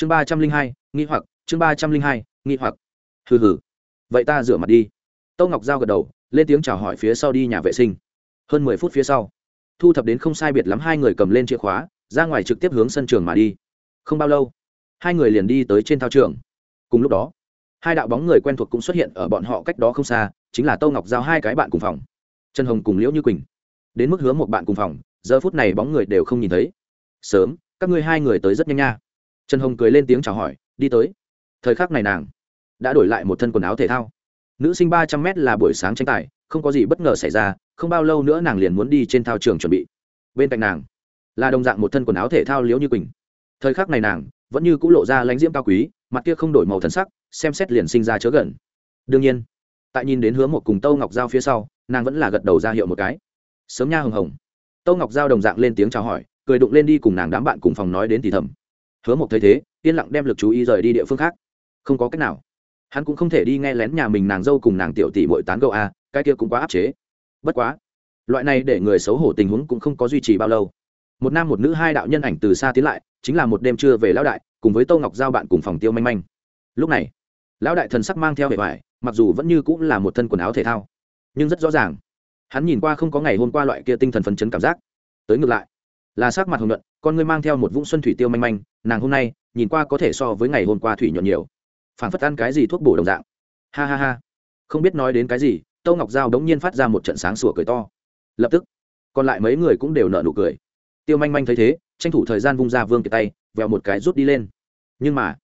chương ba trăm linh hai, nghi hoặc, chương ba trăm linh hai, nghi hoặc. Hừ hừ. Vậy ta rửa mặt đi. Tâu ngọc giao gật đầu, lên tiếng chào hỏi phía sau đi nhà vệ sinh. Hơn mười phút phía sau, thu thập đến không sai biệt lắm hai người cầm lên chìa khóa, ra ngoài trực tiếp hướng sân trường mà đi. Không bao lâu, hai người liền đi tới trên thao trường. Cùng lúc đó, hai đạo bóng người quen thuộc cũng xuất hiện ở bọn họ cách đó không xa, chính là tâu ngọc giao hai cái bạn cùng phòng. Trần hồng cùng liễu như quỳnh. Đến mức hướng một bạn cùng phòng, giờ phút này bóng người đều không nhìn thấy. Sớm, các ngươi hai người tới rất nhanh nha trần hồng cười lên tiếng chào hỏi, đi tới. Thời khắc này nàng đã đổi lại một thân quần áo thể thao. Nữ sinh ba trăm m là buổi sáng tranh tài, không có gì bất ngờ xảy ra, không bao lâu nữa nàng liền muốn đi trên thao trường chuẩn bị. Bên cạnh nàng là đồng dạng một thân quần áo thể thao liễu như quỳnh. Thời khắc này nàng vẫn như c ũ lộ ra lãnh diễm cao quý, mặt kia không đổi màu thần sắc, xem xét liền sinh ra chớ gần. Đương nhiên, tại nhìn đến hứa một cùng tâu ngọc giao phía sau, nàng vẫn là gật đầu ra hiệu một cái. Sớm nha hồng hồng. Tâu ngọc giao đồng dạng lên tiếng chào hỏi, cười đụng lên đi cùng nàng đám bạn cùng phòng nói đến thì thầm hứa một thấy thế, yên lặng đem l ự c chú ý rời đi địa phương khác. Không có cách nào. Hắn cũng không thể đi nghe lén nhà mình nàng dâu cùng nàng tiểu tỷ bội tán gâu a, cái kia cũng quá áp chế. Bất quá, loại này để người xấu hổ tình huống cũng không có duy trì bao lâu. Một nam một nữ hai đạo nhân ảnh từ xa tiến lại, chính là một đêm trưa về lão đại, cùng với tô ngọc giao bạn cùng phòng tiêu manh manh. Lúc này, lão đại thần sắc mang theo hệ vải, mặc dù vẫn như cũng là một thân quần áo thể thao, nhưng rất rõ ràng. Hắn nhìn qua không có ngày hôm qua loại kia tinh thần phấn chấn cảm giác. Tới ngược lại là sắc mặt hồng nhuận, con ngươi mang theo một vũng xuân thủy tiêu manh manh, nàng hôm nay, nhìn qua có thể so với ngày hôm qua thủy nhuận nhiều. Phản phất ăn cái gì thuốc bổ đồng dạng. Ha ha ha. Không biết nói đến cái gì, tâu ngọc giao đống nhiên phát ra một trận sáng sủa cười to. Lập tức, còn lại mấy người cũng đều nợ nụ cười. Tiêu manh manh thấy thế, tranh thủ thời gian vung ra vương kiệt tay, vèo một cái rút đi lên. Nhưng mà,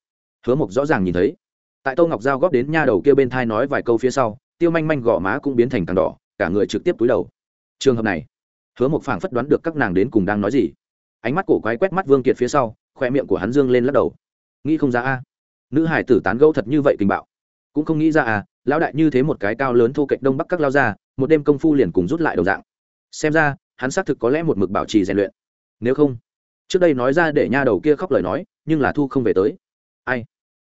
hứa mộc rõ ràng nhìn thấy. Tại tô ngọc giao góp đến nha đầu kia bên thai nói vài câu phía sau, tiêu manh manh gõ má cũng biến thành càng đỏ, cả người trực tiếp túi đầu. Trường hợp này hứa một phảng phất đoán được các nàng đến cùng đang nói gì. Ánh mắt cổ quái quét mắt vương kiệt phía sau khoe miệng của hắn dương lên lắc đầu. Nghĩ không ra a. Nữ hải tử tán gẫu thật như vậy tình bạo. Cũng không nghĩ ra à lão đại như thế một cái cao lớn thô cạnh đông bắc các lao ra một đêm công phu liền cùng rút lại đồng dạng. Xem ra, hắn xác thực có lẽ một mực bảo trì rèn luyện. Nếu không, trước đây nói ra để nha đầu kia khóc lời nói, nhưng là thu không về tới. Ai?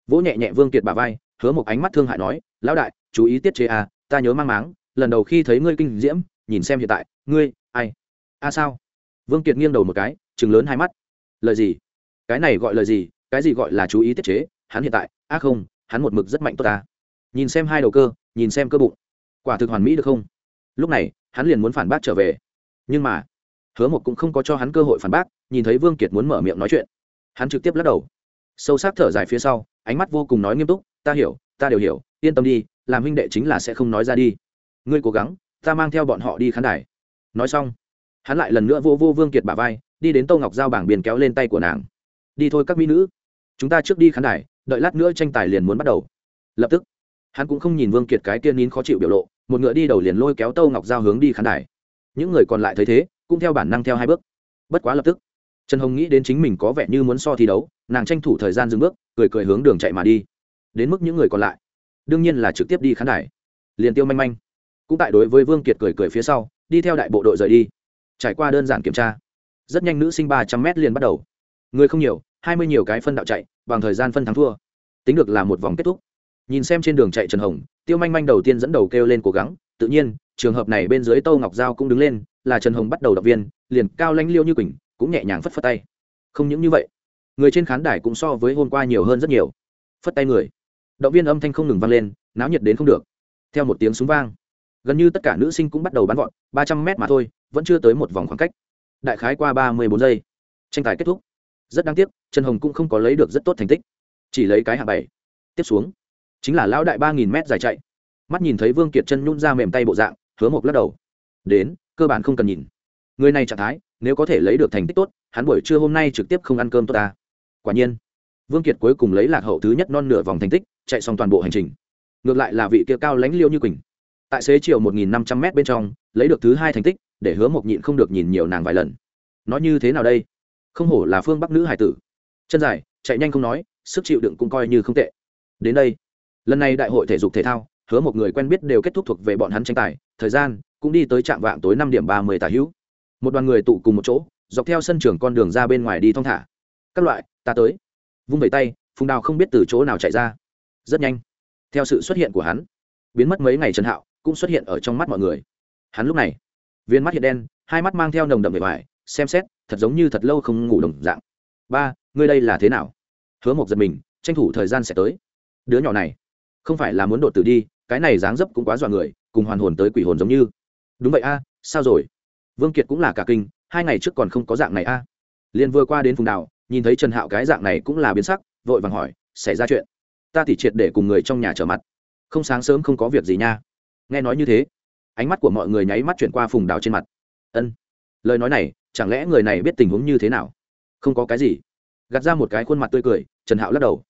Vỗ nhẹ nhẹ vương kiệt bà vai, hứa một ánh mắt thương hại nói, lão đại, chú ý tiết chế à ta nhớ mang máng, lần đầu khi thấy ngươi kinh diễm, nhìn xem hiện tại, ngươi ai? A à sao? Vương kiệt nghiêng đầu một cái chừng lớn hai mắt. Lời gì? Cái này gọi lời gì? Cái gì gọi là chú ý tiết chế? Hắn hiện tại, a không, hắn một mực rất mạnh tốt ta. Nhìn xem hai đầu cơ, nhìn xem cơ bụng. Quả thực hoàn mỹ được không? Lúc này, hắn liền muốn phản bác trở về. Nhưng mà, hứa một cũng không có cho hắn cơ hội phản bác, nhìn thấy vương kiệt muốn mở miệng nói chuyện. Hắn trực tiếp lắc đầu. Sâu sắc thở dài phía sau, ánh mắt vô cùng nói nghiêm túc, ta hiểu, ta đều hiểu, yên tâm đi, làm huynh đệ chính là sẽ không nói ra đi. Ngươi cố gắng, ta mang theo bọn họ đi khán đài nói xong, hắn lại lần nữa vô vô vương kiệt bà vai, đi đến tô ngọc giao bảng biển kéo lên tay của nàng. Đi thôi các mỹ nữ, chúng ta trước đi khán đài, đợi lát nữa tranh tài liền muốn bắt đầu. Lập tức, hắn cũng không nhìn vương kiệt cái kia nín khó chịu biểu lộ, một ngựa đi đầu liền lôi kéo tô ngọc giao hướng đi khán đài. Những người còn lại thấy thế, cũng theo bản năng theo hai bước. Bất quá lập tức, trần hồng nghĩ đến chính mình có vẻ như muốn so thi đấu, nàng tranh thủ thời gian dừng bước, cười cười hướng đường chạy mà đi. Đến mức những người còn lại, đương nhiên là trực tiếp đi khán đài. Liền tiêu manh manh, cũng tại đối với vương kiệt cười cười phía sau đi theo đại bộ đội rời đi. Trải qua đơn giản kiểm tra, rất nhanh nữ sinh ba trăm m liền bắt đầu. Người không nhiều, hai mươi nhiều cái phân đạo chạy, bằng thời gian phân thắng thua. Tính được là một vòng kết thúc. Nhìn xem trên đường chạy trần hồng, tiêu manh manh đầu tiên dẫn đầu kêu lên cố gắng, tự nhiên, trường hợp này bên dưới tâu ngọc giao cũng đứng lên, là trần hồng bắt đầu động viên, liền cao lãnh liêu như quỳnh, cũng nhẹ nhàng phất phất tay. Không những như vậy, người trên khán đài cũng so với hôm qua nhiều hơn rất nhiều. Phất tay người. Động viên âm thanh không ngừng vang lên, náo nhiệt đến không được. Theo một tiếng súng vang gần như tất cả nữ sinh cũng bắt đầu bắn gọn ba trăm mét mà thôi, vẫn chưa tới một vòng khoảng cách. Đại khái qua ba mươi bốn giây, tranh tài kết thúc. Rất đáng tiếc, trần hồng cũng không có lấy được rất tốt thành tích. Chỉ lấy cái hạng bảy. Tiếp xuống, chính là lão đại ba nghìn mét dài chạy. Mắt nhìn thấy vương kiệt chân nhún ra mềm tay bộ dạng, hứa một lắc đầu. Đến, cơ bản không cần nhìn. Người này trạng thái, nếu có thể lấy được thành tích tốt, hắn buổi trưa hôm nay trực tiếp không ăn cơm tốt ta. Quả nhiên, vương kiệt cuối cùng lấy lạc hậu thứ nhất non nửa vòng thành tích, chạy xong toàn bộ hành trình. Ngược lại là vị kia cao lãnh liêu như quỳnh tại xế chiều một nghìn năm trăm m bên trong, lấy được thứ hai thành tích, để hứa một nhịn không được nhìn nhiều nàng vài lần. Nó như thế nào đây? Không hổ là phương bắc nữ hải tử. Chân dài, chạy nhanh không nói, sức chịu đựng cũng coi như không tệ. Đến đây. Lần này đại hội thể dục thể thao, hứa một người quen biết đều kết thúc thuộc về bọn hắn tranh tài, thời gian cũng đi tới trạm vạng tối năm điểm ba mươi tà hữu. Một đoàn người tụ cùng một chỗ, dọc theo sân trường con đường ra bên ngoài đi thong thả. Các loại, ta tới. Vung vẩy tay, phùng đào không biết từ chỗ nào chạy ra. Rất nhanh. Theo sự xuất hiện của hắn, biến mất mấy ngày trần hạo cũng xuất hiện ở trong mắt mọi người. Hắn lúc này viên mắt hiện đen hai mắt mang theo nồng đậm bề ngoài xem xét thật giống như thật lâu không ngủ đồng dạng. Ba ngươi đây là thế nào? Hứa một giật mình tranh thủ thời gian sẽ tới. Đứa nhỏ này không phải là muốn đột tử đi cái này dáng dấp cũng quá dọa người cùng hoàn hồn tới quỷ hồn giống như. Đúng vậy a sao rồi? Vương kiệt cũng là cả kinh hai ngày trước còn không có dạng này a. À. liền vừa qua đến vùng đảo, nhìn thấy trần hạo cái dạng này cũng là biến sắc vội vàng hỏi xảy ra chuyện? Ta tỉ triệt để cùng người trong nhà trở mặt. Không sáng sớm không có việc gì nha nghe nói như thế, ánh mắt của mọi người nháy mắt chuyển qua phùng đào trên mặt. Ân, lời nói này, chẳng lẽ người này biết tình huống như thế nào? Không có cái gì. Gạt ra một cái khuôn mặt tươi cười, trần hạo lắc đầu.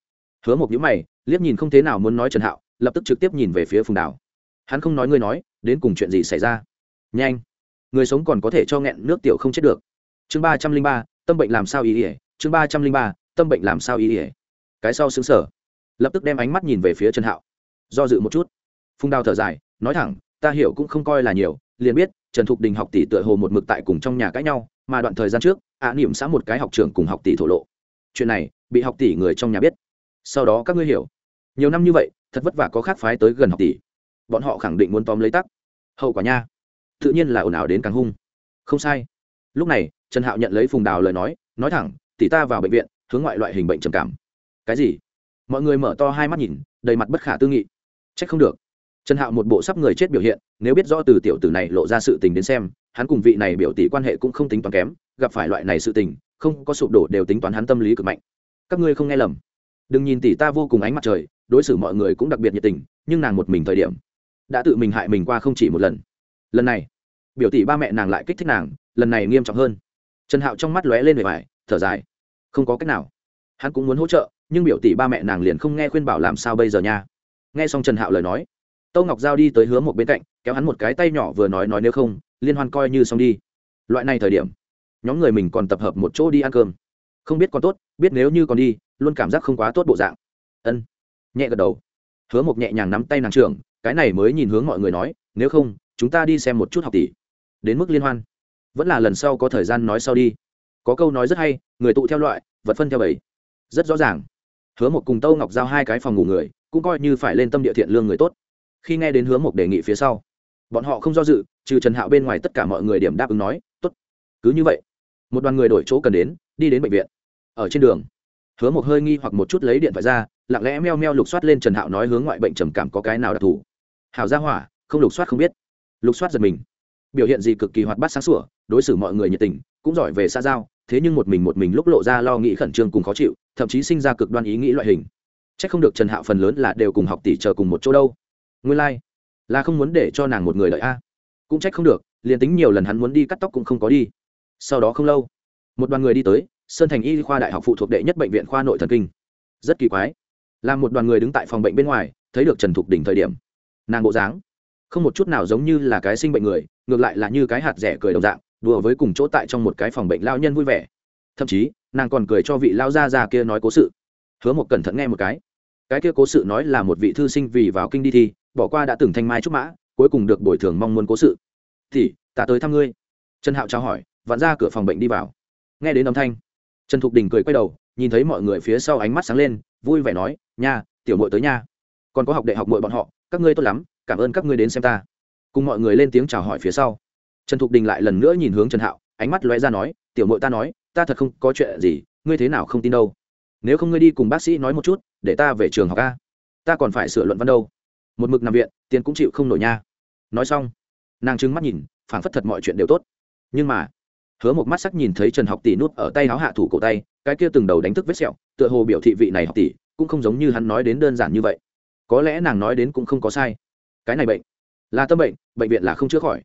Hứa một nhữ mày, liếc nhìn không thế nào muốn nói trần hạo, lập tức trực tiếp nhìn về phía phùng đào. Hắn không nói ngươi nói, đến cùng chuyện gì xảy ra? Nhanh, người sống còn có thể cho nghẹn nước tiểu không chết được. Chương ba trăm linh ba, tâm bệnh làm sao ý ỉa chương ba trăm linh ba, tâm bệnh làm sao ý ỉa cái sau xứng sở. Lập tức đem ánh mắt nhìn về phía trần hạo. Do dự một chút. Phùng đào thở dài nói thẳng, ta hiểu cũng không coi là nhiều, liền biết, trần thục đình học tỷ tựa hồ một mực tại cùng trong nhà cãi nhau, mà đoạn thời gian trước ạ niệm xã một cái học trường cùng học tỷ thổ lộ. Chuyện này, bị học tỷ người trong nhà biết. Sau đó các ngươi hiểu. Nhiều năm như vậy, thật vất vả có khác phái tới gần học tỷ. Bọn họ khẳng định muốn tóm lấy tắc. Hậu quả nha. Tự nhiên là ồn ào đến càng hung. Không sai. Lúc này, trần hạo nhận lấy phùng đào lời nói nói thẳng, tỷ ta vào bệnh viện, hướng ngoại loại hình bệnh trầm cảm. Cái gì? Mọi người mở to hai mắt nhìn, đầy mặt bất khả tư nghị. Trách không được trần hạo một bộ sắp người chết biểu hiện, nếu biết rõ từ tiểu tử này lộ ra sự tình đến xem, hắn cùng vị này biểu tỷ quan hệ cũng không tính toán kém, gặp phải loại này sự tình, không có sụp đổ đều tính toán hắn tâm lý cực mạnh. Các ngươi không nghe lầm. Đừng nhìn tỷ ta vô cùng ánh mặt trời, đối xử mọi người cũng đặc biệt nhiệt tình, nhưng nàng một mình thời điểm, đã tự mình hại mình qua không chỉ một lần. Lần này, biểu tỷ ba mẹ nàng lại kích thích nàng, lần này nghiêm trọng hơn. Trần hạo trong mắt lóe lên về vải, thở dài. Không có cách nào. Hắn cũng muốn hỗ trợ, nhưng biểu tỷ ba mẹ nàng liền không nghe khuyên bảo làm sao bây giờ nha. Nghe xong trần hạo lời nói tâu ngọc giao đi tới hứa một bên cạnh kéo hắn một cái tay nhỏ vừa nói nói nếu không liên hoan coi như xong đi. Loại này thời điểm nhóm người mình còn tập hợp một chỗ đi ăn cơm. Không biết còn tốt biết nếu như còn đi luôn cảm giác không quá tốt bộ dạng. Ân nhẹ gật đầu. Hứa một nhẹ nhàng nắm tay nàng trưởng cái này mới nhìn hướng mọi người nói nếu không chúng ta đi xem một chút học tỷ. Đến mức liên hoan. Vẫn là lần sau có thời gian nói sau đi. Có câu nói rất hay người tụ theo loại vật phân theo bầy, rất rõ ràng. Hứa một cùng tâu ngọc giao hai cái phòng ngủ người cũng coi như phải lên tâm địa thiện lương người tốt khi nghe đến hứa một đề nghị phía sau, bọn họ không do dự, trừ trần hạo bên ngoài tất cả mọi người điểm đáp ứng nói, tốt, cứ như vậy. Một đoàn người đổi chỗ cần đến, đi đến bệnh viện. Ở trên đường, hứa một hơi nghi hoặc một chút lấy điện thoại ra, lặng lẽ meo meo lục soát lên trần hạo nói hướng ngoại bệnh trầm cảm có cái nào đặc thù. Hào ra hỏa, không lục soát không biết. Lục soát giật mình. Biểu hiện gì cực kỳ hoạt bát sáng sủa, đối xử mọi người nhiệt tình, cũng giỏi về xa giao, thế nhưng một mình một mình lúc lộ ra lo nghĩ khẩn trương cùng khó chịu, thậm chí sinh ra cực đoan ý nghĩ loại hình. C h ắ c không được trần hạo phần lớn là đều cùng học tỷ chờ cùng một chỗ đâu nguyên lai、like, là không muốn để cho nàng một người đợi a. Cũng trách không được liền tính nhiều lần hắn muốn đi cắt tóc cũng không có đi. Sau đó không lâu một đoàn người đi tới sơn thành y khoa đại học phụ thuộc đệ nhất bệnh viện khoa nội thần kinh. Rất kỳ quái là một đoàn người đứng tại phòng bệnh bên ngoài thấy được trần thục đỉnh thời điểm. Nàng bộ dáng không một chút nào giống như là cái sinh bệnh người ngược lại là như cái hạt rẻ cười đồng dạng đùa với cùng chỗ tại trong một cái phòng bệnh lao nhân vui vẻ. Thậm chí nàng còn cười cho vị lao gia già kia nói cố sự. Hứa một cẩn thận nghe một cái. Cái kia cố sự nói là một vị thư sinh vì vào kinh đi thi bỏ qua đã từng thanh mai trúc mã, cuối cùng được bồi thường mong muốn cố sự. Thì ta tới thăm ngươi. Trần hạo trao hỏi, vặn ra cửa phòng bệnh đi vào. Nghe đến âm thanh, trần thục đình cười quay đầu, nhìn thấy mọi người phía sau ánh mắt sáng lên, vui vẻ nói, nha, tiểu mội tới nha. Còn có học đại học mội bọn họ, các ngươi tốt lắm, cảm ơn các ngươi đến xem ta. Cùng mọi người lên tiếng chào hỏi phía sau. Trần thục đình lại lần nữa nhìn hướng trần hạo, ánh mắt lóe ra nói, tiểu mội ta nói, ta thật không có chuyện gì, ngươi thế nào không tin đâu. Nếu không ngươi đi cùng bác sĩ nói một chút, để ta về trường học ca ta còn phải sửa luận văn đâu một mực nằm viện, tiền cũng chịu không nổi nha. Nói xong, nàng trứng mắt nhìn, phảng phất thật mọi chuyện đều tốt. Nhưng mà, hứa một mắt sắc nhìn thấy trần học tỷ nút ở tay áo hạ thủ cổ tay, cái kia từng đầu đánh thức vết sẹo, tựa hồ biểu thị vị này học tỷ, cũng không giống như hắn nói đến đơn giản như vậy. Có lẽ nàng nói đến cũng không có sai. Cái này bệnh, là tâm bệnh bệnh viện là không chữa khỏi.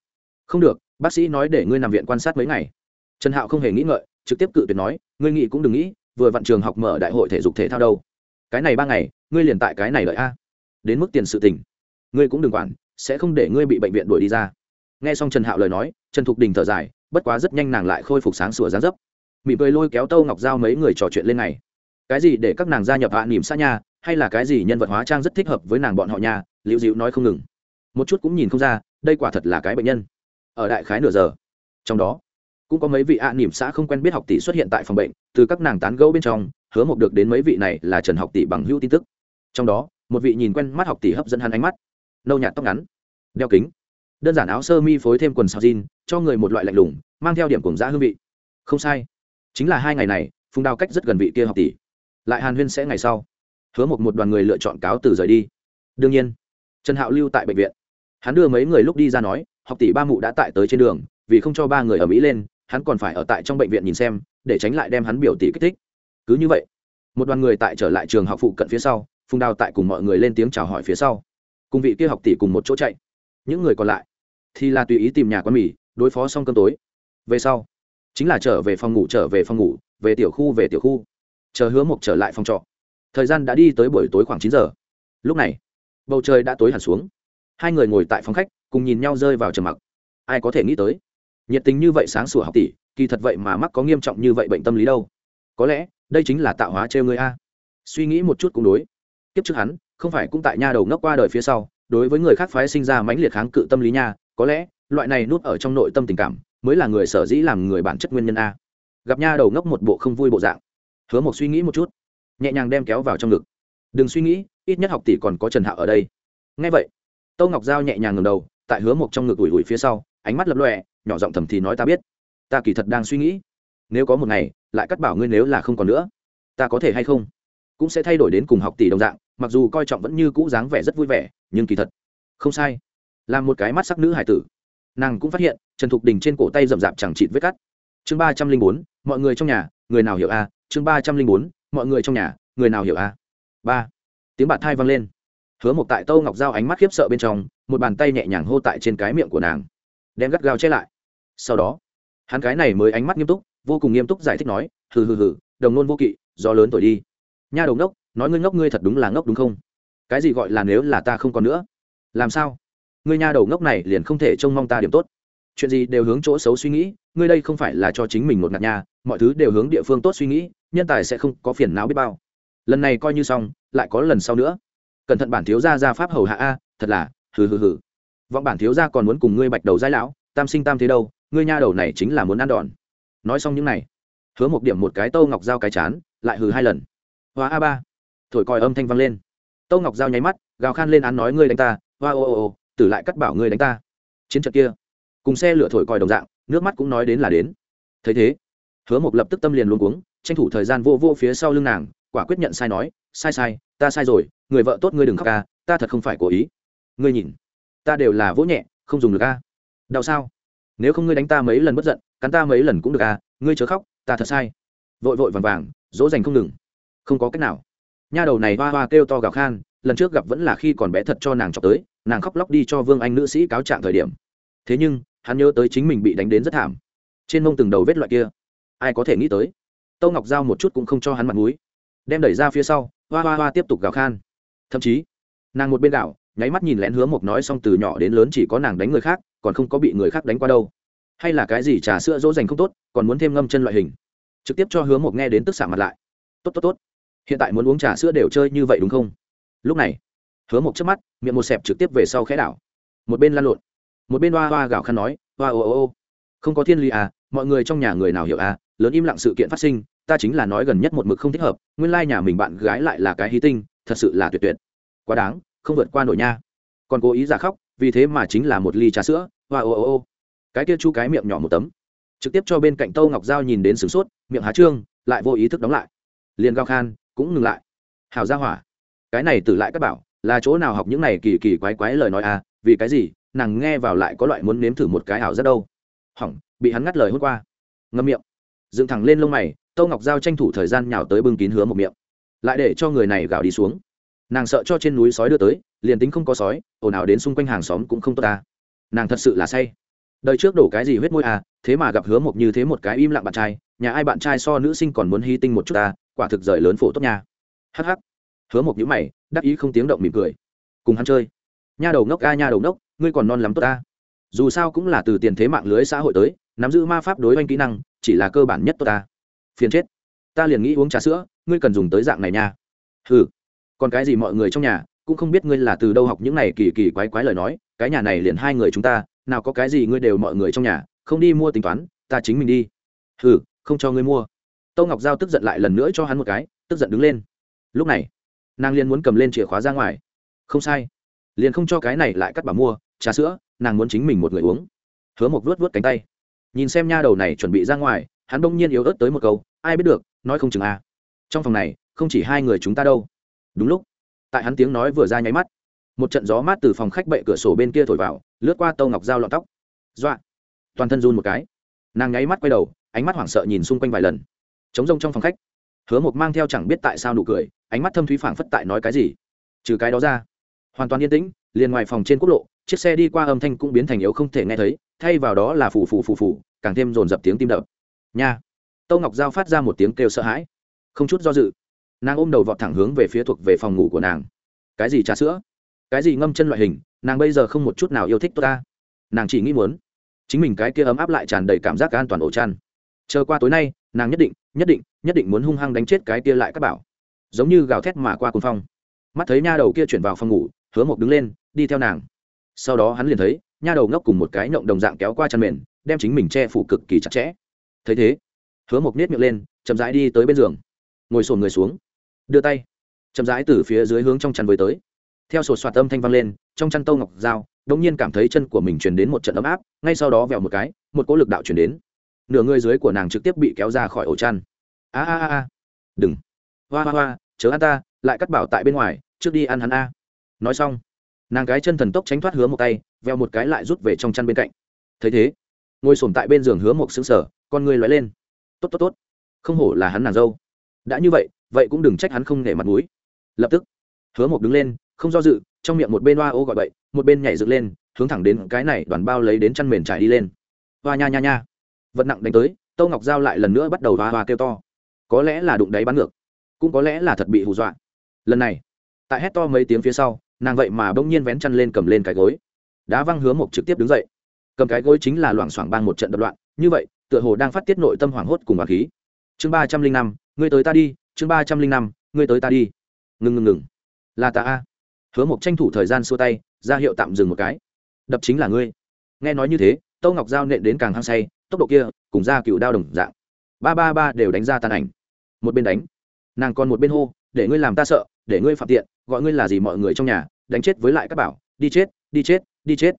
Không được, bác sĩ nói để ngươi nằm viện quan sát mấy ngày. Trần hạo không hề nghĩ ngợi, trực tiếp cự tuyệt nói, ngươi nghĩ cũng đừng nghĩ, vừa vặn trường học mở đại hội thể dục thể thao đâu. Cái này ba ngày, ngươi liền tại cái này lợi a đến mức tiền sự tình. Ngươi cũng đừng quản, sẽ không để ngươi bị bệnh viện đuổi đi ra. Nghe xong trần hạo lời nói, trần thục đình thở dài, bất quá rất nhanh nàng lại khôi phục sáng sủa dáng dấp. Mỉm cười lôi kéo tâu ngọc giao mấy người trò chuyện lên này cái gì để các nàng gia nhập hạ nỉm xa nhà hay là cái gì nhân vật hóa trang rất thích hợp với nàng bọn họ nhà liễu dịu nói không ngừng. Một chút cũng nhìn không ra, đây quả thật là cái bệnh nhân. Ở đại khái nửa giờ. Trong đó, cũng có mấy vị ạ à nỉm xã không quen biết học tỷ xuất hiện tại phòng bệnh, từ các nàng tán gẫu bên trong, hứa một được đến mấy vị này là trần học tỷ bằng hữu tin tức. Trong đó một vị nhìn quen mắt học tỷ hấp dẫn hắn ánh mắt. Nâu nhạt tóc ngắn, đeo kính, đơn giản áo sơ mi phối thêm quần sao jean, cho người một loại lạnh lùng, mang theo điểm cùng giã hương vị. Không sai, chính là hai ngày này, phùng đào cách rất gần vị kia học tỷ. Lại hàn huyên sẽ ngày sau. Hứa một một đoàn người lựa chọn cáo từ rời đi. Đương nhiên, trần hạo lưu tại bệnh viện. Hắn đưa mấy người lúc đi ra nói, học tỷ ba mụ đã tại tới trên đường, vì không cho ba người ở mỹ lên, hắn còn phải ở tại trong bệnh viện nhìn xem, để tránh lại đem hắn biểu tỷ kích thích. Cứ như vậy, một đoàn người tại trở lại trường học phụ cận phía sau phùng đào tại cùng mọi người lên tiếng chào hỏi phía sau cùng vị kia học tỷ cùng một chỗ chạy những người còn lại thì là tùy ý tìm nhà quán mì đối phó xong cơm tối về sau chính là trở về phòng ngủ trở về phòng ngủ về tiểu khu về tiểu khu chờ hứa mộc trở lại phòng trọ thời gian đã đi tới buổi tối khoảng chín giờ lúc này bầu trời đã tối hẳn xuống hai người ngồi tại phòng khách cùng nhìn nhau rơi vào trầm mặc ai có thể nghĩ tới nhiệt tình như vậy sáng sủa học tỷ kỳ thật vậy mà mắc có nghiêm trọng như vậy bệnh tâm lý đâu có lẽ đây chính là tạo hóa trêu người a suy nghĩ một chút cũng đối tiếp trước hắn, không phải cũng tại nha đầu ngốc qua đời phía sau, đối với người khác phái sinh ra mãnh liệt kháng cự tâm lý nha, có lẽ, loại này nuốt ở trong nội tâm tình cảm, mới là người sở dĩ làm người bản chất nguyên nhân a. Gặp nha đầu ngốc một bộ không vui bộ dạng. Hứa một suy nghĩ một chút, nhẹ nhàng đem kéo vào trong ngực. Đừng suy nghĩ, ít nhất học tỷ còn có trần hạo ở đây. Ngay vậy, tâu ngọc giao nhẹ nhàng ngầm đầu, tại hứa một trong ngực ủi ủi phía sau, ánh mắt lập lọe nhỏ giọng thầm thì nói ta biết. Ta kỳ thật đang suy nghĩ, nếu có một ngày, lại cắt bảo ngươi nếu là không còn nữa, ta có thể hay không? Cũng sẽ thay đổi đến cùng học tỷ đồng dạng, mặc dù coi trọng vẫn như cũ dáng vẻ rất vui vẻ, nhưng kỳ thật, không sai. Là một cái mắt sắc nữ hải tử. Nàng cũng phát hiện, trần thục đình trên cổ tay rậm rạp chẳng chịt vết cắt. Chương ba trăm linh bốn, mọi người trong nhà, người nào hiểu a? Chương ba trăm linh bốn, mọi người trong nhà, người nào hiểu a? Ba. Tiếng bạt thai vang lên. Hứa một tại tâu ngọc giao ánh mắt khiếp sợ bên trong, một bàn tay nhẹ nhàng hô tại trên cái miệng của nàng. Đem gắt gao che lại. Sau đó, hắn cái này mới ánh mắt nghiêm túc, vô cùng nghiêm túc giải thích nói, hừ hừ hừ, đồng nôn vô kỵ do lớn tuổi đi nha đầu ngốc, nói ngươi ngốc ngươi thật đúng là ngốc đúng không? Cái gì gọi là nếu là ta không còn nữa? Làm sao? Ngươi nha đầu ngốc này liền không thể trông mong ta điểm tốt. Chuyện gì đều hướng chỗ xấu suy nghĩ, ngươi đây không phải là cho chính mình một ngạt nhà mọi thứ đều hướng địa phương tốt suy nghĩ, nhân tài sẽ không có phiền não biết bao. Lần này coi như xong, lại có lần sau nữa. Cẩn thận bản thiếu gia ra pháp hầu hạ a, thật là, hừ hừ hừ. Vọng bản thiếu gia còn muốn cùng ngươi bạch đầu giai lão, tam sinh tam thế đâu, ngươi nha đầu này chính là muốn ăn đòn. Nói xong những này, hứa một điểm một cái tâu ngọc dao cái chán, lại hừ hai lần hoa a ba. Thổi còi âm thanh vang lên. Tâu ngọc dao nháy mắt, gào khan lên án nói ngươi đánh ta. Hoa ô ô ô, tử lại cắt bảo ngươi đánh ta. Chiến trận kia, cùng xe lửa thổi còi đồng dạng, nước mắt cũng nói đến là đến. Thấy thế, hứa mộc lập tức tâm liền luôn cuống, tranh thủ thời gian vô vô phía sau lưng nàng, quả quyết nhận sai nói, sai sai, ta sai rồi, người vợ tốt ngươi đừng khóc ca, ta thật không phải cố ý. Ngươi nhìn, ta đều là vỗ nhẹ, không dùng được ca. Đau sao? Nếu không ngươi đánh ta mấy lần bất giận, cắn ta mấy lần cũng được à? ngươi chớ khóc, ta thật sai. Vội vội vàng vàng, dỗ dành không ngừng không có cách nào. Nha đầu này hoa hoa kêu to gào khan lần trước gặp vẫn là khi còn bé thật cho nàng chọc tới nàng khóc lóc đi cho vương anh nữ sĩ cáo trạng thời điểm. Thế nhưng hắn nhớ tới chính mình bị đánh đến rất thảm. Trên mông từng đầu vết loại kia. Ai có thể nghĩ tới? Tâu ngọc giao một chút cũng không cho hắn mặt mũi. Đem đẩy ra phía sau hoa hoa hoa tiếp tục gào khan. Thậm chí nàng một bên đảo, nháy mắt nhìn lén hứa mộc nói xong từ nhỏ đến lớn chỉ có nàng đánh người khác còn không có bị người khác đánh qua đâu. Hay là cái gì trà sữa dỗ dành không tốt còn muốn thêm ngâm chân loại hình. Trực tiếp cho hứa mộc nghe đến tức xạ mặt lại. Tốt tốt tốt hiện tại muốn uống trà sữa đều chơi như vậy đúng không? Lúc này, hứa một chớp mắt, miệng một xẹp trực tiếp về sau khẽ đảo. Một bên lăn lộn, một bên hoa hoa gạo khăn nói, hoa ô ô ô, không có thiên lý à mọi người trong nhà người nào hiểu à lớn im lặng sự kiện phát sinh, ta chính là nói gần nhất một mực không thích hợp, nguyên lai nhà mình bạn gái lại là cái hí tinh, thật sự là tuyệt tuyệt. Quá đáng, không vượt qua nổi nha. Còn cố ý giả khóc, vì thế mà chính là một ly trà sữa, hoa ô ô ô. Cái kia chu cái miệng nhỏ một tấm. Trực tiếp cho bên cạnh tâu ngọc giao nhìn đến sửng sốt, miệng há trương, lại vô ý thức đóng lại. Liền gao khan cũng ngừng lại. Hào ra hỏa, cái này tử lại các bảo, là chỗ nào học những này kỳ kỳ quái quái lời nói à vì cái gì, nàng nghe vào lại có loại muốn nếm thử một cái ảo rất đâu. Hỏng, bị hắn ngắt lời hôm qua. Ngâm miệng. Dựng thẳng lên lông mày tâu ngọc giao tranh thủ thời gian nhào tới bưng kín hứa một miệng. Lại để cho người này gào đi xuống. Nàng sợ cho trên núi sói đưa tới, liền tính không có sói, ồn ào đến xung quanh hàng xóm cũng không tốt ta. Nàng thật sự là say. Đời trước đổ cái gì huyết môi à thế mà gặp hứa một như thế một cái im lặng bạn trai, nhà ai bạn trai so nữ sinh còn muốn hy tinh một chút ta quả thực rời lớn phổ tốt nha. Hh hứa một nhữ mày, đắc ý không tiếng động mỉm cười. Cùng hắn chơi. Nha đầu ngốc a, nha đầu ngốc, ngươi còn non lắm tốt ta. Dù sao cũng là từ tiền thế mạng lưới xã hội tới, nắm giữ ma pháp đối oanh kỹ năng, chỉ là cơ bản nhất tốt ta. Phiền chết. Ta liền nghĩ uống trà sữa, ngươi cần dùng tới dạng này nha. Ừ còn cái gì mọi người trong nhà, cũng không biết ngươi là từ đâu học những này kỳ kỳ quái quái lời nói, cái nhà này liền hai người chúng ta, nào có cái gì ngươi đều mọi người trong nhà, không đi mua tính toán, ta chính mình đi. Ừ không cho ngươi mua tâu ngọc giao tức giận lại lần nữa cho hắn một cái, tức giận đứng lên. Lúc này, nàng liền muốn cầm lên chìa khóa ra ngoài. Không sai. Liền không cho cái này lại cắt bà mua, trà sữa, nàng muốn chính mình một người uống. Hứa một vuốt vuốt cánh tay. Nhìn xem nha đầu này chuẩn bị ra ngoài, hắn bỗng nhiên yếu ớt tới một câu, ai biết được, nói không chừng à. trong phòng này, không chỉ hai người chúng ta đâu. Đúng lúc, tại hắn tiếng nói vừa ra nháy mắt, một trận gió mát từ phòng khách bệ cửa sổ bên kia thổi vào, lướt qua tâu ngọc dao lọn tóc. Dọa. Toàn thân run một cái. Nàng nháy mắt quay đầu, ánh mắt hoảng sợ nhìn xung quanh vài lần chống rông trong phòng khách. Hứa mộc mang theo chẳng biết tại sao nụ cười, ánh mắt thâm thúy phảng phất tại nói cái gì. Trừ cái đó ra, hoàn toàn yên tĩnh, liền ngoài phòng trên quốc lộ, chiếc xe đi qua âm thanh cũng biến thành yếu không thể nghe thấy, thay vào đó là phù phù phù phù, càng thêm dồn dập tiếng tim đập. Nha. Tâu ngọc giao phát ra một tiếng kêu sợ hãi, không chút do dự, nàng ôm đầu vọt thẳng hướng về phía thuộc về phòng ngủ của nàng. Cái gì trà sữa? Cái gì ngâm chân loại hình? Nàng bây giờ không một chút nào yêu thích tôi ta. Nàng chỉ nghĩ muốn, chính mình cái kia ấm áp lại tràn đầy cảm giác an toàn ổ chăn chờ qua tối nay, nàng nhất định nhất định nhất định muốn hung hăng đánh chết cái kia lại các bảo. Giống như gào thét mà qua cồn phong. Mắt thấy nha đầu kia chuyển vào phòng ngủ, hứa mộc đứng lên, đi theo nàng. Sau đó hắn liền thấy, nha đầu ngốc cùng một cái nhộng đồng dạng kéo qua chăn mền, đem chính mình che phủ cực kỳ chặt chẽ. Thấy thế, hứa mộc nết miệng lên, chậm rãi đi tới bên giường. Ngồi sồn người xuống. Đưa tay. Chậm rãi từ phía dưới hướng trong chăn với tới. Theo sột soạt âm thanh vang lên, trong chăn tâu ngọc dao đông nhiên cảm thấy chân của mình truyền đến một trận ấm áp, ngay sau đó vẹo một cái, một cỗ lực đạo truyền đến nửa người dưới của nàng trực tiếp bị kéo ra khỏi ổ chăn. A a a đừng. Hoa hoa hoa, chớ ăn ta, lại cắt bảo tại bên ngoài, trước đi ăn hắn a. Nói xong, nàng cái chân thần tốc tránh thoát hứa một tay, veo một cái lại rút về trong chăn bên cạnh. Thấy thế, ngồi sổm tại bên giường hứa một xứng sở con người lóe lên. Tốt tốt tốt. Không hổ là hắn nàng dâu. Đã như vậy vậy cũng đừng trách hắn không nể mặt mũi. Lập tức, hứa một đứng lên, không do dự, trong miệng một bên hoa ô gọi bậy, một bên nhảy dựng lên, hướng thẳng đến cái này đoàn bao lấy đến chăn mền trải đi lên. Hoa, nha nha nha vật nặng đánh tới tâu ngọc giao lại lần nữa bắt đầu hoa hoa kêu to. Có lẽ là đụng đáy bắn ngược, cũng có lẽ là thật bị hù dọa. Lần này, tại hét to mấy tiếng phía sau, nàng vậy mà bỗng nhiên vén chăn lên cầm lên cái gối. Đá văng hứa mộc trực tiếp đứng dậy. Cầm cái gối chính là loảng xoảng bang một trận đập loạn, như vậy, tựa hồ đang phát tiết nội tâm hoảng hốt cùng bà khí. Chương ba trăm linh năm, ngươi tới ta đi, chương ba trăm linh năm, ngươi tới ta đi. Ngừng ngừng ngừng. Là ta a. Hứa mộc tranh thủ thời gian xua tay, ra hiệu tạm dừng một cái. Đập chính là ngươi. Nghe nói như thế tâu ngọc giao nện đến càng hăng say tốc độ kia cùng ra cựu đao đồng dạng. Ba ba ba đều đánh ra tàn ảnh. Một bên đánh, nàng còn một bên hô, để ngươi làm ta sợ, để ngươi phạm tiện, gọi ngươi là gì mọi người trong nhà, đánh chết với lại các bảo, đi chết đi chết đi chết.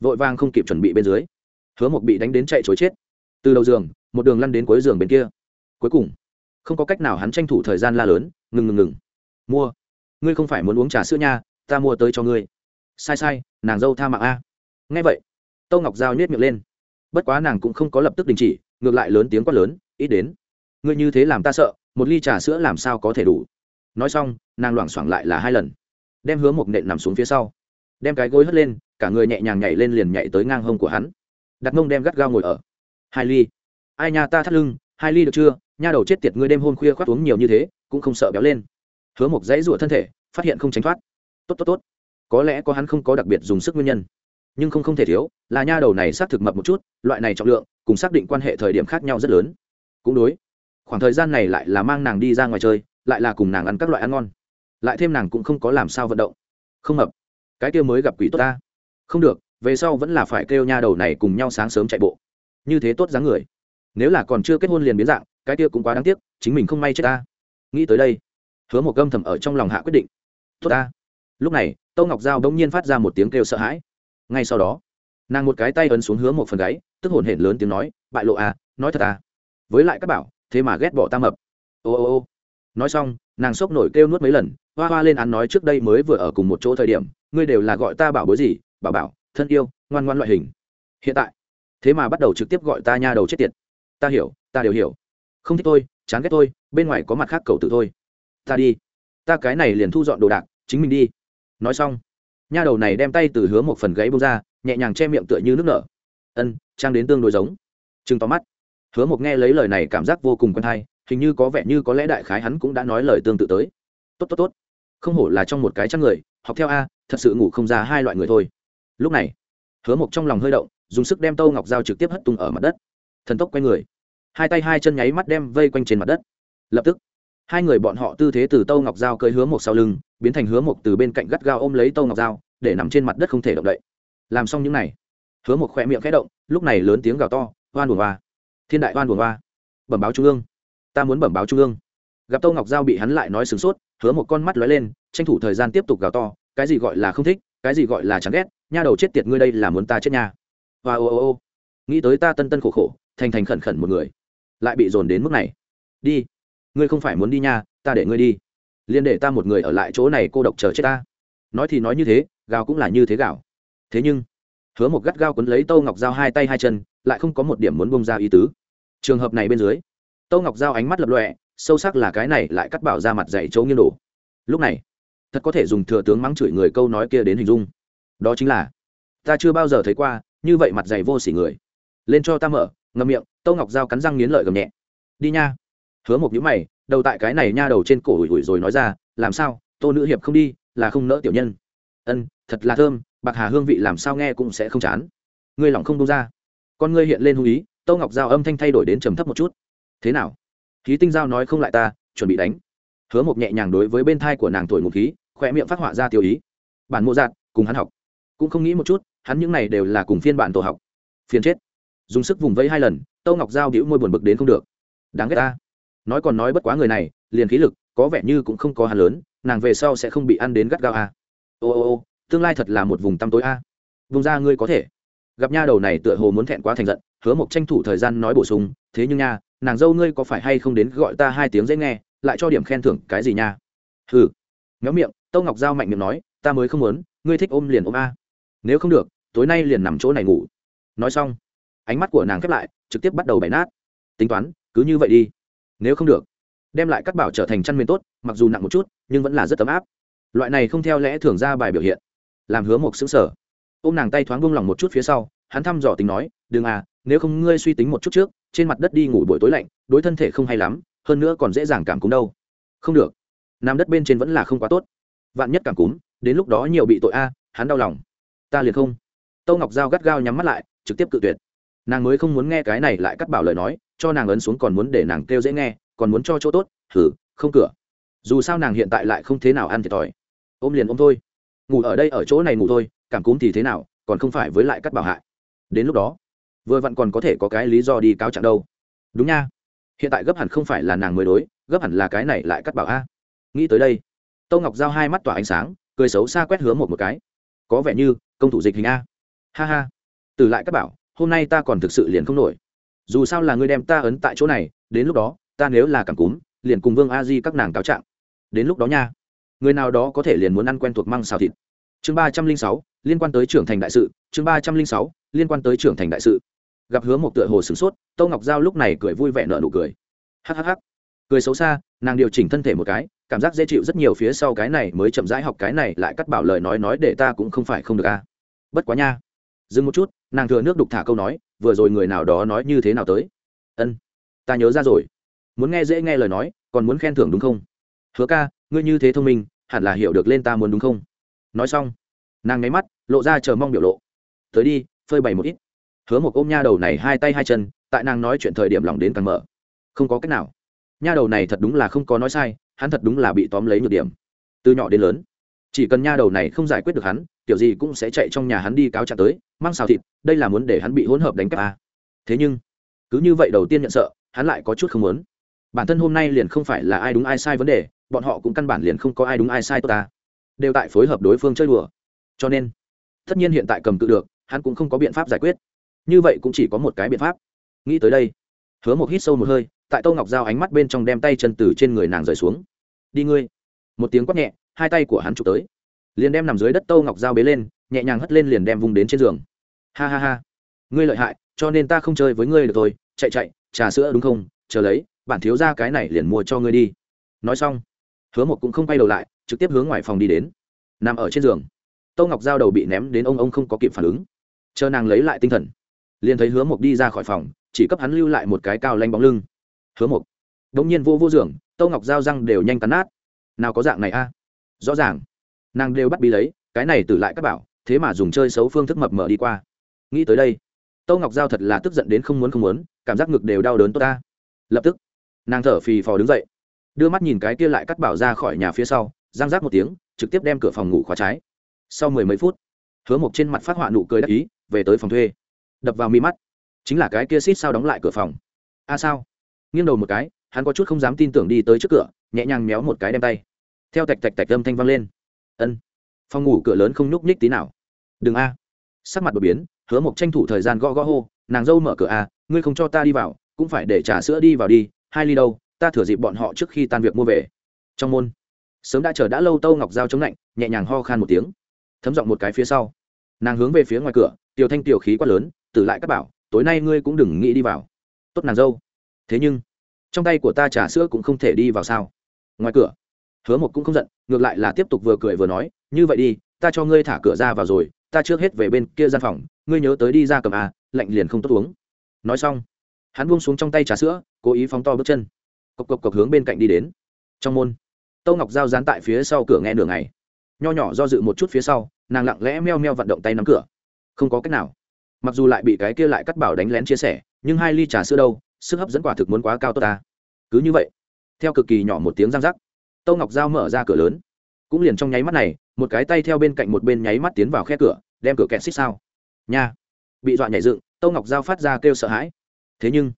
Vội vàng không kịp chuẩn bị bên dưới, hứa một bị đánh đến chạy chối chết. Từ đầu giường, một đường lăn đến cuối giường bên kia. Cuối cùng, không có cách nào hắn tranh thủ thời gian la lớn, ngừng ngừng ngừng. Mua, ngươi không phải muốn uống trà sữa nha, ta mua tới cho ngươi. Sai sai, nàng dâu tha mạng a. Nghe vậy, tâu ngọc giao nhét miệng lên bất quá nàng cũng không có lập tức đình chỉ, ngược lại lớn tiếng quát lớn, ít đến. Ngươi như thế làm ta sợ, một ly trà sữa làm sao có thể đủ? Nói xong, nàng loảng xoảng lại là hai lần. Đem hứa một nện nằm xuống phía sau. Đem cái gối hất lên, cả người nhẹ nhàng nhảy lên liền nhảy tới ngang hông của hắn. Đặt mông đem gắt gao ngồi ở. Hai ly. Ai nhà ta thắt lưng, hai ly được chưa? Nha đầu chết tiệt ngươi đêm hôm khuya khoác uống nhiều như thế, cũng không sợ béo lên. Hứa một dãy rủa thân thể, phát hiện không tránh thoát. Tốt tốt tốt. Có lẽ có hắn không có đặc biệt dùng sức nguyên nhân nhưng không không thể thiếu, là nha đầu này xác thực mập một chút, loại này trọng lượng, cùng xác định quan hệ thời điểm khác nhau rất lớn. Cũng đối, khoảng thời gian này lại là mang nàng đi ra ngoài chơi, lại là cùng nàng ăn các loại ăn ngon. Lại thêm nàng cũng không có làm sao vận động. Không mập. Cái kia mới gặp quỷ tốt ta. Không được, về sau vẫn là phải kêu nha đầu này cùng nhau sáng sớm chạy bộ. Như thế tốt dáng người. Nếu là còn chưa kết hôn liền biến dạng, cái kia cũng quá đáng tiếc, chính mình không may chết ta. Nghĩ tới đây, hứa một gâm thầm ở trong lòng hạ quyết định. Tốt ta. Lúc này, tâu ngọc giao đông nhiên phát ra một tiếng kêu sợ hãi ngay sau đó, nàng một cái tay ấn xuống hứa một phần gáy, tức hồn hển lớn tiếng nói, bại lộ à nói thật à. Với lại các bảo, thế mà ghét bỏ ta mập. Ô ô ô. Nói xong, nàng sốc nổi kêu nuốt mấy lần, hoa hoa lên án nói trước đây mới vừa ở cùng một chỗ thời điểm, ngươi đều là gọi ta bảo bối gì? Bảo bảo, thân yêu, ngoan ngoan loại hình. Hiện tại, thế mà bắt đầu trực tiếp gọi ta nha đầu chết tiệt. Ta hiểu, ta đều hiểu. Không thích tôi, chán ghét tôi, bên ngoài có mặt khác cầu tự thôi. Ta đi. Ta cái này liền thu dọn đồ đạc, chính mình đi. Nói xong nha đầu này đem tay từ hứa một phần gáy bông ra, nhẹ nhàng che miệng tựa như nước nở. Ân, trang đến tương đối giống. Chừng tóm mắt. Hứa một nghe lấy lời này cảm giác vô cùng quen thai hình như có vẻ như có lẽ đại khái hắn cũng đã nói lời tương tự tới. Tốt tốt tốt. Không hổ là trong một cái chắc người, học theo a, thật sự ngủ không ra hai loại người thôi. Lúc này, hứa mộc trong lòng hơi động, dùng sức đem tâu ngọc dao trực tiếp hất tung ở mặt đất. Thần tốc quay người. Hai tay hai chân nháy mắt đem vây quanh trên mặt đất. Lập tức hai người bọn họ tư thế từ tâu ngọc dao cơi hứa mộc sau lưng, biến thành hứa mộc từ bên cạnh gắt gao ôm lấy tâu ngọc dao để nằm trên mặt đất không thể động đậy. Làm xong những n à y hứa mộc khỏe miệng khẽ động, lúc này lớn tiếng gào to, oan buồn hoa thiên đại oan buồn hoa bẩm báo trung ương! Ta muốn bẩm báo trung ương! Gặp tâu ngọc giao bị hắn lại nói sửng sốt, hứa một con mắt lóe lên, tranh thủ thời gian tiếp tục gào to, cái gì gọi là không thích, cái gì gọi là chán ghét, nha đầu chết tiệt ngươi đây là muốn ta chết nha! Và ô ô ô! Nghĩ tới ta tân tân khổ khổ, thành thành khẩn khẩn một người, lại bị dồn đến mức này. Đi ngươi không phải muốn đi nha, ta để ngươi đi. Liền để ta một người ở lại chỗ này, cô độc chờ chết ta. Nói thì nói như thế, gào cũng là như thế gào. Thế nhưng, hứa một gắt gao quấn lấy tâu ngọc dao hai tay hai chân, lại không có một điểm muốn bông ra ý tứ. Trường hợp này bên dưới tâu ngọc dao ánh mắt lập lọe sâu sắc là cái này lại cắt bảo ra mặt dạy chỗ nghiêng đổ. Lúc này, thật có thể dùng thừa tướng mắng chửi người câu nói kia đến hình dung. Đó chính là, ta chưa bao giờ thấy qua, như vậy mặt dày vô s ỉ người. Lên cho ta mở, ngậm miệng tâu ngọc dao cắn răng nghiến lợi gầm nhẹ. Đi nha hứa một nhữ mày, đầu tại cái này nha đầu trên cổ ủi ủi rồi nói ra, làm sao? Tô nữ hiệp không đi, là không nỡ tiểu nhân. Ân, thật là thơm, bạc hà hương vị làm sao nghe cũng sẽ không chán. Ngươi lỏng không đông ra. Con ngươi hiện lên hung ý, tô ngọc giao âm thanh thay đổi đến trầm thấp một chút. Thế nào? Khí tinh giao nói không lại ta, chuẩn bị đánh. Hứa một nhẹ nhàng đối với bên thai của nàng thổi ngụ khí khoe miệng phát họa ra tiêu ý. Bản mộ giạt cùng hắn học. Cũng không nghĩ một chút, hắn những này đều là cùng phiên bản tổ học. Phiên chết. Dùng sức vùng vẫy hai lần, tô ngọc giao đĩu môi buồn bực đến không được. Đáng ghét ta nói còn nói bất quá người này, liền khí lực, có vẻ như cũng không có hắn lớn, nàng về sau sẽ không bị ăn đến gắt gao à. ô ô ô, tương lai thật là một vùng tăm tối a. À. vùng ra ngươi có thể. Gặp nha đầu này tựa hồ muốn thẹn quá thành giận, hứa mộc tranh thủ thời gian nói bổ sung, thế nhưng nha, nàng dâu ngươi có phải hay không đến gọi ta hai tiếng dễ nghe, lại cho điểm khen thưởng cái gì nha? Hừ. Méo miệng, tâu ngọc giao mạnh miệng nói, ta mới không muốn, ngươi thích ôm liền ôm a. Nếu không được, tối nay liền nằm chỗ này ngủ. Nói xong, ánh mắt của nàng khép lại, trực tiếp bắt đầu bày nát. Tính toán, cứ như vậy đi nếu không được, đem lại cắt bảo trở thành chăn mền tốt, mặc dù nặng một chút, nhưng vẫn là rất ấm áp. Loại này không theo lẽ thường ra bài biểu hiện, làm hứa một xứng sở ô m nàng tay thoáng buông lòng một chút phía sau, hắn thăm dò tính nói, đừng à nếu không ngươi suy tính một chút trước, trên mặt đất đi ngủ buổi tối lạnh, đối thân thể không hay lắm, hơn nữa còn dễ dàng cảm cúm đâu. Không được nằm đất bên trên vẫn là không quá tốt. Vạn nhất cảm cúm, đến lúc đó nhiều bị tội a, hắn đau lòng. Ta liền không. Tâu ngọc dao gắt gao nhắm mắt lại, trực tiếp cự tuyệt. Nàng mới không muốn nghe cái này lại cắt bảo lời nói cho nàng ấn xuống còn muốn để nàng kêu dễ nghe, còn muốn cho chỗ tốt thử không cửa. Dù sao nàng hiện tại lại không thế nào ăn thiệt thòi. Ôm liền ôm thôi. Ngủ ở đây ở chỗ này ngủ thôi, cảm cúm thì thế nào, còn không phải với lại cắt bảo hại. Đến lúc đó, vừa vặn còn có thể có cái lý do đi cáo trạng đâu. Đúng nha. Hiện tại gấp hẳn không phải là nàng mới đối, gấp hẳn là cái này lại cắt bảo a. Nghĩ tới đây tâu ngọc giao hai mắt tỏa ánh sáng, cười xấu xa quét hứa một một cái. Có vẻ như công thủ dịch hình a. Ha ha. Từ lại cắt bảo, hôm nay ta còn thực sự liền không nổi dù sao là ngươi đem ta ấn tại chỗ này, đến lúc đó, ta nếu là cảm cúm, liền cùng vương a di các nàng cáo trạng. Đến lúc đó nha, người nào đó có thể liền muốn ăn quen thuộc măng xào thịt. Chương ba trăm linh sáu, liên quan tới trưởng thành đại sự, chương ba trăm linh sáu, liên quan tới trưởng thành đại sự. Gặp hứa một tựa hồ sửng sốt tâu ngọc giao lúc này cười vui vẻ nợ nụ cười. Hhh cười xấu xa, nàng điều chỉnh thân thể một cái, cảm giác dễ chịu rất nhiều phía sau cái này mới chậm rãi học cái này lại cắt bảo lời nói nói để ta cũng không phải không được a. Bất quá nha. Dừng một chút, nàng thừa nước đục thả câu nói vừa rồi người nào đó nói như thế nào tới? Ân, ta nhớ ra rồi. Muốn nghe dễ nghe lời nói, còn muốn khen thưởng đúng không? Hứa ca, ngươi như thế thông minh, hẳn là hiểu được lên ta muốn đúng không? Nói xong, nàng nháy mắt, lộ ra chờ mong biểu lộ. Tới đi, phơi bày một ít. Hứa một ôm nha đầu này hai tay hai chân, tại nàng nói chuyện thời điểm lòng đến càng mở. Không có cách nào. Nha đầu này thật đúng là không có nói sai, hắn thật đúng là bị tóm lấy nhược điểm. Từ nhỏ đến lớn chỉ cần nha đầu này không giải quyết được hắn kiểu gì cũng sẽ chạy trong nhà hắn đi cáo trạng tới, mang xào thịt, đây là muốn để hắn bị hỗn hợp đánh cắp à. thế nhưng, cứ như vậy đầu tiên nhận sợ, hắn lại có chút không muốn. Bản thân hôm nay liền không phải là ai đúng ai sai vấn đề, bọn họ cũng căn bản liền không có ai đúng ai sai tốt ta. Đều tại phối hợp đối phương chơi đùa. Cho nên, tất nhiên hiện tại cầm cự được, hắn cũng không có biện pháp giải quyết. Như vậy cũng chỉ có một cái biện pháp. Nghĩ tới đây, hứa một hít sâu một hơi, tại tô ngọc giao ánh mắt bên trong đem tay chân từ trên người nàng rời xuống. Đi ngươi. Một tiếng quát nhẹ hai tay của hắn chụp tới. Liền đem nằm dưới đất tô ngọc giao bế lên nhẹ nhàng hất lên liền đem vung đến trên giường. Ha ha ha. Ngươi lợi hại cho nên ta không chơi với ngươi được thôi. Chạy chạy trà sữa đúng không? Chờ lấy bản thiếu ra cái này liền mua cho ngươi đi. Nói xong hứa một cũng không quay đầu lại trực tiếp hướng ngoài phòng đi đến. Nằm ở trên giường. Tâu ngọc giao đầu bị ném đến ông ông không có kịp phản ứng. Chờ nàng lấy lại tinh thần liền thấy hứa một đi ra khỏi phòng chỉ cấp hắn lưu lại một cái cao lanh bóng lưng. Hứa một, đ ỗ n g nhiên vô vô giường tâu ngọc giao răng đều nhanh cắn nát. Nào có dạng này a? Rõ ràng. Nàng đều bắt bí lấy, cái này tử lại các bảo, thế mà dùng chơi xấu phương thức mập mờ đi qua. Nghĩ tới đây, tâu ngọc giao thật là tức giận đến không muốn không muốn, cảm giác ngực đều đau đớn tốt ta. Lập tức, nàng thở phì phò đứng dậy, đưa mắt nhìn cái kia lại cắt bảo ra khỏi nhà phía sau giang rác một tiếng, trực tiếp đem cửa phòng ngủ khóa trái. Sau mười mấy phút, hứa mộc trên mặt phát họa nụ cười đắc ý, về tới phòng thuê. Đập vào mi mắt, chính là cái kia xít sao đóng lại cửa phòng. A à sao? Nghiêng đầu một cái, hắn có chút không dám tin tưởng đi tới trước cửa, nhẹ nhàng méo một cái đem tay theo tạch tạch tạch âm thanh vang lên. Ân. Phòng ngủ cửa lớn không nhúc nhích tí nào. Đừng a. Sắc mặt đột biến, hứa mộc tranh thủ thời gian gõ gõ hô, nàng dâu mở cửa a, ngươi không cho ta đi vào, cũng phải để trà sữa đi vào đi, hai ly đâu, ta thừa dịp bọn họ trước khi tan việc mua về. Trong môn, sớm đã chờ đã lâu tâu ngọc dao chống lạnh, nhẹ nhàng ho khan một tiếng. Thấm giọng một cái phía sau. Nàng hướng về phía ngoài cửa, tiểu thanh tiểu khí quát lớn, tử lại các bảo, tối nay ngươi cũng đừng nghĩ đi vào. Tốt nàng dâu. Thế nhưng, trong tay của ta trà sữa cũng không thể đi vào sao? Ngoài cửa hứa một cũng không giận, ngược lại là tiếp tục vừa cười vừa nói, như vậy đi, ta cho ngươi thả cửa ra vào rồi, ta trước hết về bên kia gian phòng, ngươi nhớ tới đi ra cầm à lạnh liền không tốt uống. Nói xong, hắn buông xuống trong tay trà sữa, cố ý phóng to bước chân. Cộc cộc cộc hướng bên cạnh đi đến. Trong môn, tâu ngọc giao dán tại phía sau cửa nghe nửa ngày. Nho nhỏ do dự một chút phía sau, nàng lặng lẽ meo meo vận động tay nắm cửa. Không có cách nào. Mặc dù lại bị cái kia lại cắt bảo đánh lén chia sẻ, nhưng hai ly trà sữa đâu, sức hấp dẫn quả thực muốn quá cao tốt ta. Cứ như vậy, theo cực kỳ nhỏ một tiếng răng rắc tâu ngọc giao mở ra cửa lớn. Cũng liền trong nháy mắt này, một cái tay theo bên cạnh một bên nháy mắt tiến vào khe cửa, đem cửa kẹt xích sao. Nha. Bị dọa nhảy dựng, tâu ngọc giao phát ra kêu sợ hãi. Thế nhưng,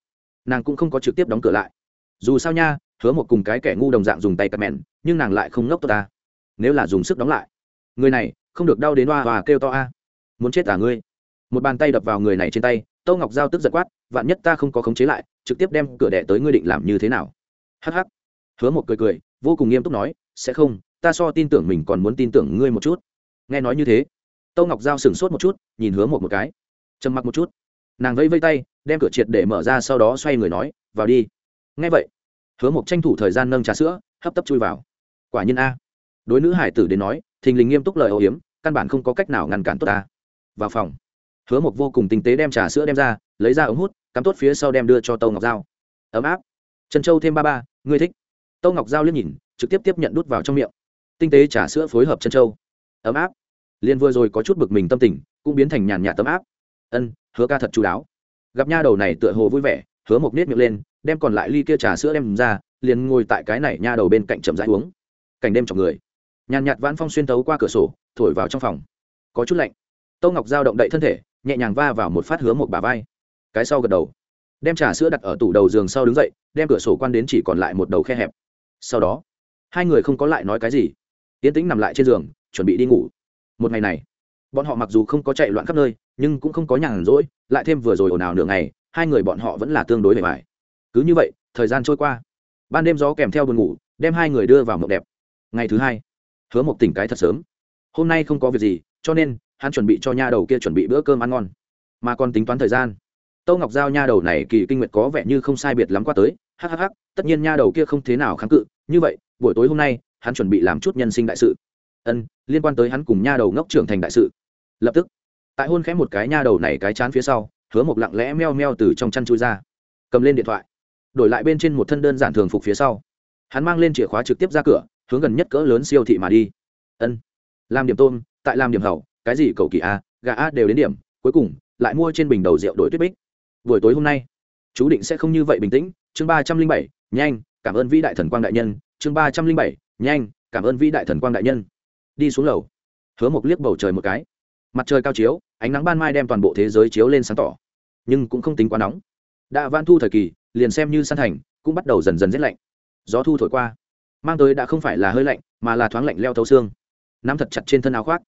nàng cũng không có trực tiếp đóng cửa lại. Dù sao nha, hứa một cùng cái kẻ ngu đồng dạng dùng tay cặp mẹn, nhưng nàng lại không ngốc tốt ta. Nếu là dùng sức đóng lại. Người này, không được đau đến oa và kêu to a. Muốn chết à ngươi? Một bàn tay đập vào người này trên tay, tâu ngọc giao tức giật quát, vạn nhất ta không có khống chế lại, trực tiếp đem cửa đẻ tới ngươi định làm như thế nào? Hh hứa một cười cười vô cùng nghiêm túc nói, sẽ không, ta so tin tưởng mình còn muốn tin tưởng ngươi một chút. Nghe nói như thế, tâu ngọc giao sửng sốt một chút, nhìn hứa một một cái. Trầm mặc một chút. Nàng vẫy vây tay, đem cửa triệt để mở ra sau đó xoay người nói, vào đi. Nghe vậy, hứa một tranh thủ thời gian nâng trà sữa, hấp tấp chui vào. Quả nhiên a. Đối nữ hải tử đến nói, thình lình nghiêm túc lời âu hiếm, căn bản không có cách nào ngăn cản tốt ta. Vào phòng, hứa một vô cùng tinh tế đem trà sữa đem ra, lấy ra ống hút, cắm tốt phía sau đem đưa cho tâu ngọc dao ấm áp. Trần châu thêm ba ba, ngươi thích tâu ngọc Giao liếc nhìn, trực tiếp tiếp nhận đút vào trong miệng. Tinh tế trà sữa phối hợp chân châu. Ấm áp. Liên vừa rồi có chút bực mình tâm tình, cũng biến thành nhàn nhạt tấm áp. Ân, hứa ca thật chú đáo. Gặp nha đầu này tựa hồ vui vẻ, hứa một nết miệng lên, đem còn lại ly kia trà sữa đem ra, liền ngồi tại cái này nha đầu bên cạnh chậm rãi uống. Cảnh đêm chọc người. Nhàn nhạt vãn phong xuyên tấu qua cửa sổ, thổi vào trong phòng. Có chút lạnh. Tâu ngọc giao động đậy thân thể, nhẹ nhàng va vào một phát hứa một bà vai. Cái sau gật đầu. Đem trà sữa đặt ở tủ đầu giường sau đứng dậy, đem cửa sổ quan đến chỉ còn lại một đầu khe hẹp sau đó, hai người không có lại nói cái gì. Tiến tĩnh nằm lại trên giường, chuẩn bị đi ngủ. Một ngày này, bọn họ mặc dù không có chạy loạn khắp nơi, nhưng cũng không có nhàn rỗi, lại thêm vừa rồi ồn ào nửa ngày, hai người bọn họ vẫn là tương đối bề bài cứ như vậy, thời gian trôi qua. Ban đêm gió kèm theo buồn ngủ, đem hai người đưa vào mộng đẹp. Ngày thứ hai, hứa một tỉnh cái thật sớm. Hôm nay không có việc gì, cho nên, hắn chuẩn bị cho nha đầu kia chuẩn bị bữa cơm ăn ngon. Mà còn tính toán thời gian. Tâu ngọc giao nha đầu này kỳ kinh nguyệt có vẻ như không sai biệt lắm qua tới hhh tất nhiên nha đầu kia không thế nào kháng cự, như vậy, buổi tối hôm nay, hắn chuẩn bị làm chút nhân sinh đại sự. Ân, liên quan tới hắn cùng nha đầu ngốc trưởng thành đại sự. Lập tức, tại hôn khẽ một cái nha đầu này cái chán phía sau, hứa một lặng lẽ meo meo từ trong chăn chui ra. Cầm lên điện thoại, đổi lại bên trên một thân đơn giản thường phục phía sau. Hắn mang lên chìa khóa trực tiếp ra cửa, hướng gần nhất cỡ lớn siêu thị mà đi. Ân, làm điểm tôm, tại làm điểm hầu, cái gì cầu kỳ a, gà a đều đến điểm, cuối cùng, lại mua trên bình đầu rượu đổi tuyết bích. Buổi tối hôm nay, chú định sẽ không như vậy bình tĩnh chương ba trăm linh bảy, nhanh, cảm ơn vĩ đại thần quang đại nhân. Chương ba trăm linh bảy, nhanh, cảm ơn vĩ đại thần quang đại nhân. Đi xuống lầu. Hứa một liếc bầu trời một cái. Mặt trời cao chiếu, ánh nắng ban mai đem toàn bộ thế giới chiếu lên sáng tỏ. Nhưng cũng không tính quá nóng. Đã van thu thời kỳ, liền xem như san thành, cũng bắt đầu dần dần rét lạnh. Gió thu thổi qua. Mang tới đã không phải là hơi lạnh, mà là thoáng lạnh leo thấu xương. Nắm thật chặt trên thân áo khoác.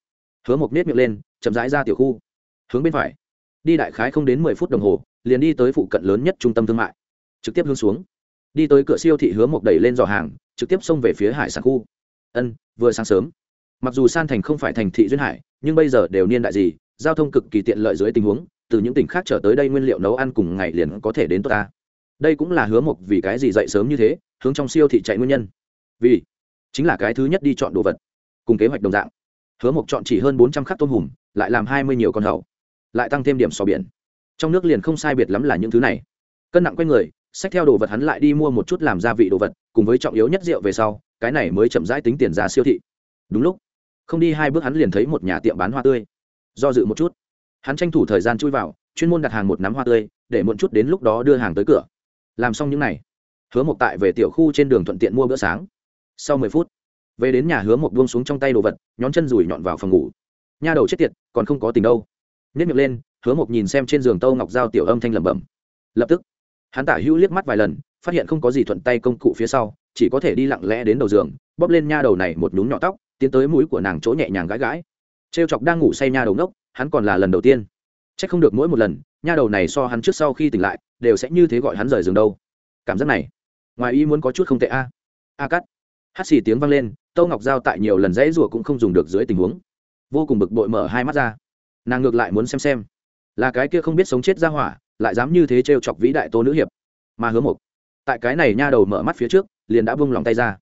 Hứa một nết miệng lên, chậm rãi ra tiểu khu. Hướng bên phải. Đi đại khái không đến mười phút đồng hồ, liền đi tới phụ cận lớn nhất trung tâm thương mại trực tiếp hướng xuống. Đi tới cửa siêu thị hứa mộc đẩy lên giò hàng, trực tiếp xông về phía hải sản khu. Ân, vừa sáng sớm. Mặc dù san thành không phải thành thị duyên hải, nhưng bây giờ đều niên đại gì, giao thông cực kỳ tiện lợi dưới tình huống, từ những tỉnh khác trở tới đây nguyên liệu nấu ăn cùng ngày liền có thể đến tốt ta. Đây cũng là hứa mộc vì cái gì dậy sớm như thế, hướng trong siêu thị chạy nguyên nhân. Vì, chính là cái thứ nhất đi chọn đồ vật. Cùng kế hoạch đồng dạng. Hứa mộc chọn chỉ hơn bốn trăm khắc tôm hùm, lại làm hai mươi nhiều con hầu. Lại tăng thêm điểm sò biển. Trong nước liền không sai biệt lắm là những thứ này. Cân nặng q u a n người xách theo đồ vật hắn lại đi mua một chút làm gia vị đồ vật, cùng với trọng yếu nhất rượu về sau, cái này mới chậm rãi tính tiền ra siêu thị. Đúng lúc, không đi hai bước hắn liền thấy một nhà tiệm bán hoa tươi. Do dự một chút, hắn tranh thủ thời gian chui vào, chuyên môn đặt hàng một nắm hoa tươi, để muộn chút đến lúc đó đưa hàng tới cửa. Làm xong những n à y hứa mộc tại về tiểu khu trên đường thuận tiện mua bữa sáng. Sau mười phút, về đến nhà hứa mộc buông xuống trong tay đồ vật, nhón chân rủi nhọn vào phòng ngủ. Nha đầu chết tiệt, còn không có tình đâu. Nhất miệng lên, hứa mộc nhìn xem trên giường tâu ngọc giao tiểu âm thanh lẩm bẩm. Lập tức hắn tả hữu liếc mắt vài lần, phát hiện không có gì thuận tay công cụ phía sau, chỉ có thể đi lặng lẽ đến đầu giường, bóp lên nha đầu này một nhúng nhỏ tóc, tiến tới mũi của nàng chỗ nhẹ nhàng gãi gãi. Trêu chọc đang ngủ say nha đầu ngốc, hắn còn là lần đầu tiên. C h ắ c không được mỗi một lần, nha đầu này so hắn trước sau khi tỉnh lại, đều sẽ như thế gọi hắn rời giường đâu. Cảm giác này, ngoài ý muốn có chút không tệ a. A cắt. Hắt xì tiếng vang lên tâu ngọc giao tại nhiều lần dãy rủa cũng không dùng được dưới tình huống. Vô cùng bực bội mở hai mắt ra. Nàng ngược lại muốn xem xem. Là cái kia không biết sống chết ra hỏa lại dám như thế trêu chọc vĩ đại tô nữ hiệp. Mà hứa mộc tại cái này nha đầu mở mắt phía trước, liền đã vung lòng tay ra.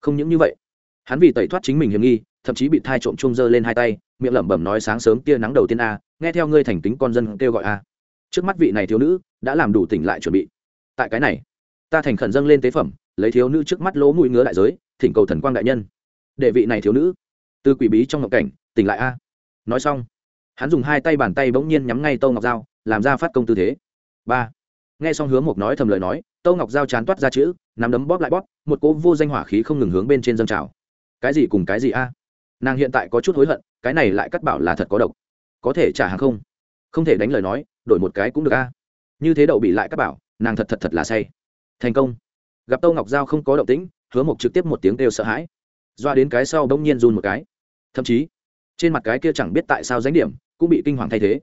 Không những như vậy, hắn vì tẩy thoát chính mình hiểm nghi, thậm chí bị thai trộm chung dơ lên hai tay, miệng lẩm bẩm nói sáng sớm tia nắng đầu tiên a, nghe theo ngươi thành tính con dân kêu gọi a. Trước mắt vị này thiếu nữ đã làm đủ tỉnh lại chuẩn bị. Tại cái này, ta thành khẩn dâng lên tế phẩm, lấy thiếu nữ trước mắt lỗ mũi ngứa đại giới, thỉnh cầu thần quang đại nhân. Để vị này thiếu nữ, từ quỷ bí trong ngọc cảnh, tỉnh lại a. Nói xong, hắn dùng hai tay bàn tay bỗng nhiên nhắm ngay tâu ngọc dao làm ra phát công tư thế. Ba. Nghe xong hướng mục nói thầm lời nói, tâu ngọc dao chán toát ra chữ, nắm đấm bóp lại bóp, một cỗ vô danh hỏa khí không ngừng hướng bên trên dâng trào. Cái gì cùng cái gì a? À? Nàng hiện tại có chút hối hận, cái này lại cắt bảo là thật có độc. Có thể trả hàng không? Không thể đánh lời nói, đổi một cái cũng được a. À? Như thế đậu bị lại cắt bảo, nàng thật thật thật là say. Thành công. Gặp tâu ngọc giao không có động tĩnh, hứa mộc trực tiếp một tiếng kêu sợ hãi. Doa đến cái sau đông nhiên run một cái. Thậm chí, trên mặt cái kia chẳng biết tại sao dánh điểm, cũng bị kinh hoàng thay thế.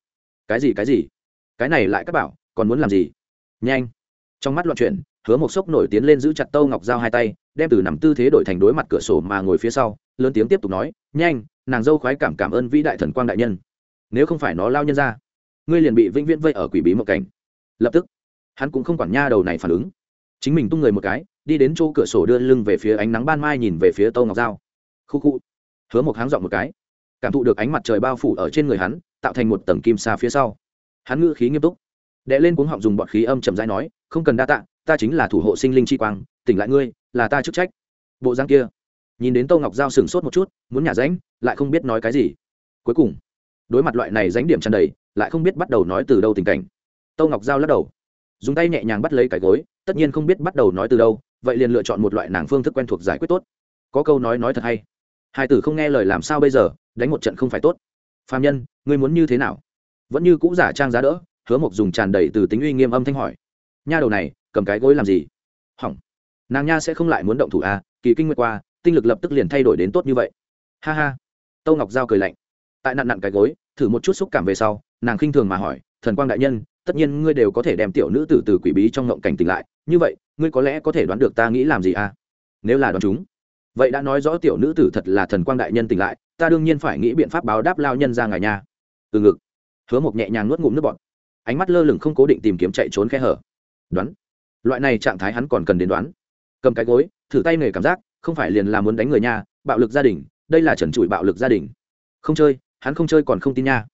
Cái gì cái gì? Cái này lại các bảo, còn muốn làm gì? Nhanh. Trong mắt loạn chuyển, hứa một sốc nổi tiến lên giữ chặt tâu ngọc dao hai tay, đem từ nằm tư thế đổi thành đối mặt cửa sổ mà ngồi phía sau, lớn tiếng tiếp tục nói, nhanh, nàng dâu khoái cảm cảm ơn vĩ đại thần quang đại nhân. Nếu không phải nó lao nhân ra, ngươi liền bị vĩnh viễn vây ở quỷ bí một cảnh. Lập tức, hắn cũng không quản nha đầu này phản ứng. Chính mình tung người một cái, đi đến chỗ cửa sổ đưa lưng về phía ánh nắng ban mai nhìn về phía tâu ngọc dao khu khu. Hứa một háng dọn một cái. Cảm thụ được ánh mặt trời bao phủ ở trên người hắn, tạo thành một tầng kim xa phía sau hắn ngữ khí nghiêm túc. Đệ lên cuống họng dùng bọt khí âm trầm rãi nói, không cần đa tạ, ta chính là thủ hộ sinh linh chi quang, tỉnh lại ngươi, là ta chức trách. Bộ giang kia, nhìn đến tô ngọc giao sừng sốt một chút, muốn nhả ránh, lại không biết nói cái gì. Cuối cùng, đối mặt loại này ránh điểm tràn đầy, lại không biết bắt đầu nói từ đâu tình cảnh. Tô ngọc giao lắc đầu, dùng tay nhẹ nhàng bắt lấy cái gối, tất nhiên không biết bắt đầu nói từ đâu, vậy liền lựa chọn một loại nàng phương thức quen thuộc giải quyết tốt. Có câu nói nói thật hay. Hai tử không nghe lời làm sao bây giờ, đánh một trận không phải tốt. Phạm nhân, ngươi muốn như thế nào? Vẫn như cũ giả trang giá đỡ, hứa mộc dùng tràn đầy từ tính uy nghiêm âm thanh hỏi. Nha đầu này, cầm cái gối làm gì? Hỏng. Nàng nha sẽ không lại muốn động thủ à kỳ kinh nguyệt qua, tinh lực lập tức liền thay đổi đến tốt như vậy. Ha ha. Tâu ngọc giao cười lạnh. Tại nặn nặn cái gối, thử một chút xúc cảm về sau, nàng khinh thường mà hỏi, thần quang đại nhân, tất nhiên ngươi đều có thể đem tiểu nữ tử từ quỷ bí trong ngộng cảnh tỉnh lại, như vậy, ngươi có lẽ có thể đoán được ta nghĩ làm gì à? Nếu là đoán chúng. Vậy đã nói rõ tiểu nữ tử thật là thần quang đại nhân tỉnh lại, ta đương nhiên phải nghĩ biện pháp báo đáp lao nhân ra ngài nha. Từ ngực hứa một nhẹ nhàng nuốt ngụm nước bọt. Ánh mắt lơ lửng không cố định tìm kiếm chạy trốn khe hở. Đoán. Loại này trạng thái hắn còn cần đến đoán. Cầm cái gối, thử tay nghề cảm giác, không phải liền là muốn đánh người nha, bạo lực gia đình, đây là trần trụi bạo lực gia đình. Không chơi, hắn không chơi còn không tin nha.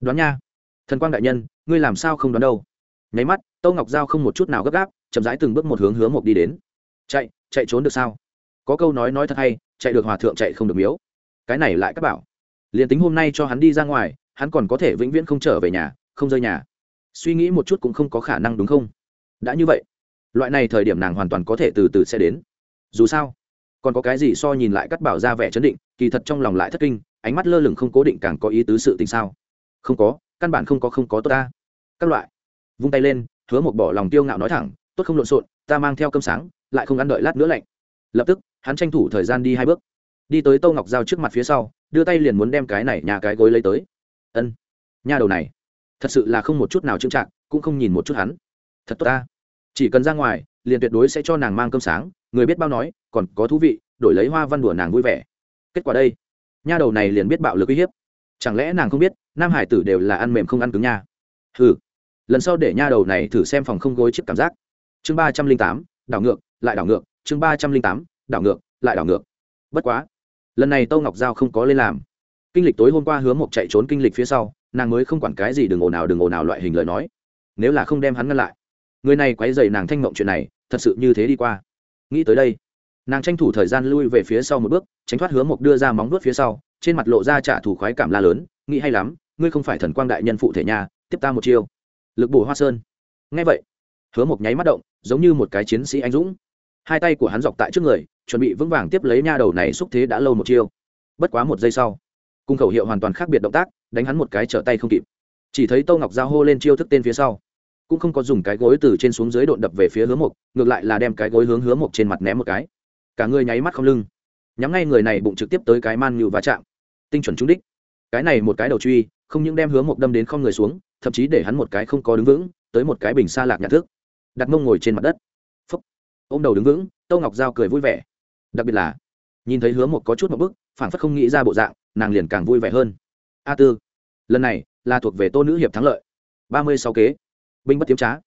Đoán nha. Thần quang đại nhân, ngươi làm sao không đoán đâu? Nháy mắt, tâu ngọc giao không một chút nào gấp gáp, chậm rãi từng bước một hướng hứa một đi đến. Chạy chạy trốn được sao? Có câu nói nói thật hay, chạy được hòa thượng chạy không được miếu. Cái này lại các bảo. Liền tính hôm nay cho hắn đi ra ngoài hắn còn có thể vĩnh viễn không trở về nhà, không rơi nhà. Suy nghĩ một chút cũng không có khả năng đúng không? Đã như vậy, loại này thời điểm nàng hoàn toàn có thể từ từ sẽ đến. Dù sao, còn có cái gì so nhìn lại cắt bảo ra vẻ chấn định, kỳ thật trong lòng lại thất kinh, ánh mắt lơ lửng không cố định càng có ý tứ sự tình sao? Không có, căn bản không có không có tốt ta. Các loại, vung tay lên, hứa một bỏ lòng tiêu ngạo nói thẳng, tốt không lộn xộn, ta mang theo cơm sáng, lại không ăn đợi lát nữa lạnh. Lập tức, hắn tranh thủ thời gian đi hai bước. Đi tới tô ngọc giao trước mặt phía sau, đưa tay liền muốn đem cái này nhà cái gối lấy tới ân nha đầu này thật sự là không một chút nào trưng trạng cũng không nhìn một chút hắn. thật tốt ta. chỉ cần ra ngoài, liền tuyệt đối sẽ cho nàng mang cơm sáng, người biết bao nói, còn có thú vị, đổi lấy hoa văn đùa nàng vui vẻ. kết quả đây, nha đầu này liền biết bạo lực uy hiếp. chẳng lẽ nàng không biết, nam hải tử đều là ăn mềm không ăn cứng nha. ừ lần sau để nha đầu này thử xem phòng không gối chiếc cảm giác. chương ba trăm linh tám, đảo ngược, lại đảo ngược, chương ba trăm linh tám, đảo ngược, lại đảo ngược. bất quá, lần này tâu ngọc giao không có lên làm kinh lịch tối hôm qua hứa mộc chạy trốn kinh lịch phía sau, nàng mới không quản cái gì đừng ồn nào đừng ồn nào loại hình lời nói. Nếu là không đem hắn ngăn lại. Người này quấy dày nàng thanh mộng chuyện này, thật sự như thế đi qua. Nghĩ tới đây, nàng tranh thủ thời gian lui về phía sau một bước, tránh thoát hứa mộc đưa ra móng vuốt phía sau, trên mặt lộ ra trả thù khoái cảm la lớn, nghĩ hay lắm, ngươi không phải thần quang đại nhân phụ thể nhà tiếp ta một chiêu. Lực bổ hoa sơn. Ngay vậy, hứa mộc nháy mắt động, giống như một cái chiến sĩ anh dũng. Hai tay của hắn dọc tại trước người, chuẩn bị vững vàng tiếp lấy nha đầu này xúc thế đã lâu một chiêu. Bất quá một giây sau cung khẩu hiệu hoàn toàn khác biệt động tác, đánh hắn một cái trở tay không kịp. Chỉ thấy tô ngọc giao hô lên chiêu thức tên phía sau. Cũng không có dùng cái gối từ trên xuống dưới độn đập về phía hứa mộc, ngược lại là đem cái gối hướng hứa mộc trên mặt ném một cái. Cả người nháy mắt không lưng. Nhắm ngay người này bụng trực tiếp tới cái man ngự và chạm. Tinh chuẩn trúng đích. Cái này một cái đầu truy, không những đem hứa mộc đâm đến không người xuống, thậm chí để hắn một cái không có đứng vững, tới một cái bình xa lạc nhà thức. Đặt mông ngồi trên mặt đất. Phúc. Ôm đầu đứng vững, tâu ngọc giao cười vui vẻ. Đặc biệt là, nhìn thấy hứa một có chút một bức phản phất không nghĩ ra bộ dạng nàng liền càng vui vẻ hơn. A tư, lần này là thuộc về tô nữ hiệp thắng lợi. Ba mươi sáu kế. Binh bất tiếm trá.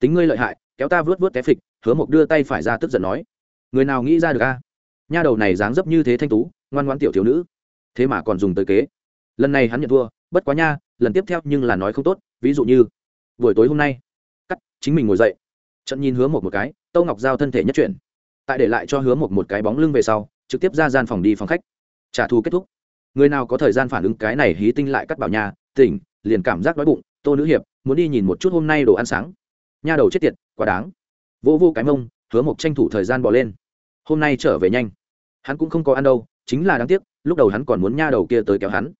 Tính ngươi lợi hại, kéo ta vớt vớt té phịch, hứa mộc đưa tay phải ra tức giận nói. Người nào nghĩ ra được a? Nha đầu này dáng dấp như thế thanh tú, ngoan ngoan tiểu thiếu nữ. Thế mà còn dùng tới kế. Lần này hắn nhận thua, bất quá nha, lần tiếp theo nhưng là nói không tốt, ví dụ như, buổi tối hôm nay, cắt, chính mình ngồi dậy. Trận nhìn hứa một một cái, tâu ngọc giao thân thể nhất chuyển. Tại để lại cho hứa một một cái bóng lưng về sau, trực tiếp ra gian phòng đi phòng khách. Trả thù kết thúc người nào có thời gian phản ứng cái này hí tinh lại cắt bảo nhà tỉnh, liền cảm giác đói bụng, tô nữ hiệp, muốn đi nhìn một chút hôm nay đồ ăn sáng. Nha đầu chết tiệt, quá đáng. Vô vô cái mông, hứa một tranh thủ thời gian bỏ lên. Hôm nay trở về nhanh. Hắn cũng không có ăn đâu, chính là đáng tiếc, lúc đầu hắn còn muốn nha đầu kia tới kéo hắn.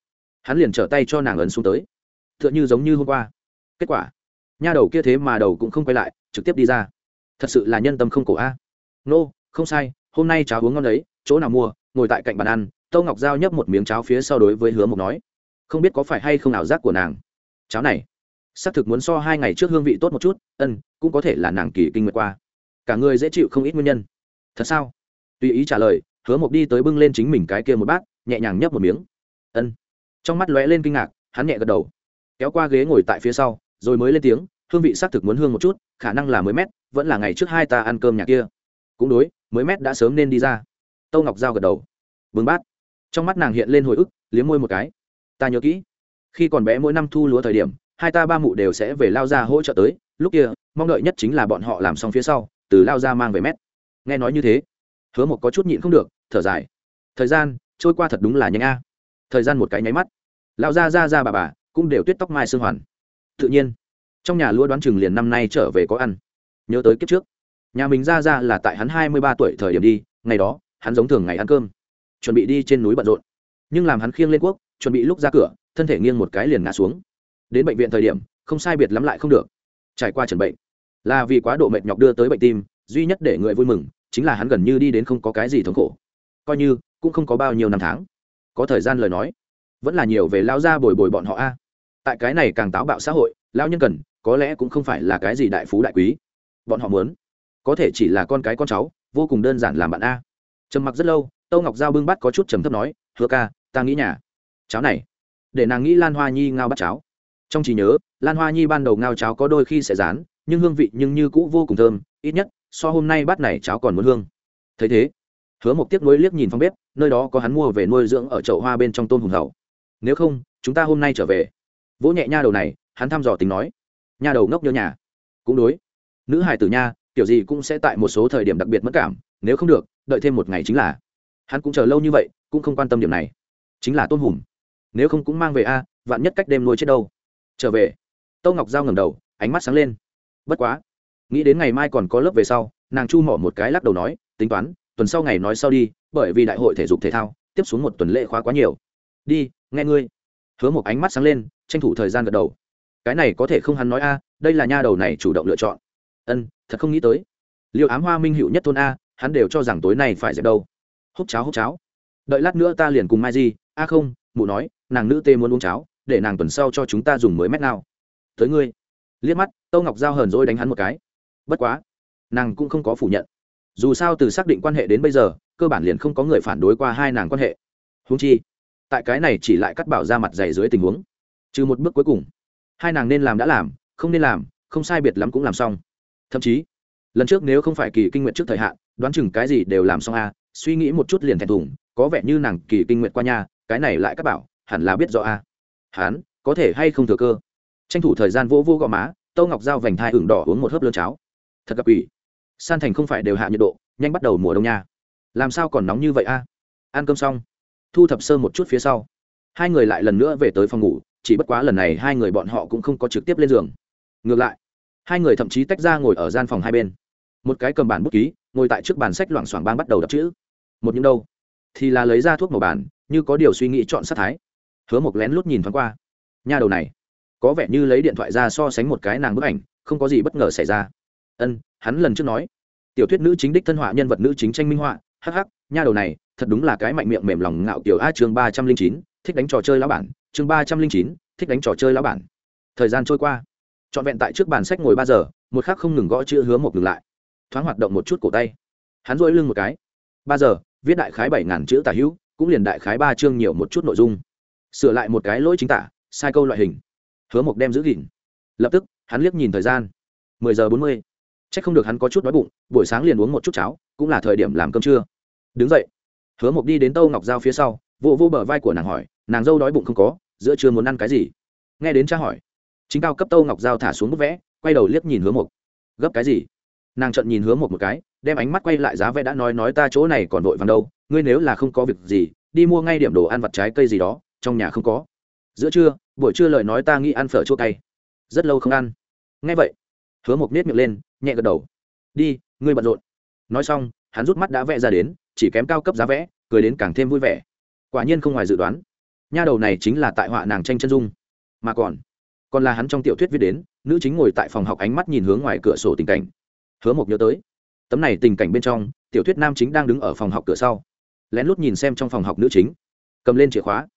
Hắn liền trở tay cho nàng ấn xuống tới. T h ư ợ n h ư giống như hôm qua. Kết quả, nha đầu kia thế mà đầu cũng không quay lại, trực tiếp đi ra. Thật sự là nhân tâm không cổ a. Nô, không sai, hôm nay cháo uống ngon đấy, chỗ nào mua, ngồi tại cạnh bàn ăn tâu ngọc giao nhấp một miếng cháo phía sau đối với hứa mộc nói, không biết có phải hay không ảo giác của nàng. Cháo này, xác thực muốn so hai ngày trước hương vị tốt một chút, ân, cũng có thể là nàng kỳ kinh nguyệt qua. Cả người dễ chịu không ít nguyên nhân. Thật sao? Tùy ý trả lời, hứa mộc đi tới bưng lên chính mình cái kia một bát, nhẹ nhàng nhấp một miếng. Ân. Trong mắt lóe lên kinh ngạc, hắn nhẹ gật đầu, kéo qua ghế ngồi tại phía sau, rồi mới lên tiếng, hương vị xác thực muốn hương một chút, khả năng là mới mét, vẫn là ngày trước hai ta ăn cơm nhà kia. Cũng đối, mới mét đã sớm nên đi ra. Tâu ngọc giao gật đầu, bưng bát trong mắt nàng hiện lên hồi ức, liếm môi một cái. Ta nhớ kỹ. Khi còn bé mỗi năm thu lúa thời điểm, hai ta ba mụ đều sẽ về lao ra hỗ trợ tới. Lúc kia, mong đợi nhất chính là bọn họ làm xong phía sau, từ lao ra mang về mét. Nghe nói như thế, hứa một có chút nhịn không được, thở dài. Thời gian, trôi qua thật đúng là nhanh a. Thời gian một cái nháy mắt. Lao gia ra ra bà bà, cũng đều tuyết tóc mai sương hoàn. Tự nhiên, trong nhà lúa đoán chừng liền năm nay trở về có ăn. Nhớ tới kiếp trước, nhà mình ra ra là tại hắn hai mươi ba tuổi thời điểm đi, ngày đó, hắn giống thường ngày ăn cơm chuẩn bị đi trên núi bận rộn. Nhưng làm hắn khiêng lên quốc, chuẩn bị lúc ra cửa, thân thể nghiêng một cái liền ngã xuống. Đến bệnh viện thời điểm, không sai biệt lắm lại không được. Trải qua trần bệnh, là vì quá độ mệt nhọc đưa tới bệnh tim, duy nhất để người vui mừng chính là hắn gần như đi đến không có cái gì thống khổ. Coi như, cũng không có bao nhiêu năm tháng. Có thời gian lời nói, vẫn là nhiều về lao ra bồi bồi bọn họ a. Tại cái này càng táo bạo xã hội, lao nhân cần, có lẽ cũng không phải là cái gì đại phú đại quý. Bọn họ muốn, có thể chỉ là con cái con cháu, vô cùng đơn giản làm bạn a. Trầm mặc rất lâu tâu ngọc giao bưng bắt có chút trầm thấp nói, hứa ca, ta nghĩ nhà. Cháo này. Để nàng nghĩ lan hoa nhi ngao bắt cháo. Trong trí nhớ, lan hoa nhi ban đầu ngao cháo có đôi khi sẽ rán, nhưng hương vị nhưng như cũ vô cùng thơm, ít nhất, so hôm nay bát này cháo còn muốn hương. Thấy thế, hứa một tiếc nuối liếc nhìn phong bếp, nơi đó có hắn mua về nuôi dưỡng ở chậu hoa bên trong tôm hùng hậu. Nếu không, chúng ta hôm nay trở về. Vỗ nhẹ nha đầu này, hắn thăm dò tính nói. Nha đầu ngốc nhớ nhà. Cũng đối. Nữ hài tử nha, kiểu gì cũng sẽ tại một số thời điểm đặc biệt mất cảm, nếu không được, đợi thêm một ngày chính là hắn cũng chờ lâu như vậy, cũng không quan tâm điểm này. Chính là tôn hùm. Nếu không cũng mang về a, vạn nhất cách đêm nuôi chết đâu. Trở về. Tâu ngọc giao ngầm đầu, ánh mắt sáng lên. Bất quá. Nghĩ đến ngày mai còn có lớp về sau, nàng chu mỏ một cái lắc đầu nói, tính toán, tuần sau ngày nói sau đi, bởi vì đại hội thể dục thể thao, tiếp xuống một tuần lễ khóa quá nhiều. Đi, nghe ngươi. Hứa một ánh mắt sáng lên, tranh thủ thời gian gật đầu. Cái này có thể không hắn nói a, đây là nha đầu này chủ động lựa chọn. Ân, thật không nghĩ tới. Liệu ám hoa minh hữu nhất thôn a, hắn đều cho rằng tối nay phải dẹp đâu hút cháo hút cháo. Đợi lát nữa ta liền cùng mai di, a không, mụ nói, nàng nữ tê muốn uống cháo, để nàng tuần sau cho chúng ta dùng mới mét nào. Tới ngươi. Liếc mắt, tâu ngọc giao hờn dỗi đánh hắn một cái. Bất quá, nàng cũng không có phủ nhận. Dù sao từ xác định quan hệ đến bây giờ, cơ bản liền không có người phản đối qua hai nàng quan hệ. Húng chi, tại cái này chỉ lại cắt bảo ra mặt dày dưới tình huống. Trừ một bước cuối cùng, hai nàng nên làm đã làm, không nên làm, không sai biệt lắm cũng làm xong. Thậm chí, lần trước nếu không phải kỳ kinh nguyện trước thời hạn, đoán chừng cái gì đều làm xong a suy nghĩ một chút liền thẹn thùng, có vẻ như nàng kỳ kinh nguyện qua nhà cái này lại các bảo, hẳn là biết rõ a. Hán, có thể hay không thừa cơ? Tranh thủ thời gian vỗ vô gò má, tâu ngọc dao vành thai hưởng đỏ uống một hớp lơn cháo. Thật gặp ủy san thành không phải đều hạ nhiệt độ, nhanh bắt đầu mùa đông nha. Làm sao còn nóng như vậy a? Ăn cơm xong, thu thập sơ một chút phía sau. Hai người lại lần nữa về tới phòng ngủ, chỉ bất quá lần này hai người bọn họ cũng không có trực tiếp lên giường. Ngược lại, hai người thậm chí tách ra ngồi ở gian phòng hai bên. Một cái cầm bản bút ký, ngồi tại trước bàn sách loảng xoảng bang bắt đầu đọc chữ một những đâu? Thì là lấy ra thuốc màu bản, như có điều suy nghĩ chọn sát thái. Hứa một lén lút nhìn thoáng qua. Nha đầu này, có vẻ như lấy điện thoại ra so sánh một cái nàng bức ảnh, không có gì bất ngờ xảy ra. Ân, hắn lần trước nói, tiểu thuyết nữ chính đích thân họa, nhân vật nữ chính tranh minh họa, hắc hắc, nha đầu này, thật đúng là cái mạnh miệng mềm lòng ngạo kiểu a chương ba trăm linh chín, thích đánh trò chơi lão bản, chương ba trăm linh chín, thích đánh trò chơi lão bản. Thời gian trôi qua, trọn vẹn tại trước bàn sách ngồi ba giờ, một khắc không ngừng gõ chữ hứa một ngừng lại, thoáng hoạt động một chút cổ tay. Hắn dỗi lưng một cái ba giờ, viết đại khái bảy ngàn chữ tả hữu, cũng liền đại khái ba chương nhiều một chút nội dung. Sửa lại một cái lỗi chính tả, sai câu loại hình. Hứa mộc đem giữ gìn. Lập tức, hắn liếc nhìn thời gian. Mười giờ bốn mươi. C h ắ c không được hắn có chút đói bụng, buổi sáng liền uống một chút cháo, cũng là thời điểm làm cơm trưa. Đứng dậy, hứa mộc đi đến tâu ngọc giao phía sau vô vô bờ vai của nàng hỏi, nàng dâu đói bụng không có, giữa chưa muốn ăn cái gì? Nghe đến cha hỏi, chính cao cấp tâu ngọc giao thả xuống bức vẽ, quay đầu liếc nhìn hứa mộc. Gấp cái gì? Nàng trận nhìn hứa một một cái, đem ánh mắt quay lại giá vẽ đã nói nói ta chỗ này còn vội vàng đâu, ngươi nếu là không có việc gì, đi mua ngay điểm đồ ăn vặt trái cây gì đó, trong nhà không có. Giữa trưa, buổi trưa lời nói ta nghĩ ăn phở chua cay. Rất lâu không ăn. Ngay vậy. Hứa một nết miệng lên, nhẹ gật đầu. Đi, ngươi bận rộn. Nói xong, hắn rút mắt đã vẽ ra đến, chỉ kém cao cấp giá vẽ, cười đến càng thêm vui vẻ. Quả nhiên không ngoài dự đoán. Nha đầu này chính là tại họa nàng tranh chân dung. Mà còn còn là hắn trong tiểu thuyết viết đến, nữ chính ngồi tại phòng học ánh mắt nhìn hướng ngoài cửa sổ tình cảnh hứa mộc nhớ tới. Tấm này tình cảnh bên trong, tiểu thuyết nam chính đang đứng ở phòng học cửa sau. Lén lút nhìn xem trong phòng học nữ chính. Cầm lên chìa khóa.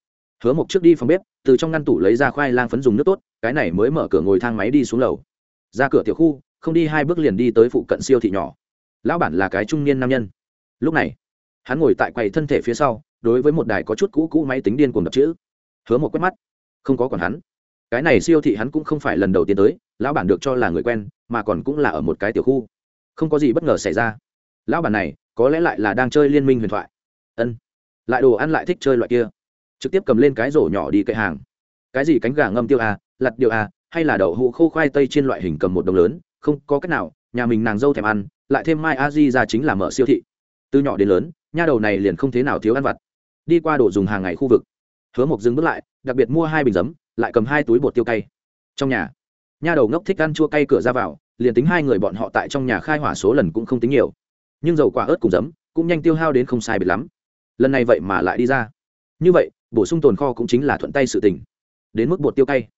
Hứa mộc trước đi phòng bếp, từ trong ngăn tủ lấy ra khoai lang phấn dùng nước tốt, cái này mới mở cửa ngồi thang máy đi xuống lầu. Ra cửa tiểu khu, không đi hai bước liền đi tới phụ cận siêu thị nhỏ. Lão bản là cái trung niên nam nhân. Lúc này, hắn ngồi tại quầy thân thể phía sau, đối với một đài có chút cũ cũ máy tính điên cuồng đập chữ. Hứa một quét mắt. Không có còn hắn. Cái này siêu thị hắn cũng không phải lần đầu tiên tới, lão bản được cho là người quen, mà còn cũng là ở một cái tiểu khu không có gì bất ngờ xảy ra. Lão bản này, có lẽ lại là đang chơi liên minh huyền thoại. Ân. Lại đồ ăn lại thích chơi loại kia. Trực tiếp cầm lên cái rổ nhỏ đi cậy hàng. Cái gì cánh gà ngâm tiêu à lặt điệu à hay là đậu hũ khô khoai tây trên loại hình cầm một đồng lớn, không có cách nào, nhà mình nàng dâu thèm ăn, lại thêm mai a di ra chính là mở siêu thị. Từ nhỏ đến lớn, nha đầu này liền không thế nào thiếu ăn vặt. Đi qua đồ dùng hàng ngày khu vực. Hứa mộc dừng bước lại, đặc biệt mua hai bình giấm, lại cầm hai túi bột tiêu cay. Trong nhà, nha đầu ngốc thích ăn chua cay cửa ra vào liền tính hai người bọn họ tại trong nhà khai hỏa số lần cũng không tính nhiều. Nhưng dầu quả ớt cùng giấm cũng nhanh tiêu hao đến không sai biệt lắm. Lần này vậy mà lại đi ra. Như vậy, bổ sung tồn kho cũng chính là thuận tay sự tình. Đến mức bột tiêu cay.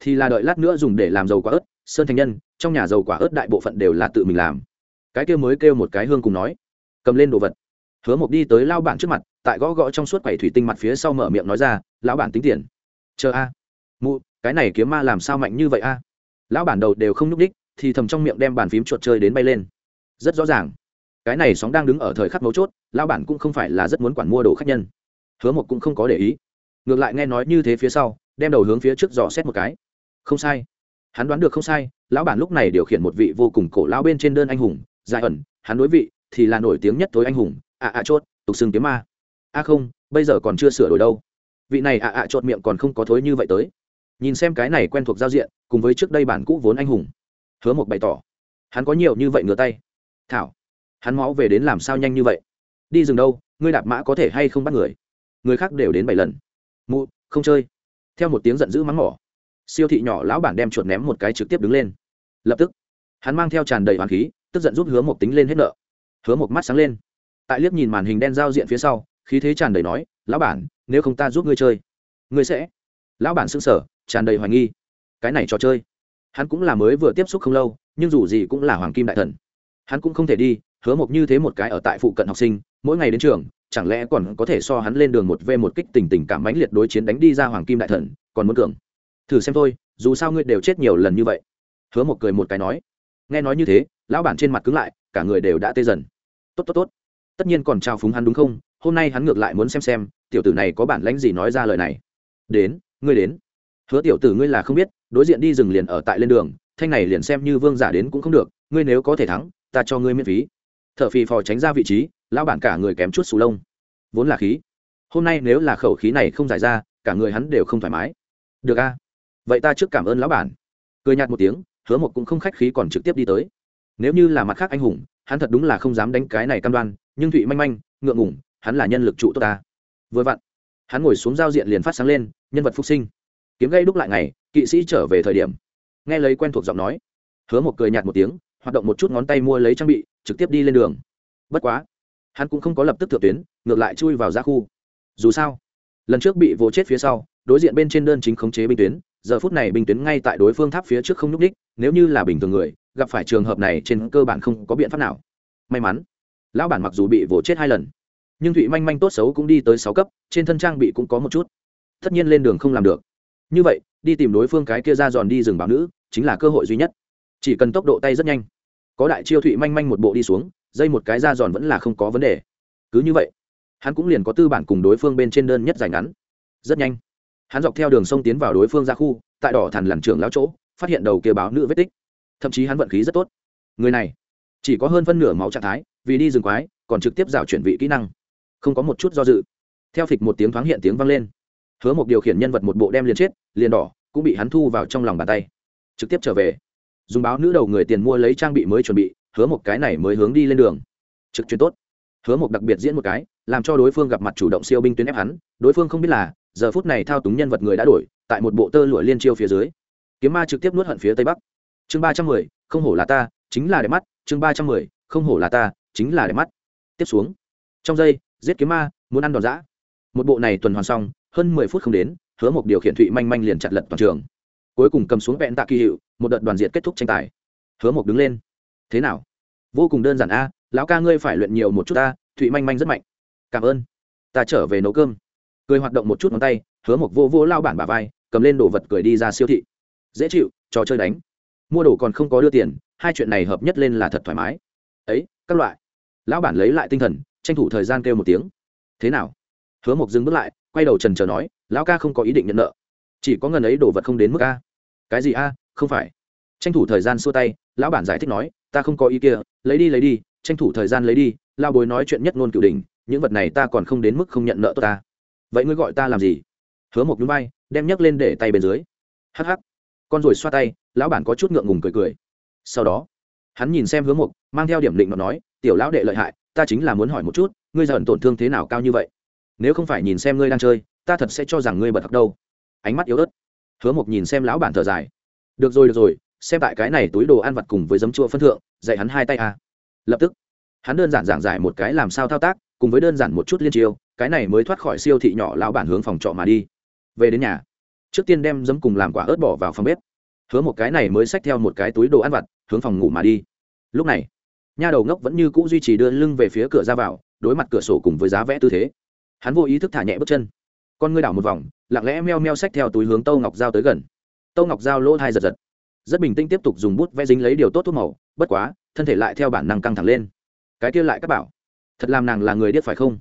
Thì là đợi lát nữa dùng để làm dầu quả ớt, sơn thành nhân, trong nhà dầu quả ớt đại bộ phận đều là tự mình làm. Cái kêu mới kêu một cái hương cùng nói. Cầm lên đồ vật. Hứa mộc đi tới lao bản trước mặt, tại gõ gõ trong suốt quầy thủy tinh mặt phía sau mở miệng nói ra, lão bản tính tiền. Chờ a. Mụ, cái này kiếm ma làm sao mạnh như vậy a? Lão bản đầu đều không nhúc đích thì thầm trong miệng đem bàn phím chuột chơi đến bay lên. Rất rõ ràng. Cái này sóng đang đứng ở thời khắc mấu chốt, lão bản cũng không phải là rất muốn quản mua đồ khách nhân. Hứa một cũng không có để ý. Ngược lại nghe nói như thế phía sau, đem đầu hướng phía trước dò xét một cái. Không sai. Hắn đoán được không sai, lão bản lúc này điều khiển một vị vô cùng cổ lão bên trên đơn anh hùng dài ẩn, hắn đối vị, thì là nổi tiếng nhất tối anh hùng ạ ạ chốt, tục xưng kiếm ma. A không, bây giờ còn chưa sửa đổi đâu. Vị này ạ ạ chốt miệng còn không có thối như vậy tới. Nhìn xem cái này quen thuộc giao diện, cùng với trước đây bản cũ vốn anh hùng hứa một bày tỏ, hắn có nhiều như vậy ngửa tay. Thảo, hắn máu về đến làm sao nhanh như vậy? Đi rừng đâu, ngươi đạp mã có thể hay không bắt người? Người khác đều đến bảy lần. Mụ, không chơi. Theo một tiếng giận dữ mắng mỏ, siêu thị nhỏ lão bản đem chuột ném một cái trực tiếp đứng lên. Lập tức, hắn mang theo tràn đầy hoàn khí, tức giận giúp hứa một tính lên hết nợ. Hứa một mắt sáng lên. Tại liếc nhìn màn hình đen giao diện phía sau, khí thế tràn đầy nói, lão bản, nếu không ta giúp ngươi chơi, ngươi sẽ lão bản xưng sở tràn đầy hoài nghi. Cái này trò chơi hắn cũng là mới vừa tiếp xúc không lâu, nhưng dù gì cũng là hoàng kim đại thần. Hắn cũng không thể đi, hứa một như thế một cái ở tại phụ cận học sinh, mỗi ngày đến trường, chẳng lẽ còn có thể so hắn lên đường một v một kích tình tình cảm mãnh liệt đối chiến đánh đi ra hoàng kim đại thần, còn muốn cường. Thử xem thôi, dù sao ngươi đều chết nhiều lần như vậy. Hứa một cười một cái nói. Nghe nói như thế, lão bản trên mặt cứng lại, cả người đều đã tê dần. Tốt tốt tốt. Tất nhiên còn trao phúng hắn đúng không? Hôm nay hắn ngược lại muốn xem xem, tiểu tử này có bản lãnh gì nói ra lời này. Đến, ngươi đến hứa tiểu tử ngươi là không biết, đối diện đi rừng liền ở tại lên đường, thanh này liền xem như vương giả đến cũng không được, ngươi nếu có thể thắng, ta cho ngươi miễn phí. T h ở phì phò tránh ra vị trí, lão bản cả người kém chút sù lông. Vốn là khí. Hôm nay nếu là khẩu khí này không giải ra, cả người hắn đều không thoải mái. Được a. Vậy ta trước cảm ơn lão bản. Cười nhạt một tiếng, hứa một cũng không khách khí còn trực tiếp đi tới. Nếu như là mặt khác anh hùng, hắn thật đúng là không dám đánh cái này cam đoan, nhưng thụy manh manh, ngượng ngủng hắn là nhân lực trụ tốt ta. Vừa vặn, hắn ngồi xuống giao diện liền phát sáng lên, nhân vật phục sinh kiếm gây đúc lại ngày, kỵ sĩ trở về thời điểm. Nghe lấy quen thuộc giọng nói, hứa một cười nhạt một tiếng, hoạt động một chút ngón tay mua lấy trang bị, trực tiếp đi lên đường. Bất quá, hắn cũng không có lập tức thượng tuyến, ngược lại chui vào ra khu. Dù sao, lần trước bị vỗ chết phía sau, đối diện bên trên đơn chính khống chế binh tuyến, giờ phút này binh tuyến ngay tại đối phương tháp phía trước không nhúc ních nếu như là bình thường người, gặp phải trường hợp này trên cơ bản không có biện pháp nào. May mắn, lão bản mặc dù bị vỗ chết hai lần, nhưng thụy manh manh tốt xấu cũng đi tới sáu cấp, trên thân trang bị cũng có một chút. Tất nhiên lên đường không làm được như vậy, đi tìm đối phương cái kia ra giòn đi rừng bảo nữ, chính là cơ hội duy nhất. Chỉ cần tốc độ tay rất nhanh. Có đại chiêu thụy manh manh một bộ đi xuống, dây một cái ra giòn vẫn là không có vấn đề. Cứ như vậy, hắn cũng liền có tư bản cùng đối phương bên trên đơn nhất dài ngắn. Rất nhanh, hắn dọc theo đường sông tiến vào đối phương ra khu, tại đỏ thẳn lằn trường lão chỗ, phát hiện đầu kia báo nữ vết tích. Thậm chí hắn vận khí rất tốt. Người này, chỉ có hơn phân nửa máu trạng thái, vì đi rừng quái, còn trực tiếp rào chuyển vị kỹ năng. Không có một chút do dự. Theo phịch một tiếng thoáng hiện tiếng vang lên hứa một điều khiển nhân vật một bộ đem liền chết, liền đỏ, cũng bị hắn thu vào trong lòng bàn tay. Trực tiếp trở về. Dùng báo nữ đầu người tiền mua lấy trang bị mới chuẩn bị, hứa một cái này mới hướng đi lên đường. Trực chuyên tốt. Hứa một đặc biệt diễn một cái, làm cho đối phương gặp mặt chủ động siêu binh tuyến ép hắn, đối phương không biết là, giờ phút này thao túng nhân vật người đã đổi, tại một bộ tơ lụa liên chiêu phía dưới. Kiếm ma trực tiếp nuốt hận phía tây bắc. Chương ba trăm mười, không hổ là ta, chính là đẹp mắt. Chương ba trăm mười, không hổ là ta, chính là đẹp mắt. Tiếp xuống. Trong giây, giết kiếm ma, muốn ăn đòn giã. Một bộ này tuần hoàn xong hơn mười phút không đến, hứa một điều khiển thụy manh manh liền chặt lật toàn trường. Cuối cùng cầm xuống vẹn tạ kỳ hiệu, một đợt đoàn diện kết thúc tranh tài. Hứa một đứng lên. Thế nào? Vô cùng đơn giản a, lão ca ngươi phải luyện nhiều một chút ta, thụy manh manh rất mạnh. Cảm ơn. Ta trở về nấu cơm. Cười hoạt động một chút ngón tay, hứa một vô vô lao bản bà vai, cầm lên đồ vật cười đi ra siêu thị. Dễ chịu, trò chơi đánh. Mua đồ còn không có đưa tiền, hai chuyện này hợp nhất lên là thật thoải mái. Ấy, các loại. Lão bản lấy lại tinh thần, tranh thủ thời gian kêu một tiếng. Thế nào? Hứa mộc dừng bước lại quay đầu trần trờ nói, lão ca không có ý định nhận nợ, chỉ có ngần ấy đồ vật không đến mức a. Cái gì a? Không phải. Tranh thủ thời gian xua tay, lão bản giải thích nói, ta không có ý kia, lấy đi lấy đi, tranh thủ thời gian lấy đi lao bối nói chuyện nhất ngôn cửu đình những vật này ta còn không đến mức không nhận nợ tốt ta. Vậy ngươi gọi ta làm gì? Hứa một núi bay đem nhấc lên để tay bên dưới. Hắc hắc. Con rồi xoa tay, lão bản có chút ngượng ngùng cười cười. Sau đó, hắn nhìn xem hứa mục mang theo điểm định mà nói, tiểu lão đệ lợi hại, ta chính là muốn hỏi một chút, ngươi dần tổn thương thế nào cao như vậy? Nếu không phải nhìn xem ngươi đang chơi, ta thật sẽ cho rằng ngươi bật thật đâu. Ánh mắt yếu ớt. Hứa mộc nhìn xem lão bản thở dài. Được rồi được rồi, xem tại cái này túi đồ ăn vặt cùng với giấm chua phân thượng, dạy hắn hai tay a. Lập tức, hắn đơn giản giảng giải một cái làm sao thao tác, cùng với đơn giản một chút liên chiêu, cái này mới thoát khỏi siêu thị nhỏ lão bản hướng phòng trọ mà đi. Về đến nhà, trước tiên đem giấm cùng làm quả ớt bỏ vào phòng bếp. Hứa một cái này mới xách theo một cái túi đồ ăn vặt, hướng phòng ngủ mà đi. Lúc này nha đầu ngốc vẫn như cũ duy trì đưa lưng về phía cửa ra vào, đối mặt cửa sổ cùng với giá vẽ tư thế hắn vô ý thức thả nhẹ bước chân. Con ngươi đảo một vòng, lặng lẽ meo meo xách theo túi hướng tâu ngọc dao tới gần. Tâu ngọc dao lỗ thai giật giật. Rất bình tĩnh tiếp tục dùng bút vẽ dính lấy điều tốt thuốc màu, bất quá, thân thể lại theo bản năng căng thẳng lên. Cái kia lại các bảo. Thật làm nàng là người điếc phải không?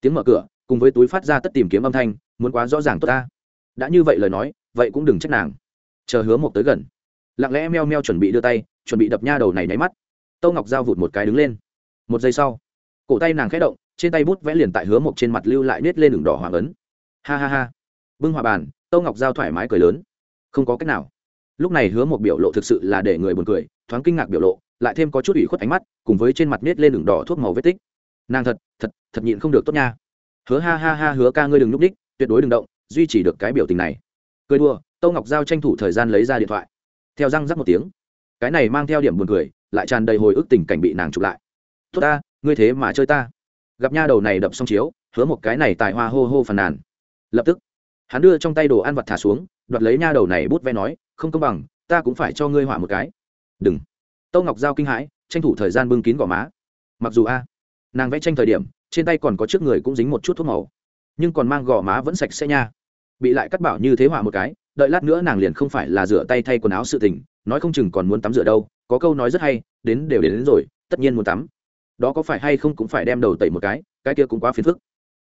Tiếng mở cửa, cùng với túi phát ra tất tìm kiếm âm thanh, muốn quá rõ ràng tốt ta. Đã như vậy lời nói, vậy cũng đừng trách nàng. Chờ hứa một tới gần. Lặng lẽ meo meo chuẩn bị đưa tay, chuẩn bị đập nha đầu này nháy mắt. Tâu ngọc giao vụt một cái đứng lên. Một giây sau, cổ tay nàng khẽ động trên tay bút vẽ liền tại hứa một trên mặt lưu lại nết lên đường đỏ hoàng ấn. Ha ha ha. Bưng hòa bàn, tâu ngọc giao thoải mái cười lớn. Không có cách nào. Lúc này hứa một biểu lộ thực sự là để người buồn cười, thoáng kinh ngạc biểu lộ, lại thêm có chút ủy khuất ánh mắt, cùng với trên mặt nết lên đường đỏ thuốc màu vết tích. Nàng thật thật thật nhịn không được tốt nha. Hứa ha ha ha hứa ca ngươi đừng núp đích, tuyệt đối đừng động, duy trì được cái biểu tình này. Cười đua tâu ngọc giao tranh thủ thời gian lấy ra điện thoại. Theo răng rắc một tiếng, cái này mang theo điểm buồn cười, lại tràn đầy hồi ức tình cảnh bị nàng chụp lại. Tốt ta, ngươi thế mà chơi ta gặp nha đầu này đập xong chiếu hứa một cái này tài hoa hô hô phàn nàn. Lập tức hắn đưa trong tay đồ ăn vặt thả xuống đoạt lấy nha đầu này bút ve nói không công bằng ta cũng phải cho ngươi họa một cái. Đừng. Tâu ngọc giao kinh hãi tranh thủ thời gian bưng kín gò má. Mặc dù a nàng vẽ tranh thời điểm trên tay còn có trước người cũng dính một chút thuốc màu nhưng còn mang gò má vẫn sạch sẽ nha. Bị lại cắt bảo như thế họa một cái đợi lát nữa nàng liền không phải là rửa tay thay quần áo sự tình nói không chừng còn muốn tắm rửa đâu có câu nói rất hay đến đều đến, đến rồi tất nhiên muốn tắm đó có phải hay không cũng phải đem đầu tẩy một cái cái kia cũng quá phiền phức.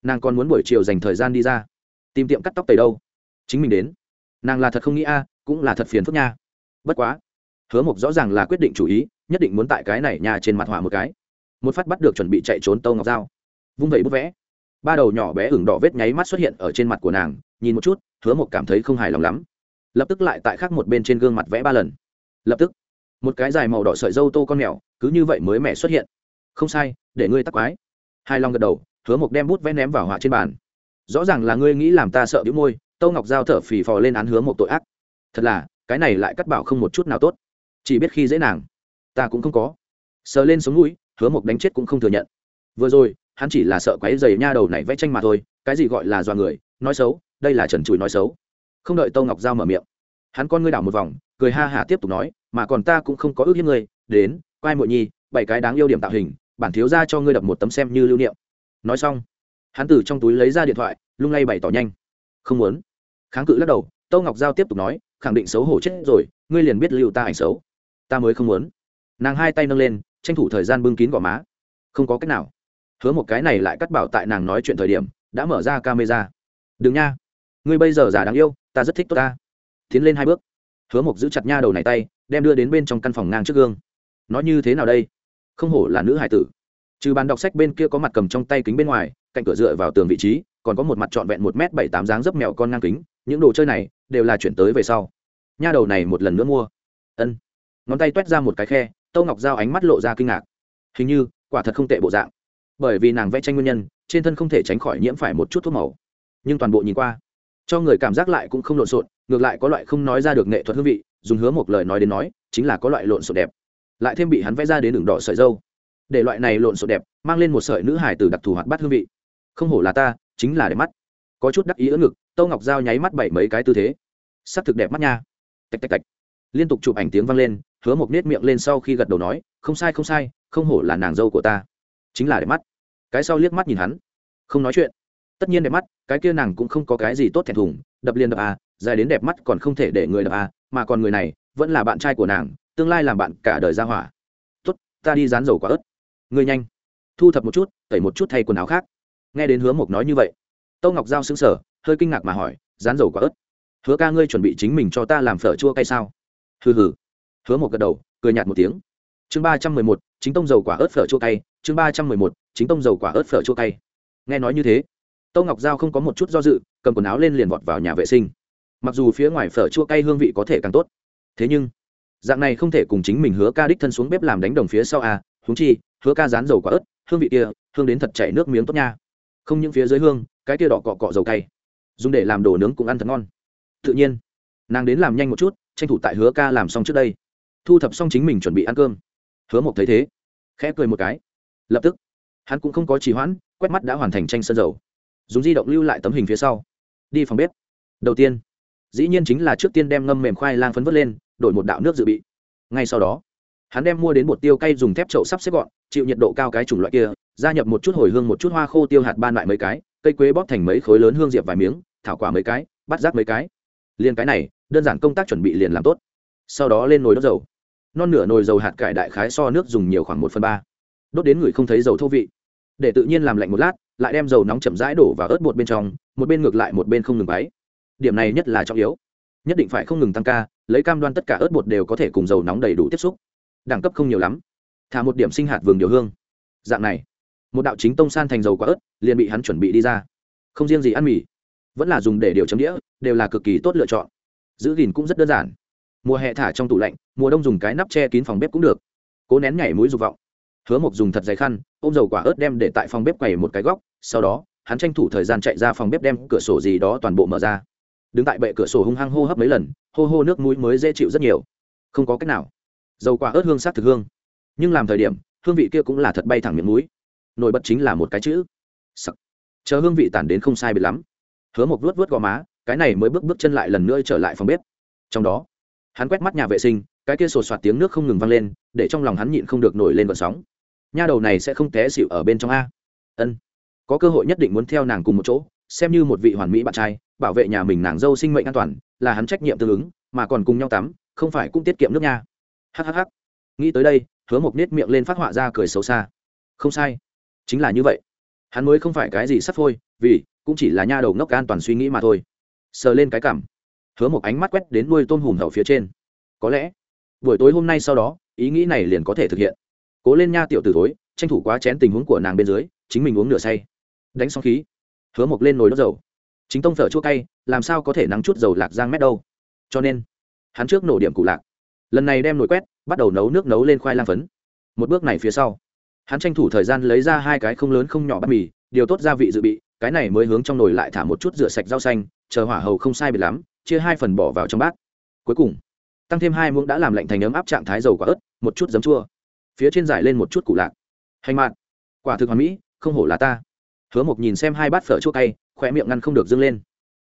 Nàng còn muốn buổi chiều dành thời gian đi ra. Tìm tiệm cắt tóc tẩy đâu? Chính mình đến. Nàng là thật không nghĩ a, cũng là thật phiền phức nha. Bất quá. Hứa mộc rõ ràng là quyết định chủ ý, nhất định muốn tại cái này nhà trên mặt họa một cái. Một phát bắt được chuẩn bị chạy trốn tâu ngọc dao vung vẩy bút vẽ. Ba đầu nhỏ bé ửng đỏ vết nháy mắt xuất hiện ở trên mặt của nàng, nhìn một chút, hứa mộc cảm thấy không hài lòng lắm. Lập tức lại tại khác một bên trên gương mặt vẽ ba lần. Lập tức. Một cái dài màu đỏ sợi dâu tô con mèo, cứ như vậy mới mẻ xuất hiện không sai, để ngươi tắc quái. Hai long gật đầu, hứa mộc đem bút vẽ ném vào họa trên bàn. Rõ ràng là ngươi nghĩ làm ta sợ bĩu môi tâu ngọc giao thở phì phò lên án hứa một tội ác. Thật là, cái này lại cắt bảo không một chút nào tốt. Chỉ biết khi dễ nàng, ta cũng không có. Sờ lên sống mũi, hứa mộc đánh chết cũng không thừa nhận. Vừa rồi, hắn chỉ là sợ quái giày nha đầu này vẽ tranh mà thôi, cái gì gọi là dọa người, nói xấu, đây là trần chùi nói xấu. Không đợi tâu ngọc giao mở miệng, hắn con ngươi đảo một vòng, cười ha hả tiếp tục nói, mà còn ta cũng không có ước hiếp ngươi, đến quai mội nhi, bảy cái đáng yêu điểm tạo hình bản thiếu ra cho ngươi đập một tấm xem như lưu niệm. Nói xong, hắn từ trong túi lấy ra điện thoại, lung lay bày tỏ nhanh. Không muốn. Kháng cự lắc đầu, tâu ngọc giao tiếp tục nói, khẳng định xấu hổ chết rồi, ngươi liền biết lưu ta ảnh xấu. Ta mới không muốn. Nàng hai tay nâng lên, tranh thủ thời gian bưng kín gò má. Không có cách nào. Hứa một cái này lại cắt bảo tại nàng nói chuyện thời điểm, đã mở ra camera. Đừng nha. Ngươi bây giờ già đáng yêu, ta rất thích tốt ta. Tiến lên hai bước. Hứa mộc giữ chặt nha đầu này tay, đem đưa đến bên trong căn phòng ngang trước gương. Nói như thế nào đây? Không hổ là nữ hải tử. Trừ bàn đọc sách bên kia có mặt cầm trong tay kính bên ngoài, cạnh cửa dựa vào tường vị trí, còn có một mặt trọn vẹn một m bảy tám dáng dấp mẹo con ngang kính, những đồ chơi này đều là chuyển tới về sau. Nha đầu này một lần nữa mua. Ân. Ngón tay t u é t ra một cái khe, tâu ngọc giao ánh mắt lộ ra kinh ngạc. Hình như, quả thật không tệ bộ dạng. Bởi vì nàng vẽ tranh nguyên nhân, trên thân không thể tránh khỏi nhiễm phải một chút thuốc màu. Nhưng toàn bộ nhìn qua, cho người cảm giác lại cũng không lộn xộn, ngược lại có loại không nói ra được nghệ thuật hương vị, dùng hứa một lời nói đến nói, chính là có loại lộn xộn đẹp lại thêm bị hắn vẽ ra đến đường đỏ sợi dâu. Để loại này lộn xộn đẹp, mang lên một sợi nữ hải từ đặc thù hoạt bát hương vị. Không hổ là ta, chính là đẹp mắt. Có chút đắc ý ỡ ngực, tâu ngọc dao nháy mắt bảy mấy cái tư thế. S ắ c thực đẹp mắt nha. Tạch tạch tạch. Liên tục chụp ảnh tiếng vang lên, hứa một nết miệng lên sau khi gật đầu nói, không sai không sai, không hổ là nàng dâu của ta. Chính là đẹp mắt. Cái sau liếc mắt nhìn hắn. Không nói chuyện. Tất nhiên đẹp mắt, cái kia nàng cũng không có cái gì tốt thẹn thùng, đập liền đập à dài đến đẹp mắt còn không thể để người đập à mà còn người này, vẫn là bạn trai của nàng tương lai làm bạn cả đời ra hỏa. Tốt, ta đi dán dầu quả ớt. Ngươi nhanh. Thu thập một chút, tẩy một chút thay quần áo khác. Nghe đến hứa mộc nói như vậy, tâu ngọc giao xứng sở hơi kinh ngạc mà hỏi, dán dầu quả ớt? Hứa ca ngươi chuẩn bị chính mình cho ta làm phở chua cay sao? Hừ hừ. Hứa một gật đầu, cười nhạt một tiếng. Chương ba trăm mười một, chính tông dầu quả ớt phở chua cay. Chương ba trăm mười một, chính tông dầu quả ớt phở chua cay. Nghe nói như thế, tâu ngọc giao không có một chút do dự, cầm quần áo lên liền vọt vào nhà vệ sinh. Mặc dù phía ngoài phở chua cay hương vị có thể càng tốt, thế nhưng dạng này không thể cùng chính mình hứa ca đích thân xuống bếp làm đánh đồng phía sau à húng chi, hứa ca rán dầu quả ớt, hương vị kia, hương đến thật chảy nước miếng tốt nha. Không những phía dưới hương, cái kia đỏ cọ cọ dầu cay. Dùng để làm đồ nướng cũng ăn thật ngon. Tự nhiên, nàng đến làm nhanh một chút, tranh thủ tại hứa ca làm xong trước đây. Thu thập xong chính mình chuẩn bị ăn cơm. Hứa mộc thấy thế, khẽ cười một cái. Lập tức, hắn cũng không có trì hoãn, quét mắt đã hoàn thành tranh sơn dầu. Dùng di động lưu lại tấm hình phía sau. Đi phòng bếp. Đầu tiên, dĩ nhiên chính là trước tiên đem ngâm mềm khoai lang phấn vớt lên đổi một đạo nước dự bị. Ngay sau đó, hắn đem mua đến bột tiêu cay dùng thép chậu sắp xếp gọn, chịu nhiệt độ cao cái chủng loại kia, gia nhập một chút hồi hương, một chút hoa khô tiêu hạt ban lại mấy cái, cây quế bóp thành mấy khối lớn hương diệp vài miếng, thảo quả mấy cái bắt rác mấy cái. Liền cái này, đơn giản công tác chuẩn bị liền làm tốt. Sau đó lên nồi đốt dầu. Non nửa nồi dầu hạt cải đại khái so nước dùng nhiều khoảng một phần ba. Đốt đến người không thấy dầu thô vị. Để tự nhiên làm lạnh một lát, lại đem dầu nóng chậm rãi đổ vào ớt bột bên trong, một bên ngược lại một bên không ngừng báy điểm này nhất là trọng yếu nhất định phải không ngừng tăng ca, lấy cam đoan tất cả ớt bột đều có thể cùng dầu nóng đầy đủ tiếp xúc. Đẳng cấp không nhiều lắm. Thả một điểm sinh hạt vườn điều hương. Dạng này, một đạo chính tông san thành dầu quả ớt, liền bị hắn chuẩn bị đi ra. Không riêng gì ăn mì, vẫn là dùng để điều chấm đĩa, đều là cực kỳ tốt lựa chọn. Giữ gìn cũng rất đơn giản. Mùa hè thả trong tủ lạnh, mùa đông dùng cái nắp che kín phòng bếp cũng được. Cố nén nhảy mũi dục vọng. Hứa mộc dùng thật dày khăn, ôm dầu quả ớt đem để tại phòng bếp quầy một cái góc, sau đó, hắn tranh thủ thời gian chạy ra phòng bếp đem cửa sổ gì đó toàn bộ mở ra đứng tại bệ cửa sổ hung hăng hô hấp mấy lần, hô hô nước mũi mới dễ chịu rất nhiều. Không có cách nào. Dầu quả ớt hương sát thực hương. Nhưng làm thời điểm, hương vị kia cũng là thật bay thẳng miệng mũi. Nổi bật chính là một cái chữ. Sắc. chờ hương vị tản đến không sai biệt lắm. Hứa một vuốt vuốt gò má, cái này mới bước bước chân lại lần nữa trở lại phòng bếp. Trong đó, hắn quét mắt nhà vệ sinh, cái kia sột soạt tiếng nước không ngừng vang lên, để trong lòng hắn nhịn không được nổi lên vận sóng. Nha đầu này sẽ không té xịu ở bên trong a. Ân. Có cơ hội nhất định muốn theo nàng cùng một chỗ, xem như một vị hoàn mỹ bạn trai bảo vệ nhà mình nàng dâu sinh mệnh an toàn, là hắn trách nhiệm tương ứng, mà còn cùng nhau tắm, không phải cũng tiết kiệm nước nha. Hhh nghĩ tới đây, hứa một nết miệng lên phát họa ra cười xấu xa. Không sai. Chính là như vậy. Hắn mới không phải cái gì sắp phôi, vì, cũng chỉ là nha đầu ngốc an toàn suy nghĩ mà thôi. Sờ lên cái cảm. Hứa một ánh mắt quét đến nuôi tôm hùm hậu phía trên. Có lẽ, buổi tối hôm nay sau đó, ý nghĩ này liền có thể thực hiện. Cố lên nha tiểu t ử tối tranh thủ quá chén tình huống của nàng bên dưới, chính mình uống nửa say. Đánh xong khí, hứa mộc lên nồi đốt dầu chính tông phở chua cay, làm sao có thể nắng chút dầu lạc giang mét đâu? Cho nên, hắn trước nổ điểm cụ lạc. Lần này đem nồi quét, bắt đầu nấu nước nấu lên khoai lang phấn. Một bước này phía sau, hắn tranh thủ thời gian lấy ra hai cái không lớn không nhỏ bát mì, điều tốt gia vị dự bị, cái này mới hướng trong nồi lại thả một chút rửa sạch rau xanh, chờ hỏa hầu không sai biệt lắm, chia hai phần bỏ vào trong bát. Cuối cùng, tăng thêm hai muỗng đã làm lạnh thành ấm áp trạng thái dầu quả ớt, một chút giấm chua. Phía trên giải lên một chút củ lạc. Hành mạn quả thực hoàn mỹ, không hổ là ta. Hứa mộc nhìn xem hai bát phở chua cay khoe miệng ngăn không được dâng lên.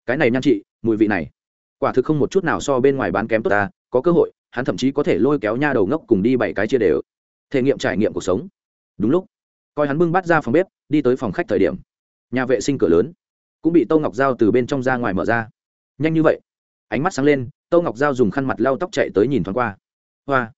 Cái này nhan chị, mùi vị này, quả thực không một chút nào so bên ngoài bán kém tốt ta, có cơ hội, hắn thậm chí có thể lôi kéo nha đầu ngốc cùng đi bảy cái chia đều. Thể nghiệm trải nghiệm cuộc sống. Đúng lúc, coi hắn bưng bắt ra phòng bếp, đi tới phòng khách thời điểm, nhà vệ sinh cửa lớn, cũng bị tô ngọc g từ bên trong ra ngoài mở ra. Nhanh như vậy, ánh mắt sáng lên tô ngọc g dùng khăn mặt lau tóc chạy tới nhìn thoáng qua. Hoa,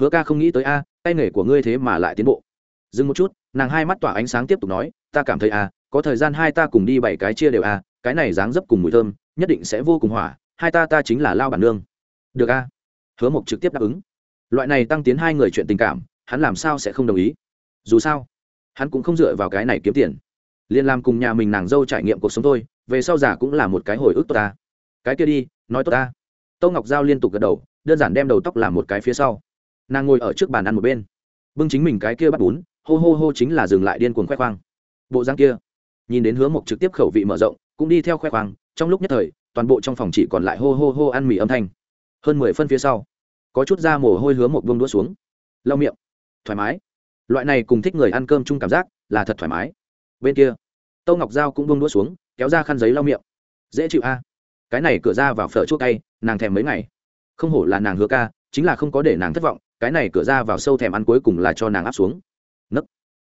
hứa ca không nghĩ tới a, tay nghề của ngươi thế mà lại tiến bộ. Dừng một chút, nàng hai mắt tỏa ánh sáng tiếp tục nói, ta cảm thấy à có thời gian hai ta cùng đi bảy cái chia đều à cái này dáng dấp cùng mùi thơm, nhất định sẽ vô cùng hỏa hai ta ta chính là lao bản nương. Được a hứa mộc trực tiếp đáp ứng. Loại này tăng tiến hai người chuyện tình cảm, hắn làm sao sẽ không đồng ý? Dù sao, hắn cũng không dựa vào cái này kiếm tiền. Liên làm cùng nhà mình nàng dâu trải nghiệm cuộc sống thôi, về sau giả cũng là một cái hồi ức tốt ta. Cái kia đi, nói tốt ta. Tâu ngọc giao liên tục gật đầu, đơn giản đem đầu tóc làm một cái phía sau. Nàng ngồi ở trước bàn ăn một bên. Bưng chính mình cái kia bắt bún, hô hô hô chính là dừng lại điên cuồng khoe khoang. Bộ răng kia nhìn đến hứa mộc trực tiếp khẩu vị mở rộng, cũng đi theo khoe khoang, trong lúc nhất thời, toàn bộ trong phòng chỉ còn lại hô hô hô ăn mì âm thanh. Hơn mười phân phía sau, có chút da mồ hôi hứa mộc vương đũa xuống. Lau miệng. Thoải mái. Loại này cùng thích người ăn cơm chung cảm giác là thật thoải mái. Bên kia, tâu ngọc g cũng vương đũa xuống, kéo ra khăn giấy lau miệng. Dễ chịu a. Cái này cửa ra vào phở chua cay, nàng thèm mấy ngày. Không hổ là nàng hứa ca, chính là không có để nàng thất vọng, cái này cửa ra vào sâu thèm ăn cuối cùng là cho nàng áp xuống. Nấc.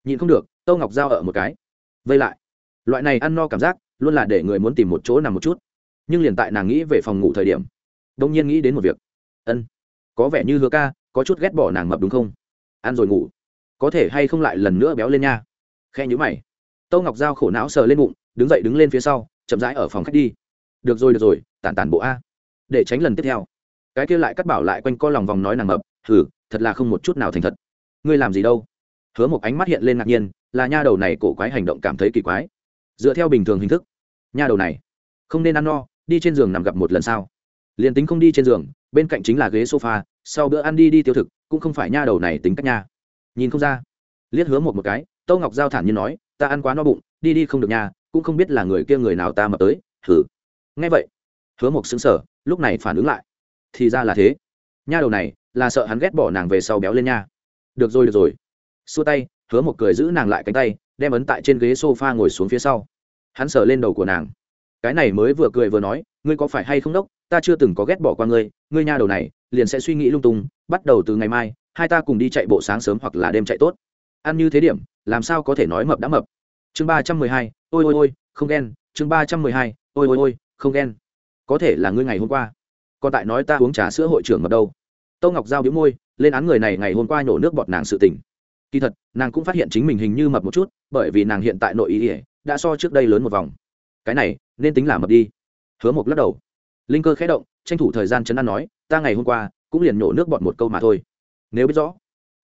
Nhịn không được, tâu ngọc g ở một cái. Vây lại loại này ăn no cảm giác, luôn là để người muốn tìm một chỗ nằm một chút. Nhưng liền tại nàng nghĩ về phòng ngủ thời điểm đông nhiên nghĩ đến một việc. Ân, có vẻ như hứa ca, có chút ghét bỏ nàng mập đúng không? Ăn rồi ngủ. Có thể hay không lại lần nữa béo lên nha? Khe nhữ mày. Tâu ngọc g khổ não sờ lên bụng, đứng dậy đứng lên phía sau, chậm rãi ở phòng khách đi. Được rồi được rồi, tản tản bộ a. Để tránh lần tiếp theo. Cái kia lại cắt bảo lại quanh co lòng vòng nói nàng mập, hừ, thật là không một chút nào thành thật. Ngươi làm gì đâu? Hứa một ánh mắt hiện lên ngạc nhiên, là nha đầu này cổ quái hành động cảm thấy kỳ quái dựa theo bình thường hình thức. Nha đầu này, không nên ăn no, đi trên giường nằm gặp một lần sau liền tính không đi trên giường, bên cạnh chính là ghế sofa, sau bữa ăn đi đi tiêu thực, cũng không phải nha đầu này tính cách nha. Nhìn không ra. Liếc hứa một một cái, tâu ngọc giao thản nhiên nói, ta ăn quá no bụng, đi đi không được nha, cũng không biết là người kia người nào ta mập tới thử ngay vậy, hứa một xứng sở lúc này phản ứng lại. Thì ra là thế. Nha đầu này, là sợ hắn ghét bỏ nàng về sau béo lên nha. Được rồi được rồi. Xua tay, hứa một cười giữ nàng lại cánh tay đem ấn tại trên ghế sofa ngồi xuống phía sau. Hắn sờ lên đầu của nàng. Cái này mới vừa cười vừa nói, ngươi có phải hay không đốc? Ta chưa từng có ghét bỏ qua ngươi. Ngươi nha đầu này, liền sẽ suy nghĩ lung tung, bắt đầu từ ngày mai, hai ta cùng đi chạy bộ sáng sớm hoặc là đêm chạy tốt. Ăn như thế điểm, làm sao có thể nói mập đã mập? Chương ba trăm mười hai, ôi ôi ôi, không ghen. Chương ba trăm mười hai, ôi ôi ôi, không ghen. Có thể là ngươi ngày hôm qua. Còn tại nói ta uống trà sữa hội trưởng mập đâu. Tâu ngọc giao biếu môi, lên án người này ngày hôm qua nhổ nước bọt nàng sự tỉnh kỳ thật, nàng cũng phát hiện chính mình hình như mập một chút, bởi vì nàng hiện tại nội ý ỉa đã so trước đây lớn một vòng. Cái này, nên tính là mập đi. Hứa một lắc đầu. Linh cơ khẽ động, tranh thủ thời gian chấn an nói, ta ngày hôm qua, cũng liền nhổ nước bọt một câu mà thôi. Nếu biết rõ,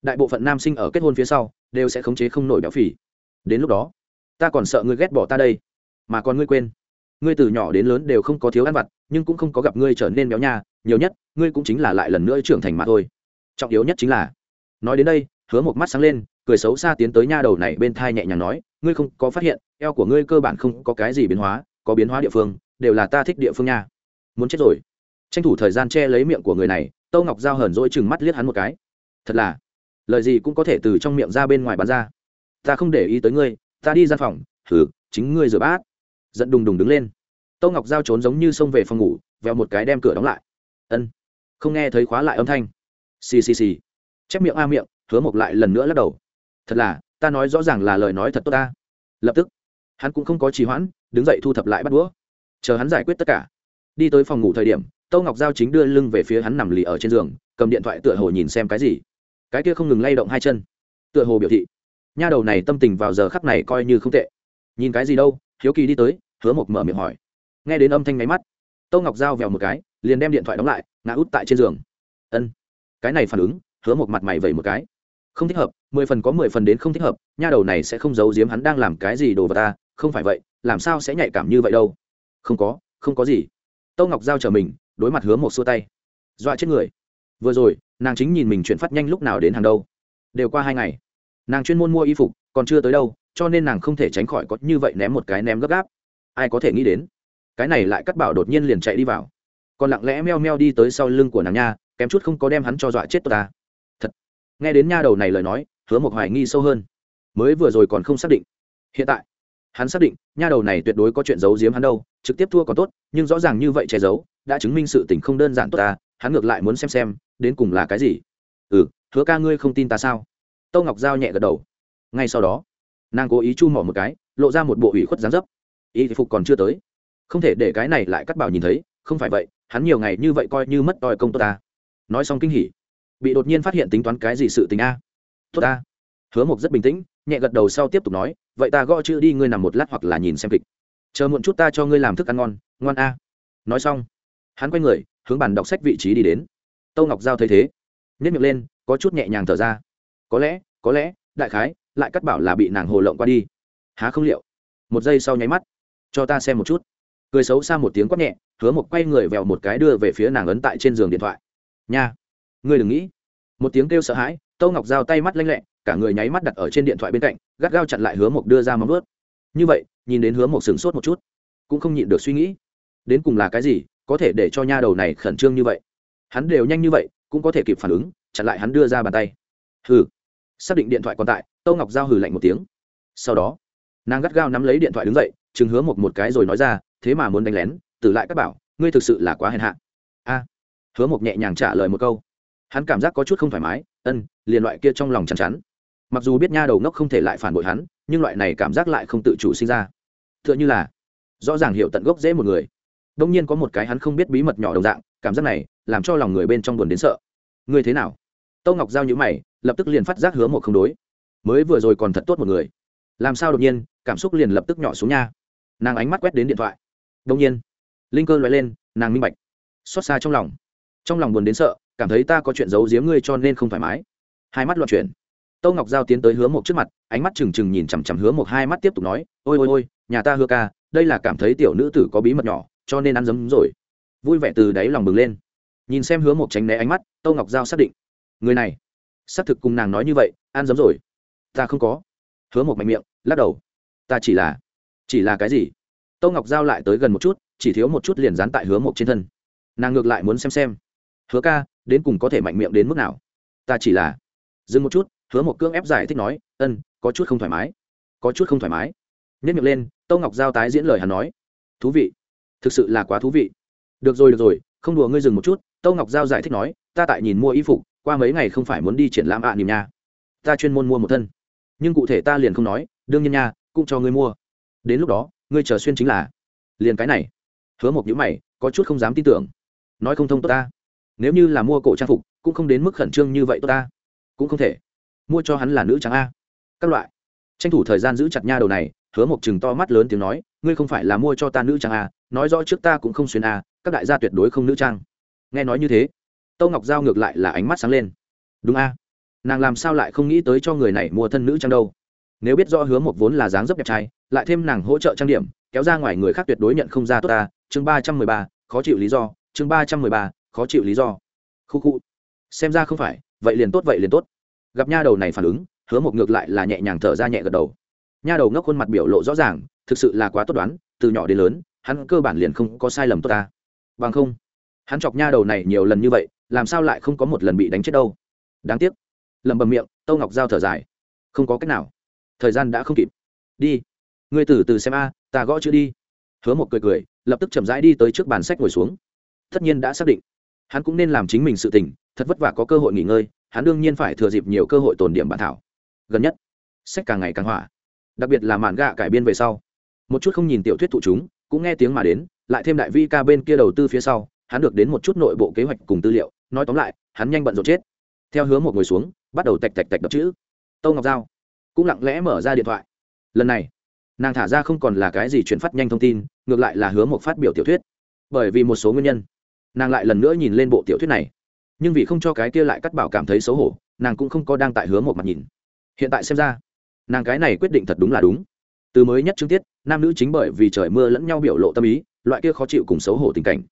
đại bộ phận nam sinh ở kết hôn phía sau, đều sẽ khống chế không nổi béo phì. Đến lúc đó, ta còn sợ ngươi ghét bỏ ta đây. Mà còn ngươi quên, ngươi từ nhỏ đến lớn đều không có thiếu ăn vặt, nhưng cũng không có gặp ngươi trở nên béo nha, nhiều nhất, ngươi cũng chính là lại lần nữa trưởng thành mà thôi. Trọng yếu nhất chính là, nói đến đây hứa một mắt sáng lên, cười xấu xa tiến tới nha đầu này bên thai nhẹ nhàng nói, ngươi không có phát hiện, eo của ngươi cơ bản không có cái gì biến hóa, có biến hóa địa phương, đều là ta thích địa phương nha. Muốn chết rồi. Tranh thủ thời gian che lấy miệng của người này, tâu ngọc giao hờn dỗi chừng mắt liếc hắn một cái. Thật là, lời gì cũng có thể từ trong miệng ra bên ngoài bán ra. Ta không để ý tới ngươi, ta đi gian phòng. Thử chính ngươi rửa bát. Giận đùng đùng đứng lên. Tâu ngọc giao trốn giống như xông về phòng ngủ, vèo một cái đem cửa đóng lại. Ân. Không nghe thấy khóa lại âm thanh. Xì xì xì. Chép miệng a miệng hứa một lại lần nữa lắc đầu. Thật là, ta nói rõ ràng là lời nói thật tốt ta. Lập tức, hắn cũng không có trì hoãn, đứng dậy thu thập lại bắt đũa. Chờ hắn giải quyết tất cả. Đi tới phòng ngủ thời điểm, tâu ngọc giao chính đưa lưng về phía hắn nằm lì ở trên giường, cầm điện thoại tựa hồ nhìn xem cái gì. Cái kia không ngừng lay động hai chân. Tựa hồ biểu thị, nha đầu này tâm tình vào giờ khắc này coi như không tệ. Nhìn cái gì đâu, hiếu kỳ đi tới, hứa một mở miệng hỏi. Nghe đến âm thanh máy mắt, tâu ngọc giao vèo một cái, liền đem điện thoại đóng lại, ngã út tại trên giường. Ân. Cái này phản ứng, hứa một mặt mày vẩy một cái không thích hợp, mười phần có mười phần đến không thích hợp, nha đầu này sẽ không giấu giếm hắn đang làm cái gì đồ vào ta, không phải vậy, làm sao sẽ nhạy cảm như vậy đâu. Không có không có gì. Tâu ngọc giao trở mình, đối mặt hứa một xua tay. Dọa chết người. Vừa rồi, nàng chính nhìn mình chuyển phát nhanh lúc nào đến hàng đâu. Đều qua hai ngày. Nàng chuyên môn mua y phục, còn chưa tới đâu, cho nên nàng không thể tránh khỏi có như vậy ném một cái ném gấp gáp. Ai có thể nghĩ đến? Cái này lại cắt bảo đột nhiên liền chạy đi vào. Còn lặng lẽ meo meo đi tới sau lưng của nàng nha, kém chút không có đem hắn cho dọa chết tôi ta nghe đến nha đầu này lời nói, hứa một hoài nghi sâu hơn. Mới vừa rồi còn không xác định. Hiện tại, hắn xác định, nha đầu này tuyệt đối có chuyện giấu giếm hắn đâu, trực tiếp thua còn tốt, nhưng rõ ràng như vậy che giấu, đã chứng minh sự tình không đơn giản tốt ta, hắn ngược lại muốn xem xem, đến cùng là cái gì. Ừ hứa ca ngươi không tin ta sao? Tâu ngọc giao nhẹ gật đầu. Ngay sau đó, nàng cố ý chu mỏ một cái, lộ ra một bộ ủy khuất gián dấp. Y phục còn chưa tới. Không thể để cái này lại cắt bảo nhìn thấy, không phải vậy, hắn nhiều ngày như vậy coi như mất tòi công tốt ta. Nói xong kinh hỉ bị đột nhiên phát hiện tính toán cái gì sự tình a? Tốt a hứa mộc rất bình tĩnh, nhẹ gật đầu sau tiếp tục nói, vậy ta gõ chữ đi, ngươi nằm một lát hoặc là nhìn xem kịch. Chờ muộn chút ta cho ngươi làm thức ăn ngon, ngoan a. Nói xong, hắn quay người, hướng bàn đọc sách vị trí đi đến. Tâu ngọc giao thấy thế nhét miệng lên, có chút nhẹ nhàng thở ra. Có lẽ có lẽ, đại khái, lại cắt bảo là bị nàng hồ lộng qua đi. Há không liệu? Một giây sau nháy mắt. Cho ta xem một chút. Cười xấu xa một tiếng quát nhẹ, hứa một quay người vèo một cái đưa về phía nàng ấn tại trên giường điện thoại. Nha ngươi đừng nghĩ. Một tiếng kêu sợ hãi, tâu ngọc giao tay mắt lanh lẹ, cả người nháy mắt đặt ở trên điện thoại bên cạnh, gắt gao chặn lại hứa mộc đưa ra móng ướt như vậy, nhìn đến hứa mộc sửng sốt một chút, cũng không nhịn được suy nghĩ, đến cùng là cái gì, có thể để cho nha đầu này khẩn trương như vậy? Hắn đều nhanh như vậy, cũng có thể kịp phản ứng, chặn lại hắn đưa ra bàn tay. Hừ. Xác định điện thoại còn tại, tâu ngọc giao hừ lạnh một tiếng. Sau đó, nàng gắt gao nắm lấy điện thoại đứng dậy, chừng hứa một một cái rồi nói ra, thế mà muốn đánh lén, tử lại các bảo, ngươi thực sự là quá hèn hạ. A. Hứa một nhẹ nhàng trả lời một câu hắn cảm giác có chút không thoải mái, ân, liền loại kia trong lòng chắn chắn mặc dù biết nha đầu ngốc không thể lại phản bội hắn, nhưng loại này cảm giác lại không tự chủ sinh ra. T h ư ợ n h ư là, rõ ràng hiểu tận gốc dễ một người. Đông nhiên có một cái hắn không biết bí mật nhỏ đồng dạng, cảm giác này làm cho lòng người bên trong buồn đến sợ. Ngươi thế nào? Tâu ngọc giao nhữ mày, lập tức liền phát giác hứa một không đối. Mới vừa rồi còn thật tốt một người. Làm sao đột nhiên, cảm xúc liền lập tức nhỏ xuống nha. Nàng ánh mắt quét đến điện thoại. Đông nhiên, linh cơ loại lên, nàng minh bạch. Xót xa trong lòng. Trong lòng buồn đến sợ cảm thấy ta có chuyện giấu giếm ngươi cho nên không thoải mái. Hai mắt loạn chuyển. Tâu ngọc giao tiến tới hứa một trước mặt, ánh mắt trừng trừng nhìn chằm chằm hứa một hai mắt tiếp tục nói, ôi ôi ôi, nhà ta hứa ca, đây là cảm thấy tiểu nữ tử có bí mật nhỏ, cho nên ăn dấm rồi. Vui vẻ từ đáy lòng bừng lên. Nhìn xem hứa một tránh né ánh mắt, tâu ngọc giao xác định, người này, xác thực cùng nàng nói như vậy, ăn dấm rồi. Ta không có. Hứa một mạnh miệng, lắc đầu. Ta chỉ là chỉ là cái gì? Tâu ngọc giao lại tới gần một chút, chỉ thiếu một chút liền dán tại hứa một trên thân. Nàng ngược lại muốn xem xem hứa ca, đến cùng có thể mạnh miệng đến mức nào? Ta chỉ là dừng một chút, hứa một cương ép giải thích nói, ân, có chút không thoải mái, có chút không thoải mái. Nhất miệng lên, tâu ngọc giao tái diễn lời hắn nói, thú vị, thực sự là quá thú vị. Được rồi được rồi, không đùa ngươi dừng một chút. Tâu ngọc giao giải thích nói, ta tại nhìn mua y phục, qua mấy ngày không phải muốn đi triển lãm ạ à nha. Ta chuyên môn mua một thân. Nhưng cụ thể ta liền không nói, đương nhiên nha, cũng cho ngươi mua. Đến lúc đó, ngươi chờ xuyên chính là, liền cái này. Hứa một nhữ mày, có chút không dám tin tưởng. Nói không thông tốt ta nếu như là mua cổ trang phục, cũng không đến mức khẩn trương như vậy tốt ta. Cũng không thể. Mua cho hắn là nữ trắng a. Các loại. Tranh thủ thời gian giữ chặt nha đầu này, hứa một chừng to mắt lớn tiếng nói, ngươi không phải là mua cho ta nữ trang a, nói rõ trước ta cũng không xuyên a, các đại gia tuyệt đối không nữ trang. Nghe nói như thế, tâu ngọc giao ngược lại là ánh mắt sáng lên. Đúng a. Nàng làm sao lại không nghĩ tới cho người này mua thân nữ trang đâu? Nếu biết rõ hứa một vốn là dáng dấp đẹp trai, lại thêm nàng hỗ trợ trang điểm, kéo ra ngoài người khác tuyệt đối nhận không ra tốt ta. Chương ba trăm mười ba, khó chịu lý do. Chương ba trăm mười ba khó chịu lý do. Khu khu. Xem ra không phải, vậy liền tốt, vậy liền tốt. Gặp nha đầu này phản ứng, hứa một ngược lại là nhẹ nhàng thở ra nhẹ gật đầu. Nha đầu ngốc khuôn mặt biểu lộ rõ ràng, thực sự là quá tốt đoán, từ nhỏ đến lớn, hắn cơ bản liền không có sai lầm tốt ta. Bằng không, hắn chọc nha đầu này nhiều lần như vậy, làm sao lại không có một lần bị đánh chết đâu? Đáng tiếc. Lẩm bẩm miệng, tâu ngọc giao thở dài. Không có cách nào. Thời gian đã không kịp. Đi. Ngươi từ từ xem a, ta gõ chữ đi. Hứa một cười cười, lập tức chậm rãi đi tới trước bàn sách ngồi xuống. Tất nhiên đã xác định hắn cũng nên làm chính mình sự tình, thật vất vả có cơ hội nghỉ ngơi, hắn đương nhiên phải thừa dịp nhiều cơ hội tồn điểm bản thảo. Gần nhất, sách càng ngày càng hỏa đặc biệt là màn gạ cải biên về sau. Một chút không nhìn tiểu thuyết thụ chúng, cũng nghe tiếng mà đến, lại thêm đại vi ca bên kia đầu tư phía sau, hắn được đến một chút nội bộ kế hoạch cùng tư liệu, nói tóm lại, hắn nhanh bận rộn chết. Theo hướng một ngồi xuống, bắt đầu tạch tạch tạch đập chữ. Tâu ngọc giao cũng lặng lẽ mở ra điện thoại. Lần này, nàng thả ra không còn là cái gì chuyển phát nhanh thông tin, ngược lại là hướng một phát biểu tiểu thuyết. Bởi vì một số nguyên nhân nàng lại lần nữa nhìn lên bộ tiểu thuyết này. Nhưng vì không cho cái kia lại cắt bảo cảm thấy xấu hổ, nàng cũng không có đang tại hướng một mặt nhìn. Hiện tại xem ra, nàng cái này quyết định thật đúng là đúng. Từ mới nhất chương tiết, nam nữ chính bởi vì trời mưa lẫn nhau biểu lộ tâm ý, loại kia khó chịu cùng xấu hổ tình cảnh.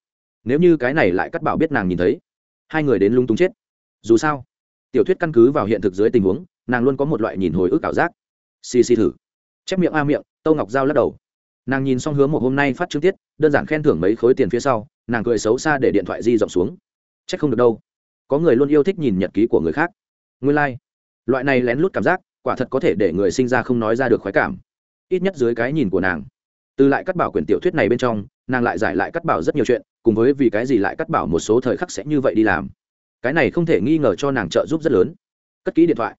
Nếu như cái này lại cắt bảo biết nàng nhìn thấy, hai người đến lung tung chết. Dù sao, tiểu thuyết căn cứ vào hiện thực dưới tình huống, nàng luôn có một loại nhìn hồi ức ảo giác. Xì xì thử. Chép miệng a miệng tâu ngọc giao lắc đầu. Nàng nhìn xong hướng một hôm nay phát chương tiết, đơn giản khen thưởng mấy khối tiền phía sau nàng cười xấu xa để điện thoại di rộng xuống. C h ắ c không được đâu. Có người luôn yêu thích nhìn nhật ký của người khác. Nguyên lai、like. loại này lén lút cảm giác, quả thật có thể để người sinh ra không nói ra được khoái cảm. Ít nhất dưới cái nhìn của nàng. Từ lại cắt bảo quyển tiểu thuyết này bên trong, nàng lại giải lại cắt bảo rất nhiều chuyện, cùng với vì cái gì lại cắt bảo một số thời khắc sẽ như vậy đi làm. Cái này không thể nghi ngờ cho nàng trợ giúp rất lớn. Cất ký điện thoại.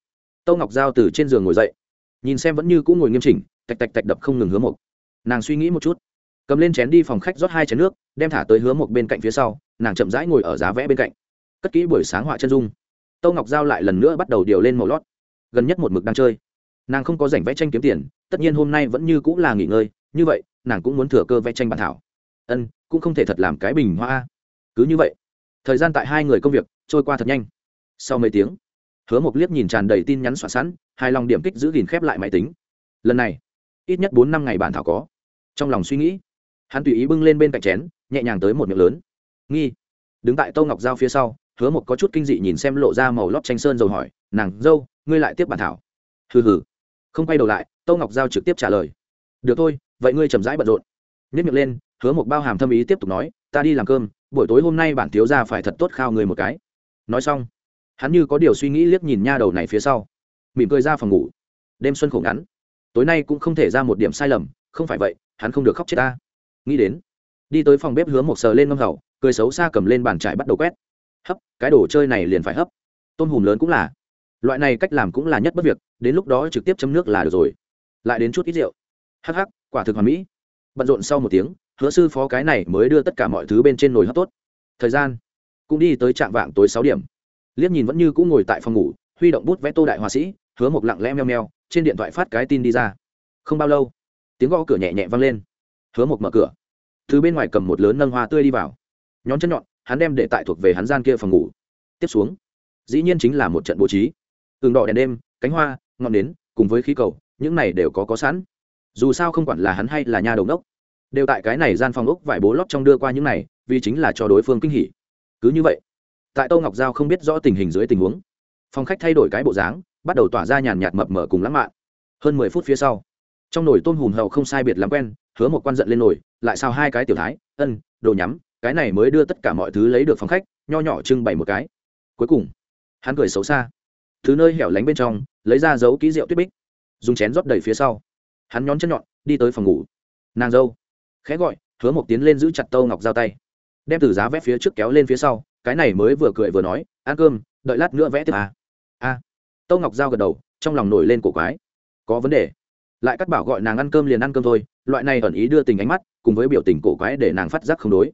Tâu ngọc giao từ trên giường ngồi dậy. Nhìn xem vẫn như cũng ngồi nghiêm chỉnh, tạch tạch tạch đập không ngừng hứa mục. nàng suy nghĩ một chút cầm lên chén đi phòng khách rót hai chén nước, đem thả tới hứa một bên cạnh phía sau, nàng chậm rãi ngồi ở giá vẽ bên cạnh. Cất kỹ buổi sáng họa chân dung. Tâu ngọc giao lại lần nữa bắt đầu điều lên màu lót. Gần nhất một mực đang chơi. Nàng không có rảnh vẽ tranh kiếm tiền, tất nhiên hôm nay vẫn như cũng là nghỉ ngơi, như vậy, nàng cũng muốn thừa cơ vẽ tranh bản thảo. Ân, cũng không thể thật làm cái bình hoa cứ như vậy, thời gian tại hai người công việc trôi qua thật nhanh. Sau mấy tiếng, hứa một liếc nhìn tràn đầy tin nhắn soạn sẵn hai lòng điểm kích giữ gìn khép lại máy tính. Lần này, ít nhất bốn năm ngày bản thảo có. Trong lòng suy nghĩ hắn tùy ý bưng lên bên cạnh chén, nhẹ nhàng tới một miệng lớn. Nghi. Đứng tại tô ngọc giao phía sau, hứa một có chút kinh dị nhìn xem lộ ra màu lót tranh sơn rồi hỏi, nàng, dâu, ngươi lại tiếp bản thảo? Hừ hừ. Không quay đầu lại, tô ngọc giao trực tiếp trả lời, được thôi, vậy ngươi chậm rãi bận rộn. Nhất miệng lên, hứa một bao hàm thâm ý tiếp tục nói, ta đi làm cơm, buổi tối hôm nay bản thiếu ra phải thật tốt khao người một cái. Nói xong, hắn như có điều suy nghĩ liếc nhìn nha đầu này phía sau, mỉm cười ra phòng ngủ. Đêm xuân khổ ngắn, tối nay cũng không thể ra một điểm sai lầm, không phải vậy, hắn không được khóc chết ta nghĩ đến, đi tới phòng bếp hứa một sờ lên ngâm hầu cười xấu xa cầm lên bàn trải bắt đầu quét. Hấp, cái đồ chơi này liền phải hấp. Tôm hùm lớn cũng là. Loại này cách làm cũng là nhất bất việc, đến lúc đó trực tiếp chấm nước là được rồi. Lại đến chút ít rượu. Hắc hắc, quả thực hoàn mỹ. Bận rộn sau một tiếng, hứa sư phó cái này mới đưa tất cả mọi thứ bên trên nồi hấp tốt. Thời gian, cũng đi tới trạm vạng tối sáu điểm. Liếc nhìn vẫn như cũng ngồi tại phòng ngủ, huy động bút vẽ tô đại họa sĩ, hứa một lặng lẽ meo meo, trên điện thoại phát cái tin đi ra. Không bao lâu, tiếng gõ cửa nhẹ nhẹ vang lên. Hứa một mở cửa từ bên ngoài cầm một lớn nâng hoa tươi đi vào. Nhón chân nhọn, hắn đem để tại thuộc về hắn gian kia phòng ngủ. Tiếp xuống, dĩ nhiên chính là một trận bố trí. Tường đỏ đèn đêm, cánh hoa, ngọn nến, cùng với khí cầu, những này đều có có sẵn. Dù sao không quản là hắn hay là nhà đầu đốc, đều tại cái này gian phòng ốc vải bố lót trong đưa qua những này, vì chính là cho đối phương kinh hỉ. Cứ như vậy, tại tô ngọc giao không biết rõ tình hình dưới tình huống, phòng khách thay đổi cái bộ dáng, bắt đầu tỏa ra nhàn nhạt mập mở cùng lãng mạn. Hơn mười phút phía sau trong nồi tôm hùm hậu không sai biệt lắm quen, hứa một quan giận lên nồi, lại sao hai cái tiểu thái, ân, đồ nhắm, cái này mới đưa tất cả mọi thứ lấy được phòng khách, nho nhỏ trưng bày một cái. Cuối cùng, hắn cười xấu xa. Thứ nơi hẻo lánh bên trong, lấy ra dấu ký rượu tuyết bích, dùng chén rót đầy phía sau. Hắn nhón chân nhọn, đi tới phòng ngủ. Nàng dâu, khẽ gọi, hứa một tiến lên giữ chặt tâu ngọc giao tay. Đem từ giá vẽ phía trước kéo lên phía sau, cái này mới vừa cười vừa nói, ăn cơm, đợi lát nữa vẽ tiếp à. a à. tâu ngọc giao gật đầu, trong lòng nổi lên cổ quái. Có vấn đề lại cắt bảo gọi nàng ăn cơm liền ăn cơm thôi, loại này ẩn ý đưa tình ánh mắt, cùng với biểu tình cổ quái để nàng phát giác không đối.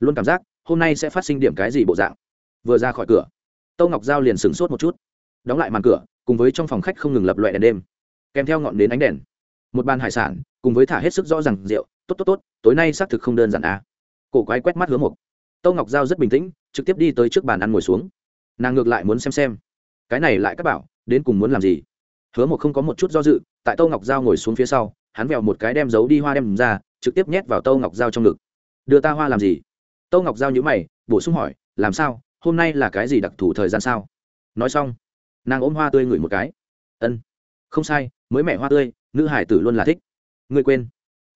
Luôn cảm giác, hôm nay sẽ phát sinh điểm cái gì bộ dạng. Vừa ra khỏi cửa, tâu ngọc giao liền sửng sốt một chút. Đóng lại màn cửa, cùng với trong phòng khách không ngừng lập loại đèn đêm. Kèm theo ngọn đến ánh đèn, một bàn hải sản, cùng với thả hết sức rõ r à n g rượu, tốt tốt tốt, tối nay xác thực không đơn giản à. cổ quái quét mắt hứa mục. Tâu ngọc giao rất bình tĩnh, trực tiếp đi tới trước bàn ăn ngồi xuống. Nàng ngược lại muốn xem xem, cái này lại các bảo, đến cùng muốn làm gì? Hứa một không có một chút do dự, tại tâu ngọc giao ngồi xuống phía sau, hắn vèo một cái đem giấu đi hoa đem ra, trực tiếp nhét vào tâu ngọc giao trong ngực. Đưa ta hoa làm gì? Tâu ngọc giao nhữ mày, bổ sung hỏi, làm sao? Hôm nay là cái gì đặc thù thời gian sao? Nói xong, nàng ôm hoa tươi ngửi một cái. Ân, không sai, mới mẻ hoa tươi, nữ hải tử luôn là thích. Ngươi quên.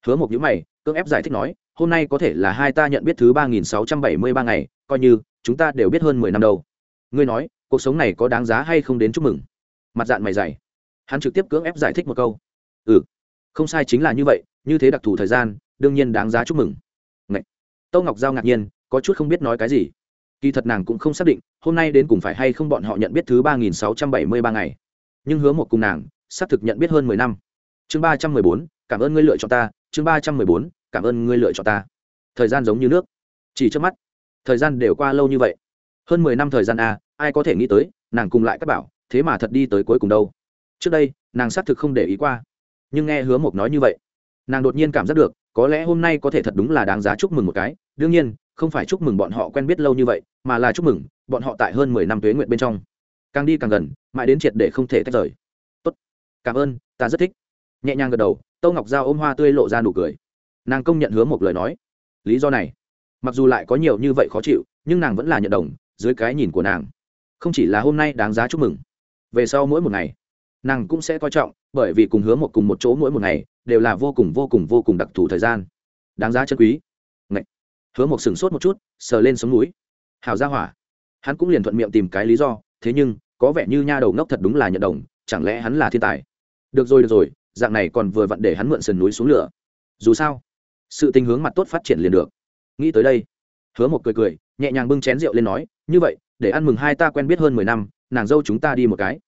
Hứa một nhữ mày, cưỡng ép giải thích nói, hôm nay có thể là hai ta nhận biết thứ ba nghìn sáu trăm bảy mươi ba ngày, coi như, chúng ta đều biết hơn mười năm đầu. ngươi nói, cuộc sống này có đáng giá hay không đến chúc mừng? Mặt dạng mày dày hắn trực tiếp cưỡng ép giải thích một câu. Ừ không sai chính là như vậy, như thế đặc thù thời gian, đương nhiên đáng giá chúc mừng. Ngậy. tâu ngọc giao ngạc nhiên, có chút không biết nói cái gì. Kỳ thật nàng cũng không xác định, hôm nay đến cùng phải hay không bọn họ nhận biết thứ ba nghìn sáu trăm bảy mươi ba ngày. Nhưng hứa một cùng nàng, xác thực nhận biết hơn mười năm. Chương ba trăm mười bốn, cảm ơn ngươi lựa chọn ta. Chương ba trăm mười bốn, cảm ơn ngươi lựa chọn ta. Thời gian giống như nước. Chỉ trước mắt. Thời gian đều qua lâu như vậy. Hơn mười năm thời gian a ai có thể nghĩ tới, nàng cùng lại các bảo, thế mà thật đi tới cuối cùng đâu trước đây, nàng xác thực không để ý qua. Nhưng nghe hứa mộc nói như vậy, nàng đột nhiên cảm giác được, có lẽ hôm nay có thể thật đúng là đáng giá chúc mừng một cái. Đương nhiên, không phải chúc mừng bọn họ quen biết lâu như vậy, mà là chúc mừng bọn họ tại hơn mười năm tuế nguyện bên trong. Càng đi càng gần, mãi đến triệt để không thể tách rời. Tốt, cảm ơn, ta rất thích. Nhẹ nhàng gật đầu, tâu ngọc giao ôm hoa tươi lộ ra nụ cười. Nàng công nhận hứa một lời nói. Lý do này, mặc dù lại có nhiều như vậy khó chịu, nhưng nàng vẫn là nhận đồng dưới cái nhìn của nàng. Không chỉ là hôm nay đáng giá chúc mừng, về sau mỗi một ngày nàng cũng sẽ coi trọng, bởi vì cùng hứa một cùng một chỗ mỗi một ngày, đều là vô cùng vô cùng vô cùng đặc thù thời gian. Đáng giá chân quý. Ngậy. hứa một sửng sốt một chút, sờ lên sống núi. Hào ra hỏa. Hắn cũng liền thuận miệng tìm cái lý do, thế nhưng, có vẻ như nha đầu ngốc thật đúng là nhận đồng, chẳng lẽ hắn là thiên tài? Được rồi được rồi, dạng này còn vừa vặn để hắn mượn sườn núi xuống lửa. Dù sao, sự tình hướng mặt tốt phát triển liền được. Nghĩ tới đây, hứa một cười cười, nhẹ nhàng bưng chén rượu lên nói, như vậy, để ăn mừng hai ta quen biết hơn mười năm, nàng dâu chúng ta đi một cái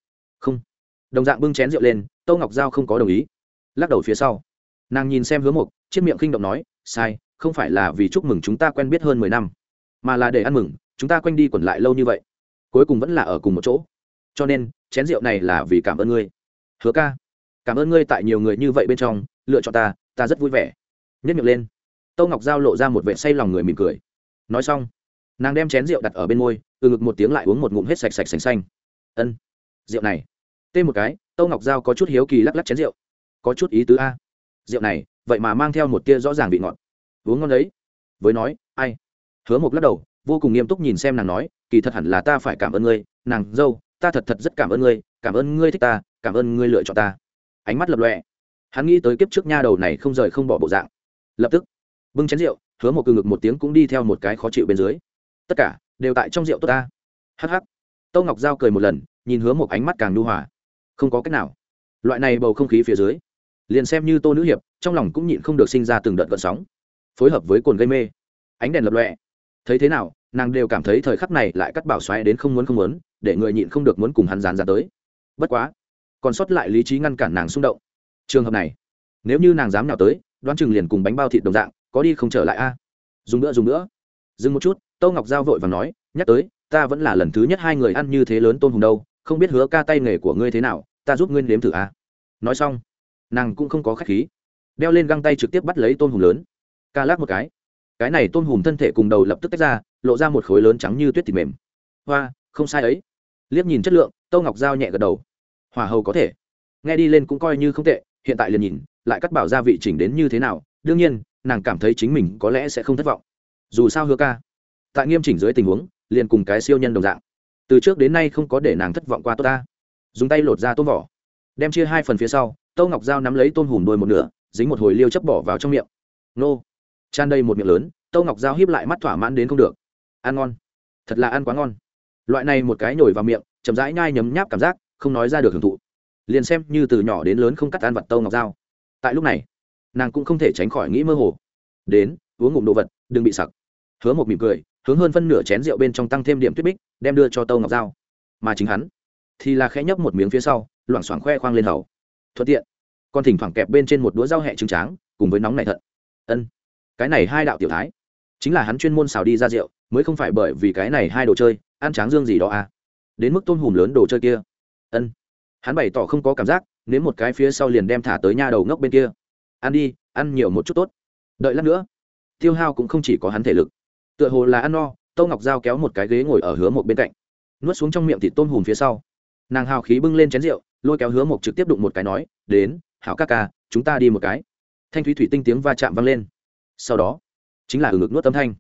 đồng dạng bưng chén rượu lên tâu ngọc giao không có đồng ý. Lắc đầu phía sau nàng nhìn xem hứa Mục, chiếc miệng khinh động nói sai không phải là vì chúc mừng chúng ta quen biết hơn mười năm mà là để ăn mừng chúng ta quanh đi quẩn lại lâu như vậy cuối cùng vẫn là ở cùng một chỗ. Cho nên chén rượu này là vì cảm ơn ngươi. Hứa ca cảm ơn ngươi tại nhiều người như vậy bên trong lựa chọn ta ta rất vui vẻ. Nhất miệng lên tâu ngọc giao lộ ra một vệ say lòng người mỉm cười. Nói xong nàng đem chén rượu đặt ở bên môi từ ngực một tiếng lại uống một ngụm hết sạch sạch sành xanh. Ân rượu này tê một cái, tâu ngọc giao có chút hiếu kỳ lắc lắc chén rượu. Có chút ý tứ a. Rượu này, vậy mà mang theo một tia rõ ràng vị ngọt. Uống ngon đấy. Với nói, ai? Hứa một lắc đầu, vô cùng nghiêm túc nhìn xem nàng nói, kỳ thật hẳn là ta phải cảm ơn ngươi. Nàng, dâu, ta thật thật rất cảm ơn ngươi. Cảm ơn ngươi thích ta, cảm ơn ngươi lựa chọn ta. Ánh mắt lập lọe hắn nghĩ tới kiếp trước nha đầu này không rời không bỏ bộ dạng. Lập tức, bưng chén rượu, hứa một cừ ngực một tiếng cũng đi theo một cái khó chịu bên dưới. Tất cả đều tại trong rượu tốt ta. Hắc hắc. Tâu ngọc giao cười một lần, nhìn hứa một ánh mắt càng nhu hòa không có cách nào. Loại này bầu không khí phía dưới, liền xem như tô nữ hiệp, trong lòng cũng nhịn không được sinh ra từng đợt gợn sóng, phối hợp với cồn gây mê, ánh đèn lập lọe thấy thế nào, nàng đều cảm thấy thời khắc này lại cắt bảo xoáy đến không muốn không muốn, để người nhịn không được muốn cùng hắn dán ra tới. Bất quá, còn sót lại lý trí ngăn cản nàng xung động. Trường hợp này, nếu như nàng dám nào tới, đoán chừng liền cùng bánh bao thịt đồng dạng, có đi không trở lại a. Dùng nữa dùng nữa. Dừng một chút tâu ngọc giao vội và nói, nhắc tới, ta vẫn là lần thứ nhất hai người ăn như thế lớn tôm hùng đâu không biết hứa ca tay nghề của ngươi thế nào, ta giúp ngươi nếm thử a nói xong, nàng cũng không có khách khí, đeo lên găng tay trực tiếp bắt lấy tôm hùng lớn. Ca lắc một cái. Cái này tôm hùm thân thể cùng đầu lập tức tách ra, lộ ra một khối lớn trắng như tuyết thịt mềm. Hoa, không sai ấy. Liếc nhìn chất lượng tâu ngọc giao nhẹ gật đầu. Hỏa hầu có thể. Nghe đi lên cũng coi như không tệ, hiện tại liền nhìn, lại cắt bảo gia vị chỉnh đến như thế nào. Đương nhiên, nàng cảm thấy chính mình có lẽ sẽ không thất vọng. Dù sao hứa ca, tại nghiêm chỉnh dưới tình huống, liền cùng cái siêu nhân đồng dạng từ trước đến nay không có để nàng thất vọng qua tốt ta. Dùng tay lột ra tôm vỏ. Đem chia hai phần phía sau, tâu ngọc dao nắm lấy tôm hùm đôi một nửa, dính một hồi liêu chấp bỏ vào trong miệng. Nô. Tràn đầy một miệng lớn, tâu ngọc dao hiếp lại mắt thỏa mãn đến không được. Ăn ngon. Thật là ăn quá ngon. Loại này một cái nhồi vào miệng, chậm rãi nhai nhấm nháp cảm giác, không nói ra được hưởng thụ. Liền xem như từ nhỏ đến lớn không cắt ăn vặt tâu ngọc dao tại lúc này, nàng cũng không thể tránh khỏi nghĩ mơ hồ. Đến, uống ngụm đồ vật, đừng bị sặc. Hứa một mỉm cười hướng hơn phân nửa chén rượu bên trong tăng thêm điểm tuyết bích, đem đưa cho tâu ngọc dao mà chính hắn thì là khẽ nhấp một miếng phía sau, loảng xoảng khoe khoang lên hầu. Thuận tiện còn thỉnh thoảng kẹp bên trên một đũa rau hẹ trứng tráng, cùng với nóng này thận ân, cái này hai đạo tiểu thái, chính là hắn chuyên môn xào đi ra rượu, mới không phải bởi vì cái này hai đồ chơi, ăn tráng dương gì đó à. Đến mức tôm hùm lớn đồ chơi kia. Ân, hắn bày tỏ không có cảm giác nếu một cái phía sau liền đem thả tới nha đầu ngốc bên kia. Ăn đi, ăn nhiều một chút tốt. Đợi lát nữa, tiêu hao cũng không chỉ có hắn thể lực tựa hồ là ăn no, tâu ngọc dao kéo một cái ghế ngồi ở hứa một bên cạnh. Nuốt xuống trong miệng thịt tôm hùm phía sau. Nàng hào khí bưng lên chén rượu, lôi kéo hứa một trực tiếp đụng một cái nói, đến, hảo ca ca, chúng ta đi một cái. Thanh thúy thủy tinh tiếng va chạm vang lên. Sau đó, chính là ở ngực nuốt âm thanh.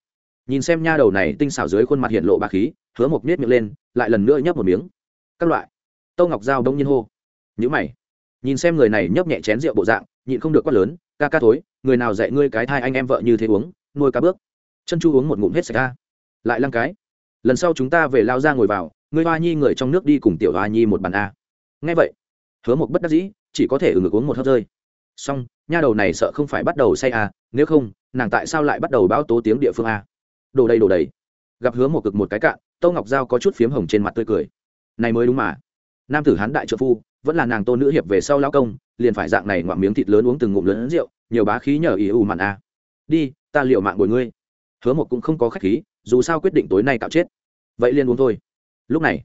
Nhìn xem nha đầu này tinh xảo dưới khuôn mặt hiện lộ bà khí, hứa một miết miệng lên, lại lần nữa nhấp một miếng. Các loại. Tâu ngọc dao đông nhiên hô. Nhữ mày. Nhìn xem người này nhấp nhẹ chén rượu bộ dạng, nhịn không được quát lớn, ca ca thối, người nào dạy ngươi cái thai anh em vợ như thế uống, nuôi cá bước chân chu uống một ngụm hết sạch ra. Lại lăng cái. Lần sau chúng ta về lao ra ngồi vào ngươi hoa nhi người trong nước đi cùng tiểu hoa nhi một bàn a. Nghe vậy, hứa một bất đắc dĩ, chỉ có thể ừ ngực uống một hớp rơi. Xong, nha đầu này sợ không phải bắt đầu say à nếu không, nàng tại sao lại bắt đầu báo tố tiếng địa phương a? Đồ đầy đồ đầy. Gặp hứa một cực một cái cạn tâu ngọc giao có chút phiếm hồng trên mặt tươi cười. Này mới đúng mà. Nam tử hán đại trợ phu, vẫn là nàng tô nữ hiệp về sau lao công, liền phải dạng này ngoạm miếng thịt lớn uống từng ngụm lớn rượu, nhiều bá khí nhờ ý ù mặn a. Đi, ta liệu mạng bồi ngươi hứa một cũng không có khách khí, dù sao quyết định tối nay cạo chết. Vậy liền uống thôi. Lúc này,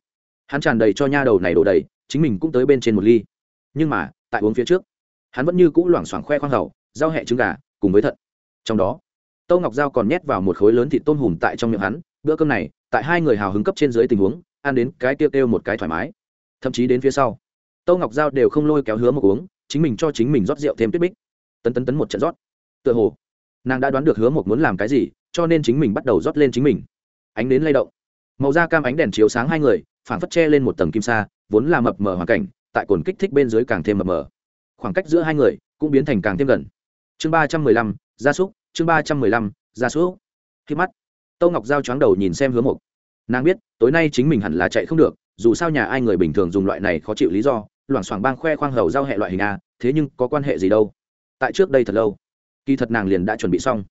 hắn tràn đầy cho nha đầu này đổ đầy, chính mình cũng tới bên trên một ly. Nhưng mà, tại uống phía trước, hắn vẫn như cũ loảng xoảng khoe khoang hầu giao hẹ trứng gà, cùng với thận. Trong đó, tâu ngọc giao còn nhét vào một khối lớn thịt tôm hùm tại trong miệng hắn, bữa cơm này, tại hai người hào hứng cấp trên dưới tình huống, ăn đến cái tiêu kêu một cái thoải mái. Thậm chí đến phía sau, tâu ngọc giao đều không lôi kéo hứa một uống, chính mình cho chính mình rót rượu thêm tuyết bích. Tấn tấn tấn một trận rót. Tựa hồ, nàng đã đoán được hứa một muốn làm cái gì cho nên chính mình bắt đầu rót lên chính mình. Ánh đến lay động. Màu da cam ánh đèn chiếu sáng hai người phản phất che lên một tầng kim sa, vốn là mập mờ hoàn cảnh, tại cồn kích thích bên dưới càng thêm mập mờ. Khoảng cách giữa hai người cũng biến thành càng thêm gần. Chương ba trăm mười lăm, gia súc. Chương ba trăm mười lăm, gia súc. Khi mắt, tâu ngọc giao choáng đầu nhìn xem hứa mục nàng biết, tối nay chính mình hẳn là chạy không được, dù sao nhà ai người bình thường dùng loại này khó chịu lý do, loảng xoảng bang khoe khoang hầu giao hệ loại hình a, thế nhưng có quan hệ gì đâu? Tại trước đây thật lâu, kỳ thật nàng liền đã chuẩn bị xong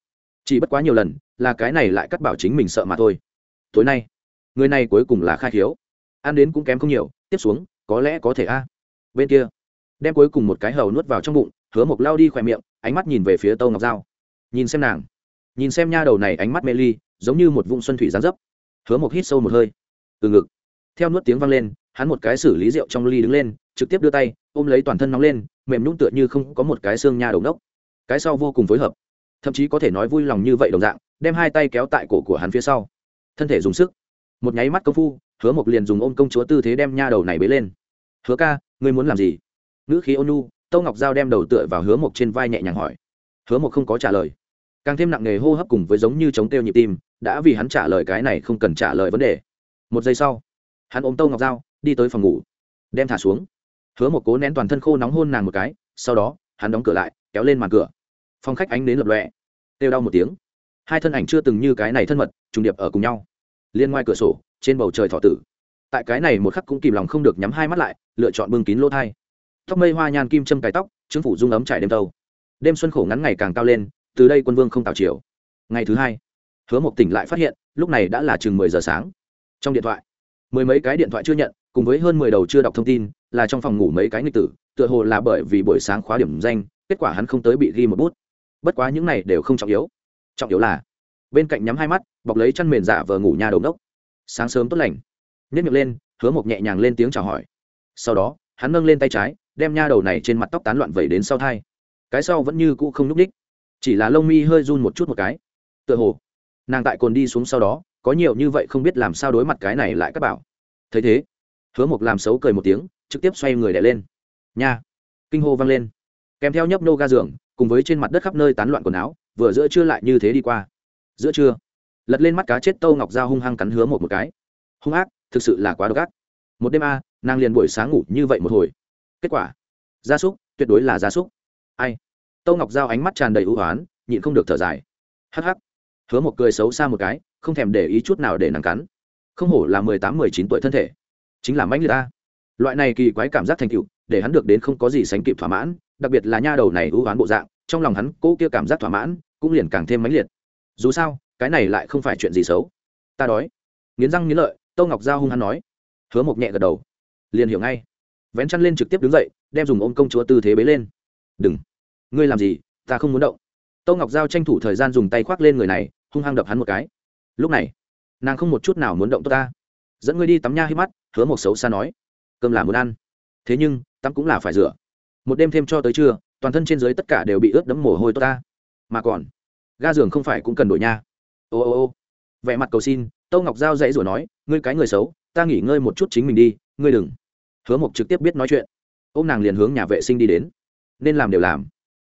chỉ bất quá nhiều lần, là cái này lại cắt bảo chính mình sợ mà thôi. Tối nay, người này cuối cùng là khai khiếu. Ăn đến cũng kém không nhiều, tiếp xuống, có lẽ có thể a. Bên kia, đem cuối cùng một cái hầu nuốt vào trong bụng, hứa mộc lao đi khỏe miệng, ánh mắt nhìn về phía tâu ngọc dao nhìn xem nàng, nhìn xem nha đầu này ánh mắt mê ly, giống như một vũng xuân thủy gián dấp. Hứa mộc hít sâu một hơi. Từ ngực, theo nuốt tiếng vang lên, hắn một cái xử lý rượu trong ly đứng lên, trực tiếp đưa tay, ôm lấy toàn thân nóng lên, mềm nhũng tựa như không có một cái xương nha đầu nốc cái sau vô cùng phối hợp thậm chí có thể nói vui lòng như vậy đồng dạng, đem hai tay kéo tại cổ của hắn phía sau. Thân thể dùng sức, một nháy mắt công phu, hứa mộc liền dùng ôm công chúa tư thế đem nha đầu này bế lên. Hứa ca, ngươi muốn làm gì? Nữ khí ônu tâu ngọc g đem đầu tựa vào hứa mộc trên vai nhẹ nhàng hỏi. Hứa mộc không có trả lời. Càng thêm nặng nề hô hấp cùng với giống như chống têu nhịp tim, đã vì hắn trả lời cái này không cần trả lời vấn đề. Một giây sau, hắn ôm tâu ngọc dao đi tới phòng ngủ. Đem thả xuống. Hứa một cố nén toàn thân khô nóng hôn nàng một cái, sau đó, hắn đóng cửa lại, kéo lên màn cửa. Phong khách ánh đến lập lọe têu đau một tiếng. Hai thân ảnh chưa từng như cái này thân mật, trùng điệp ở cùng nhau. Liên ngoài cửa sổ, trên bầu trời thọ tử. Tại cái này một khắc cũng kìm lòng không được nhắm hai mắt lại, lựa chọn bưng kín lỗ thai. Tóc mây hoa nhan kim châm cài tóc chứng phủ dung ấm trải đêm tâu. Đêm xuân khổ ngắn ngày càng cao lên, từ đây quân vương không tào chiều ngày thứ hai, hứa mộc tỉnh lại phát hiện, lúc này đã là chừng mười giờ sáng. Trong điện thoại, mười mấy cái điện thoại chưa nhận, cùng với hơn mười đầu chưa đọc thông tin, là trong phòng ngủ mấy cái nghịch tử, tựa hồ là bởi vì buổi sáng khóa điểm danh, kết quả hắn không tới bị ghi một bút bất quá những này đều không trọng yếu. Trọng yếu là, bên cạnh nhắm hai mắt, bọc lấy chăn mền giả vờ ngủ nhà đầu đốc sáng sớm tốt lành. Nhất miệng lên, hứa mộc nhẹ nhàng lên tiếng chào hỏi. Sau đó, hắn nâng lên tay trái, đem nha đầu này trên mặt tóc tán loạn vẩy đến sau thai. Cái sau vẫn như cũ không n ú c ních chỉ là lông mi hơi run một chút một cái. Tựa hồ, nàng tại cồn đi xuống sau đó, có nhiều như vậy không biết làm sao đối mặt cái này lại các bảo. Thấy thế, hứa mộc làm xấu cười một tiếng, trực tiếp xoay người đẻ lên. Nha, kinh hô vang lên. Kèm theo nhấp nô ga giường cùng với trên mặt đất khắp nơi tán loạn quần áo, vừa giữa trưa lại như thế đi qua. Giữa trưa, lật lên mắt cá chết tâu ngọc dao hung hăng cắn hứa một một cái. Hung ác, thực sự là quá độc ác. Một đêm a, nàng liền buổi sáng ngủ như vậy một hồi. Kết quả, gia súc, tuyệt đối là gia súc. Ai? Tâu ngọc giao ánh mắt tràn đầy ưu hoán nhịn không được thở dài. Hắc hắc. Hứa một cười xấu xa một cái, không thèm để ý chút nào để nàng cắn. Không hổ là mười tám, mười chín tuổi thân thể. Chính là mãnh liệt ta loại này kỳ quái cảm giác thành tựu, để hắn được đến không có gì sánh kịp thỏa mãn đặc biệt là nha đầu này ưu oán bộ dạng, trong lòng hắn cố kia cảm giác thỏa mãn cũng liền càng thêm mãnh liệt. Dù sao, cái này lại không phải chuyện gì xấu. Ta đói. Nghiến răng nghiến lợi tâu ngọc giao hung hắn nói. Hứa một nhẹ gật đầu. Liền hiểu ngay. Vén chăn lên trực tiếp đứng dậy, đem dùng ôm công chúa tư thế bế lên. Đừng. Ngươi làm gì? Ta không muốn động. Tâu ngọc giao tranh thủ thời gian dùng tay khoác lên người này, hung hăng đập hắn một cái. Lúc này, nàng không một chút nào muốn động tôi ta. Dẫn ngươi đi tắm nha hít mắt, hứa một xấu xa nói. Cơm là muốn ăn. Thế nhưng, tắm cũng là phải rửa một đêm thêm cho tới trưa, toàn thân trên dưới tất cả đều bị ướt đẫm mồ hôi tốt ta. Mà còn, ga giường không phải cũng cần đổi nha. Ô ô ô. Vẻ mặt cầu xin, tâu ngọc giao dãy rồi nói, ngươi cái người xấu, ta nghỉ ngơi một chút chính mình đi, ngươi đừng. Hứa mộc trực tiếp biết nói chuyện. Ô m nàng liền hướng nhà vệ sinh đi đến. Nên làm đều làm.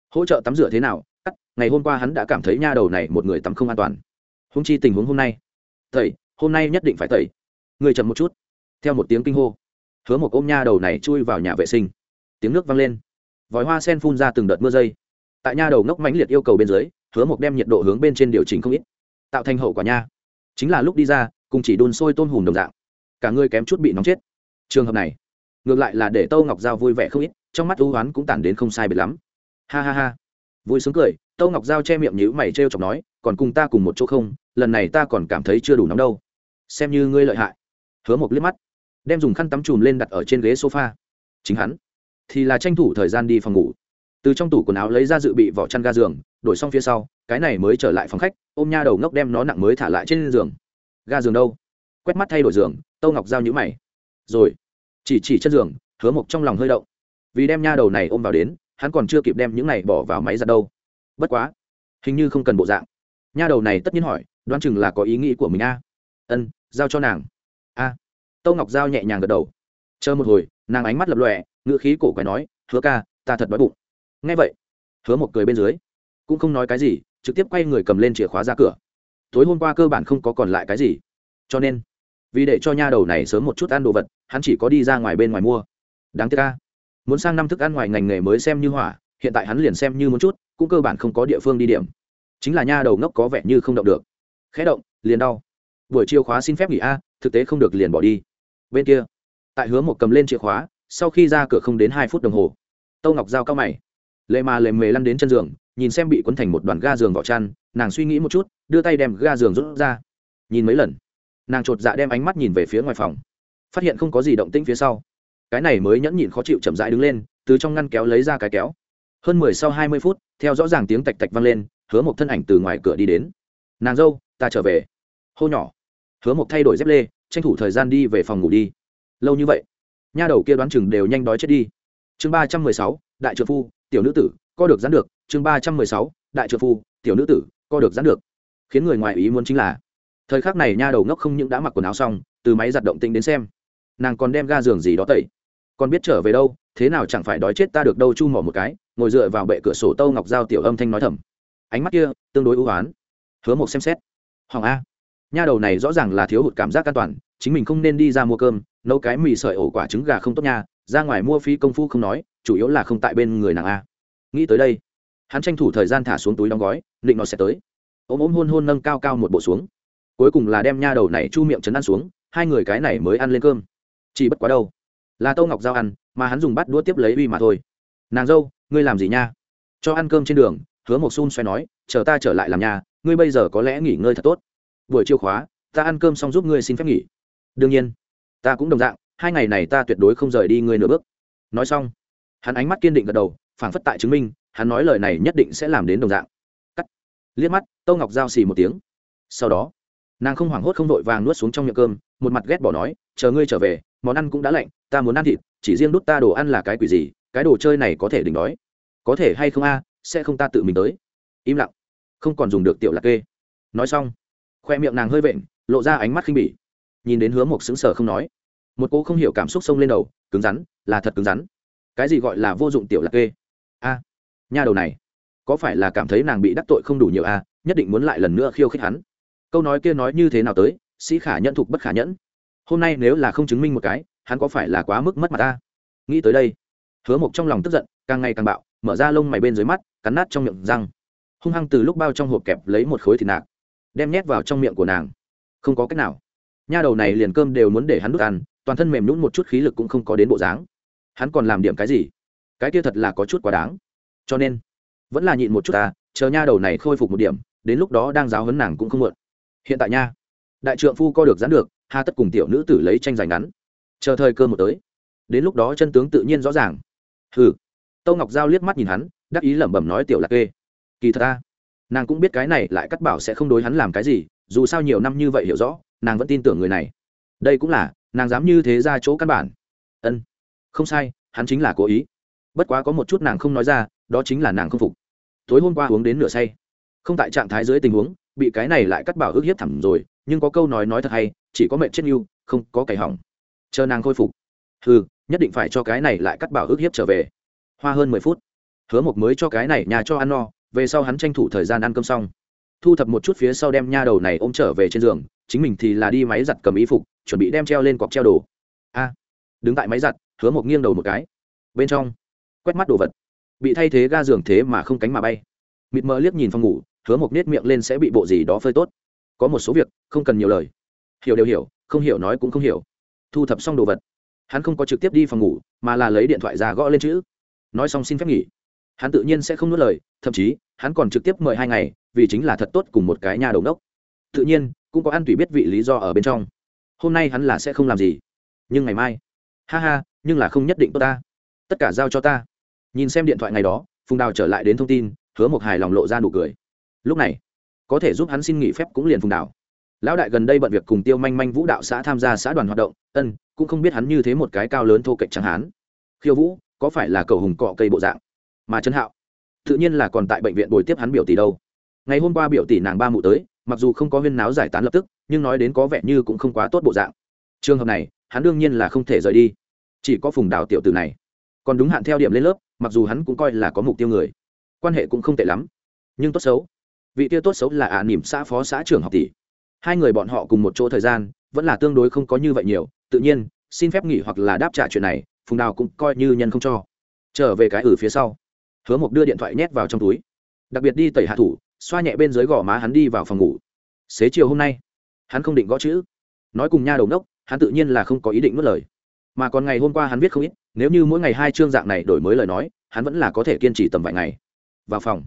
Hỗ trợ tắm rửa thế nào? Cắt, ngày hôm qua hắn đã cảm thấy nha đầu này một người tắm không an toàn. Húng chi tình huống hôm nay. Tẩy, hôm nay nhất định phải tẩy. Người chậm một chút. Theo một tiếng kinh hô, hứa một ôm nha đầu này chui vào nhà vệ sinh. Tiếng nước vang lên vòi hoa sen phun ra từng đợt mưa dây. Tại nha đầu ngốc mãnh liệt yêu cầu bên dưới, hứa mộc đem nhiệt độ hướng bên trên điều chỉnh không ít, tạo thành hậu quả nha. Chính là lúc đi ra, cùng chỉ đun sôi tôn hùm đồng dạng. Cả người kém chút bị nóng chết. Trường hợp này, ngược lại là để tâu ngọc giao vui vẻ không ít, trong mắt ưu hoán cũng tản đến không sai biệt lắm. Ha ha ha. Vui sướng cười, tâu ngọc giao che miệng nhữ mày t r e o chọc nói, còn cùng ta cùng một chỗ không, lần này ta còn cảm thấy chưa đủ nóng đâu. Xem như ngươi lợi hại. Hứa một liếc mắt, đem dùng khăn tắm chùm lên đặt ở trên ghế sofa. Chính hắn thì là tranh thủ thời gian đi phòng ngủ. Từ trong tủ quần áo lấy ra dự bị vỏ chăn ga giường, đổi xong phía sau, cái này mới trở lại phòng khách, ôm nha đầu ngốc đem nó nặng mới thả lại trên giường. Ga giường đâu? Quét mắt thay đổi giường, tâu ngọc giao nhữ mày. Rồi, chỉ chỉ chân giường, hứa mộc trong lòng hơi động. Vì đem nha đầu này ôm vào đến, hắn còn chưa kịp đem những này bỏ vào máy ra đâu. Bất quá, hình như không cần bộ dạng. Nha đầu này tất nhiên hỏi, đoán chừng là có ý nghĩ của mình a. Ân, giao cho nàng. A. À. tâu ngọc giao nhẹ nhàng gật đầu. Chờ một hồi, nàng ánh mắt lập lọe ngựa khí cổ quái nói, hứa ca, ta thật đói bụng. Nghe vậy, hứa một cười bên dưới, cũng không nói cái gì, trực tiếp quay người cầm lên chìa khóa ra cửa. Tối hôm qua cơ bản không có còn lại cái gì. Cho nên, vì để cho nha đầu này sớm một chút ăn đồ vật, hắn chỉ có đi ra ngoài bên ngoài mua. Đáng tiếc ca muốn sang năm thức ăn ngoài ngành nghề mới xem như hỏa, hiện tại hắn liền xem như muốn chút, cũng cơ bản không có địa phương đi điểm. Chính là nha đầu ngốc có vẻ như không động được. Khẽ động, liền đau. Buổi chiều khóa xin phép nghỉ a, thực tế không được liền bỏ đi. Bên kia, tại hứa một cầm lên chìa khóa sau khi ra cửa không đến hai phút đồng hồ, tâu ngọc giao cao mày, lệ mà lệ mề lăn đến chân giường, nhìn xem bị quấn thành một đoàn ga giường vỏ chăn, nàng suy nghĩ một chút, đưa tay đem ga giường rút ra. Nhìn mấy lần, nàng chột dạ đem ánh mắt nhìn về phía ngoài phòng, phát hiện không có gì động tĩnh phía sau. Cái này mới nhẫn nhịn khó chịu chậm rãi đứng lên, từ trong ngăn kéo lấy ra cái kéo. Hơn mười sau hai mươi phút, theo rõ ràng tiếng tạch tạch vang lên, hứa một thân ảnh từ ngoài cửa đi đến. Nàng dâu, ta trở về. Hô nhỏ. Hứa một thay đổi dép lê, tranh thủ thời gian đi về phòng ngủ đi. Lâu như vậy nha đầu kia đoán chừng đều nhanh đói chết đi. Chương ba trăm mười sáu, đại trợ phu, tiểu nữ tử, co được gián được. Chương ba trăm mười sáu, đại trợ phu, tiểu nữ tử, co được gián được. Khiến người ngoài ý muốn chính là, thời khắc này nha đầu ngốc không những đã mặc quần áo xong, từ máy giặt động tĩnh đến xem, nàng còn đem ga giường gì đó tẩy. Còn biết trở về đâu, thế nào chẳng phải đói chết ta được đâu chu mỏ một cái, ngồi dựa vào bệ cửa sổ tâu ngọc giao tiểu âm thanh nói thầm. Ánh mắt kia, tương đối ưu oán hứa một xem xét. Hoàng a. Nha đầu này rõ ràng là thiếu hụt cảm giác an toàn, chính mình không nên đi ra mua cơm nấu cái mì sợi ổ quả trứng gà không tốt nha, ra ngoài mua phí công phu không nói, chủ yếu là không tại bên người nàng a. Nghĩ tới đây, hắn tranh thủ thời gian thả xuống túi đóng gói, định nó sẽ tới. Ôm ôm hôn hôn nâng cao cao một bộ xuống. Cuối cùng là đem nha đầu này chu miệng chấn ăn xuống, hai người cái này mới ăn lên cơm. Chỉ bất quá đâu, là tâu ngọc giao ăn, mà hắn dùng bắt đũa tiếp lấy uy mà thôi. Nàng dâu, ngươi làm gì nha? Cho ăn cơm trên đường, hứa một xun xoay nói, chờ ta trở lại làm nhà, ngươi bây giờ có lẽ nghỉ ngơi thật tốt. Buổi chiều khóa, ta ăn cơm xong giúp ngươi xin phép nghỉ. Đương nhiên ta cũng đồng dạng, hai ngày này ta tuyệt đối không rời đi ngươi nửa bước. Nói xong, hắn ánh mắt kiên định gật đầu, phảng phất tại chứng minh, hắn nói lời này nhất định sẽ làm đến đồng dạng. Cắt. Liếc mắt tâu ngọc giao xì một tiếng. Sau đó, nàng không hoảng hốt không vội vàng nuốt xuống trong miệng cơm, một mặt ghét bỏ nói, chờ ngươi trở về, món ăn cũng đã lạnh, ta muốn ăn thịt, chỉ riêng đút ta đồ ăn là cái quỷ gì, cái đồ chơi này có thể đỉnh đói. Có thể hay không a, sẽ không ta tự mình tới. Im lặng. Không còn dùng được tiểu lạc kê. Nói xong, khoe miệng nàng hơi vện, lộ ra ánh mắt khinh bỉ nhìn đến hứa một xứng sở không nói. Một cô không hiểu cảm xúc sông lên đầu, cứng rắn, là thật cứng rắn. Cái gì gọi là vô dụng tiểu lạc kê? A, nha đầu này, có phải là cảm thấy nàng bị đắc tội không đủ nhiều a? Nhất định muốn lại lần nữa khiêu khích hắn. Câu nói kia nói như thế nào tới? Sĩ khả nhẫn thục bất khả nhẫn. Hôm nay nếu là không chứng minh một cái, hắn có phải là quá mức mất mặt ta nghĩ tới đây, hứa mộc trong lòng tức giận, càng ngày càng bạo, mở ra lông mày bên dưới mắt, cắn nát trong miệng răng. Hung hăng từ lúc bao trong hộp kẹp lấy một khối thịt nạc, đem nhét vào trong miệng của nàng. Không có cách nào nha đầu này liền cơm đều muốn để hắn đút ăn, toàn thân mềm nhún một chút khí lực cũng không có đến bộ dáng. Hắn còn làm điểm cái gì? Cái kia thật là có chút quá đáng. Cho nên, vẫn là nhịn một chút ta, chờ nha đầu này khôi phục một điểm, đến lúc đó đang giáo hấn nàng cũng không muộn. Hiện tại nha, đại trượng phu co được dán được, hà tất cùng tiểu nữ tử lấy tranh giành ngắn. Chờ thời cơ một tới, đến lúc đó chân tướng tự nhiên rõ ràng. Hừ. Tâu ngọc giao liếc mắt nhìn hắn, đắc ý lẩm bẩm nói tiểu lạc kê, kỳ thật ta, nàng cũng biết cái này lại cắt bảo sẽ không đối hắn làm cái gì dù sao nhiều năm như vậy hiểu rõ, nàng vẫn tin tưởng người này. Đây cũng là, nàng dám như thế ra chỗ căn bản. Ân, không sai, hắn chính là cố ý. Bất quá có một chút nàng không nói ra, đó chính là nàng không phục. Tối hôm qua uống đến nửa say. Không tại trạng thái dưới tình huống, bị cái này lại cắt bảo ước hiếp thẳm rồi, nhưng có câu nói nói thật hay, chỉ có mệnh chết yêu, không có cày hỏng. Chờ nàng khôi phục. Ừ nhất định phải cho cái này lại cắt bảo ước hiếp trở về. Hoa hơn mười phút. Hứa một mới cho cái này nhà cho ăn no, về sau hắn tranh thủ thời gian ăn cơm xong thu thập một chút phía sau đem nha đầu này ôm trở về trên giường, chính mình thì là đi máy giặt cầm y phục, chuẩn bị đem treo lên cọc treo đồ. A, đứng tại máy giặt, hứa một nghiêng đầu một cái. Bên trong, quét mắt đồ vật. Bị thay thế ga giường thế mà không cánh mà bay. Mịt mờ liếc nhìn phòng ngủ, hứa một nết miệng lên sẽ bị bộ gì đó phơi tốt. Có một số việc, không cần nhiều lời. Hiểu đều hiểu, không hiểu nói cũng không hiểu. Thu thập xong đồ vật. Hắn không có trực tiếp đi phòng ngủ, mà là lấy điện thoại ra gõ lên chữ. Nói xong xin phép nghỉ hắn tự nhiên sẽ không nuốt lời, thậm chí, hắn còn trực tiếp mời hai ngày, vì chính là thật tốt cùng một cái nhà đầu đốc. Tự nhiên, cũng có ăn tủy biết vị lý do ở bên trong. Hôm nay hắn là sẽ không làm gì. Nhưng ngày mai. Ha ha, nhưng là không nhất định tốt ta. Tất cả giao cho ta. Nhìn xem điện thoại ngày đó, phùng đào trở lại đến thông tin, hứa một hài lòng lộ ra nụ cười. Lúc này, có thể giúp hắn xin nghỉ phép cũng liền phùng đào. Lão đại gần đây bận việc cùng tiêu manh manh vũ đạo xã tham gia xã đoàn hoạt động, ân, cũng không biết hắn như thế một cái cao lớn thô kệch chẳng hán khiêu vũ, có phải là cầu hùng cọ cây bộ dạng? Mà trấn hạo, tự nhiên là còn tại bệnh viện bồi tiếp hắn biểu tỷ đâu. Ngày hôm qua biểu tỷ nàng ba mụ tới, mặc dù không có huyên náo giải tán lập tức, nhưng nói đến có vẻ như cũng không quá tốt bộ dạng. Trường hợp này, hắn đương nhiên là không thể rời đi. Chỉ có phùng đào tiểu tử này. Còn đúng hạn theo điểm lên lớp, mặc dù hắn cũng coi là có mục tiêu người. Quan hệ cũng không tệ lắm, nhưng tốt xấu. Vị tiêu tốt xấu là ả à nỉm xã phó xã trưởng học tỷ. Hai người bọn họ cùng một chỗ thời gian, vẫn là tương đối không có như vậy nhiều, tự nhiên, xin phép nghỉ hoặc là đáp trả chuyện này, phùng đào cũng coi như nhân không cho. Trở về cái ở phía sau hứa mộc đưa điện thoại nhét vào trong túi. Đặc biệt đi tẩy hạ thủ, xoa nhẹ bên dưới gò má hắn đi vào phòng ngủ. Xế chiều hôm nay, hắn không định gõ chữ. Nói cùng nha đầu đốc hắn tự nhiên là không có ý định mất lời. Mà còn ngày hôm qua hắn viết không ít, nếu như mỗi ngày hai chương dạng này đổi mới lời nói, hắn vẫn là có thể kiên trì tầm vài ngày. Vào phòng,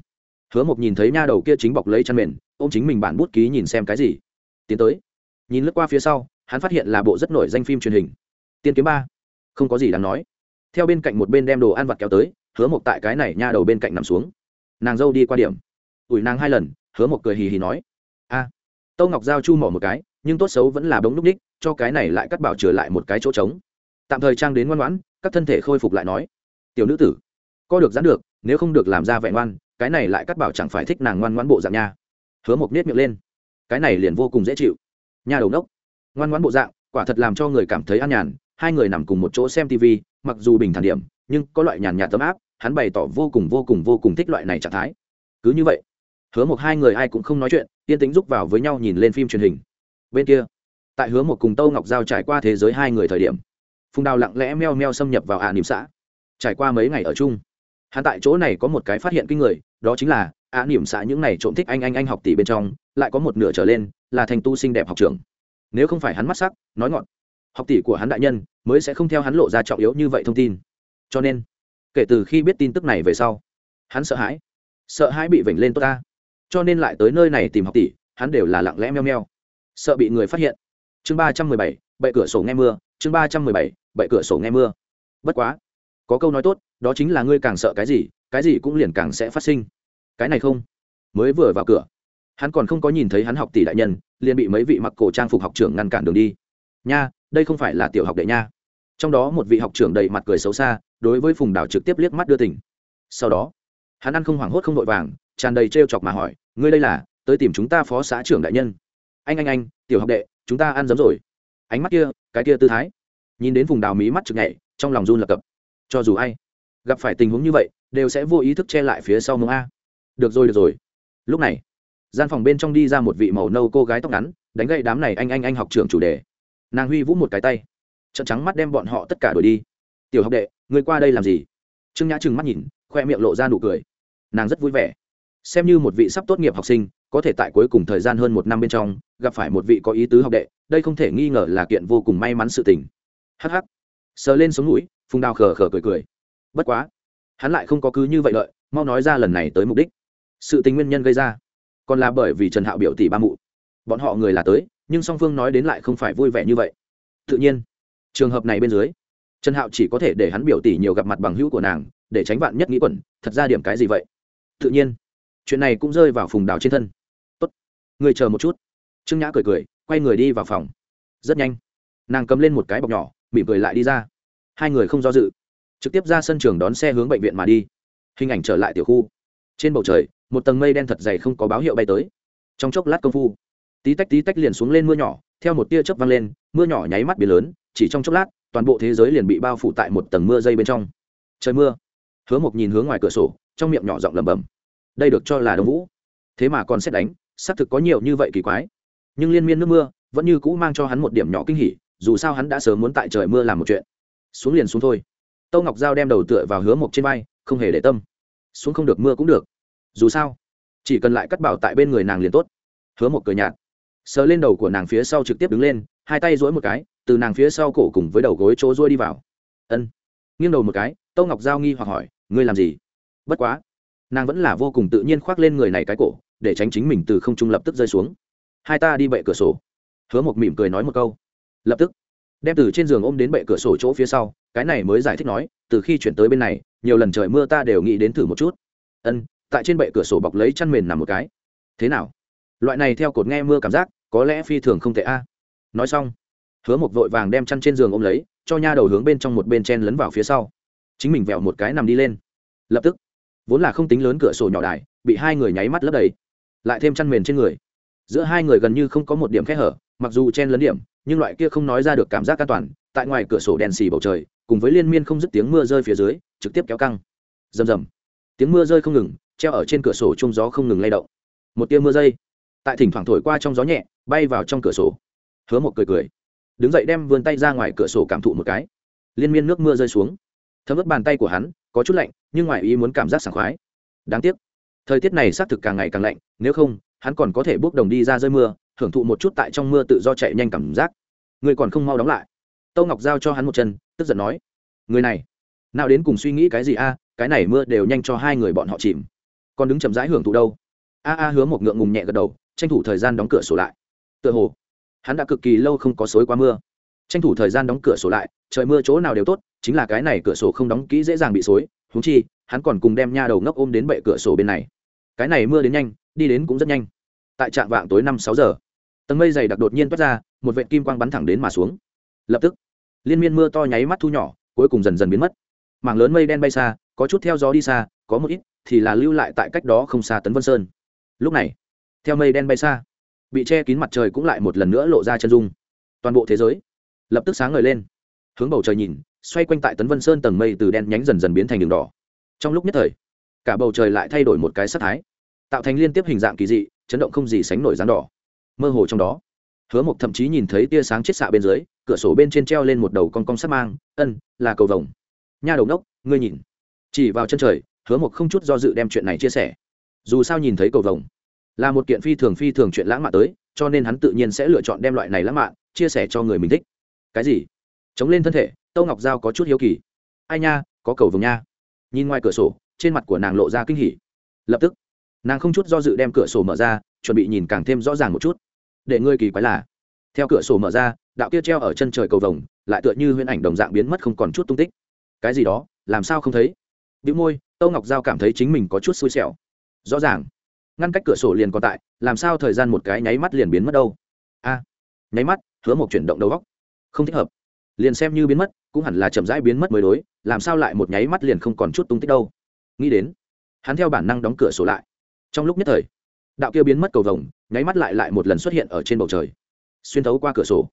hứa mộc nhìn thấy nha đầu kia chính bọc lấy chăn mền ô m chính mình bản bút ký nhìn xem cái gì. Tiến tới, nhìn lướt qua phía sau, hắn phát hiện là bộ rất nổi danh phim truyền hình. Tiên kiếm ba, không có gì đáng nói. Theo bên cạnh một bên đem đồ ăn vặt kéo tới hứa một tại cái này nha đầu bên cạnh nằm xuống. Nàng dâu đi qua điểm. Ủi nàng hai lần hứa một cười hì hì nói. A. À, tâu ngọc giao chu mỏ một cái nhưng tốt xấu vẫn là bóng núp ních cho cái này lại cắt bảo trở lại một cái chỗ trống. Tạm thời trang đến ngoan ngoãn các thân thể khôi phục lại nói. Tiểu nữ tử co được giãn được nếu không được làm ra vẻ ngoan cái này lại cắt bảo chẳng phải thích nàng ngoan ngoãn bộ dạng nha. Hứa mộc nết miệng lên. Cái này liền vô cùng dễ chịu. Nhà đầu đốc ngoan ngoãn bộ dạng quả thật làm cho người cảm thấy an nhàn hai người nằm cùng một chỗ xem tv mặc dù bình thản điểm nhưng có loại nhàn nhạt tấm áp hắn bày tỏ vô cùng vô cùng vô cùng thích loại này trạng thái. Cứ như vậy, hứa một hai người ai cũng không nói chuyện, yên tĩnh rúc vào với nhau nhìn lên phim truyền hình. Bên kia, tại hứa một cùng tâu ngọc giao trải qua thế giới hai người thời điểm, phùng đào lặng lẽ meo meo xâm nhập vào ả niệm xã. Trải qua mấy ngày ở chung, hắn tại chỗ này có một cái phát hiện kinh người, đó chính là ả niệm xã những này trộm thích anh anh anh học tỷ bên trong, lại có một nửa trở lên là thành tu xinh đẹp học trường nếu không phải hắn mắt sắc, nói ngọn học tỷ của hắn đại nhân mới sẽ không theo hắn lộ ra trọng yếu như vậy thông tin. Cho nên kể từ khi biết tin tức này về sau, hắn sợ hãi sợ hãi bị vểnh lên tốt ta. Cho nên lại tới nơi này tìm học tỷ, hắn đều là lặng lẽ meo meo. Sợ bị người phát hiện. Chương ba trăm mười bảy bậy cửa sổ nghe mưa. Chương ba trăm mười bảy bậy cửa sổ nghe mưa. Bất quá, có câu nói tốt, đó chính là ngươi càng sợ cái gì cái gì cũng liền càng sẽ phát sinh. Cái này không? Mới vừa vào cửa, hắn còn không có nhìn thấy hắn học tỷ đại nhân, liền bị mấy vị mặc cổ trang phục học trưởng ngăn cản đường đi. Nha, đây không phải là tiểu học đệ nha trong đó một vị học trưởng đầy mặt cười xấu xa, đối với phùng đào trực tiếp liếc mắt đưa tỉnh sau đó, hắn ăn không hoảng hốt không vội vàng, tràn đầy t chọc mà hỏi, ngươi đây là, tới tìm chúng ta phó xã trưởng đại nhân. Anh anh anh, tiểu học đệ, chúng ta ăn giấm rồi. Ánh mắt kia, cái kia tư thái. Nhìn đến vùng đào mí mắt chực nhảy trong lòng run lập cập. Cho dù ai gặp phải tình huống như vậy, đều sẽ vô ý thức che lại phía sau mông a. Được rồi được rồi. Lúc này, gian phòng bên trong đi ra một vị màu nâu cô gái tóc ngắn, đánh gậy đám này anh anh anh học trưởng chủ đề. Nàng huy vũ một cái tay trận trắng mắt đem bọn họ tất cả đuổi đi. Tiểu học đệ, người qua đây làm gì? Trương nhã trừng mắt nhìn, khoe miệng lộ ra nụ cười. Nàng rất vui vẻ. Xem như một vị sắp tốt nghiệp học sinh, có thể tại cuối cùng thời gian hơn một năm bên trong, gặp phải một vị có ý tứ học đệ, đây không thể nghi ngờ là kiện vô cùng may mắn sự tình. Hh ắ sờ lên sống mũi, phùng đào khờ khờ cười cười. Bất quá, hắn lại không có cứ như vậy lợi mau nói ra lần này tới mục đích. Sự tình nguyên nhân gây ra. Còn là bởi vì trần hạo biểu tỷ ba mụ. Bọn họ người là tới, nhưng song phương nói đến lại không phải vui vẻ như vậy. Tự nhiên trường hợp này bên dưới, trần hạo chỉ có thể để hắn biểu tỷ nhiều gặp mặt bằng hữu của nàng, để tránh vạn nhất nghĩ quẩn, thật ra điểm cái gì vậy? Tự nhiên, chuyện này cũng rơi vào phùng đào trên thân. Tốt, người chờ một chút. Trương nhã cười cười, quay người đi vào phòng. Rất nhanh, nàng cầm lên một cái bọc nhỏ, mỉm cười lại đi ra. Hai người không do dự, trực tiếp ra sân trường đón xe hướng bệnh viện mà đi. Hình ảnh trở lại tiểu khu. Trên bầu trời, một tầng mây đen thật dày không có báo hiệu bay tới. Trong chốc lát công phu, tí tách tí tách liền xuống lên mưa nhỏ, theo một tia chớp văng lên, mưa nhỏ nháy mắt biển lớn chỉ trong chốc lát, toàn bộ thế giới liền bị bao phủ tại một tầng mưa dây bên trong. Trời mưa. Hứa mộc nhìn hướng ngoài cửa sổ, trong miệng nhỏ giọng lẩm bẩm, đây được cho là đông vũ. Thế mà còn xét đánh, xác thực có nhiều như vậy kỳ quái. Nhưng liên miên nước mưa, vẫn như cũ mang cho hắn một điểm nhỏ kinh hỉ, dù sao hắn đã sớm muốn tại trời mưa làm một chuyện. Xuống liền xuống thôi. Tâu ngọc giao đem đầu tựa vào hứa mộc trên vai, không hề để tâm. Xuống không được, mưa cũng được. Dù sao, chỉ cần lại cắt bảo tại bên người nàng liền tốt. Hứa mộc cười nhạt, sờ lên đầu của nàng phía sau trực tiếp đứng lên, hai tay dỗi một cái từ nàng phía sau cổ cùng với đầu gối chỗ rôi đi vào. Ân. Nghiêng đầu một cái tâu ngọc giao nghi hoặc hỏi, ngươi làm gì? Bất quá. Nàng vẫn là vô cùng tự nhiên khoác lên người này cái cổ, để tránh chính mình từ không trung lập tức rơi xuống. Hai ta đi bệ cửa sổ. Hứa một mỉm cười nói một câu. Lập tức, đem từ trên giường ôm đến bệ cửa sổ chỗ phía sau, cái này mới giải thích nói, từ khi chuyển tới bên này, nhiều lần trời mưa ta đều nghĩ đến thử một chút. Ân, tại trên bệ cửa sổ bọc lấy chăn mền nằm một cái. Thế nào? Loại này theo cột nghe mưa cảm giác, có lẽ phi thường không tệ a. Nói xong hứa một vội vàng đem chăn trên giường ôm lấy, cho nha đầu hướng bên trong một bên chen lấn vào phía sau. Chính mình vẹo một cái nằm đi lên. Lập tức, vốn là không tính lớn cửa sổ nhỏ đài, bị hai người nháy mắt lấp đầy. Lại thêm chăn mền trên người. Giữa hai người gần như không có một điểm kẽ hở, mặc dù chen lấn điểm, nhưng loại kia không nói ra được cảm giác an toàn, tại ngoài cửa sổ đèn xì bầu trời, cùng với liên miên không dứt tiếng mưa rơi phía dưới, trực tiếp kéo căng. Rầm rầm. Tiếng mưa rơi không ngừng, treo ở trên cửa sổ chung gió không ngừng lay động. Một tia mưa rơi. Tại thỉnh thoảng thổi qua trong gió nhẹ, bay vào trong cửa sổ. Hứa một cười cười đứng dậy đem vươn tay ra ngoài cửa sổ cảm thụ một cái. Liên miên nước mưa rơi xuống. Thấm ướt bàn tay của hắn, có chút lạnh, nhưng ngoài ý muốn cảm giác sảng khoái. Đáng tiếc, thời tiết này xác thực càng ngày càng lạnh, nếu không, hắn còn có thể bước đồng đi ra rơi mưa, hưởng thụ một chút tại trong mưa tự do chạy nhanh cảm giác. Người còn không mau đóng lại. Tâu ngọc giao cho hắn một chân, tức giận nói, người này, nào đến cùng suy nghĩ cái gì a, cái này mưa đều nhanh cho hai người bọn họ chìm. Còn đứng chậm rãi hưởng thụ đâu? A a hứa một ngượng ngùng nhẹ gật đầu, tranh thủ thời gian đóng cửa sổ lại. Tựa hồ hắn đã cực kỳ lâu không có xối qua mưa. Tranh thủ thời gian đóng cửa sổ lại, trời mưa chỗ nào đều tốt, chính là cái này cửa sổ không đóng kỹ dễ dàng bị xối húng chi, hắn còn cùng đem nha đầu ngốc ôm đến bệ cửa sổ bên này. Cái này mưa đến nhanh, đi đến cũng rất nhanh. Tại trạm vạng tối năm sáu giờ, tầng mây dày đặc đột nhiên toát ra, một vệ kim quang bắn thẳng đến mà xuống. Lập tức, liên miên mưa to nháy mắt thu nhỏ, cuối cùng dần dần biến mất. Mảng lớn mây đen bay xa, có chút theo gió đi xa, có một ít thì là lưu lại tại cách đó không xa tấn vân sơn. Lúc này, theo mây đen bay xa bị che kín mặt trời cũng lại một lần nữa lộ ra chân dung. Toàn bộ thế giới lập tức sáng ngời lên. Hướng bầu trời nhìn, xoay quanh tại tấn vân sơn tầng mây từ đen nhánh dần dần biến thành đường đỏ. Trong lúc nhất thời, cả bầu trời lại thay đổi một cái sắc thái, tạo thành liên tiếp hình dạng kỳ dị, chấn động không gì sánh nổi rán đỏ. Mơ hồ trong đó, hứa mộc thậm chí nhìn thấy tia sáng chết xạ bên dưới, cửa sổ bên trên treo lên một đầu con cong sắt mang, ân, là cầu vồng. Nha đầu đốc ngươi nhìn. Chỉ vào chân trời, hứa mộc không chút do dự đem chuyện này chia sẻ. Dù sao nhìn thấy cầu vồng là một kiện phi thường phi thường chuyện lãng mạn tới, cho nên hắn tự nhiên sẽ lựa chọn đem loại này lãng mạn chia sẻ cho người mình thích. Cái gì? Chống lên thân thể, tâu ngọc giao có chút hiếu kỳ. Ai nha, có cầu vồng nha. Nhìn ngoài cửa sổ, trên mặt của nàng lộ ra kinh hỉ. Lập tức, nàng không chút do dự đem cửa sổ mở ra, chuẩn bị nhìn càng thêm rõ ràng một chút. Để ngươi kỳ quái là, theo cửa sổ mở ra, đạo kia treo ở chân trời cầu vồng, lại tựa như huyễn ảnh đồng dạng biến mất không còn chút tung tích. Cái gì đó, làm sao không thấy? Bị môi, tâu ngọc giao cảm thấy chính mình có chút xui xẻo. Rõ ràng ngăn cách cửa sổ liền còn tại, làm sao thời gian một cái nháy mắt liền biến mất đâu? A, nháy mắt, hứa một chuyển động đầu góc không thích hợp. Liền xem như biến mất, cũng hẳn là chậm rãi biến mất mới đối, làm sao lại một nháy mắt liền không còn chút tung tích đâu? Nghĩ đến, hắn theo bản năng đóng cửa sổ lại. Trong lúc nhất thời, đạo kia biến mất cầu vồng, nháy mắt lại lại một lần xuất hiện ở trên bầu trời. Xuyên thấu qua cửa sổ,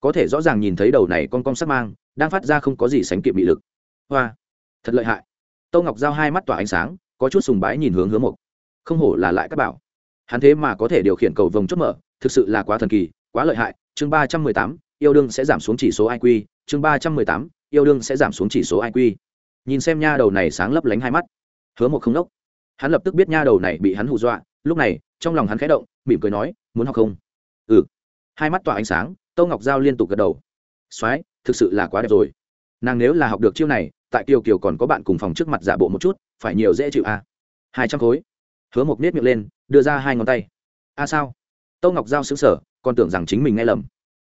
có thể rõ ràng nhìn thấy đầu này con con sắc mang, đang phát ra không có gì sánh kịp bị lực. Hoa, thật lợi hại. Tâu ngọc giao hai mắt tỏa ánh sáng, có chút sùng bái nhìn hướng hướng mục không hổ là lại các bảo. Hắn thế mà có thể điều khiển cầu vồng chốt mở, thực sự là quá thần kỳ, quá lợi hại. Chương ba trăm mười tám, yêu đương sẽ giảm xuống chỉ số iq chương ba trăm mười tám, yêu đương sẽ giảm xuống chỉ số iq nhìn xem nha đầu này sáng lấp lánh hai mắt. Hứa một không đốc. Hắn lập tức biết nha đầu này bị hắn hù dọa. Lúc này, trong lòng hắn khẽ động, mỉm cười nói, muốn học không? Ừ. Hai mắt tỏa ánh sáng, tâu ngọc giao liên tục gật đầu. Soái, thực sự là quá đẹp rồi. Nàng nếu là học được chiêu này, tại kiều kiều còn có bạn cùng phòng trước mặt giả bộ một chút, phải nhiều dễ chịu à. hai trăm khối hứa mộc nết miệng lên, đưa ra hai ngón tay. A à sao? Tâu ngọc giao xứng sở còn tưởng rằng chính mình nghe lầm.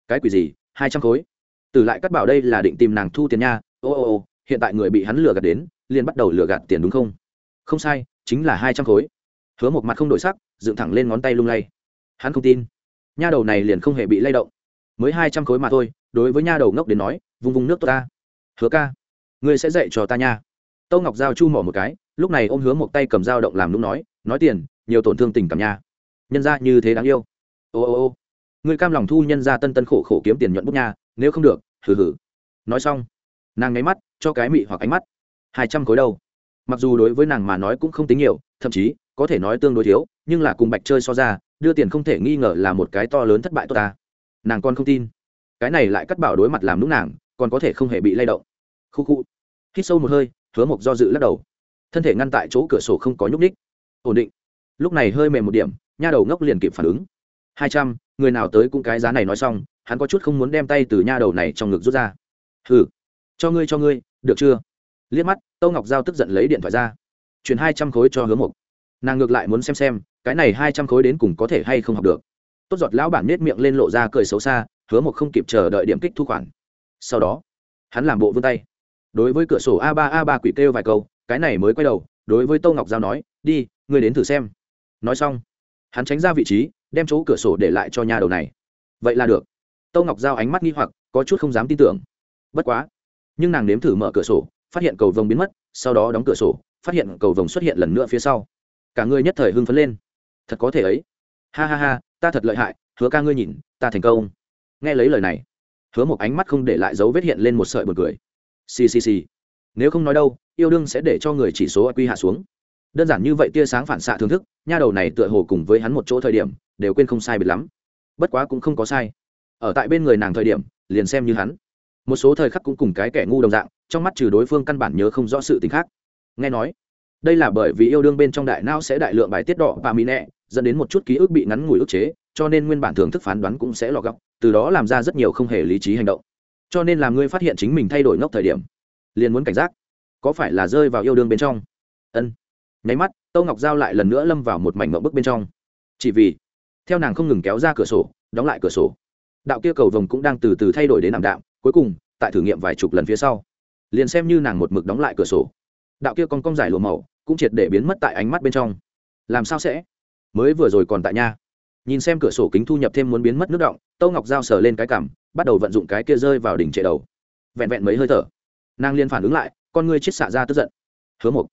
Cái quỷ gì? Hai trăm khối? Từ lại cắt bảo đây là định tìm nàng thu tiền nha. Ô ô ô, hiện tại người bị hắn lừa gạt đến, liền bắt đầu lừa gạt tiền đúng không? Không sai, chính là hai trăm khối. Hứa một mặt không đổi sắc, dựng thẳng lên ngón tay lung lay. Hắn không tin. Nha đầu này liền không hề bị lay động. Mới hai trăm khối mà thôi, đối với nha đầu ngốc đến nói vùng vùng nước tốt ta. Hứa ca, ngươi sẽ dạy cho ta nha. Tâu ngọc giao chu mỏ một cái, lúc này ôm hứa một tay cầm dao động làm lúc nói nói tiền, nhiều tổn thương tình cảm nha. Nhân ra như thế đáng yêu. Ô ô ô. Người cam lòng thu nhân ra tân tân khổ khổ kiếm tiền nhuận bút nha, nếu không được, hừ hừ. Nói xong, nàng nháy mắt, cho cái mị hoặc ánh mắt. Hai trăm khối đâu? Mặc dù đối với nàng mà nói cũng không tính nhiều, thậm chí, có thể nói tương đối thiếu, nhưng là cùng bạch chơi so ra, đưa tiền không thể nghi ngờ là một cái to lớn thất bại tốt ta. Nàng còn không tin. Cái này lại cắt bảo đối mặt làm lúc nàng, còn có thể không hề bị lay động. Khu khu. Hít sâu một hơi, hứa mộc do dự lắc đầu. Thân thể ngăn tại chỗ cửa sổ không có nhúc ních ổn định. Lúc này hơi mềm một điểm, nha đầu ngốc liền kịp phản ứng. Hai trăm, người nào tới cũng cái giá này nói xong, hắn có chút không muốn đem tay từ nha đầu này trong ngực rút ra. Hừ, cho ngươi cho ngươi, được chưa? Liếc mắt, tâu ngọc giao tức giận lấy điện thoại ra. Chuyển hai trăm khối cho hứa Mục. nàng ngược lại muốn xem xem, cái này hai trăm khối đến cùng có thể hay không học được. Tốt giọt lão bản nết miệng lên lộ ra cười xấu xa, hứa Mục không kịp chờ đợi điểm kích thu khoản. Sau đó, hắn làm bộ vươn tay. Đối với cửa sổ a ba a ba quỷ kêu vài câu, cái này mới quay đầu, đối với tô ngọc giao nói, đi ngươi đến thử xem. Nói xong, hắn tránh ra vị trí, đem chỗ cửa sổ để lại cho nhà đầu này. Vậy là được. Tâu ngọc giao ánh mắt nghi hoặc, có chút không dám tin tưởng. Bất quá, nhưng nàng nếm thử mở cửa sổ, phát hiện cầu vồng biến mất, sau đó đóng cửa sổ, phát hiện cầu vồng xuất hiện lần nữa phía sau. Cả người nhất thời hưng phấn lên. Thật có thể ấy. Ha ha ha, ta thật lợi hại, hứa ca ngươi nhìn, ta thành công. Nghe lấy lời này, hứa một ánh mắt không để lại dấu vết hiện lên một sợi bật cười. Ccc nếu không nói đâu, yêu đương sẽ để cho người chỉ số q hạ xuống đơn giản như vậy tia sáng phản xạ thưởng thức, nha đầu này tựa hồ cùng với hắn một chỗ thời điểm, đều quên không sai biệt lắm. Bất quá cũng không có sai. Ở tại bên người nàng thời điểm, liền xem như hắn. Một số thời khắc cũng cùng cái kẻ ngu đồng dạng, trong mắt trừ đối phương căn bản nhớ không rõ sự t ì n h khác. Nghe nói, đây là bởi vì yêu đương bên trong đại não sẽ đại lượng bài tiết đỏ và mỹ nẹ, dẫn đến một chút ký ức bị ngắn ngủi ức chế, cho nên nguyên bản thưởng thức phán đoán cũng sẽ lọt gọc, từ đó làm ra rất nhiều không hề lý trí hành động. Cho nên làm ngươi phát hiện chính mình thay đổi ngốc thời điểm, liền muốn cảnh giác, có phải là rơi vào yêu đương bên trong? Ân nháy mắt tâu ngọc giao lại lần nữa lâm vào một mảnh mộng bức bên trong. Chỉ vì, theo nàng không ngừng kéo ra cửa sổ, đóng lại cửa sổ. Đạo kia cầu vồng cũng đang từ từ thay đổi đến ảm đạm, cuối cùng, tại thử nghiệm vài chục lần phía sau, liền xem như nàng một mực đóng lại cửa sổ. Đạo kia con cong dài lùa màu cũng triệt để biến mất tại ánh mắt bên trong. Làm sao sẽ? Mới vừa rồi còn tại nha nhìn xem cửa sổ kính thu nhập thêm muốn biến mất nước động tâu ngọc dao sờ lên cái cằm bắt đầu vận dụng cái kia rơi vào đỉnh trệ đầu. Vẹn vẹn mấy hơi thở, nàng liên phản ứng lại, con ngươi chết xạ ra tức giận. Hứa một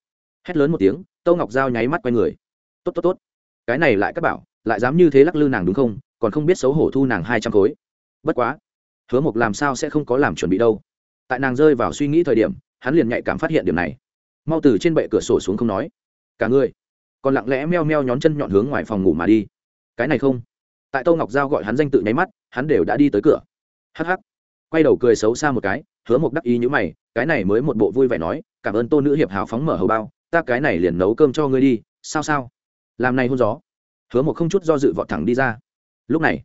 hét lớn một tiếng tâu ngọc giao nháy mắt quay người. Tốt tốt tốt. Cái này lại các bảo, lại dám như thế lắc lư nàng đúng không? Còn không biết xấu hổ thu nàng hai trăm khối. Bất quá, hứa mộc làm sao sẽ không có làm chuẩn bị đâu. Tại nàng rơi vào suy nghĩ thời điểm, hắn liền nhạy cảm phát hiện điểm này. Mau từ trên bệ cửa sổ xuống không nói. Cả người, còn lặng lẽ meo meo nhón chân nhọn hướng ngoài phòng ngủ mà đi. Cái này không. Tại tô ngọc giao gọi hắn danh tự nháy mắt, hắn đều đã đi tới cửa. Hh quay đầu cười xấu xa một cái, hứa mộc đắc ý như mày, cái này mới một bộ vui vẻ nói, cảm ơn tô nữ hiệp hào phóng mở hầu bao ta cái này liền nấu cơm cho ngươi đi, sao sao? Làm này hôn gió. Hứa một không chút do dự vọt thẳng đi ra. Lúc này,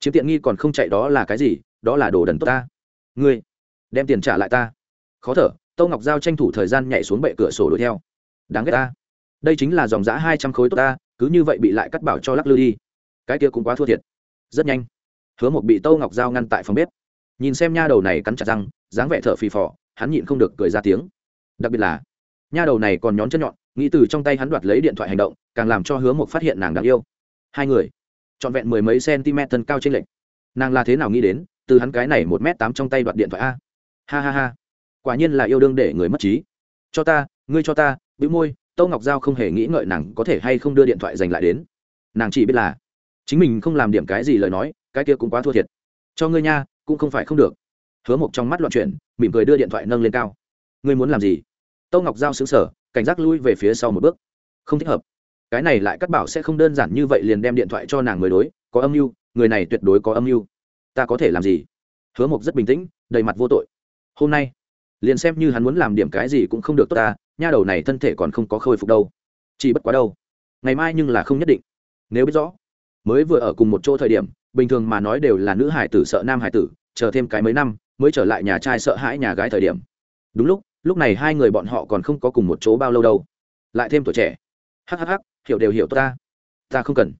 chiếm tiện nghi còn không chạy đó là cái gì? Đó là đồ đần tốt ta. Ngươi, đem tiền trả lại ta. Khó thở, tâu ngọc giao tranh thủ thời gian nhảy xuống bệ cửa sổ đuổi theo. Đáng ghét ta. Đây chính là dòng giã hai trăm khối tốt ta, cứ như vậy bị lại cắt bảo cho lắc lư đi. Cái kia cũng quá thua thiệt. Rất nhanh, hứa một bị tâu ngọc giao ngăn tại phòng bếp. Nhìn xem nha đầu này cắn chặt răng, dáng vẻ thở phì phò, hắn nhịn không được cười ra tiếng. Đặc biệt là nha đầu này còn nhón chân nhọn, nghĩ từ trong tay hắn đoạt lấy điện thoại hành động, càng làm cho hứa một phát hiện nàng đáng yêu. Hai người, trọn vẹn mười mấy cm thân cao trên lệch. Nàng là thế nào nghĩ đến, từ hắn cái này một m tám trong tay đoạt điện thoại a. Ha ha ha. Quả nhiên là yêu đương để người mất trí. Cho ta, ngươi cho ta, bĩu môi, tâu ngọc giao không hề nghĩ ngợi nàng có thể hay không đưa điện thoại dành lại đến. Nàng chỉ biết là, chính mình không làm điểm cái gì lời nói, cái kia cũng quá thua thiệt. Cho ngươi nha, cũng không phải không được. Hứa mộc trong mắt loạn chuyển, mỉm cười đưa điện thoại nâng lên cao. Ngươi muốn làm gì? Tâu ngọc giao xứng sở cảnh giác lui về phía sau một bước. Không thích hợp. Cái này lại cắt bảo sẽ không đơn giản như vậy liền đem điện thoại cho nàng mới đối, có âm mưu, người này tuyệt đối có âm mưu. Ta có thể làm gì? Hứa mộc rất bình tĩnh, đầy mặt vô tội. Hôm nay, liền xem như hắn muốn làm điểm cái gì cũng không được tốt ta, nha đầu này thân thể còn không có khôi phục đâu. Chỉ bất quá đâu. Ngày mai nhưng là không nhất định. Nếu biết rõ, mới vừa ở cùng một chỗ thời điểm, bình thường mà nói đều là nữ hải tử sợ nam hải tử, chờ thêm cái mấy năm, mới trở lại nhà trai sợ hãi nhà gái thời điểm. Đúng lúc lúc này hai người bọn họ còn không có cùng một chỗ bao lâu đâu. Lại thêm tuổi trẻ. Hhh hiểu đều hiểu ta. Ta không cần.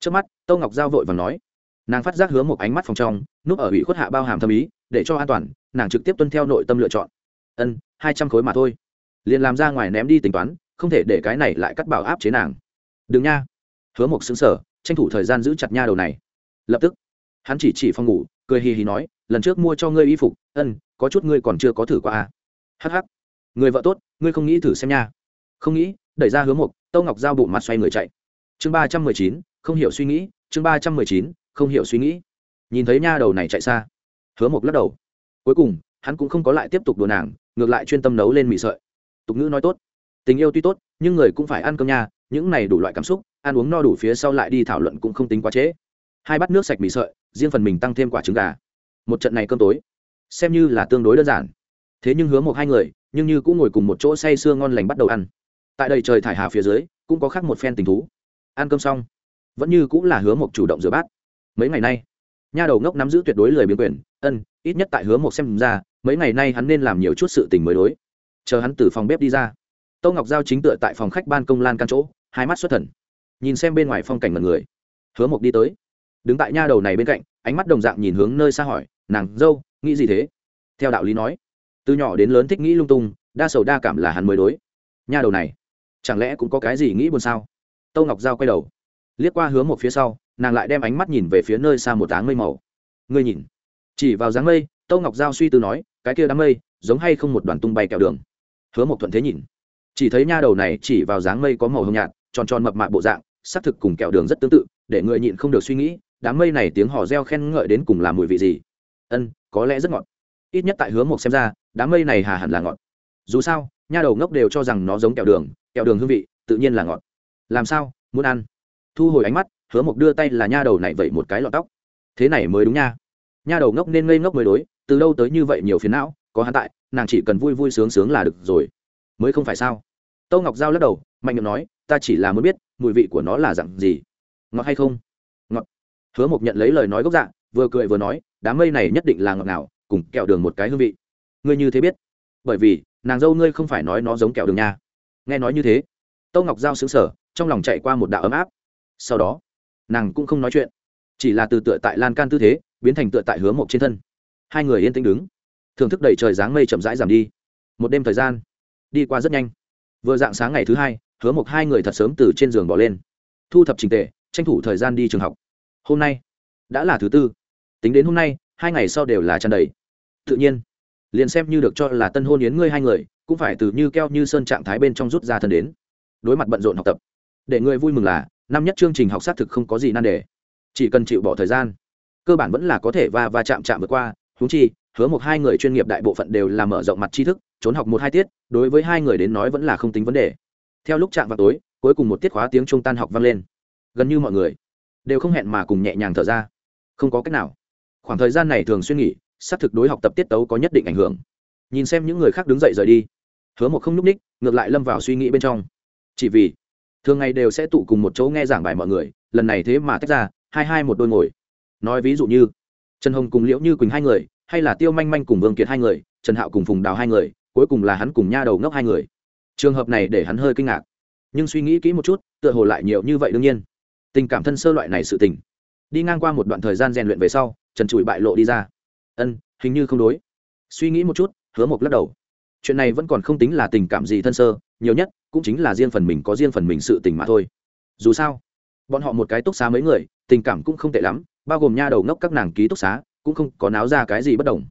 Trước mắt tâu ngọc giao vội và nói. Nàng phát giác hướng một ánh mắt phòng trong, núp ở ủy khuất hạ bao hàm thâm ý, để cho an toàn, nàng trực tiếp tuân theo nội tâm lựa chọn. Ân, hai trăm khối mà thôi. Liền làm ra ngoài ném đi tính toán, không thể để cái này lại cắt bảo áp chế nàng. Đừng nha. Hứa một xứng sở tranh thủ thời gian giữ chặt nha đầu này. Lập tức, hắn chỉ chỉ phòng ngủ, cười hì hì nói, lần trước mua cho ngươi y phục, ân, có chút ngươi còn chưa có thử qua à hh người vợ tốt, ngươi không nghĩ thử xem nha. Không nghĩ, đẩy ra hướng một tâu ngọc giao bụng mặt xoay người chạy. Chương ba trăm mười chín, không hiểu suy nghĩ, chương ba trăm mười chín, không hiểu suy nghĩ. Nhìn thấy nha đầu này chạy xa. Hứa một lắc đầu. Cuối cùng, hắn cũng không có lại tiếp tục đùa nàng, ngược lại chuyên tâm nấu lên mì sợi. Tục ngữ nói tốt. Tình yêu tuy tốt, nhưng người cũng phải ăn cơm nha, những này đủ loại cảm xúc, ăn uống no đủ phía sau lại đi thảo luận cũng không tính quá trễ. Hai bát nước sạch mì sợi, riêng phần mình tăng thêm quả trứng gà. Một trận này cơm tối, xem như là tương đối đơn giản thế nhưng hứa một hai người, nhưng như cũng ngồi cùng một chỗ say sưa ngon lành bắt đầu ăn. Tại đây trời thải hà phía dưới, cũng có khác một phen tình thú. Ăn cơm xong, vẫn như cũng là hứa một chủ động rửa bát. Mấy ngày nay, nha đầu ngốc nắm giữ tuyệt đối lời biến quyền, ân, ít nhất tại hứa một xem ra, mấy ngày nay hắn nên làm nhiều chút sự tình mới đối. Chờ hắn từ phòng bếp đi ra tâu ngọc giao chính tựa tại phòng khách ban công lan căn chỗ, hai mắt xuất thần. Nhìn xem bên ngoài phong cảnh mật người, hứa mộc đi tới. Đứng tại nha đầu này bên cạnh, ánh mắt đồng dạng nhìn hướng nơi xa hỏi, nàng dâu, nghĩ gì thế? Theo đạo lý nói từ nhỏ đến lớn thích nghĩ lung tung, đa sầu đa cảm là hắn mới đối. Nha đầu này, chẳng lẽ cũng có cái gì nghĩ buồn sao? Tâu ngọc giao quay đầu, liếc qua hướng một phía sau, nàng lại đem ánh mắt nhìn về phía nơi xa một áng mây màu. Ngươi nhìn, chỉ vào dáng mây, tâu ngọc giao suy tư nói, cái kia đám mây, giống hay không một đoàn tung bay kẹo đường. Hứa một thuận thế nhìn, chỉ thấy nha đầu này chỉ vào dáng mây có màu hồng nhạt, tròn tròn mập mạp bộ dạng xác thực cùng kẹo đường rất tương tự, để người nhịn không được suy nghĩ, đám mây này tiếng hò reo khen ngợi đến cùng làm mùi vị gì? Ân, có lẽ rất ngọt. Ít nhất tại hướng một xem ra đám mây này hà hẳn là ngọt. Dù sao, nha đầu ngốc đều cho rằng nó giống kẹo đường kẹo đường hương vị, tự nhiên là ngọt. Làm sao, muốn ăn? Thu hồi ánh mắt, hứa mộc đưa tay là nha đầu này vẩy một cái lọt tóc. Thế này mới đúng nha. Nha đầu ngốc nên ngây ngốc mới đối, từ đâu tới như vậy nhiều phiền não, có hắn tại, nàng chỉ cần vui vui sướng sướng là được rồi. Mới không phải sao? Tâu ngọc giao lắc đầu, mạnh miệng nói, ta chỉ là muốn biết, mùi vị của nó là dặn gì. Ngọt hay không? Ngọt. Hứa mộc nhận lấy lời nói gốc dạng vừa cười vừa nói, đám mây này nhất định là ngọt nào cùng kẹo đường một cái hương vị ngươi như thế biết. Bởi vì, nàng dâu ngươi không phải nói nó giống kẹo đường nha. Nghe nói như thế tâu ngọc giao xứng sở trong lòng chạy qua một đạo ấm áp. Sau đó, nàng cũng không nói chuyện, chỉ là từ tựa tại lan can tư thế, biến thành tựa tại hướng mộc trên thân. Hai người yên tĩnh đứng, thưởng thức đầy trời dáng mây chậm rãi giảm đi. Một đêm thời gian, đi qua rất nhanh. Vừa dạng sáng ngày thứ hai, hứa mộc hai người thật sớm từ trên giường bỏ lên. Thu thập trình tệ tranh thủ thời gian đi trường học. Hôm nay, đã là thứ tư. Tính đến hôm nay, hai ngày sau đều là tràn đầy. Tự nhiên liền xem như được cho là tân hôn yến ngươi hai người, cũng phải từ như keo như sơn trạng thái bên trong rút ra thân đến. Đối mặt bận rộn học tập, để người vui mừng là, năm nhất chương trình học xác thực không có gì nan đề. Chỉ cần chịu bỏ thời gian. Cơ bản vẫn là có thể va va chạm chạm vượt qua húng chi, hứa một hai người chuyên nghiệp đại bộ phận đều là mở rộng mặt tri thức, trốn học một hai tiết, đối với hai người đến nói vẫn là không tính vấn đề. Theo lúc chạm vào tối, cuối cùng một tiết khóa tiếng trung tan học vang lên. Gần như mọi người đều không hẹn mà cùng nhẹ nhàng thở ra. Không có cách nào. Khoảng thời gian này thường xuyên nghỉ xác thực đối học tập tiết tấu có nhất định ảnh hưởng. Nhìn xem những người khác đứng dậy rời đi. Hứa một không n ú c ních, ngược lại lâm vào suy nghĩ bên trong. Chỉ vì, thường ngày đều sẽ tụ cùng một chỗ nghe giảng bài mọi người, lần này thế mà tách ra, hai hai một đôi ngồi. Nói ví dụ như, trần hồng cùng liễu như quỳnh hai người, hay là tiêu manh manh cùng vương kiệt hai người, trần hạo cùng phùng đào hai người, cuối cùng là hắn cùng nha đầu ngốc hai người. Trường hợp này để hắn hơi kinh ngạc. Nhưng suy nghĩ kỹ một chút, tựa hồ lại nhiều như vậy đương nhiên. Tình cảm thân sơ loại này sự tình. Đi ngang qua một đoạn thời gian rèn luyện về sau, trần trụi bại lộ đi ra ân, hình như không đối. Suy nghĩ một chút, hứa mộc lắc đầu. Chuyện này vẫn còn không tính là tình cảm gì thân sơ, nhiều nhất cũng chính là riêng phần mình có riêng phần mình sự tình mà thôi. Dù sao, bọn họ một cái túc xá mấy người, tình cảm cũng không tệ lắm, bao gồm nha đầu ngốc các nàng ký túc xá, cũng không có náo ra cái gì bất đồng.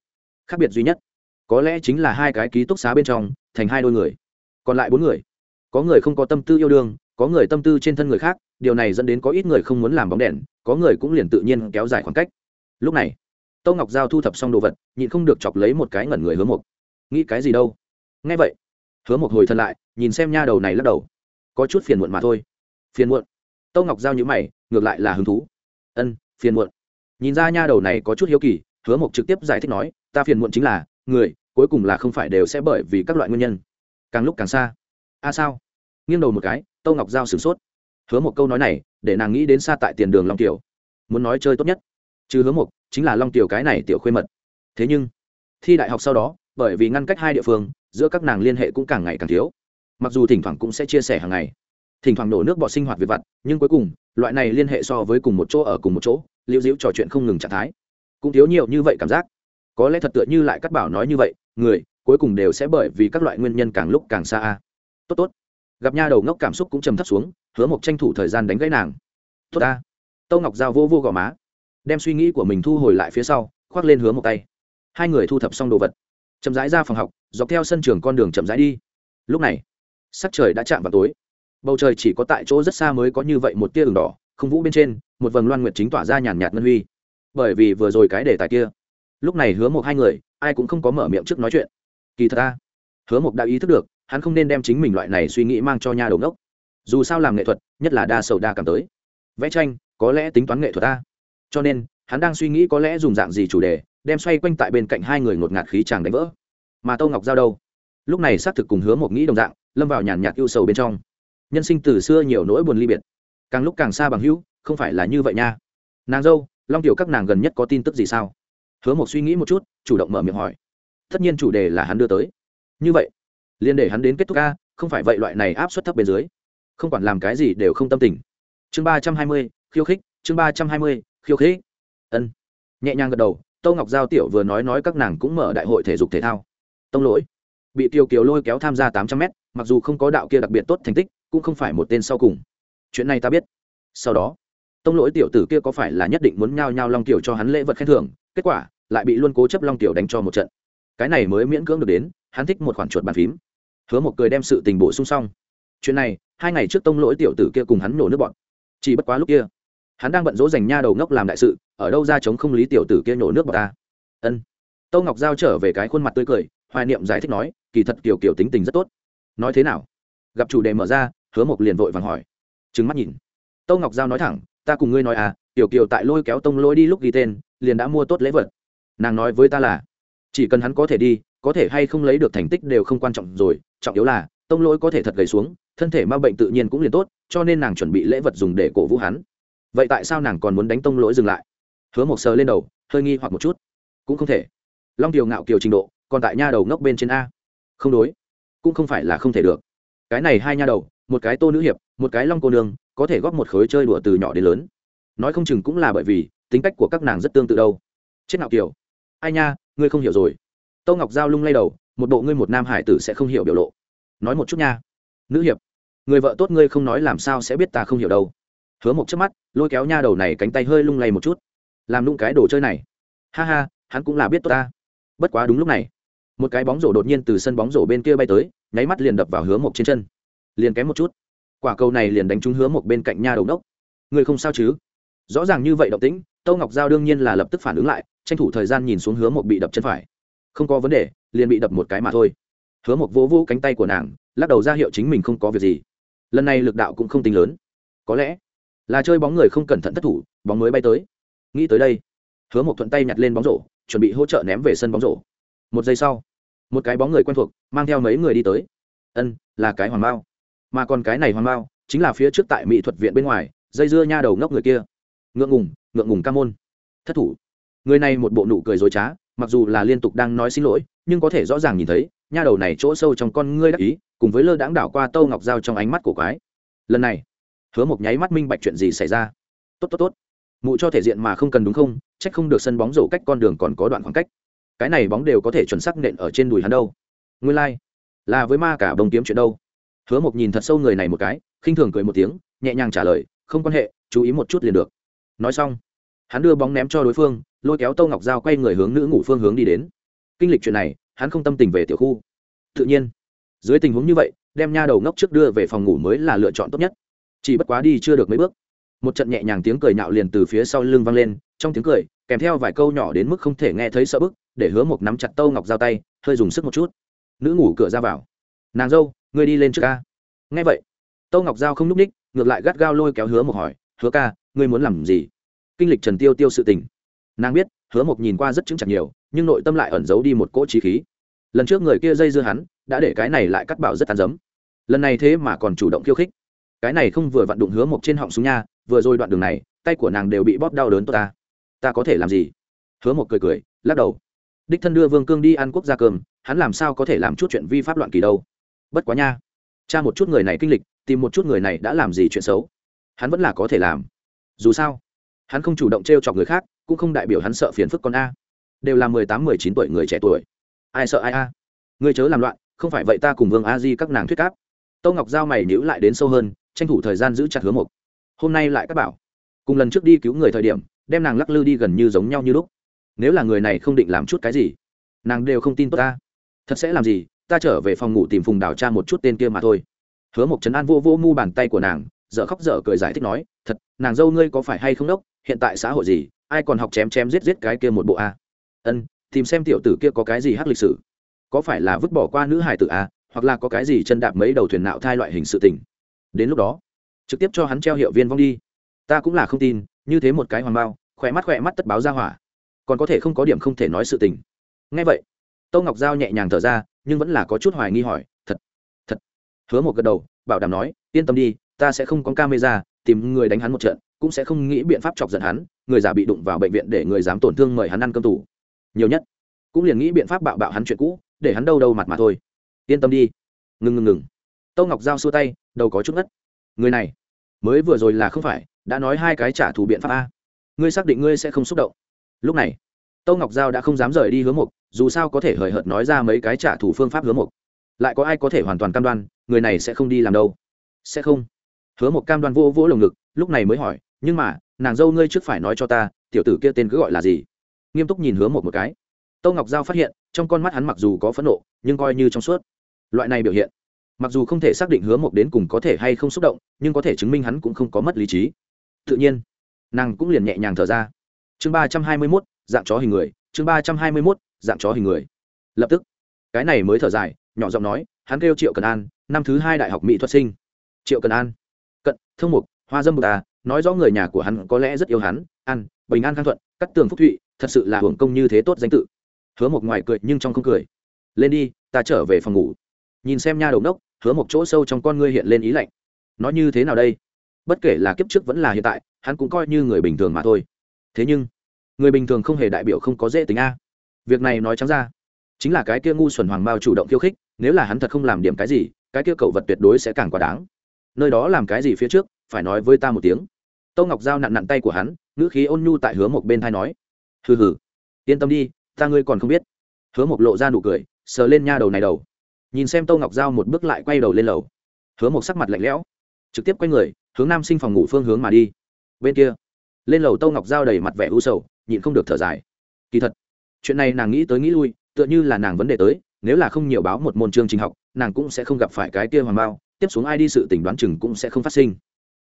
Khác biệt duy nhất, có lẽ chính là hai cái ký túc xá bên trong, thành hai đôi người. Còn lại bốn người, có người không có tâm tư yêu đương, có người tâm tư trên thân người khác, điều này dẫn đến có ít người không muốn làm bóng đèn, có người cũng liền tự nhiên kéo dài khoảng cách. Lúc này tâu ngọc giao thu thập xong đồ vật, nhịn không được chọc lấy một cái ngẩn người hứa mộc. Nghĩ cái gì đâu? Nghe vậy, hứa mộc hồi thân lại, nhìn xem nha đầu này lắc đầu. Có chút phiền muộn mà thôi. Phiền muộn? Tâu ngọc giao nhữ mày, ngược lại là hứng thú. Ân, phiền muộn. Nhìn ra nha đầu này có chút hiếu kỳ, hứa mộc trực tiếp giải thích nói, ta phiền muộn chính là, người, cuối cùng là không phải đều sẽ bởi vì các loại nguyên nhân. Càng lúc càng xa. A sao? Nghiêng đầu một cái tâu ngọc giao sửng sốt. Hứa một câu nói này, để nàng nghĩ đến xa tại tiền đường long tiểu muốn nói chơi tốt nhất chứ hứa một chính là long tiểu cái này tiểu khuê mật. Thế nhưng, thi đại học sau đó, bởi vì ngăn cách hai địa phương, giữa các nàng liên hệ cũng càng ngày càng thiếu. Mặc dù thỉnh thoảng cũng sẽ chia sẻ hàng ngày. Thỉnh thoảng nổ nước bọ sinh hoạt về vặt, nhưng cuối cùng, loại này liên hệ so với cùng một chỗ ở cùng một chỗ, liễu diễu trò chuyện không ngừng trạng thái. Cũng thiếu nhiều như vậy cảm giác. Có lẽ thật tựa như lại cắt bảo nói như vậy, người, cuối cùng đều sẽ bởi vì các loại nguyên nhân càng lúc càng xa a. Tốt tốt. Gặp nha đầu ngốc cảm xúc cũng trầm thấp xuống, hứa mộc tranh thủ thời gian đánh gãy nàng. Tốt ta. Tâu ngọc giao vô vô gò má đem suy nghĩ của mình thu hồi lại phía sau, khoác lên hướng một tay. Hai người thu thập xong đồ vật. Chậm rãi ra phòng học, dọc theo sân trường con đường chậm rãi đi. Lúc này, sắc trời đã chạm vào tối. Bầu trời chỉ có tại chỗ rất xa mới có như vậy một tia đường đỏ, không vũ bên trên, một vầng loan nguyệt chính tỏa ra nhàn nhạt ngân huy. Bởi vì vừa rồi cái đề tài kia. Lúc này hứa một hai người, ai cũng không có mở miệng trước nói chuyện. Kỳ thật ta, hứa một đã ý thức được, hắn không nên đem chính mình loại này suy nghĩ mang cho nhà đầu ngốc. Dù sao làm nghệ thuật, nhất là đa sầu đa cảm tới. Vẽ tranh, có lẽ tính toán nghệ thuật ta cho nên, hắn đang suy nghĩ có lẽ dùng dạng gì chủ đề, đem xoay quanh tại bên cạnh hai người ngột ngạt khí chàng đánh vỡ. Mà tâu ngọc giao đâu? Lúc này xác thực cùng hứa một nghĩ đồng dạng, lâm vào nhàn nhạt yêu sầu bên trong. Nhân sinh từ xưa nhiều nỗi buồn ly biệt. Càng lúc càng xa bằng hữu, không phải là như vậy nha. Nàng dâu, long tiểu các nàng gần nhất có tin tức gì sao? Hứa một suy nghĩ một chút, chủ động mở miệng hỏi. Tất nhiên chủ đề là hắn đưa tới. Như vậy, liên để hắn đến kết thúc ca không phải vậy loại này áp suất thấp bên dưới. Không quản làm cái gì đều không tâm tình. Chương ba trăm hai mươi, khiêu khích, chương ba trăm hai mươi khiêu khích. Ân. Nhẹ nhàng gật đầu, tâu ngọc giao tiểu vừa nói nói các nàng cũng mở đại hội thể dục thể thao. Tông lỗi. Bị tiêu kiều lôi kéo tham gia tám trăm mét, mặc dù không có đạo kia đặc biệt tốt thành tích, cũng không phải một tên sau cùng. Chuyện này ta biết. Sau đó, tông lỗi tiểu tử kia có phải là nhất định muốn nhao nhao long tiểu cho hắn lễ vật khen thưởng, kết quả lại bị luôn cố chấp long tiểu đánh cho một trận. Cái này mới miễn cưỡng được đến, hắn thích một khoản chuột bàn phím. Hứa một cười đem sự tình bổ sung xong. Chuyện này, hai ngày trước tông lỗi tiểu tử kia cùng hắn nổ nước bọn. Chỉ bất quá lúc kia hắn đang bận rỗ dành nha đầu ngốc làm đại sự, ở đâu ra chống không lý tiểu tử kia nổ nước bọn ta? Ân. Tâu ngọc giao trở về cái khuôn mặt tươi cười, hoài niệm giải thích nói, kỳ thật kiểu kiểu tính tình rất tốt. Nói thế nào? Gặp chủ đề mở ra, hứa mộc liền vội vàng hỏi. Trứng mắt nhìn. Tâu ngọc giao nói thẳng, ta cùng ngươi nói à tiểu kiều tại lôi kéo tông lôi đi lúc ghi tên, liền đã mua tốt lễ vật. Nàng nói với ta là, chỉ cần hắn có thể đi, có thể hay không lấy được thành tích đều không quan trọng rồi, trọng yếu là, tông lỗi có thể thật gầy xuống, thân thể ma bệnh tự nhiên cũng liền tốt, cho nên nàng chuẩn bị lễ vật dùng để cổ vũ hắn vậy tại sao nàng còn muốn đánh tông lỗi dừng lại? Hứa một sờ lên đầu, hơi nghi hoặc một chút. Cũng không thể. Long kiều ngạo kiều trình độ, còn tại nha đầu ngốc bên trên a. Không đối. Cũng không phải là không thể được. Cái này hai nha đầu, một cái tô nữ hiệp, một cái long cô nương, có thể góp một khối chơi đùa từ nhỏ đến lớn. Nói không chừng cũng là bởi vì, tính cách của các nàng rất tương tự đâu. Chết ngạo kiều. Ai nha, ngươi không hiểu rồi. Tô ngọc giao lung lay đầu, một bộ ngươi một nam hải tử sẽ không hiểu biểu lộ. Nói một chút nha. Nữ hiệp, người vợ tốt ngươi không nói làm sao sẽ biết ta không hiểu đâu hứa một chớp mắt, lôi kéo nha đầu này cánh tay hơi lung lay một chút. Làm lung cái đồ chơi này. Ha ha, hắn cũng là biết tốt ta. Bất quá đúng lúc này, một cái bóng rổ đột nhiên từ sân bóng rổ bên kia bay tới, nháy mắt liền đập vào hứa một trên chân. Liền kém một chút. Quả cầu này liền đánh trúng hứa một bên cạnh nha đầu đốc. Người không sao chứ? Rõ ràng như vậy động tĩnh, tâu ngọc giao đương nhiên là lập tức phản ứng lại, tranh thủ thời gian nhìn xuống hứa một bị đập chân phải. Không có vấn đề, liền bị đập một cái mà thôi. Hứa một vỗ vỗ cánh tay của nàng, lắc đầu ra hiệu chính mình không có việc gì. Lần này lực đạo cũng không tính lớn. Có lẽ là chơi bóng người không cẩn thận thất thủ, bóng mới bay tới. Nghĩ tới đây, hứa một thuận tay nhặt lên bóng rổ, chuẩn bị hỗ trợ ném về sân bóng rổ. Một giây sau, một cái bóng người quen thuộc mang theo mấy người đi tới. Ân, là cái hoàng bao mà còn cái này hoàng bao chính là phía trước tại mỹ thuật viện bên ngoài, dây dưa nha đầu ngốc người kia. Ngượng ngùng ngượng ngùng ca môn. Thất thủ. Người này một bộ nụ cười dối trá, mặc dù là liên tục đang nói xin lỗi, nhưng có thể rõ ràng nhìn thấy, nha đầu này chỗ sâu trong con ngươi đắc ý, cùng với lơ đãng đảo qua tâu ngọc dao trong ánh mắt của quái. Lần này hứa một nháy mắt minh bạch chuyện gì xảy ra. Tốt tốt tốt. Mụ cho thể diện mà không cần đúng không? Trách không được sân bóng rổ cách con đường còn có đoạn khoảng cách. Cái này bóng đều có thể chuẩn xác nện ở trên đùi hắn đâu. Nguyên lai、like. là với ma cả bông kiếm chuyện đâu. Hứa một nhìn thật sâu người này một cái, khinh thường cười một tiếng, nhẹ nhàng trả lời, không quan hệ, chú ý một chút liền được. Nói xong, hắn đưa bóng ném cho đối phương, lôi kéo tâu ngọc dao quay người hướng nữ ngủ phương hướng đi đến. Kinh lịch chuyện này, hắn không tâm tình về tiểu khu. Tự nhiên, dưới tình huống như vậy, đem nha đầu ngốc trước đưa về phòng ngủ mới là lựa chọn tốt nhất chỉ bất quá đi chưa được mấy bước. Một trận nhẹ nhàng tiếng cười nhạo liền từ phía sau lưng vang lên, trong tiếng cười, kèm theo vài câu nhỏ đến mức không thể nghe thấy sợ bức, để hứa một nắm chặt tâu ngọc giao tay, hơi dùng sức một chút. Nữ ngủ cửa ra vào. Nàng dâu, ngươi đi lên trước ca. Nghe vậy, tâu ngọc giao không n ú c ních, ngược lại gắt gao lôi kéo hứa một hỏi, hứa ca, ngươi muốn làm gì? Kinh lịch trần tiêu tiêu sự tình. Nàng biết, hứa một nhìn qua rất chứng chặt nhiều, nhưng nội tâm lại ẩn giấu đi một cỗ trí khí. Lần trước người kia dây dưa hắn, đã để cái này lại cắt bảo rất tàn giấm lần này thế mà còn chủ động khiêu khích cái này không vừa vặn đụng hứa một trên họng súng nha, vừa rồi đoạn đường này, tay của nàng đều bị bóp đau đớn tốt ta. Ta có thể làm gì? Hứa một cười cười, lắc đầu. Đích thân đưa vương cương đi ăn quốc gia cơm, hắn làm sao có thể làm chút chuyện vi pháp loạn kỳ đâu? Bất quá nha. Cha một chút người này kinh lịch, tìm một chút người này đã làm gì chuyện xấu? Hắn vẫn là có thể làm. Dù sao, hắn không chủ động t r e o chọc người khác, cũng không đại biểu hắn sợ phiền phức con a. Đều là mười tám, mười chín tuổi người trẻ tuổi. Ai sợ ai a? Người chớ làm loạn, không phải vậy ta cùng vương a di các nàng thuyết cáp tâu ngọc giao mày nhữ lại đến sâu hơn tranh thủ thời gian giữ chặt hứa mục hôm nay lại các bảo. Cùng lần trước đi cứu người thời điểm, đem nàng lắc lư đi gần như giống nhau như lúc. Nếu là người này không định làm chút cái gì, nàng đều không tin tốt ta. Thật sẽ làm gì, ta trở về phòng ngủ tìm phùng đào cha một chút tên kia mà thôi. Hứa một trấn an vô vô mu bàn tay của nàng, dở khóc dở cười giải thích nói, thật, nàng dâu ngươi có phải hay không đốc? Hiện tại xã hội gì, ai còn học chém chém giết giết cái kia một bộ a? Ân, tìm xem tiểu tử kia có cái gì hát lịch sử. Có phải là vứt bỏ qua nữ hải tử a, hoặc là có cái gì chân đạp mấy đầu thuyền nạo thai loại hình sự tình? Đến lúc đó, trực tiếp cho hắn treo hiệu viên vong đi. Ta cũng là không tin, như thế một cái hoàng bao, khỏe mắt khỏe mắt tất báo ra hỏa. Còn có thể không có điểm không thể nói sự tình. Ngay vậy tâu ngọc giao nhẹ nhàng thở ra, nhưng vẫn là có chút hoài nghi hỏi, thật thật. Hứa một gật đầu, bảo đảm nói, yên tâm đi, ta sẽ không có camera, tìm người đánh hắn một trận, cũng sẽ không nghĩ biện pháp chọc giận hắn, người già bị đụng vào bệnh viện để người dám tổn thương mời hắn ăn cơm tủ. Nhiều nhất, cũng liền nghĩ biện pháp bạo bạo hắn chuyện cũ, để hắn đâu đâu mặt mà thôi. Yên tâm đi. Ngừng ngừng ngừng. Tâu ngọc giao xua tay đầu có chút ngất. Người này, mới vừa rồi là không phải, đã nói hai cái trả thù biện pháp a. Ngươi xác định ngươi sẽ không xúc động. Lúc này, tâu ngọc giao đã không dám rời đi hướng mục, dù sao có thể hời hợt nói ra mấy cái trả thù phương pháp hướng mục. Lại có ai có thể hoàn toàn cam đoan, người này sẽ không đi làm đâu? Sẽ không. Hứa một cam đoan vô vỗ lồng ngực, lúc này mới hỏi, nhưng mà, nàng dâu ngươi trước phải nói cho ta, tiểu tử kia tên cứ gọi là gì? Nghiêm túc nhìn hứa một một cái. Tâu ngọc giao phát hiện, trong con mắt hắn mặc dù có phẫn nộ, nhưng coi như trong suốt. Loại này biểu hiện mặc dù không thể xác định hứa mộc đến cùng có thể hay không xúc động, nhưng có thể chứng minh hắn cũng không có mất lý trí. Tự nhiên, nàng cũng liền nhẹ nhàng thở ra. Chương ba trăm hai mươi mốt, dạng chó hình người. Chương ba trăm hai mươi mốt, dạng chó hình người. Lập tức, cái này mới thở dài, nhỏ giọng nói, hắn kêu triệu cần an, năm thứ hai đại học mỹ thuật sinh. Triệu cần an. Cận thương mục, hoa dâm bục ta à, nói rõ người nhà của hắn có lẽ rất yêu hắn an bình an khang thuận, cắt tường phúc thụy, thật sự là hưởng công như thế tốt danh tự. Hứa một ngoài cười nhưng trong không cười. Lên đi, ta trở về phòng ngủ. Nhìn xem nha đầu đốc hứa một chỗ sâu trong con ngươi hiện lên ý lạnh. Nói như thế nào đây? Bất kể là kiếp trước vẫn là hiện tại, hắn cũng coi như người bình thường mà thôi. Thế nhưng, người bình thường không hề đại biểu không có dễ tính a. Việc này nói trắng ra, chính là cái kia ngu xuẩn hoàng mao chủ động khiêu khích, nếu là hắn thật không làm điểm cái gì, cái kia cậu vật tuyệt đối sẽ càng quá đáng. Nơi đó làm cái gì phía trước, phải nói với ta một tiếng. Tâu ngọc giao nặn nặn tay của hắn, ngữ khí ôn nhu tại hứa một bên thai nói. Hừ hừ. Yên tâm đi, ta ngươi còn không biết. Hứa một lộ ra nụ cười, sờ lên nha đầu này đầu nhìn xem Tô ngọc giao một bước lại quay đầu lên lầu. Hứa một sắc mặt lạnh lẽo, trực tiếp quay người, hướng nam sinh phòng ngủ phương hướng mà đi. Bên kia, lên lầu Tô ngọc giao đầy mặt vẻ u sầu, nhịn không được thở dài. Kỳ thật, chuyện này nàng nghĩ tới nghĩ lui, tựa như là nàng vấn đề tới, nếu là không nhiều báo một môn chương trình học, nàng cũng sẽ không gặp phải cái kia hoàng bao, tiếp xuống ai đi sự tình đoán chừng cũng sẽ không phát sinh.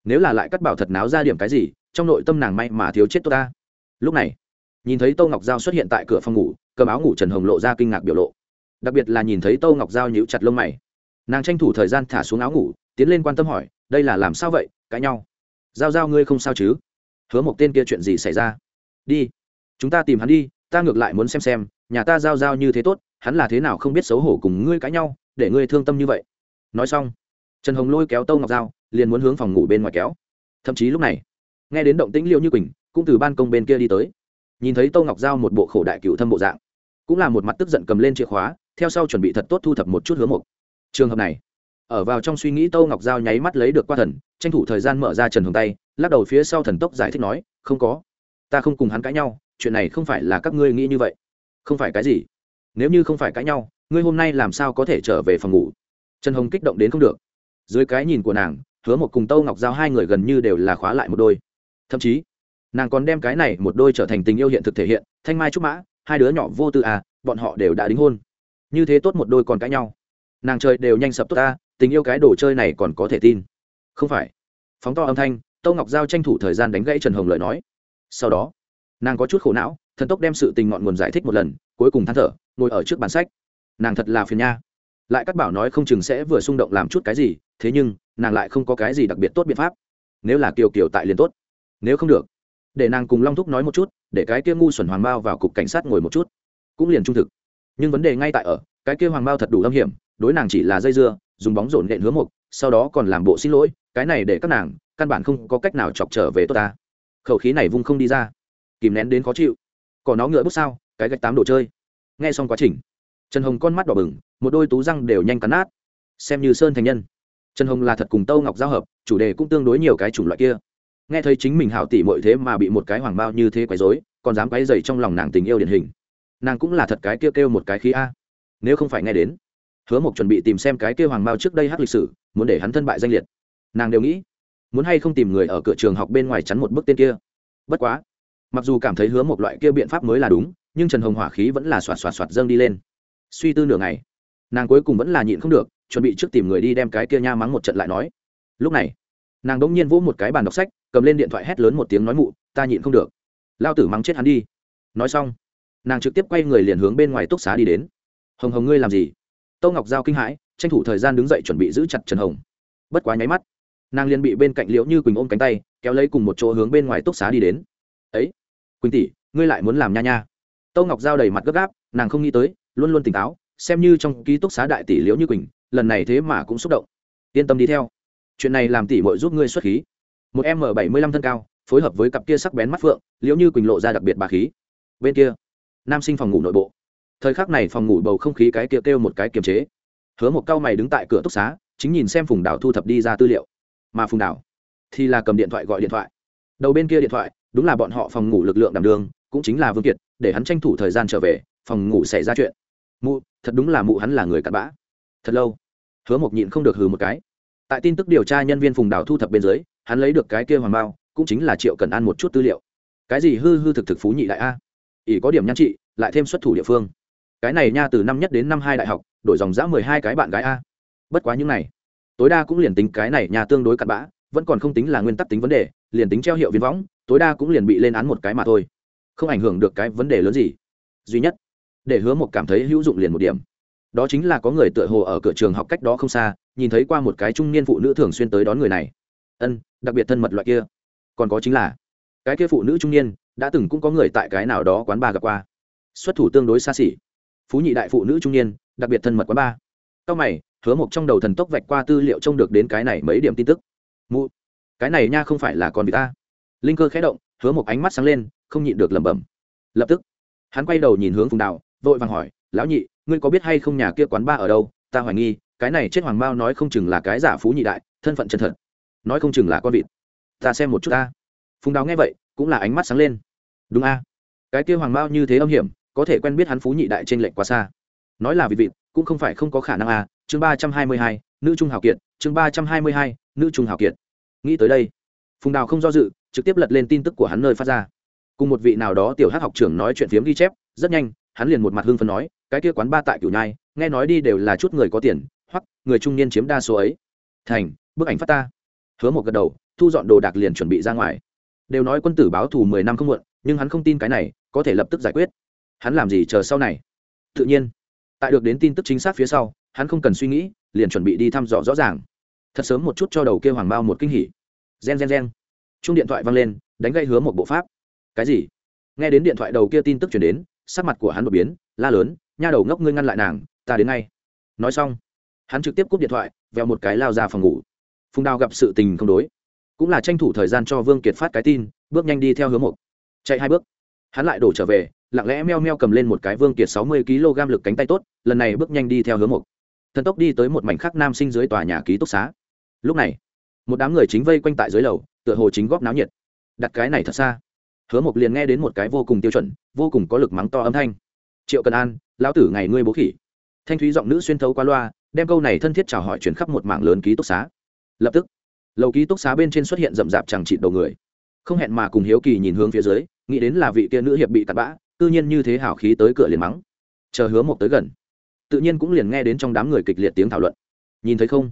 Nếu là lại cắt bảo thật náo ra điểm cái gì, trong nội tâm nàng may mà thiếu chết tôi ta. Lúc này, nhìn thấy tô ngọc giao xuất hiện tại cửa phòng ngủ, cầm áo ngủ trần hồng lộ ra kinh ngạc biểu lộ đặc biệt là nhìn thấy tô ngọc giao nhíu chặt lông mày. Nàng tranh thủ thời gian thả xuống áo ngủ, tiến lên quan tâm hỏi, đây là làm sao vậy? Cãi nhau? Giao giao ngươi không sao chứ? Hứa một tên kia chuyện gì xảy ra? Đi, chúng ta tìm hắn đi, ta ngược lại muốn xem xem, nhà ta giao giao như thế tốt, hắn là thế nào không biết xấu hổ cùng ngươi cãi nhau, để ngươi thương tâm như vậy. Nói xong, trần hồng lôi kéo tâu ngọc giao, liền muốn hướng phòng ngủ bên ngoài kéo. Thậm chí lúc này, nghe đến động tĩnh liêu như quỳnh, cũng từ ban công bên kia đi tới. Nhìn thấy tâu ngọc giao một bộ khổ đại cựu thâm bộ dạng, cũng là một mặt tức giận cầm lên chìa khóa theo sau chuẩn bị thật tốt thu thập một chút hướng mục. Trường hợp này, ở vào trong suy nghĩ tâu ngọc giao nháy mắt lấy được qua thần, tranh thủ thời gian mở ra trần hồng tay, lắc đầu phía sau thần tốc giải thích nói, không có, ta không cùng hắn cãi nhau, chuyện này không phải là các ngươi nghĩ như vậy. Không phải cái gì. Nếu như không phải cãi nhau, ngươi hôm nay làm sao có thể trở về phòng ngủ? Trần hồng kích động đến không được. Dưới cái nhìn của nàng, hứa một cùng tâu ngọc giao hai người gần như đều là khóa lại một đôi. Thậm chí, nàng còn đem cái này một đôi trở thành tình yêu hiện thực thể hiện, thanh mai trúc mã, hai đứa nhỏ vô tư à bọn họ đều đã đính hôn như thế tốt một đôi còn cãi nhau. Nàng chơi đều nhanh sập tốt ta, tình yêu cái đồ chơi này còn có thể tin. Không phải. Phóng to âm thanh, tâu ngọc giao tranh thủ thời gian đánh gãy trần hồng lời nói. Sau đó, nàng có chút khổ não, thần tốc đem sự tình ngọn nguồn giải thích một lần, cuối cùng than thở, ngồi ở trước bàn sách. Nàng thật là phiền nha. Lại cắt bảo nói không chừng sẽ vừa xung động làm chút cái gì, thế nhưng, nàng lại không có cái gì đặc biệt tốt biện pháp. Nếu là kiều kiều tại liền tốt. Nếu không được, để nàng cùng long thúc nói một chút, để cái kia ngu xuẩn hoàng bao vào cục cảnh sát ngồi một chút. Cũng liền trung thực nhưng vấn đề ngay tại ở, cái kia hoàng bao thật đủ âm hiểm, đối nàng chỉ là dây dưa, dùng bóng rổn nện hứa mục, sau đó còn làm bộ xin lỗi, cái này để các nàng, căn bản không có cách nào chọc trở về tốt ta. Khẩu khí này vung không đi ra. Kìm nén đến khó chịu. Còn nó ngựa bút sao, cái gạch tám đồ chơi. Nghe xong quá trình, trần hồng con mắt đỏ bừng, một đôi tú răng đều nhanh cắn nát. Xem như sơn thành nhân. Trần hồng là thật cùng tâu ngọc giao hợp, chủ đề cũng tương đối nhiều cái chủng loại kia. Nghe thấy chính mình hảo tỷ mọi thế mà bị một cái hoàng bao như thế quấy dối còn dám quấy dày trong lòng nàng tình yêu điển hình nàng cũng là thật cái kia kêu, kêu một cái khí a. Nếu không phải nghe đến hứa mộc chuẩn bị tìm xem cái kêu hoàng mao trước đây hát lịch sử muốn để hắn thân bại danh liệt. Nàng đều nghĩ muốn hay không tìm người ở cửa trường học bên ngoài chắn một bức tên kia. Bất quá mặc dù cảm thấy hứa một loại kia biện pháp mới là đúng nhưng trần hồng hỏa khí vẫn là xoạt xoạt xoạt dâng đi lên. Suy tư nửa ngày nàng cuối cùng vẫn là nhịn không được chuẩn bị trước tìm người đi đem cái kia nha mắng một trận lại nói. Lúc này nàng đ ỗ n g nhiên vỗ một cái bàn đọc sách cầm lên điện thoại hét lớn một tiếng nói mụ ta nhịn không được. Lao tử mắng chết hắn đi. Nói xong nàng trực tiếp quay người liền hướng bên ngoài túc xá đi đến. Hồng hồng ngươi làm gì? Tâu ngọc giao kinh hãi, tranh thủ thời gian đứng dậy chuẩn bị giữ chặt trần hồng. Bất quá nháy mắt, nàng liền bị bên cạnh liễu như quỳnh ôm cánh tay, kéo lấy cùng một chỗ hướng bên ngoài túc xá đi đến. Ấy, quỳnh tỷ, ngươi lại muốn làm nha nha? Tâu ngọc giao đầy mặt gấp gáp, nàng không nghĩ tới, luôn luôn tỉnh táo, xem như trong ký túc xá đại tỷ liễu như quỳnh, lần này thế mà cũng xúc động. Yên tâm đi theo, chuyện này làm tỷ mội giúp ngươi xuất khí. Một m bảy mươi lăm thân cao, phối hợp với cặp kia sắc bén mắt phượng, liễu như quỳnh lộ ra đặc biệt bà khí. Bên kia nam sinh phòng ngủ nội bộ. Thời khắc này phòng ngủ bầu không khí cái kia kêu, kêu một cái kiềm chế. Hứa một cao mày đứng tại cửa túc xá chính nhìn xem phùng đảo thu thập đi ra tư liệu. Mà phùng đảo thì là cầm điện thoại gọi điện thoại. Đầu bên kia điện thoại đúng là bọn họ phòng ngủ lực lượng đảm đường cũng chính là vương kiệt để hắn tranh thủ thời gian trở về phòng ngủ xảy ra chuyện. Mụ thật đúng là mụ hắn là người cặn bã. Thật lâu hứa mộc nhịn không được hừ một cái. Tại tin tức điều tra nhân viên phùng đào thu thập bên dưới hắn lấy được cái kia hoàng bao cũng chính là triệu cần ăn một chút tư liệu. Cái gì hư hư thực thực phú nhị đại a? Ỷ có điểm nhan trị, lại thêm xuất thủ địa phương. Cái này nha, từ năm nhất đến năm hai đại học, đổi dòng giã mười hai cái bạn gái a. Bất quá những này, tối đa cũng liền tính cái này nhà tương đối cặn bã, vẫn còn không tính là nguyên tắc tính vấn đề, liền tính treo hiệu viên võng, tối đa cũng liền bị lên án một cái mà thôi. Không ảnh hưởng được cái vấn đề lớn gì. Duy nhất, để hứa một cảm thấy hữu dụng liền một điểm. Đó chính là có người tựa hồ ở cửa trường học cách đó không xa, nhìn thấy qua một cái trung niên phụ nữ thường xuyên tới đón người này. Ân, đặc biệt thân mật loại kia. Còn có chính là, cái kia phụ nữ trung niên đã từng cũng có người tại cái nào đó quán bar gặp qua. Xuất thủ tương đối xa xỉ. Phú nhị đại phụ nữ trung niên, đặc biệt thân mật quán bar. Sau mày, hứa một trong đầu thần tốc vạch qua tư liệu trông được đến cái này mấy điểm tin tức. Mụ, cái này nha không phải là con vị ta. Linh cơ khẽ động, hứa một ánh mắt sáng lên, không nhịn được lẩm bẩm. Lập tức, hắn quay đầu nhìn hướng phùng đào vội vàng hỏi, lão nhị, ngươi có biết hay không nhà kia quán ba ở đâu? Ta hoài nghi, cái này chết hoàng mao nói không chừng là cái giả phú nhị đại, thân phận chân thật. Nói không chừng là con vịt. Ta xem một chút ta. Phùng đào nghe vậy cũng là ánh mắt sáng lên. Đúng a. Cái kia hoàng mao như thế âm hiểm, có thể quen biết hắn phú nhị đại trên lệnh quá xa. Nói là vị vịt cũng không phải không có khả năng a. Chương ba trăm hai mươi hai, nữ trung hào kiệt, chương ba trăm hai mươi hai, nữ trung hào kiệt. Nghĩ tới đây, phùng đào không do dự, trực tiếp lật lên tin tức của hắn nơi phát ra. Cùng một vị nào đó tiểu hát học trưởng nói chuyện phiếm ghi chép, rất nhanh, hắn liền một mặt hưng phấn nói, cái kia quán ba tại cửu nhai, nghe nói đi đều là chút người có tiền, hoặc người trung niên chiếm đa số ấy. Thành, bức ảnh phát ta. Hứa một gật đầu, thu dọn đồ đạc liền chuẩn bị ra ngoài đều nói quân tử báo thù mười năm không muộn, nhưng hắn không tin cái này, có thể lập tức giải quyết. Hắn làm gì chờ sau này? Tự nhiên. Tại được đến tin tức chính xác phía sau, hắn không cần suy nghĩ, liền chuẩn bị đi thăm dò rõ ràng. Thật sớm một chút cho đầu kêu hoàng bao một kinh hỉ. Gen gen gen. Chung điện thoại vang lên, đánh gây hứa một bộ pháp. Cái gì? Nghe đến điện thoại đầu kia tin tức chuyển đến, sắc mặt của hắn đột biến, la lớn, nha đầu ngốc ngươi ngăn lại nàng, ta đến ngay. Nói xong, hắn trực tiếp cúp điện thoại, vèo một cái lao ra phòng ngủ. Phùng đào gặp sự tình không đối cũng là tranh thủ thời gian cho vương kiệt phát cái tin, bước nhanh đi theo hướng một chạy hai bước. Hắn lại đổ trở về, lặng lẽ meo meo cầm lên một cái vương kiệt sáu mươi kg lực cánh tay tốt, lần này bước nhanh đi theo hướng một thần tốc đi tới một mảnh khắc nam sinh dưới tòa nhà ký túc xá. Lúc này, một đám người chính vây quanh tại dưới lầu, tựa hồ chính góp náo nhiệt. Đặt cái này thật xa. Hứa mộc liền nghe đến một cái vô cùng tiêu chuẩn, vô cùng có lực mắng to âm thanh. Triệu cần an, lão tử ngày ngươi bố khỉ. Thanh thúy giọng nữ xuyên thấu qua loa, đem câu này thân thiết chào hỏi chuyển khắp một mạng lớn ký túc xá. Lập tức lầu ký túc xá bên trên xuất hiện rậm rạp chẳng chịt đầu người. Không hẹn mà cùng hiếu kỳ nhìn hướng phía dưới, nghĩ đến là vị kia nữ hiệp bị tạt bã tự nhiên như thế hảo khí tới cửa liền mắng. Chờ hứa mộc tới gần, tự nhiên cũng liền nghe đến trong đám người kịch liệt tiếng thảo luận. Nhìn thấy không?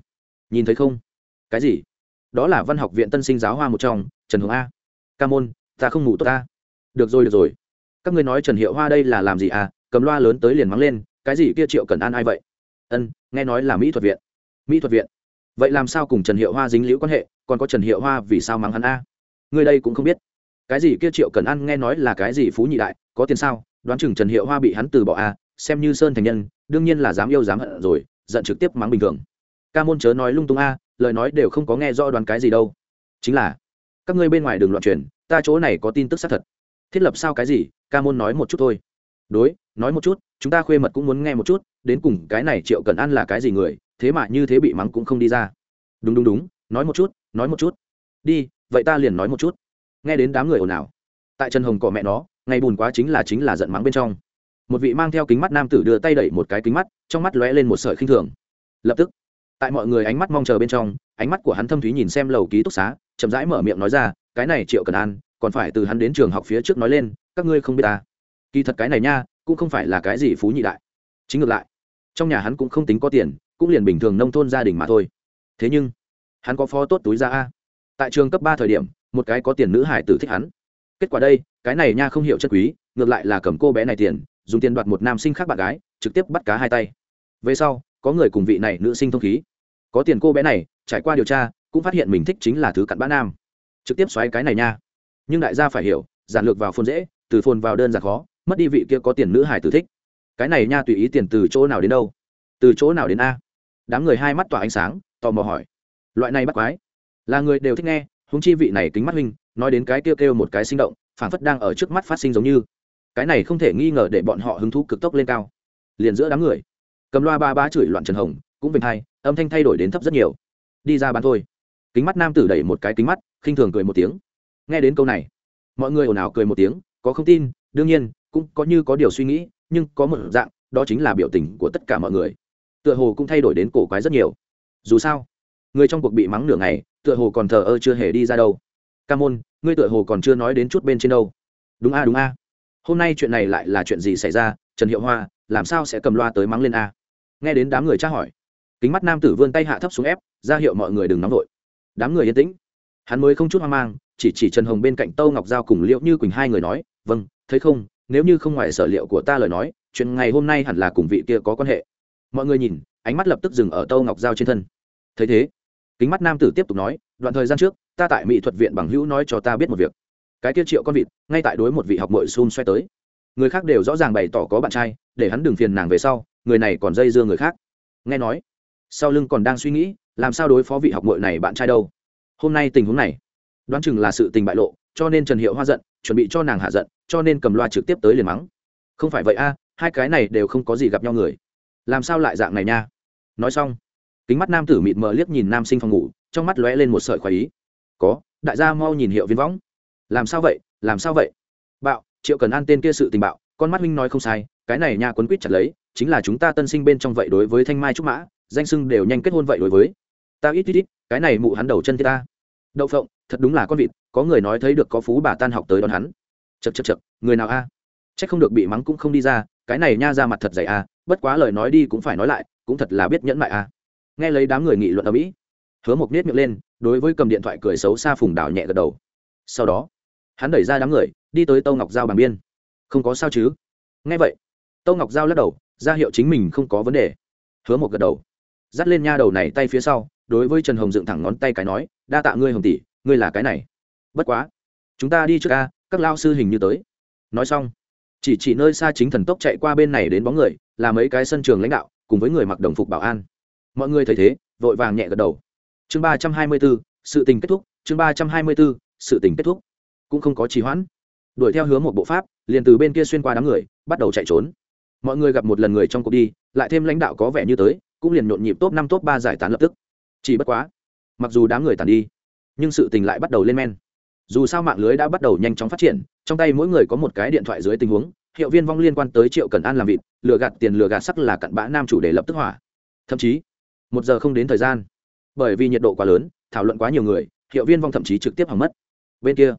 Nhìn thấy không? Cái gì? Đó là văn học viện tân sinh giáo hoa một trong, trần hồng a. Ca môn, ta không ngủ tốt ta. Được rồi được rồi. Các ngươi nói trần hiệu hoa đây là làm gì à? Cầm loa lớn tới liền mắng lên, cái gì kia triệu cần an ai vậy? Ân, nghe nói là mỹ thuật viện. Mỹ thuật viện vậy làm sao cùng trần hiệu hoa dính liễu quan hệ, còn có trần hiệu hoa vì sao mắng hắn a? Người đây cũng không biết. Cái gì kia triệu cần ăn nghe nói là cái gì phú nhị đại, có tiền sao? Đoán chừng trần hiệu hoa bị hắn từ bỏ a, xem như sơn thành nhân, đương nhiên là dám yêu dám hận rồi, giận trực tiếp mắng bình thường. Ca môn chớ nói lung tung a, lời nói đều không có nghe rõ đoán cái gì đâu. Chính là, các ngươi bên ngoài đường loạn truyền, ta chỗ này có tin tức xác thật. Thiết lập sao cái gì? Ca môn nói một chút thôi đối, nói một chút, chúng ta khuê mật cũng muốn nghe một chút, đến cùng cái này triệu cần ăn là cái gì người, thế mà như thế bị mắng cũng không đi ra. Đúng đúng đúng, nói một chút, nói một chút. Đi, vậy ta liền nói một chút. Nghe đến đám người ồn ào. Tại trần hồng cỏ mẹ nó, ngày bùn quá chính là chính là giận mắng bên trong. Một vị mang theo kính mắt nam tử đưa tay đẩy một cái kính mắt, trong mắt lóe lên một sợi khinh thường. Lập tức, tại mọi người ánh mắt mong chờ bên trong, ánh mắt của hắn thâm thúy nhìn xem lầu ký túc xá, chậm rãi mở miệng nói ra, cái này triệu cần an, còn phải từ hắn đến trường học phía trước nói lên, các ngươi không biết ta kỳ thật cái này nha, cũng không phải là cái gì phú nhị đại. Chính ngược lại, trong nhà hắn cũng không tính có tiền, cũng liền bình thường nông thôn gia đình mà thôi. Thế nhưng, hắn có phó tốt túi ra a. Tại trường cấp ba thời điểm, một cái có tiền nữ hải tử thích hắn. Kết quả đây, cái này nha không hiểu chất quý, ngược lại là cầm cô bé này tiền, dùng tiền đoạt một nam sinh khác bạn gái, trực tiếp bắt cá hai tay. Về sau, có người cùng vị này nữ sinh thông khí. Có tiền cô bé này, trải qua điều tra, cũng phát hiện mình thích chính là thứ cặn bã nam. Trực tiếp xoáy cái này nha. Nhưng đại gia phải hiểu, giản lược vào phôn dễ, từ phôn vào đơn giản khó mất đi vị kia có tiền nữ hải tử thích. Cái này nha tùy ý tiền từ chỗ nào đến đâu? Từ chỗ nào đến a? Đám người hai mắt tỏa ánh sáng, tò mò hỏi. Loại này bắt quái. Là người đều thích nghe húng chi vị này kính mắt huynh, nói đến cái kêu kêu một cái sinh động phản phất đang ở trước mắt phát sinh giống như. Cái này không thể nghi ngờ để bọn họ hứng thú cực tốc lên cao. Liền giữa đám người, cầm loa ba ba chửi loạn trần hồng, cũng vinh hai âm thanh thay đổi đến thấp rất nhiều. Đi ra bán thôi. Kính mắt nam tử đẩy một cái kính mắt, khinh thường cười một tiếng. Nghe đến câu này, mọi người ồn ào cười một tiếng, có không tin, đương nhiên cũng có như có điều suy nghĩ, nhưng có một dạng, đó chính là biểu tình của tất cả mọi người. Tựa hồ cũng thay đổi đến cổ quái rất nhiều. Dù sao, người trong cuộc bị mắng nửa ngày, tựa hồ còn thờ ơ chưa hề đi ra đâu. Ca môn, ngươi tựa hồ còn chưa nói đến chút bên trên đâu. Đúng a đúng a. Hôm nay chuyện này lại là chuyện gì xảy ra? Trần hiệu hoa, làm sao sẽ cầm loa tới mắng lên a? Nghe đến đám người tra hỏi, kính mắt nam tử vươn tay hạ thấp xuống ép, ra hiệu mọi người đừng nóng vội. Đám người yên tĩnh. Hắn mới không chút hoang mang, chỉ chỉ trần hồng bên cạnh tâu ngọc giao cùng liệu như quỳnh hai người nói vâng thấy không? Nếu như không ngoài sở liệu của ta lời nói, chuyện ngày hôm nay hẳn là cùng vị kia có quan hệ. Mọi người nhìn, ánh mắt lập tức dừng ở tâu ngọc giao trên thân. Thấy thế, kính mắt nam tử tiếp tục nói, đoạn thời gian trước, ta tại mỹ thuật viện bằng hữu nói cho ta biết một việc. Cái kia triệu con vịt, ngay tại đối một vị học mội xun xoay tới. Người khác đều rõ ràng bày tỏ có bạn trai, để hắn đừng phiền nàng về sau, người này còn dây dưa người khác. Nghe nói, sau lưng còn đang suy nghĩ, làm sao đối phó vị học mội này bạn trai đâu? Hôm nay tình huống này, đoán chừng là sự tình bại lộ, cho nên trần hiệu hoa giận chuẩn bị cho nàng hạ giận, cho nên cầm loa trực tiếp tới liền mắng. Không phải vậy a, hai cái này đều không có gì gặp nhau người. Làm sao lại dạng này nha? Nói xong, kính mắt nam tử mịt mờ liếc nhìn nam sinh phòng ngủ, trong mắt lóe lên một sợi khoái ý. Có, đại gia mau nhìn hiệu viên võng. Làm sao vậy, làm sao vậy? Bạo, triệu cần an tên kia sự tình bạo, con mắt minh nói không sai, cái này nha quấn quýt chặt lấy, chính là chúng ta tân sinh bên trong vậy đối với thanh mai trúc mã, danh sưng đều nhanh kết hôn vậy đối với. Ta ít ít ít, cái này mụ hắn đầu chân thế ta. Đậu phộng thật đúng là con vịt, có người nói thấy được có phú bà tan học tới đón hắn. Chật chật chật người nào a? À? c h ắ c không được bị mắng cũng không đi ra, cái này nha ra mặt thật dày a, bất quá lời nói đi cũng phải nói lại, cũng thật là biết nhẫn mại à nghe lấy đám người nghị luận ở mỹ, hứa mộc nết miệng lên, đối với cầm điện thoại cười xấu xa phùng đào nhẹ gật đầu. Sau đó, hắn đẩy ra đám người, đi tới tâu ngọc giao bằng biên. Không có sao chứ? Nghe vậy, tâu ngọc giao lắc đầu, ra hiệu chính mình không có vấn đề. Hứa Mộc gật đầu, dắt lên nha đầu này tay phía sau, đối với trần hồng dựng thẳng ngón tay cái nói, đa tạ ngươi hồng tỷ ngươi là cái này. Bất quá, chúng ta đi trước ca các lao sư hình như tới. Nói xong, chỉ chỉ nơi xa chính thần tốc chạy qua bên này đến bóng người, là mấy cái sân trường lãnh đạo, cùng với người mặc đồng phục bảo an. Mọi người thấy thế, vội vàng nhẹ gật đầu. Chương ba trăm hai mươi b ố sự tình kết thúc, chương ba trăm hai mươi b ố sự tình kết thúc. Cũng không có trì hoãn. Đuổi theo hướng một bộ pháp, liền từ bên kia xuyên qua đám người, bắt đầu chạy trốn. Mọi người gặp một lần người trong cuộc đi, lại thêm lãnh đạo có vẻ như tới, cũng liền nhộn nhịp top năm, top ba giải tán lập tức. Chỉ bất quá, mặc dù đám người tàn đi nhưng sự tình lại bắt đầu lên men. Dù sao mạng lưới đã bắt đầu nhanh chóng phát triển, trong tay mỗi người có một cái điện thoại dưới tình huống, hiệu viên vong liên quan tới triệu cần an làm vịt, lừa gạt tiền lừa gạt sắc là cặn bã nam chủ để lập tức hỏa. Thậm chí, một giờ không đến thời gian, bởi vì nhiệt độ quá lớn, thảo luận quá nhiều người, hiệu viên vong thậm chí trực tiếp hỏng mất. Bên kia,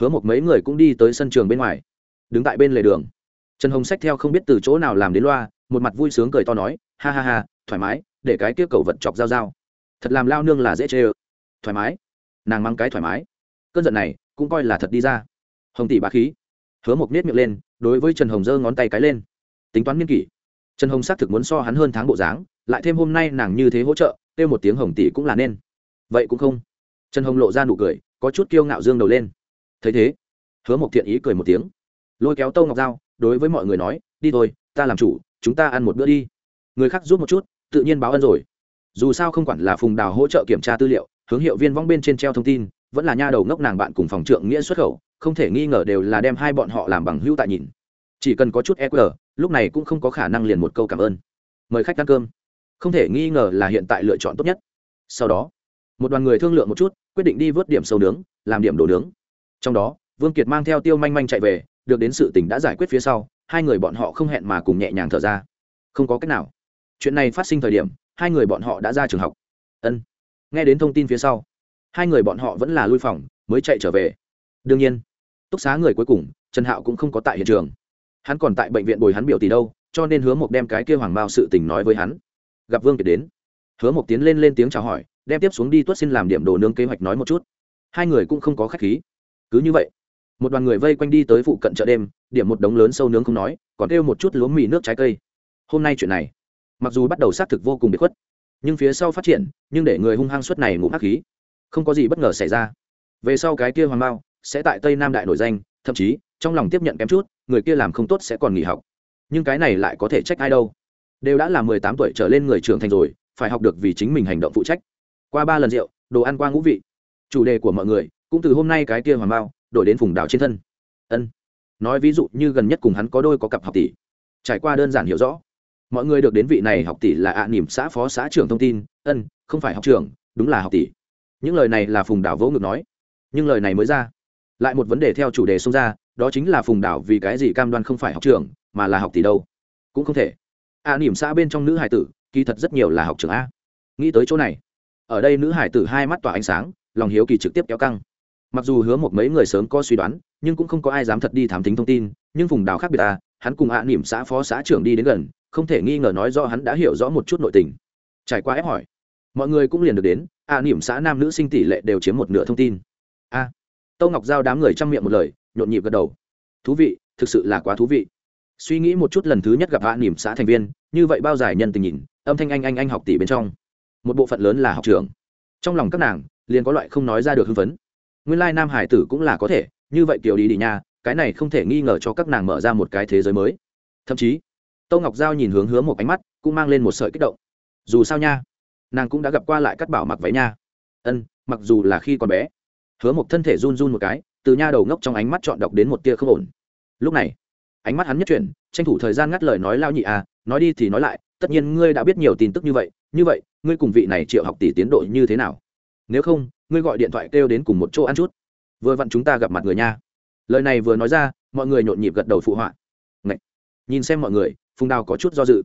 hứa một mấy người cũng đi tới sân trường bên ngoài, đứng tại bên lề đường. Trần hồng sách theo không biết từ chỗ nào làm đến loa, một mặt vui sướng cười to nói, ha ha ha, thoải mái, để cái kia cầu vật chọc dao dao thật làm lao nương là dễ chê ơ. Thoải mái nàng mang cái thoải mái. Cơn giận này cũng coi là thật đi ra. Hồng tỷ bá khí. Hứa một nết miệng lên, đối với trần hồng giơ ngón tay cái lên. Tính toán nghiên kỷ. Trần hồng xác thực muốn so hắn hơn tháng bộ dáng, lại thêm hôm nay nàng như thế hỗ trợ, kêu một tiếng hồng tỷ cũng là nên. Vậy cũng không. Trần hồng lộ ra nụ cười, có chút kiêu ngạo dương đầu lên. Thấy thế, hứa một thiện ý cười một tiếng. Lôi kéo tâu ngọc dao đối với mọi người nói, đi thôi, ta làm chủ, chúng ta ăn một bữa đi. Người khác giúp một chút, tự nhiên báo ân rồi. Dù sao không quản là phùng đào hỗ trợ kiểm tra tư liệu hướng hiệu viên vong bên trên treo thông tin, vẫn là nha đầu ngốc nàng bạn cùng phòng trượng nghĩa xuất khẩu, không thể nghi ngờ đều là đem hai bọn họ làm bằng hữu tại nhìn. Chỉ cần có chút eq lúc này cũng không có khả năng liền một câu cảm ơn. Mời khách ăn cơm. Không thể nghi ngờ là hiện tại lựa chọn tốt nhất. Sau đó, một đoàn người thương lượng một chút, quyết định đi vớt điểm sâu nướng, làm điểm đồ nướng. Trong đó, vương kiệt mang theo tiêu manh manh chạy về, được đến sự tình đã giải quyết phía sau, hai người bọn họ không hẹn mà cùng nhẹ nhàng thở ra. Không có cách nào. Chuyện này phát sinh thời điểm, hai người bọn họ đã ra trường học. Ân nghe đến thông tin phía sau, hai người bọn họ vẫn là lui phòng, mới chạy trở về. Đương nhiên, túc xá người cuối cùng, trần hạo cũng không có tại hiện trường. Hắn còn tại bệnh viện bồi hắn biểu tỷ đâu, cho nên hứa Mộc đem cái kia hoàng bao sự tình nói với hắn. Gặp vương kiệt đến, hứa Mộc tiến lên lên tiếng chào hỏi, đem tiếp xuống đi tuất xin làm điểm đồ nướng kế hoạch nói một chút. Hai người cũng không có khách khí. Cứ như vậy, một đoàn người vây quanh đi tới phụ cận chợ đêm, điểm một đống lớn sâu nướng không nói, còn kêu một chút lúa mì nước trái cây. Hôm nay chuyện này, mặc dù bắt đầu xác thực vô cùng bị khuất nhưng phía sau phát triển, nhưng để người hung hăng suất này ngủ hắc khí. Không có gì bất ngờ xảy ra. Về sau cái kia hoàng bao sẽ tại tây nam đại nổi danh, thậm chí, trong lòng tiếp nhận kém chút, người kia làm không tốt sẽ còn nghỉ học. Nhưng cái này lại có thể trách ai đâu. Đều đã là mười tám tuổi trở lên người trưởng thành rồi, phải học được vì chính mình hành động phụ trách. Qua ba lần rượu, đồ ăn qua ngũ vị. Chủ đề của mọi người, cũng từ hôm nay cái kia hoàng bao đổi đến vùng đảo trên thân. Ân. Nói ví dụ như gần nhất cùng hắn có đôi có cặp học tỷ. Trải qua đơn giản hiểu rõ mọi người được đến vị này học tỷ là ạ à nỉm xã phó xã trưởng thông tin, ân, không phải học trưởng, đúng là học tỷ. Những lời này là phùng đảo vỗ ngực nói. Nhưng lời này mới ra, lại một vấn đề theo chủ đề xông ra, đó chính là phùng đảo vì cái gì cam đoan không phải học trưởng, mà là học tỷ đâu? Cũng không thể. ạ à nỉm xã bên trong nữ hải tử, kỳ thật rất nhiều là học trưởng a. Nghĩ tới chỗ này, ở đây nữ hải tử hai mắt tỏa ánh sáng, lòng hiếu kỳ trực tiếp kéo căng. Mặc dù hứa một mấy người sớm có suy đoán, nhưng cũng không có ai dám thật đi thám tính thông tin, nhưng phùng đảo khác biệt ta, hắn cùng ạ à nỉm xã phó xã trưởng đi đến gần không thể nghi ngờ nói do hắn đã hiểu rõ một chút nội tình. Trải qua ép hỏi mọi người cũng liền được đến A à xã nam nữ sinh tỷ lệ đều chiếm một nửa thông tin. A à, tâu ngọc giao đám người chăm miệng một lời nhộn nhịp gật đầu. Thú vị thực sự là quá thú vị. Suy nghĩ một chút lần thứ nhất gặp A Niệm xã thành viên như vậy bao giải nhân tình nhìn âm thanh anh anh anh học tỷ bên trong. Một bộ phận lớn là học trường trong lòng các nàng liền có loại không nói ra được hưng phấn. Nguyên lai nam hải tử cũng là có thể như vậy kiểu đi đi nha cái này không thể nghi ngờ cho các nàng mở ra một cái thế giới mới. Thậm chí Tô ngọc giao nhìn hướng hứa một ánh mắt, cũng mang lên một sợi kích động. Dù sao nha, nàng cũng đã gặp qua lại cắt bảo mặc váy nha. Ân, mặc dù là khi còn bé. Hứa một thân thể run run một cái, từ nha đầu ngốc trong ánh mắt chọn đọc đến một tia không ổn. Lúc này, ánh mắt hắn nhất chuyển, tranh thủ thời gian ngắt lời nói lao nhị à nói đi thì nói lại, tất nhiên ngươi đã biết nhiều tin tức như vậy như vậy, ngươi cùng vị này triệu học tỷ tiến độ như thế nào? Nếu không, ngươi gọi điện thoại kêu đến cùng một chỗ ăn chút. Vừa vặn chúng ta gặp mặt người nha. Lời này vừa nói ra, mọi người nhộn nhịp gật đầu phụ họa. Ngậy! nhìn xem mọi người phùng đào có chút do dự.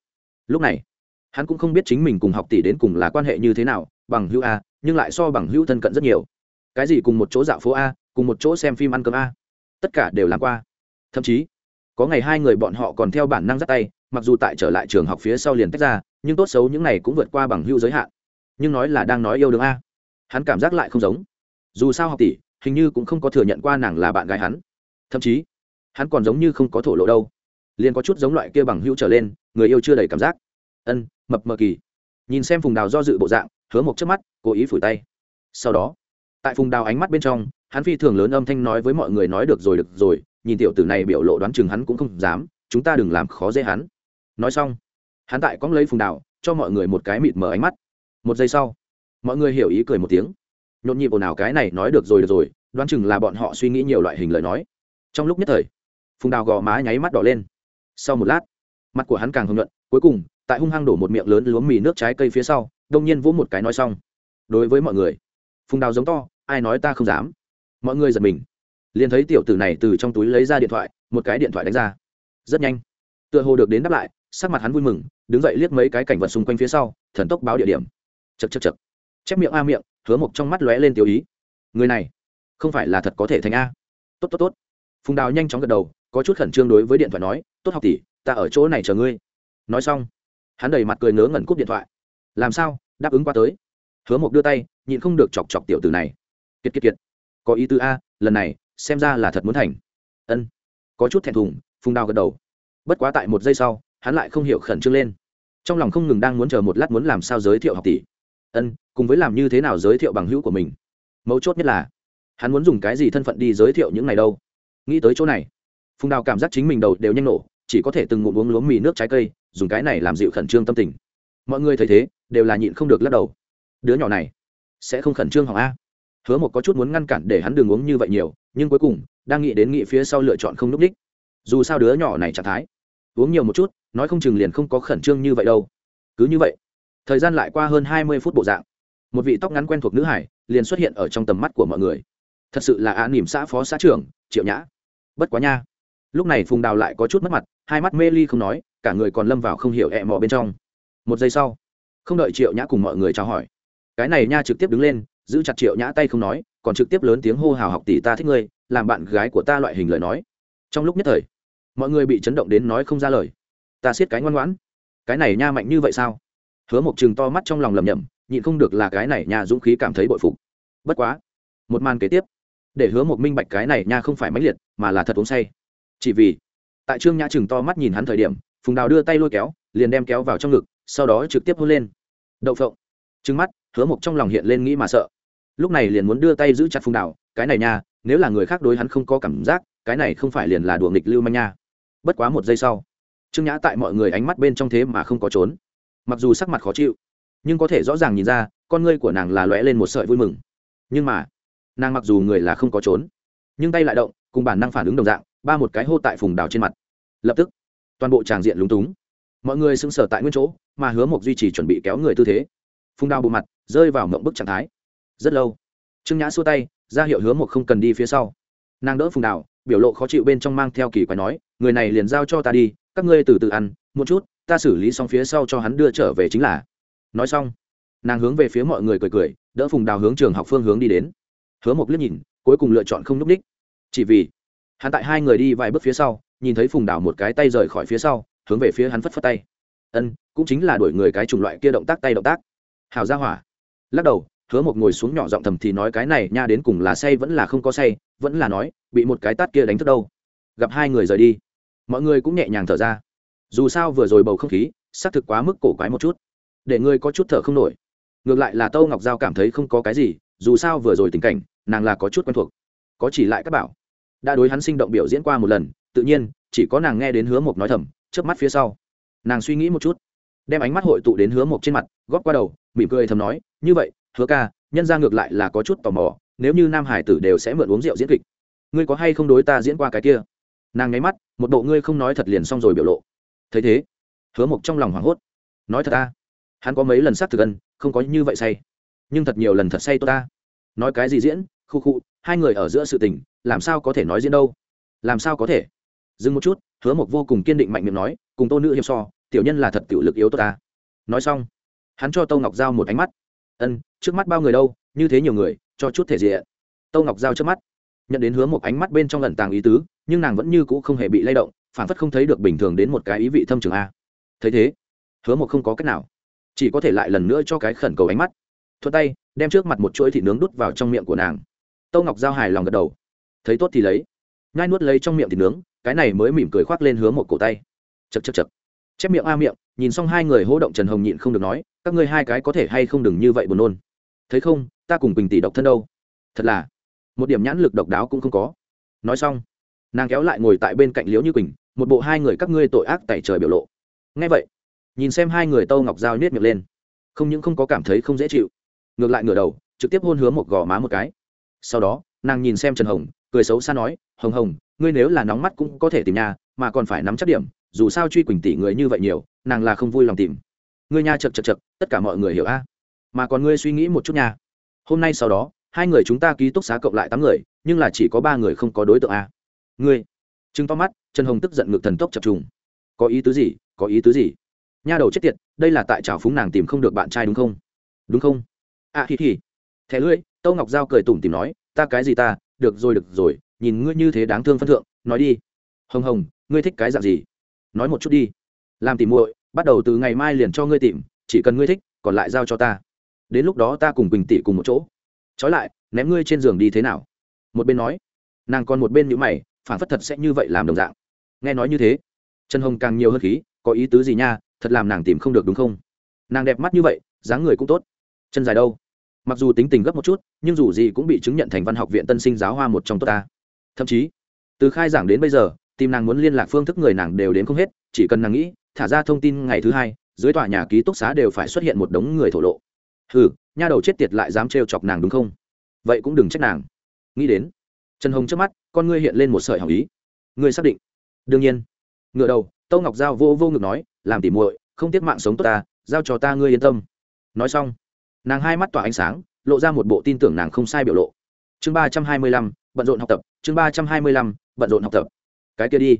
Lúc này, hắn cũng không biết chính mình cùng học tỷ đến cùng là quan hệ như thế nào, bằng hữu a, nhưng lại so bằng hữu thân cận rất nhiều. Cái gì cùng một chỗ dạo phố a, cùng một chỗ xem phim ăn cơm a. Tất cả đều làm qua. Thậm chí, có ngày hai người bọn họ còn theo bản năng dắt tay, mặc dù tại trở lại trường học phía sau liền tách ra, nhưng tốt xấu những này cũng vượt qua bằng hữu giới hạn. Nhưng nói là đang nói yêu đương a, hắn cảm giác lại không giống. Dù sao học tỷ, hình như cũng không có thừa nhận qua nàng là bạn gái hắn. Thậm chí, hắn còn giống như không có thổ lộ đâu liền có chút giống loại kia bằng hữu trở lên, người yêu chưa đầy cảm giác. Ân, mập mờ kỳ. Nhìn xem phùng đào do dự bộ dạng, hứa một chớp mắt, cố ý phủi tay. Sau đó, tại phùng đào ánh mắt bên trong, hắn phi thường lớn âm thanh nói với mọi người nói được rồi được rồi, nhìn tiểu tử này biểu lộ đoán chừng hắn cũng không dám, chúng ta đừng làm khó dễ hắn. Nói xong, hắn tại cóng lấy phùng đào, cho mọi người một cái mịt mờ ánh mắt. Một giây sau, mọi người hiểu ý cười một tiếng. Nhộn nhịp ồn ào cái này nói được rồi được rồi, đoán chừng là bọn họ suy nghĩ nhiều loại hình lời nói. Trong lúc nhất thời, phùng đào gò má nháy mắt đỏ lên sau một lát, mặt của hắn càng hưng luận cuối cùng, tại hung hăng đổ một miệng lớn lúa mì nước trái cây phía sau, đông nhiên vỗ một cái nói xong. Đối với mọi người, phùng đào giống to, ai nói ta không dám. Mọi người giật mình. Liền thấy tiểu tử này từ trong túi lấy ra điện thoại, một cái điện thoại đánh ra. Rất nhanh, tựa hồ được đến đáp lại, sắc mặt hắn vui mừng, đứng dậy liếc mấy cái cảnh vật xung quanh phía sau, thần tốc báo địa điểm. Chật chật chật chép miệng a miệng, hứa một trong mắt lóe lên tiểu ý. Người này, không phải là thật có thể thành a. Tốt tốt tốt. Phùng đào nhanh chóng gật đầu có chút khẩn trương đối với điện thoại nói, tốt học tỷ, ta ở chỗ này chờ ngươi. Nói xong, hắn đầy mặt cười ngớ ngẩn cúp điện thoại. Làm sao? Đáp ứng qua tới. Hứa mộc đưa tay, nhịn không được chọc chọc tiểu từ này. Kiệt kiệt kiệt. Có ý tứ a, lần này, xem ra là thật muốn thành. Ân. Có chút thẹn thùng, phùng đào gật đầu. Bất quá tại một giây sau, hắn lại không hiểu khẩn trương lên. Trong lòng không ngừng đang muốn chờ một lát muốn làm sao giới thiệu học tỷ. Ân, cùng với làm như thế nào giới thiệu bằng hữu của mình? Mấu chốt nhất là, hắn muốn dùng cái gì thân phận đi giới thiệu những này đâu? Nghĩ tới chỗ này phùng đào cảm giác chính mình đầu đều nhanh nổ, chỉ có thể từng ngụm uống lúa mì nước trái cây, dùng cái này làm dịu khẩn trương tâm tình. Mọi người thấy thế, đều là nhịn không được lắc đầu. Đứa nhỏ này, sẽ không khẩn trương hỏng a. Hứa một có chút muốn ngăn cản để hắn đừng uống như vậy nhiều, nhưng cuối cùng, đang nghĩ đến nghĩ phía sau lựa chọn không n ú c đích. Dù sao đứa nhỏ này trạng thái, uống nhiều một chút, nói không chừng liền không có khẩn trương như vậy đâu. Cứ như vậy, thời gian lại qua hơn hai mươi phút bộ dạng. Một vị tóc ngắn quen thuộc nữ hải liền xuất hiện ở trong tầm mắt của mọi người. Thật sự là á nỉm xã phó xã trưởng, triệu nhã. Bất quá nha lúc này phùng đào lại có chút mất mặt, hai mắt mê ly không nói, cả người còn lâm vào không hiểu ẹ mò bên trong. Một giây sau, không đợi triệu nhã cùng mọi người chào hỏi. Cái này nha trực tiếp đứng lên, giữ chặt triệu nhã tay không nói, còn trực tiếp lớn tiếng hô hào học tỷ ta thích ngươi, làm bạn gái của ta loại hình lời nói. Trong lúc nhất thời, mọi người bị chấn động đến nói không ra lời. Ta siết cái ngoan ngoãn. Cái này nha mạnh như vậy sao? Hứa một chừng to mắt trong lòng lầm nhầm nhịn không được là cái này nha dũng khí cảm thấy bội phục. Bất quá, một màn kế tiếp, để hứa một minh bạch cái này nha không phải mãnh liệt, mà là thật uống say chỉ vì, tại trương nhã chừng to mắt nhìn hắn thời điểm, phùng đào đưa tay lôi kéo, liền đem kéo vào trong ngực, sau đó trực tiếp hôn lên. Đậu phộng. Trứng mắt, hứa mộc trong lòng hiện lên nghĩ mà sợ. Lúc này liền muốn đưa tay giữ chặt phùng đào, cái này nha, nếu là người khác đối hắn không có cảm giác, cái này không phải liền là đùa nghịch lưu manh nha. Bất quá một giây sau, trương nhã tại mọi người ánh mắt bên trong thế mà không có trốn. Mặc dù sắc mặt khó chịu, nhưng có thể rõ ràng nhìn ra, con ngươi của nàng là lóe lên một sợi vui mừng. Nhưng mà, nàng mặc dù người là không có trốn, nhưng tay lại động, cùng bản năng phản ứng đồng dạng ba một cái hô tại phùng đào trên mặt. Lập tức, toàn bộ tràng diện lúng túng. Mọi người sững sờ tại nguyên chỗ, mà hứa mộc duy trì chuẩn bị kéo người tư thế. Phùng đào bộ mặt rơi vào mộng bức trạng thái. Rất lâu, trương nhã xua tay, ra hiệu hứa mộc không cần đi phía sau. Nàng đỡ phùng đào, biểu lộ khó chịu bên trong mang theo kỳ quái nói, người này liền giao cho ta đi, các ngươi từ từ ăn, một chút, ta xử lý xong phía sau cho hắn đưa trở về chính là. Nói xong, nàng hướng về phía mọi người cười cười, đỡ phùng đào hướng trường học phương hướng đi đến. Hứa mộc liếc nhìn, cuối cùng lựa chọn không núp đích chỉ vì hắn tại hai người đi vài bước phía sau, nhìn thấy phùng đảo một cái tay rời khỏi phía sau, hướng về phía hắn phất phất tay. Ân, cũng chính là đuổi người cái chủng loại kia động tác tay động tác. Hào ra hỏa. Lắc đầu, hứa một ngồi xuống nhỏ giọng thầm thì nói cái này, nha đến cùng là say vẫn là không có say, vẫn là nói, bị một cái tát kia đánh thức đâu. Gặp hai người rời đi. Mọi người cũng nhẹ nhàng thở ra. Dù sao vừa rồi bầu không khí, xác thực quá mức cổ quái một chút. Để ngươi có chút thở không nổi. Ngược lại là tâu ngọc giao cảm thấy không có cái gì, dù sao vừa rồi tình cảnh, nàng là có chút quen thuộc. Có chỉ lại các bảo đã đối hắn sinh động biểu diễn qua một lần, tự nhiên, chỉ có nàng nghe đến hứa mộc nói thầm trước mắt phía sau, nàng suy nghĩ một chút, đem ánh mắt hội tụ đến hứa mộc trên mặt, góp qua đầu, mỉm cười thầm nói, như vậy, hứa ca, nhân ra ngược lại là có chút tò mò, nếu như nam hải tử đều sẽ mượn uống rượu diễn kịch, ngươi có hay không đối ta diễn qua cái kia? Nàng nháy mắt, một bộ ngươi không nói thật liền xong rồi biểu lộ. Thấy thế, hứa mộc trong lòng hoảng hốt. Nói thật ta, hắn có mấy lần sát thực ân, không có như vậy say, nhưng thật nhiều lần thật say tôi ta. Nói cái gì diễn, khu khu, hai người ở giữa sự tình làm sao có thể nói diễn đâu? Làm sao có thể? Dừng một chút, hứa mộc vô cùng kiên định mạnh miệng nói, cùng tô nữ hiệp so, tiểu nhân là thật tiểu lực yếu tốt ta. Nói xong, hắn cho tô ngọc giao một ánh mắt. Ân, trước mắt bao người đâu, như thế nhiều người, cho chút thể diện. Tô ngọc giao trước mắt, nhận đến hứa một ánh mắt bên trong lần tàng ý tứ, nhưng nàng vẫn như cũ không hề bị lay động, phản phất không thấy được bình thường đến một cái ý vị thâm trường a. Thấy thế, hứa một không có cách nào, chỉ có thể lại lần nữa cho cái khẩn cầu ánh mắt. Thuật tay, đem trước mặt một chuỗi thịt nướng đút vào trong miệng của nàng. Tô ngọc giao hài lòng gật đầu thấy tốt thì lấy. Nhai nuốt lấy trong miệng thịt nướng, cái này mới mỉm cười khoác lên hướng một cổ tay. Chật chật chật chép miệng a miệng, nhìn xong hai người hô động trần hồng nhịn không được nói, các ngươi hai cái có thể hay không đừng như vậy buồn nôn. Thấy không, ta cùng bình tỷ độc thân đâu. Thật là, một điểm nhãn lực độc đáo cũng không có. Nói xong, nàng kéo lại ngồi tại bên cạnh liễu như quỳnh, một bộ hai người các ngươi tội ác tại trời biểu lộ. Ngay vậy, nhìn xem hai người tâu ngọc dao nhét miệng lên, không những không có cảm thấy không dễ chịu, ngược lại ngửa đầu, trực tiếp hôn hướng một gò má một cái. Sau đó, nàng nhìn xem trần hồng cười xấu xa nói, hồng hồng, ngươi nếu là nóng mắt cũng có thể tìm nhà, mà còn phải nắm chắc điểm, dù sao truy quỳnh tỷ người như vậy nhiều, nàng là không vui lòng tìm. Ngươi nha chật chật chật, tất cả mọi người hiểu a? Mà còn ngươi suy nghĩ một chút nha. Hôm nay sau đó, hai người chúng ta ký túc xá cộng lại tám người, nhưng là chỉ có ba người không có đối tượng a. Ngươi. Chứng to mắt, trần hồng tức giận ngực thần tốc chập trùng. Có ý tứ gì? Có ý tứ gì? Nha đầu chết tiệt, đây là tại trào phúng nàng tìm không được bạn trai đúng không? Đúng không? À thì thì thẻ lưỡi, tâu ngọc giao cười tủm tìm nói, ta cái gì ta? Được rồi được rồi, nhìn ngươi như thế đáng thương phân thượng, nói đi. Hồng hồng, ngươi thích cái dạng gì? Nói một chút đi. Làm tìm muội, bắt đầu từ ngày mai liền cho ngươi tìm, chỉ cần ngươi thích, còn lại giao cho ta. Đến lúc đó ta cùng quỳnh tỷ cùng một chỗ. Trói lại, ném ngươi trên giường đi thế nào? Một bên nói. Nàng còn một bên nhữ mày, phản phất thật sẽ như vậy làm đồng dạng. Nghe nói như thế, trần hồng càng nhiều hơn khí, có ý tứ gì nha, thật làm nàng tìm không được đúng không? Nàng đẹp mắt như vậy, dáng người cũng tốt. Chân dài đâu? Mặc dù tính tình gấp một chút, nhưng dù gì cũng bị chứng nhận thành văn học viện tân sinh giáo hoa một trong tốt ta. Thậm chí, từ khai giảng đến bây giờ, tìm nàng muốn liên lạc phương thức người nàng đều đến không hết, chỉ cần nàng nghĩ, thả ra thông tin ngày thứ hai, dưới tòa nhà ký túc xá đều phải xuất hiện một đống người thổ lộ. Hừ, nha đầu chết tiệt lại dám trêu chọc nàng đúng không? Vậy cũng đừng trách nàng. Nghĩ đến, trần hồng trước mắt, con ngươi hiện lên một sợi hỏng ý. Ngươi xác định. Đương nhiên. Ngựa đầu, tâu ngọc giao vô vô ngực nói, làm tỉ muội, không tiếc mạng sống tốt ta, giao cho ta ngươi yên tâm. Nói xong nàng hai mắt tỏa ánh sáng, lộ ra một bộ tin tưởng nàng không sai biểu lộ. Chương ba trăm hai mươi lăm, bận rộn học tập, chương ba trăm hai mươi lăm, bận rộn học tập. Cái kia đi.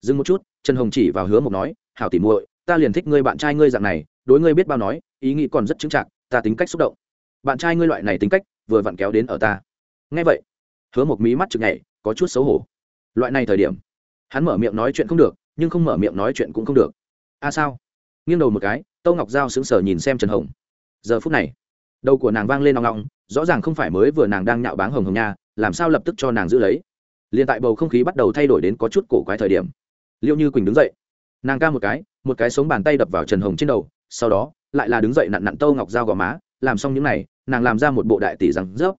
Dừng một chút, trần hồng chỉ vào hứa mộc nói, hảo tỉ muội, ta liền thích ngươi bạn trai ngươi dạng này, đối ngươi biết bao nói, ý nghĩ còn rất chững chạc, ta tính cách xúc động. Bạn trai ngươi loại này tính cách, vừa vặn kéo đến ở ta. Ngay vậy, hứa một mí mắt chực nhảy, có chút xấu hổ. Loại này thời điểm, hắn mở miệng nói chuyện không được, nhưng không mở miệng nói chuyện cũng không được. A à sao? Nghiêng đầu một cái, tâu ngọc giao sững sờ nhìn xem trần hồng. Giờ phút này đầu của nàng vang lên nòng nòng, rõ ràng không phải mới vừa nàng đang nhạo báng hồng hồng nha, làm sao lập tức cho nàng giữ lấy? Liền tại bầu không khí bắt đầu thay đổi đến có chút cổ quái thời điểm liệu như quỳnh đứng dậy. Nàng ca một cái một cái sống bàn tay đập vào trần hồng trên đầu, sau đó, lại là đứng dậy nặn nặn tâu ngọc dao gò má, làm xong những n à y nàng làm ra một bộ đại tỷ rằng rớp.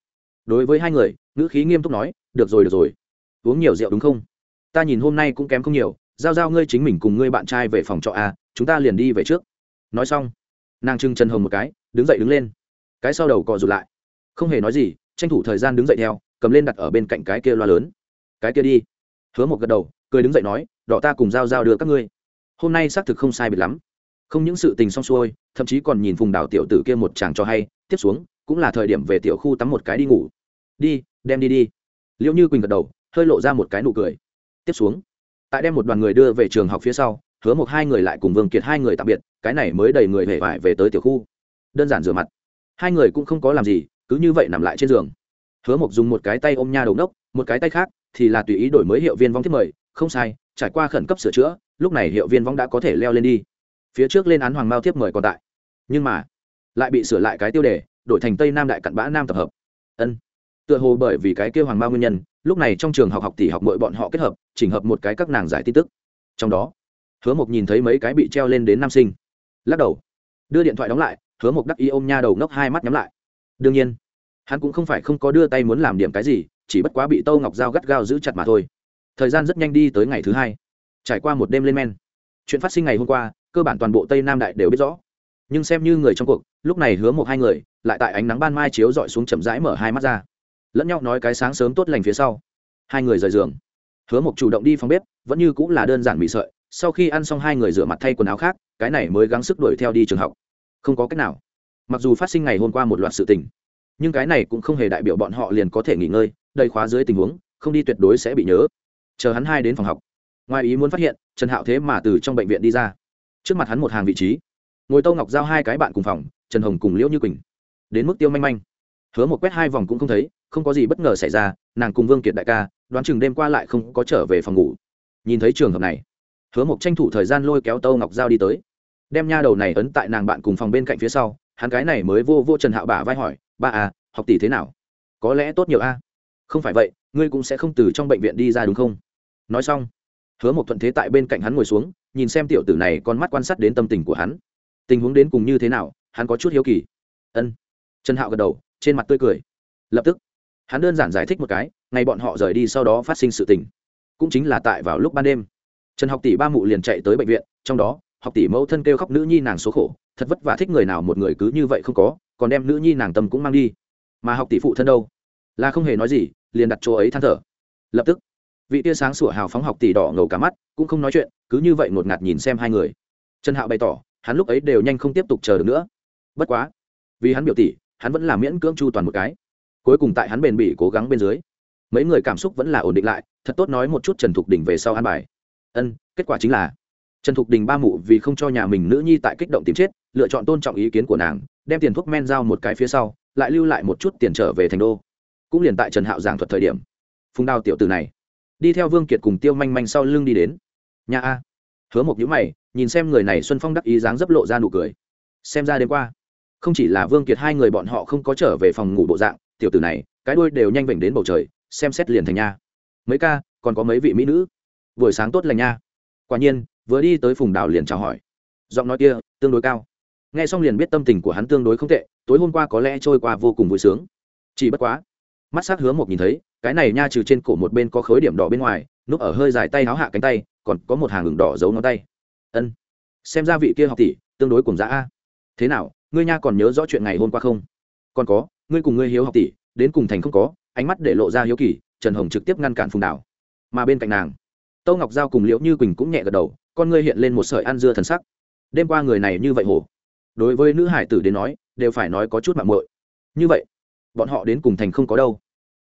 Đối với hai người, ngữ khí nghiêm túc nói, được rồi được rồi. Uống nhiều rượu đúng không? Ta nhìn hôm nay cũng kém không nhiều, giao giao ngươi chính mình cùng ngươi bạn trai về phòng trọ a, chúng ta liền đi về trước. Nói xong, nàng trưng trần hồng một cái, đứng dậy đứng lên cái sau đầu cọ rụt lại. Không hề nói gì, tranh thủ thời gian đứng dậy theo, cầm lên đặt ở bên cạnh cái kia loa lớn. Cái kia đi. Hứa một gật đầu, cười đứng dậy nói, đỏ ta cùng giao giao đưa các ngươi. Hôm nay xác thực không sai biệt lắm. Không những sự tình xong xuôi, thậm chí còn nhìn vùng đảo tiểu tử kia một chàng cho hay, tiếp xuống, cũng là thời điểm về tiểu khu tắm một cái đi ngủ. Đi, đem đi đi. Liệu như quỳnh gật đầu, hơi lộ ra một cái nụ cười. Tiếp xuống. Tại đem một đoàn người đưa về trường học phía sau, hứa một hai người lại cùng vương kiệt hai người tạm biệt, cái này mới đầy người hề vải về tới tiểu khu. Đơn giản rửa mặt hai người cũng không có làm gì, cứ như vậy nằm lại trên giường. Hứa mộc dùng một cái tay ôm nha đầu nốc một cái tay khác, thì là tùy ý đổi mới hiệu viên vong thiết mời, không sai, trải qua khẩn cấp sửa chữa, lúc này hiệu viên vong đã có thể leo lên đi. Phía trước lên án hoàng mao tiếp mời còn tại. Nhưng mà, lại bị sửa lại cái tiêu đề, đổi thành tây nam đại cặn bã nam tập hợp. Ân. Tựa hồ bởi vì cái kêu hoàng mao nguyên nhân, lúc này trong trường học học tỷ học mọi bọn họ kết hợp, chỉnh hợp một cái các nàng giải tin tức. Trong đó, hứa mộc nhìn thấy mấy cái bị treo lên đến nam sinh. Lắc đầu, đưa điện thoại đóng lại hứa mộc đắc ý ôm nha đầu ngốc hai mắt nhắm lại. Đương nhiên, hắn cũng không phải không có đưa tay muốn làm điểm cái gì, chỉ bất quá bị tâu ngọc dao gắt gao giữ chặt mà thôi. Thời gian rất nhanh đi tới ngày thứ hai. Trải qua một đêm lên men, chuyện phát sinh ngày hôm qua, cơ bản toàn bộ tây nam đại đều biết rõ. Nhưng xem như người trong cuộc, lúc này hứa một hai người lại tại ánh nắng ban mai chiếu dọi xuống chậm rãi mở hai mắt ra. Lẫn nhau nói cái sáng sớm tốt lành phía sau. Hai người rời giường. Hứa một chủ động đi phòng bếp, vẫn như cũng là đơn giản bị sợi. Sau khi ăn xong hai người rửa mặt thay quần áo khác, cái này mới gắng sức đuổi theo đi trường học không có cách nào. Mặc dù phát sinh ngày hôm qua một loạt sự tình, nhưng cái này cũng không hề đại biểu bọn họ liền có thể nghỉ ngơi, đầy khóa dưới tình huống, không đi tuyệt đối sẽ bị nhớ. Chờ hắn hai đến phòng học. Ngoài ý muốn phát hiện, trần hạo thế mà từ trong bệnh viện đi ra. Trước mặt hắn một hàng vị trí. Ngồi tâu ngọc giao hai cái bạn cùng phòng, trần hồng cùng liễu như quỳnh. Đến mức tiêu manh manh. Hứa một quét hai vòng cũng không thấy, không có gì bất ngờ xảy ra, nàng cùng vương kiệt đại ca, đoán chừng đêm qua lại không có trở về phòng ngủ. Nhìn thấy trường hợp này, hứa một tranh thủ thời gian lôi kéo tâu ngọc giao đi tới đem nha đầu này ấn tại nàng bạn cùng phòng bên cạnh phía sau, hắn cái này mới vô vô trần hạo bả vai hỏi, ba à học tỷ thế nào? Có lẽ tốt nhiều a. Không phải vậy, ngươi cũng sẽ không từ trong bệnh viện đi ra đúng không? Nói xong, hứa một thuận thế tại bên cạnh hắn ngồi xuống, nhìn xem tiểu tử này con mắt quan sát đến tâm tình của hắn. Tình huống đến cùng như thế nào, hắn có chút hiếu kỳ. Ân. Trần hạo gật đầu, trên mặt tươi cười. Lập tức, hắn đơn giản giải thích một cái, ngày bọn họ rời đi sau đó phát sinh sự tình. Cũng chính là tại vào lúc ban đêm, trần học tỷ ba mụ liền chạy tới bệnh viện, trong đó học tỷ mẫu thân kêu khóc nữ nhi nàng số khổ, thật vất vả thích người nào một người cứ như vậy không có, còn đem nữ nhi nàng tâm cũng mang đi. Mà học tỷ phụ thân đâu? Là không hề nói gì, liền đặt chỗ ấy than thở. Lập tức, vị tia sáng sủa hào phóng học tỷ đỏ ngầu cả mắt, cũng không nói chuyện, cứ như vậy ngột ngạt nhìn xem hai người. Trần hạo bày tỏ, hắn lúc ấy đều nhanh không tiếp tục chờ được nữa. Bất quá, vì hắn biểu tỷ, hắn vẫn là miễn cưỡng chu toàn một cái. Cuối cùng tại hắn bền bỉ cố gắng bên dưới, mấy người cảm xúc vẫn là ổn định lại, thật tốt nói một chút trần thục đỉnh về sau an bài. Ân, kết quả chính là trần thục đình ba mụ vì không cho nhà mình nữ nhi tại kích động tìm chết, lựa chọn tôn trọng ý kiến của nàng, đem tiền thuốc men giao một cái phía sau, lại lưu lại một chút tiền trở về thành đô. Cũng liền tại trần hạo giảng thuật thời điểm, phùng đào tiểu tử này, đi theo vương kiệt cùng tiêu manh manh sau lưng đi đến. Nhà a. Hứa một nhữ mày, nhìn xem người này xuân phong đắc ý dáng dấp lộ ra nụ cười. Xem ra đêm qua, không chỉ là vương kiệt hai người bọn họ không có trở về phòng ngủ bộ dạng, tiểu tử này, cái đuôi đều nhanh vểnh đến bầu trời, xem xét liền thành nha. Mấy ca, còn có mấy vị mỹ nữ. Buổi sáng tốt lành nha. Quả nhiên vừa đi tới phùng đào liền chào hỏi. Giọng nói kia, tương đối cao. Nghe xong liền biết tâm tình của hắn tương đối không tệ, tối hôm qua có lẽ trôi qua vô cùng vui sướng. Chỉ bất quá, mắt s á c hứa một nhìn thấy, cái này nha trừ trên cổ một bên có khối điểm đỏ bên ngoài, núp ở hơi dài tay háo hạ cánh tay, còn có một hàng ngừng đỏ giấu ngón tay. Ân, xem ra vị kia học tỷ, tương đối cùng giá a. Thế nào, ngươi nha còn nhớ rõ chuyện ngày hôm qua không? Còn có, ngươi cùng ngươi hiếu học tỷ, đến cùng thành không có, ánh mắt để lộ ra hiếu kỳ, trần hồng trực tiếp ngăn cản phùng đảo. Mà bên cạnh nàng, tâu ngọc giao cùng liễu như quỳnh cũng nhẹ gật đầu con ngươi hiện lên một sợi ăn dưa thần sắc. Đêm qua người này như vậy hổ. Đối với nữ hải tử đến nói, đều phải nói có chút mạng muội. Như vậy, bọn họ đến cùng thành không có đâu.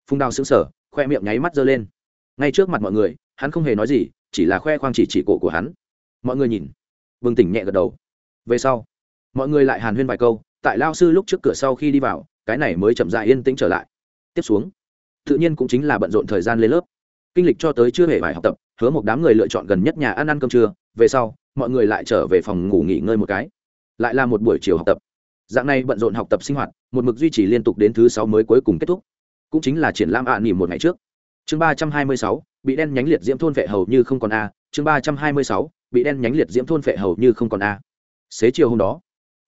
Phung đào xứng sở khoe miệng nháy mắt giơ lên. Ngay trước mặt mọi người, hắn không hề nói gì, chỉ là khoe khoang chỉ chỉ cổ của hắn. Mọi người nhìn, bừng tỉnh nhẹ gật đầu. Về sau, mọi người lại hàn huyên vài câu, tại lao sư lúc trước cửa sau khi đi vào, cái này mới chậm dại yên tĩnh trở lại. Tiếp xuống, tự nhiên cũng chính là bận rộn thời gian lên lớp. Kinh lịch cho tới chưa hề phải học tập, hứa một đám người lựa chọn gần nhất nhà ăn ăn cơm trưa về sau, mọi người lại trở về phòng ngủ nghỉ ngơi một cái. Lại là một buổi chiều học tập. Dạng này bận rộn học tập sinh hoạt, một mực duy trì liên tục đến thứ sáu mới cuối cùng kết thúc. Cũng chính là triển lãm ạ à một ngày trước. Chương ba trăm hai mươi sáu, bị đen nhánh liệt diễm thôn vệ hầu như không còn a. Chương ba trăm hai mươi sáu, bị đen nhánh liệt diễm thôn vệ hầu như không còn a. Xế chiều hôm đó,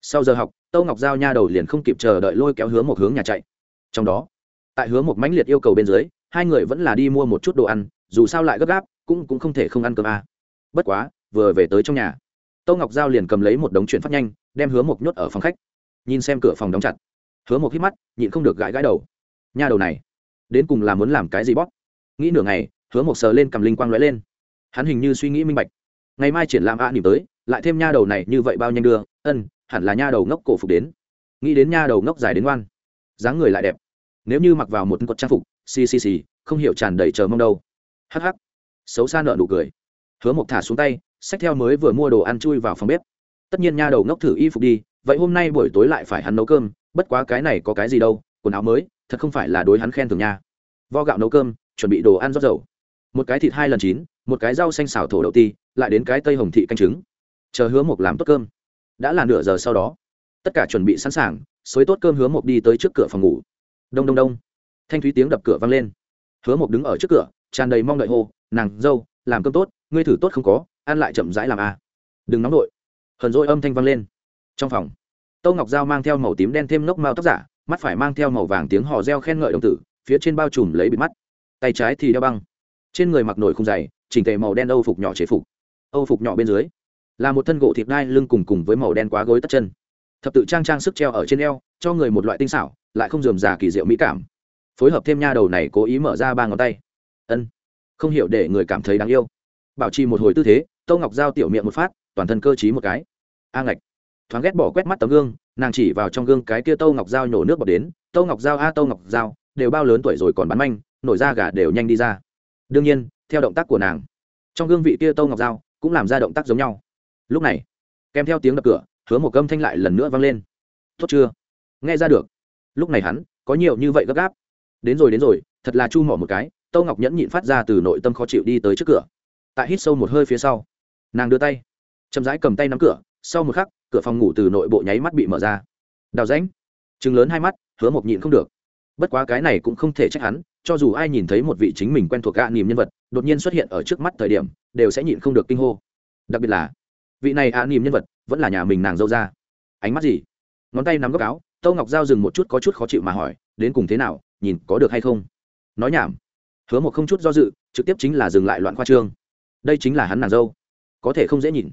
sau giờ học, tâu ngọc giao nha đầu liền không kịp chờ đợi lôi kéo hướng một hướng nhà chạy. Trong đó, tại hướng một mãnh liệt yêu cầu bên dưới, hai người vẫn là đi mua một chút đồ ăn, dù sao lại gấp gáp, cũng cũng không thể không ăn cơm a. Bất quá vừa về tới trong nhà. Tô ngọc giao liền cầm lấy một đống chuyện phát nhanh, đem hứa mộc nhốt ở phòng khách. Nhìn xem cửa phòng đóng chặt, hứa mộc hít mắt, nhịn không được gãi gãi đầu. Nha đầu này, đến cùng là muốn làm cái gì bóp? Nghĩ nửa ngày, hứa mộc sờ lên cầm linh quang lóe lên. Hắn hình như suy nghĩ minh bạch. Ngày mai triển lãm a nỉm tới, lại thêm nha đầu này như vậy bao nhanh đưa, ân, hẳn là nha đầu ngốc cổ phục đến. Nghĩ đến nha đầu ngốc dài đến ngoan dáng người lại đẹp. Nếu như mặc vào một cột trang phục, xì xì xì, không hiểu tràn đầy chờ mong đâu. Hắc hắc. Xấu xa nợ nụ cười. Hứa mộc thả xuống tay xách theo mới vừa mua đồ ăn chui vào phòng bếp. Tất nhiên nha đầu ngốc thử y phục đi, vậy hôm nay buổi tối lại phải hắn nấu cơm, bất quá cái này có cái gì đâu, quần áo mới, thật không phải là đối hắn khen thường nha. Vo gạo nấu cơm, chuẩn bị đồ ăn rót dầu. Một cái thịt hai lần chín, một cái rau xanh xào thổ đậu ti, lại đến cái tây hồng thị canh trứng. Chờ hứa mộc làm tốt cơm. Đã là nửa giờ sau đó. Tất cả chuẩn bị sẵn sàng, xới tốt cơm hứa mộc đi tới trước cửa phòng ngủ. Đông đông đông. Thanh thúy tiếng đập cửa vang lên. Hứa mộc đứng ở trước cửa, tràn đầy mong đợi hô, nàng, dâu, làm cơm tốt, ngươi thử tốt không có ăn lại chậm rãi làm a. À. đừng nóng đội hờn dỗi âm thanh vang lên. Trong phòng, tâu ngọc dao mang theo màu tím đen thêm nốc mao tóc giả, mắt phải mang theo màu vàng tiếng hò reo khen ngợi đồng tử, phía trên bao trùm lấy bịt mắt. Tay trái thì đeo băng. Trên người mặc nổi không dày chỉnh tề màu đen âu phục nhỏ chế phục. Âu phục nhỏ bên dưới, là một thân gỗ thịt đai lưng cùng cùng với màu đen quá gối tất chân. Thập tự trang trang sức treo ở trên eo, cho người một loại tinh xảo, lại không dườm già kỳ diệu mỹ cảm. Phối hợp thêm nha đầu này cố ý mở ra ba ngón tay. Ân. Không hiểu để người cảm thấy đáng yêu. Bảo trì một hồi tư thế tâu ngọc giao tiểu miệng một phát, toàn thân cơ t một cái. A ngạch, thoáng ghét bỏ quét mắt tấm gương, nàng chỉ vào trong gương cái kia tâu ngọc giao nhổ nước bọt đến tâu ngọc giao, a tâu ngọc giao, đều bao lớn tuổi rồi còn bắn manh, nổi da gà đều nhanh đi ra. Đương nhiên, theo động tác của nàng, trong gương vị kia tâu ngọc giao cũng làm ra động tác giống nhau. Lúc này, kèm theo tiếng đập cửa, hứa một cơm thanh lại lần nữa vang lên. Tốt chưa? Nghe ra được. Lúc này hắn, có nhiều như vậy gấp gáp. Đến rồi đến rồi, thật là chu mỏ một cái. Tâu ngọc nhẫn nhịn phát ra từ nội tâm khó chịu đi tới trước cửa. Tại hít sâu một hơi phía sau nàng đưa tay, chậm rãi cầm tay nắm cửa, sau một khắc, cửa phòng ngủ từ nội bộ nháy mắt bị mở ra. Đào rãnh chừng lớn hai mắt, hứa mộc nhịn không được. Bất quá cái này cũng không thể trách hắn, cho dù ai nhìn thấy một vị chính mình quen thuộc gạ niềm nhân vật, đột nhiên xuất hiện ở trước mắt thời điểm, đều sẽ nhịn không được kinh hô. Đặc biệt là, vị này ạ niềm nhân vật, vẫn là nhà mình nàng dâu ra. Ánh mắt gì? Ngón tay nắm góc áo, tâu ngọc giao dừng một chút có chút khó chịu mà hỏi, đến cùng thế nào, nhìn có được hay không? Nói nhảm. Hứa một không chút do dự, trực tiếp chính là dừng lại loạn khoa trương. Đây chính là hắn nàng dâu có thể không dễ nhìn.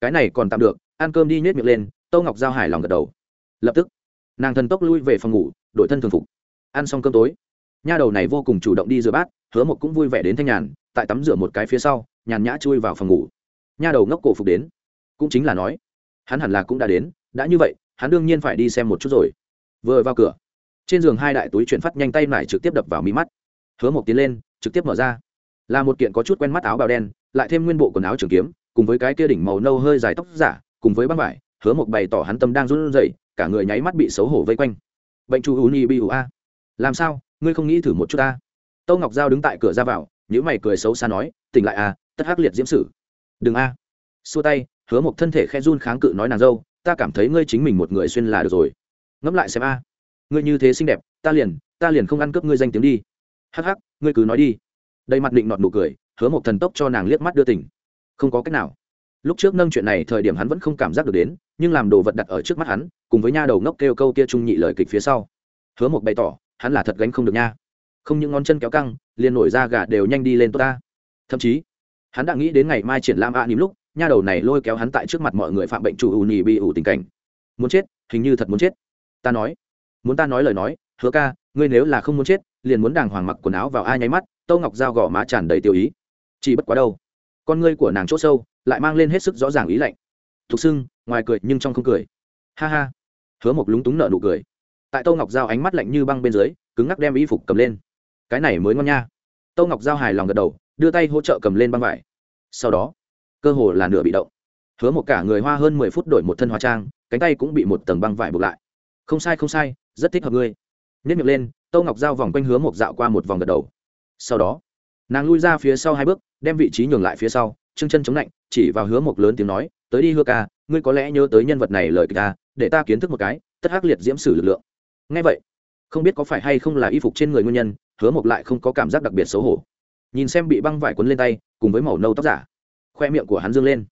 Cái này còn tạm được, ăn cơm đi nhét miệng lên, tâu ngọc giao hài lòng gật đầu. Lập tức, nàng thần tốc lui về phòng ngủ đội thân thường phục. Ăn xong cơm tối, nha đầu này vô cùng chủ động đi rửa bát, hứa một cũng vui vẻ đến thanh nhàn, tại tắm rửa một cái phía sau, nhàn nhã chui vào phòng ngủ. Nha đầu ngốc cổ phục đến, cũng chính là nói, hắn hẳn là cũng đã đến, đã như vậy, hắn đương nhiên phải đi xem một chút rồi. Vừa vào cửa, trên giường hai đại túi chuyển phát nhanh tay lại trực tiếp đập vào mí mắt. Hứa một tiến lên, trực tiếp mở ra. Là một kiện có chút quen mắt áo bào đen, lại thêm nguyên bộ quần áo trường kiếm cùng với cái kia đỉnh màu nâu hơi dài tóc giả, cùng với băng vải, hứa một bày tỏ hắn tâm đang run rẩy, cả người nháy mắt bị xấu hổ vây quanh. Bệnh chu uni bi a. Làm sao? Ngươi không nghĩ thử một chút ta tâu ngọc giao đứng tại cửa ra vào những mày cười xấu xa nói, tỉnh lại à tất hắc liệt diễm sử đừng a. Xua tay, hứa một thân thể khe run kháng cự nói nàng dâu, ta cảm thấy ngươi chính mình một người xuyên là được rồi. Ngẫm lại xem a. Ngươi như thế xinh đẹp, ta liền ta liền không ăn cướp ngươi danh tiếng đi. Hắc hắc, ngươi cứ nói đi. Đầy mặt định nọt nụ cười, hứa một thần tốc cho nàng liếc mắt đưa tỉnh không có cách nào. Lúc trước nâng chuyện này, thời điểm hắn vẫn không cảm giác được đến, nhưng làm đồ vật đặt ở trước mắt hắn, cùng với nha đầu ngốc kêu câu kia trung nhị lời kịch phía sau. Hứa một bày tỏ, hắn là thật gánh không được nha. Không những ngón chân kéo căng, liền nổi ra gà đều nhanh đi lên tốt ta. Thậm chí, hắn đã nghĩ đến ngày mai triển lãm ạ à lúc, nha đầu này lôi kéo hắn tại trước mặt mọi người phạm bệnh chủ ù nhì bị ủ tình cảnh. Muốn chết, hình như thật muốn chết. Ta nói, muốn ta nói lời nói, hứa ca, ngươi nếu là không muốn chết, liền muốn đàng hoàng mặc quần áo vào ai nháy mắt tâu ngọc dao gõ má tràn đầy tiêu ý. Chỉ bất quá đâu con ngươi của nàng chỗ sâu, lại mang lên hết sức rõ ràng ý lạnh. Thục sưng, ngoài cười nhưng trong không cười. Ha ha. Hứa một lúng túng nợ nụ cười. Tại tâu ngọc dao ánh mắt lạnh như băng bên dưới, cứng ngắc đem y phục cầm lên. Cái này mới ngon nha. Tâu ngọc dao hài lòng gật đầu, đưa tay hỗ trợ cầm lên băng vải. Sau đó, cơ hồ là nửa bị động. Hứa một cả người hoa hơn mười phút đổi một thân hóa trang, cánh tay cũng bị một tầng băng vải buộc lại. Không sai không sai, rất thích hợp ngươi. Nhất miệng lên tâu ngọc giao vòng quanh hứa một dạo qua một vòng gật đầu. Sau đó, nàng lui ra phía sau hai bước đem vị trí nhường lại phía sau, trương chân chống lạnh, chỉ vào hứa một lớn tiếng nói, tới đi hứa ca, ngươi có lẽ nhớ tới nhân vật này lời ca để ta kiến thức một cái, tất hắc liệt diễm sử lực lượng. Ngay vậy, không biết có phải hay không là y phục trên người nguyên nhân, hứa một lại không có cảm giác đặc biệt xấu hổ. Nhìn xem bị băng vải quấn lên tay, cùng với màu nâu tóc giả, khoe miệng của hắn dương lên.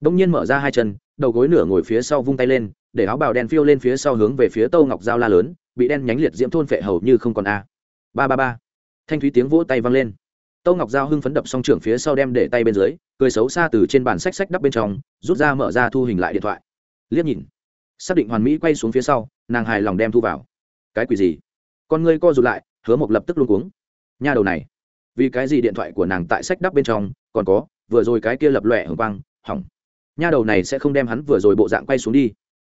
Đông nhiên mở ra hai chân, đầu gối nửa ngồi phía sau vung tay lên, để áo bào đen phiêu lên phía sau hướng về phía tâu ngọc dao la lớn, bị đen nhánh liệt diễm thôn phệ hầu như không còn a. Ba ba ba. Thanh thúy tiếng vỗ tay vang lên tâu ngọc Giao hưng phấn đập xong trưởng phía sau đem để tay bên dưới, cười xấu xa từ trên bàn sách sách đắp bên trong, rút ra mở ra thu hình lại điện thoại. Liếc nhìn, xác định hoàn mỹ quay xuống phía sau, nàng hài lòng đem thu vào. Cái quỷ gì? Con ngươi co rụt lại, hứa một lập tức luôn cuống. Nha đầu này, vì cái gì điện thoại của nàng tại sách đắp bên trong, còn có, vừa rồi cái kia lập lòe hồng quang, hỏng. Nha đầu này sẽ không đem hắn vừa rồi bộ dạng quay xuống đi.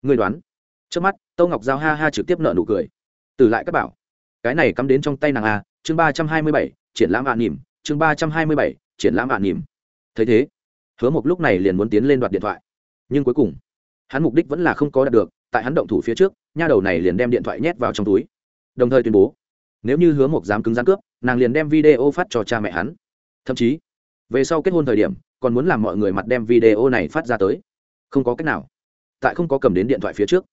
Người đoán. Trước mắt tâu ngọc giao ha ha trực tiếp nở nụ cười. Từ lại các bảo. Cái này cắm đến trong tay nàng a chương ba trăm hai mươi bảy, triển lãm ạ nỉm chương ba trăm hai mươi bảy, triển lãm ạ nỉm. Thấy thế, hứa một lúc này liền muốn tiến lên đoạt điện thoại. Nhưng cuối cùng, hắn mục đích vẫn là không có đạt được, tại hắn động thủ phía trước, nha đầu này liền đem điện thoại nhét vào trong túi. Đồng thời tuyên bố, nếu như hứa một dám cứng rắn cướp, nàng liền đem video phát cho cha mẹ hắn. Thậm chí, về sau kết hôn thời điểm, còn muốn làm mọi người mặt đem video này phát ra tới. Không có cách nào. Tại không có cầm đến điện thoại phía trước,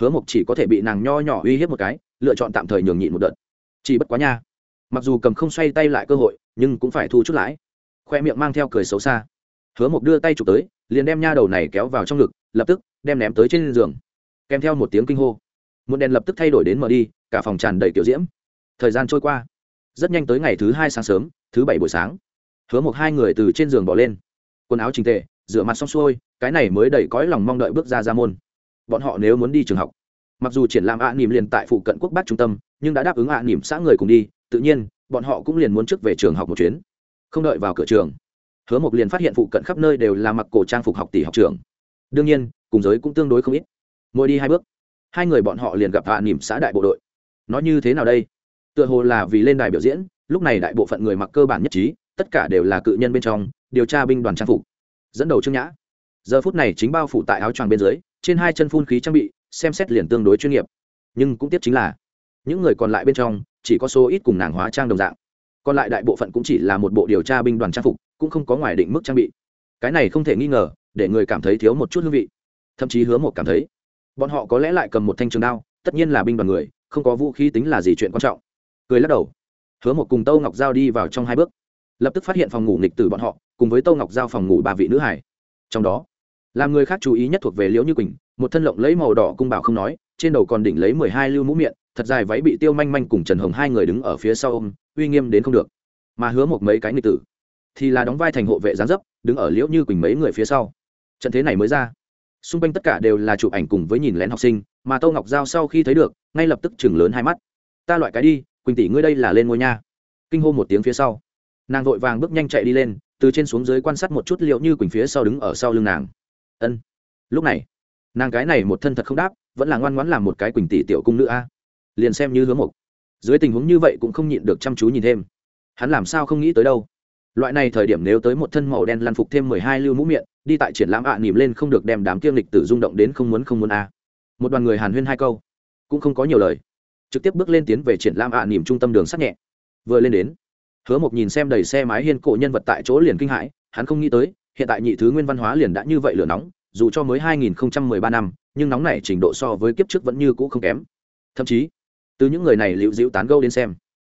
hứa mộc chỉ có thể bị nàng nho nhỏ uy hiếp một cái, lựa chọn tạm thời nhường nhịn một đợt. Chỉ bất quá nha mặc dù cầm không xoay tay lại cơ hội, nhưng cũng phải thu chút lãi. Khoe miệng mang theo cười xấu xa. Hứa mộc đưa tay chụp tới, liền đem nha đầu này kéo vào trong ngực, lập tức đem ném tới trên giường. Kèm theo một tiếng kinh hô. Một đèn lập tức thay đổi đến mở đi, cả phòng tràn đầy kiểu diễm. Thời gian trôi qua. Rất nhanh tới ngày thứ hai sáng sớm, thứ bảy buổi sáng. Hứa một hai người từ trên giường bỏ lên. Quần áo trình tề, rửa mặt xong xuôi, cái này mới đầy cõi lòng mong đợi bước ra ra môn. Bọn họ nếu muốn đi trường học, mặc dù triển lãm ạ à nỉm liền tại phụ cận quốc bác trung tâm, nhưng đã đáp ứng ạ à nỉm xã người cùng đi tự nhiên, bọn họ cũng liền muốn trước về trường học một chuyến. Không đợi vào cửa trường, hứa mộc liền phát hiện phụ cận khắp nơi đều là mặc cổ trang phục học tỷ học trường đương nhiên, cùng giới cũng tương đối không ít. Mỗi đi hai bước, hai người bọn họ liền gặp hạ nỉm xã đại bộ đội. Nó như thế nào đây? Tựa hồ là vì lên đài biểu diễn, lúc này đại bộ phận người mặc cơ bản nhất trí, tất cả đều là cự nhân bên trong, điều tra binh đoàn trang phục. Dẫn đầu trương nhã. Giờ phút này chính bao phủ tại áo choàng bên dưới, trên hai chân phun khí trang bị, xem xét liền tương đối chuyên nghiệp. Nhưng cũng tiếp chính là, những người còn lại bên trong chỉ có số ít cùng nàng hóa trang đồng dạng. Còn lại đại bộ phận cũng chỉ là một bộ điều tra binh đoàn trang phục, cũng không có ngoài định mức trang bị. Cái này không thể nghi ngờ, để người cảm thấy thiếu một chút hương vị. Thậm chí hứa một cảm thấy, bọn họ có lẽ lại cầm một thanh trường đao, tất nhiên là binh đoàn người, không có vũ khí tính là gì chuyện quan trọng. Cười lắc đầu. Hứa một cùng tâu ngọc giao đi vào trong hai bước. Lập tức phát hiện phòng ngủ nghịch tử bọn họ, cùng với tâu ngọc giao phòng ngủ ba vị nữ hải. Trong đó, làm người khác chú ý nhất thuộc về liễu như quỳnh, một thân lộng lấy màu đỏ cung bảo không nói, trên đầu còn đỉnh lấy mười hai lưu mũ miệng thật dài váy bị tiêu manh manh cùng trần hồng hai người đứng ở phía sau ôm, uy nghiêm đến không được. Mà hứa một mấy cái nghịch tử, thì là đóng vai thành hộ vệ gián dấp, đứng ở liễu như quỳnh mấy người phía sau. Trận thế này mới ra. Xung quanh tất cả đều là chụp ảnh cùng với nhìn lén học sinh, mà tâu ngọc giao sau khi thấy được, ngay lập tức chừng lớn hai mắt. Ta loại cái đi, quỳnh tỷ ngươi đây là lên ngôi nha. Kinh hô một tiếng phía sau. Nàng vội vàng bước nhanh chạy đi lên, từ trên xuống dưới quan sát một chút liệu như quỳnh phía sau đứng ở sau lưng nàng. Ân. Lúc này, nàng cái này một thân thật không đáp, vẫn là ngoan ngoãn làm một cái quỳnh tỷ tiểu cung nữ a liền xem như hướng mục. Dưới tình huống như vậy cũng không nhịn được chăm chú nhìn thêm. Hắn làm sao không nghĩ tới đâu? Loại này thời điểm nếu tới một thân màu đen lăn phục thêm mười hai lưu mũ miệng đi tại triển lãm ạ à, nỉm lên không được đem đám kiêng lịch tử rung động đến không muốn không muốn a. Một đoàn người hàn huyên hai câu cũng không có nhiều lời. Trực tiếp bước lên tiến về triển lãm ạ à, nỉm trung tâm đường sắt nhẹ. Vừa lên đến hứa một nhìn xem đầy xe mái hiên cổ nhân vật tại chỗ liền kinh hãi hắn không nghĩ tới hiện tại nhị thứ nguyên văn hóa liền đã như vậy lửa nóng dù cho mới 2013 năm nhưng nóng này trình độ so với kiếp trước vẫn như cũ không kém. Thậm chí từ những người này liễu dĩu tán gâu đến xem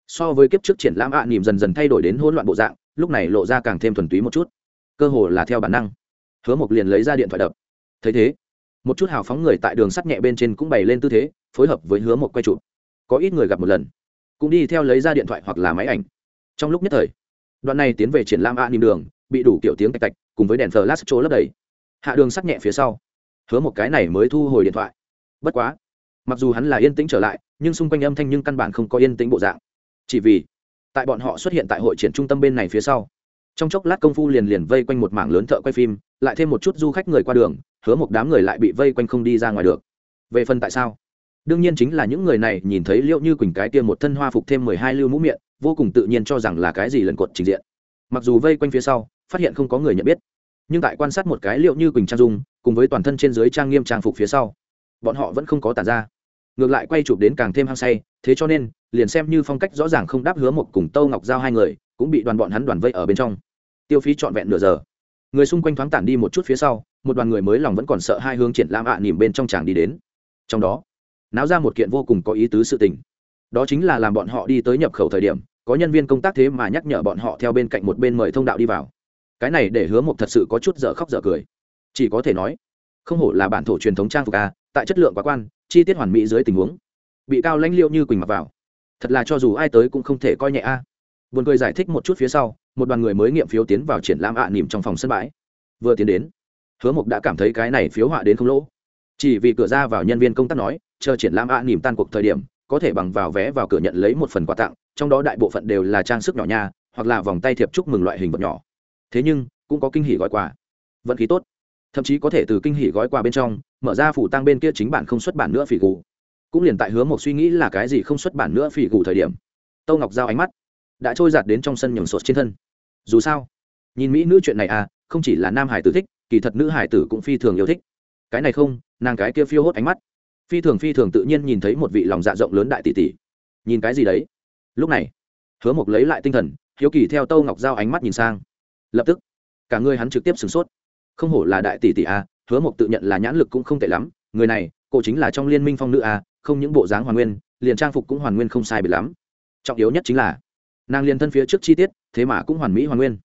so với kiếp trước triển lãm ạ à, nỉm dần dần thay đổi đến hỗn loạn bộ dạng lúc này lộ ra càng thêm thuần túy một chút. Cơ hồ là theo bản năng hứa mộc liền lấy ra điện thoại đập. Thấy thế một chút hào phóng người tại đường sắt nhẹ bên trên cũng bày lên tư thế phối hợp với hứa mộc quay chụp. Có ít người gặp một lần cũng đi theo lấy ra điện thoại hoặc là máy ảnh. Trong lúc nhất thời đoạn này tiến về triển lãm a nỉm đường bị đủ kiểu tiếng tạch tạch cùng với đèn flash chỗ lấp đầy. Hạ đường sắt nhẹ phía sau hứa một cái này mới thu hồi điện thoại. Bất quá mặc dù hắn là yên tĩnh trở lại, nhưng xung quanh âm thanh nhưng căn bản không có yên tĩnh bộ dạng. Chỉ vì, tại bọn họ xuất hiện tại hội triển trung tâm bên này phía sau, trong chốc lát công phu liền liền vây quanh một mảng lớn thợ quay phim, lại thêm một chút du khách người qua đường, hứa một đám người lại bị vây quanh không đi ra ngoài được. Về phần tại sao? Đương nhiên chính là những người này nhìn thấy liệu như quỳnh cái kia một thân hoa phục thêm mười hai lưu mũ miệng, vô cùng tự nhiên cho rằng là cái gì lần cột trình diện. Mặc dù vây quanh phía sau, phát hiện không có người nhận biết, nhưng tại quan sát một cái liệu như quỳnh trang dung, cùng với toàn thân trên dưới trang nghiêm trang phục phía sau, bọn họ vẫn không có tàn ra ngược lại quay chụp đến càng thêm hăng say, thế cho nên, liền xem như phong cách rõ ràng không đáp hứa một cùng tâu ngọc giao hai người, cũng bị đoàn bọn hắn đoàn vây ở bên trong. Tiêu phí trọn vẹn nửa giờ. Người xung quanh thoáng tản đi một chút phía sau, một đoàn người mới lòng vẫn còn sợ hai hướng triển lãm ạ à nỉm bên trong chàng đi đến. Trong đó, náo ra một kiện vô cùng có ý tứ sự tình. Đó chính là làm bọn họ đi tới nhập khẩu thời điểm, có nhân viên công tác thế mà nhắc nhở bọn họ theo bên cạnh một bên mời thông đạo đi vào. Cái này để hứa một thật sự có chút dở khóc dở cười. Chỉ có thể nói, không hổ là bản thổ truyền thống trang phục a, tại chất lượng quá quan chi tiết hoàn mỹ dưới tình huống. Bị cao lãnh liệu như quỳnh mặc vào. Thật là cho dù ai tới cũng không thể coi nhẹ a. À. buồn cười giải thích một chút phía sau, một đoàn người mới nghiệm phiếu tiến vào triển lãm ạ à nỉm trong phòng sân bãi. Vừa tiến đến, hứa mộc đã cảm thấy cái này phiếu họa đến không lỗ. Chỉ vì cửa ra vào nhân viên công tác nói, chờ triển lãm ạ à nỉm tan cuộc thời điểm, có thể bằng vào vé vào cửa nhận lấy một phần quà tặng, trong đó đại bộ phận đều là trang sức nhỏ nha, hoặc là vòng tay thiệp chúc mừng loại hình vật nhỏ. Thế nhưng, cũng có kinh hỉ gói quà. Vận khí tốt. Thậm chí có thể từ kinh hỉ gói quà bên trong mở ra phủ tăng bên kia chính bản không xuất bản nữa phỉ gù. Cũng liền tại hứa một suy nghĩ là cái gì không xuất bản nữa phỉ gù thời điểm, tâu ngọc giao ánh mắt đã trôi giạt đến trong sân nhường sột trên thân. Dù sao, nhìn mỹ nữ chuyện này à không chỉ là nam hải tử thích, kỳ thật nữ hải tử cũng phi thường yêu thích. Cái này không, nàng cái kia phiêu hốt ánh mắt, phi thường phi thường tự nhiên nhìn thấy một vị lòng dạ rộng lớn đại tỷ tỷ. Nhìn cái gì đấy? Lúc này, hứa mộc lấy lại tinh thần, hiếu kỳ theo tâu ngọc giao ánh mắt nhìn sang. Lập tức, cả người hắn trực tiếp sửng sốt. Không hổ là đại tỷ tỷ à hứa mộc tự nhận là nhãn lực cũng không tệ lắm, người này cô chính là trong liên minh phong nữ a, không những bộ dáng hoàn nguyên, liền trang phục cũng hoàn nguyên không sai biệt lắm. Trọng yếu nhất chính là, nàng liền thân phía trước chi tiết, thế mà cũng hoàn mỹ hoàn nguyên.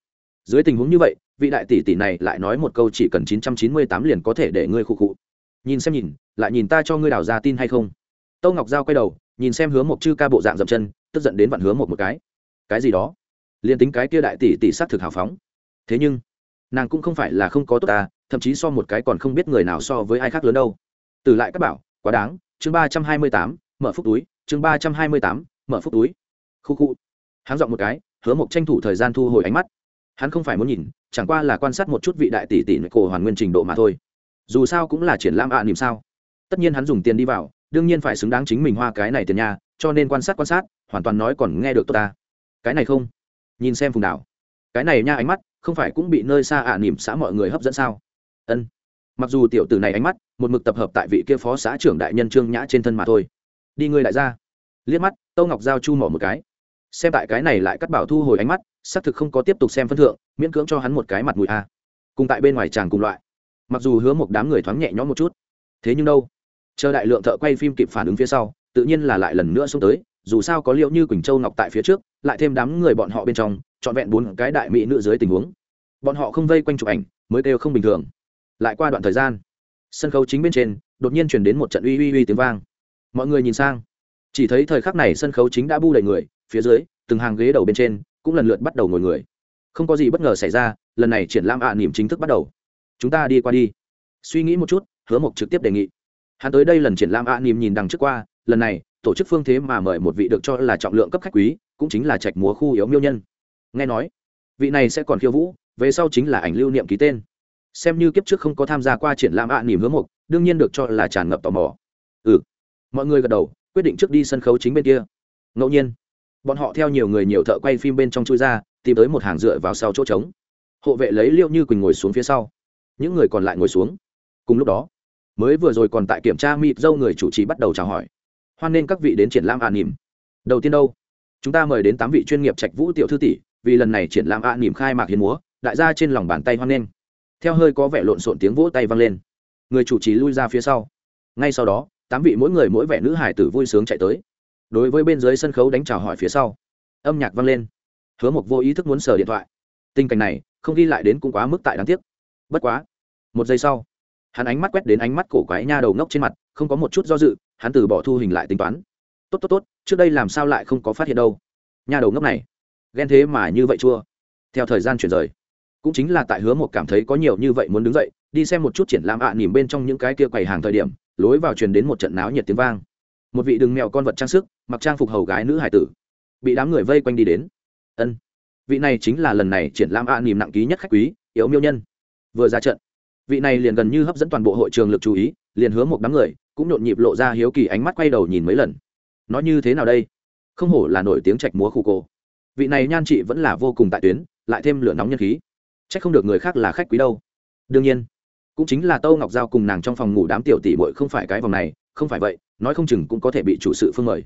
Dưới tình huống như vậy, vị đại tỷ tỷ này lại nói một câu chỉ cần chín trăm chín mươi tám liền có thể để ngươi khụ khụ. Nhìn xem nhìn, lại nhìn ta cho ngươi đào ra tin hay không? Tâu ngọc giao quay đầu, nhìn xem hứa một chư ca bộ dạng dậm chân, tức giận đến vặn hứa một một cái. Cái gì đó? Liền tính cái kia đại tỷ tỷ s á t thực hào phóng. Thế nhưng, nàng cũng không phải là không có tốt ta thậm chí so một cái còn không biết người nào so với ai khác lớn đâu. Từ lại các bảo quá đáng chương ba trăm hai mươi tám mở phúc túi chương ba trăm hai mươi tám mở phúc túi. Khu khu. Hắn dọn một cái hứa một tranh thủ thời gian thu hồi ánh mắt. Hắn không phải muốn nhìn chẳng qua là quan sát một chút vị đại tỷ tỷ cổ hoàn nguyên trình độ mà thôi. Dù sao cũng là triển lãm ạ à, niềm sao. Tất nhiên hắn dùng tiền đi vào đương nhiên phải xứng đáng chính mình hoa cái này tiền nhà cho nên quan sát quan sát hoàn toàn nói còn nghe được tôi ta. Cái này không? Nhìn xem phùng đảo. Cái này nha ánh mắt không phải cũng bị nơi xa ạ à, xã mọi người hấp dẫn sao? Ân. Mặc dù tiểu tử này ánh mắt, một mực tập hợp tại vị kia phó xã trưởng đại nhân trương nhã trên thân mà thôi. Đi ngươi lại ra. Liếc mắt, tâu ngọc giao chu mỏ một cái. Xem tại cái này lại cắt bảo thu hồi ánh mắt, xác thực không có tiếp tục xem phân thượng, miễn cưỡng cho hắn một cái mặt mũi a. Cùng tại bên ngoài chàng cùng loại. Mặc dù hứa một đám người thoáng nhẹ nhõm một chút, thế nhưng đâu? Chờ đại lượng thợ quay phim kịp phản ứng phía sau, tự nhiên là lại lần nữa xuống tới, dù sao có liệu như quỳnh châu ngọc tại phía trước, lại thêm đám người bọn họ bên trong, trọn vẹn bốn cái đại mỹ nữ dưới tình huống. Bọn họ không vây quanh chụp ảnh, mới kêu không bình thường lại qua đoạn thời gian, sân khấu chính bên trên, đột nhiên chuyển đến một trận uy uy uy tiếng vang. Mọi người nhìn sang, chỉ thấy thời khắc này sân khấu chính đã bu đầy người, phía dưới, từng hàng ghế đầu bên trên, cũng lần lượt bắt đầu ngồi người. Không có gì bất ngờ xảy ra, lần này triển lãm ạ à niềm chính thức bắt đầu. Chúng ta đi qua đi. Suy nghĩ một chút, hứa mộc trực tiếp đề nghị. Hắn tới đây lần triển lãm ạ à niềm nhìn đằng trước qua, lần này, tổ chức phương thế mà mời một vị được cho là trọng lượng cấp khách quý, cũng chính là trạch múa khu yếu miêu nhân. Nghe nói, vị này sẽ còn khiêu vũ, về sau chính là ảnh lưu niệm ký tên xem như kiếp trước không có tham gia qua triển lãm ạ à nỉm hướng mục đương nhiên được cho là tràn ngập tò mò. Ừ mọi người gật đầu, quyết định trước đi sân khấu chính bên kia. Ngẫu nhiên, bọn họ theo nhiều người nhiều thợ quay phim bên trong chui ra, tìm tới một hàng dựa vào sau chỗ trống. Hộ vệ lấy liệu như quỳnh ngồi xuống phía sau. Những người còn lại ngồi xuống. Cùng lúc đó, mới vừa rồi còn tại kiểm tra mịt dâu người chủ trì bắt đầu chào hỏi. Hoan nên các vị đến triển lãm ạ à nỉm đầu tiên đâu? Chúng ta mời đến tám vị chuyên nghiệp trạch vũ tiểu thư tỷ, vì lần này triển lãm ạ à nỉm khai mạc hiến múa, đại gia trên lòng bàn tay hoan nghênh theo hơi có vẻ lộn xộn tiếng vỗ tay vang lên. Người chủ trì lui ra phía sau. Ngay sau đó, tám vị mỗi người mỗi vẻ nữ hải tử vui sướng chạy tới. Đối với bên dưới sân khấu đánh chào hỏi phía sau, âm nhạc vang lên. Hứa một vô ý thức muốn sờ điện thoại. Tình cảnh này, không ghi lại đến cũng quá mức tại đáng tiếc. Bất quá, một giây sau, hắn ánh mắt quét đến ánh mắt cổ quái nha đầu ngốc trên mặt, không có một chút do dự, hắn từ bỏ thu hình lại tính toán. Tốt tốt tốt, trước đây làm sao lại không có phát hiện đâu. Nha đầu ngốc này, ghen thế mà như vậy chua. Theo thời gian chuyển rời cũng chính là tại hứa một cảm thấy có nhiều như vậy muốn đứng dậy đi xem một chút triển lãm ạ à, nỉm bên trong những cái kia quầy hàng thời điểm lối vào truyền đến một trận náo nhiệt tiếng vang. Một vị đừng mèo con vật trang sức mặc trang phục hầu gái nữ hải tử bị đám người vây quanh đi đến. Ân vị này chính là lần này triển lãm ạ à, nỉm nặng ký nhất khách quý yếu miêu nhân. Vừa ra trận vị này liền gần như hấp dẫn toàn bộ hội trường lực chú ý liền hứa một đám người cũng nhộn nhịp lộ ra hiếu kỳ ánh mắt quay đầu nhìn mấy lần. Nói như thế nào đây? Không hổ là nổi tiếng trạch múa khu cô vị này nhan chị vẫn là vô cùng tại tuyến lại thêm lửa nóng nhân khí c h ắ c không được người khác là khách quý đâu. Đương nhiên, cũng chính là tâu ngọc giao cùng nàng trong phòng ngủ đám tiểu tỷ bội không phải cái vòng này, không phải vậy, nói không chừng cũng có thể bị chủ sự phương mời.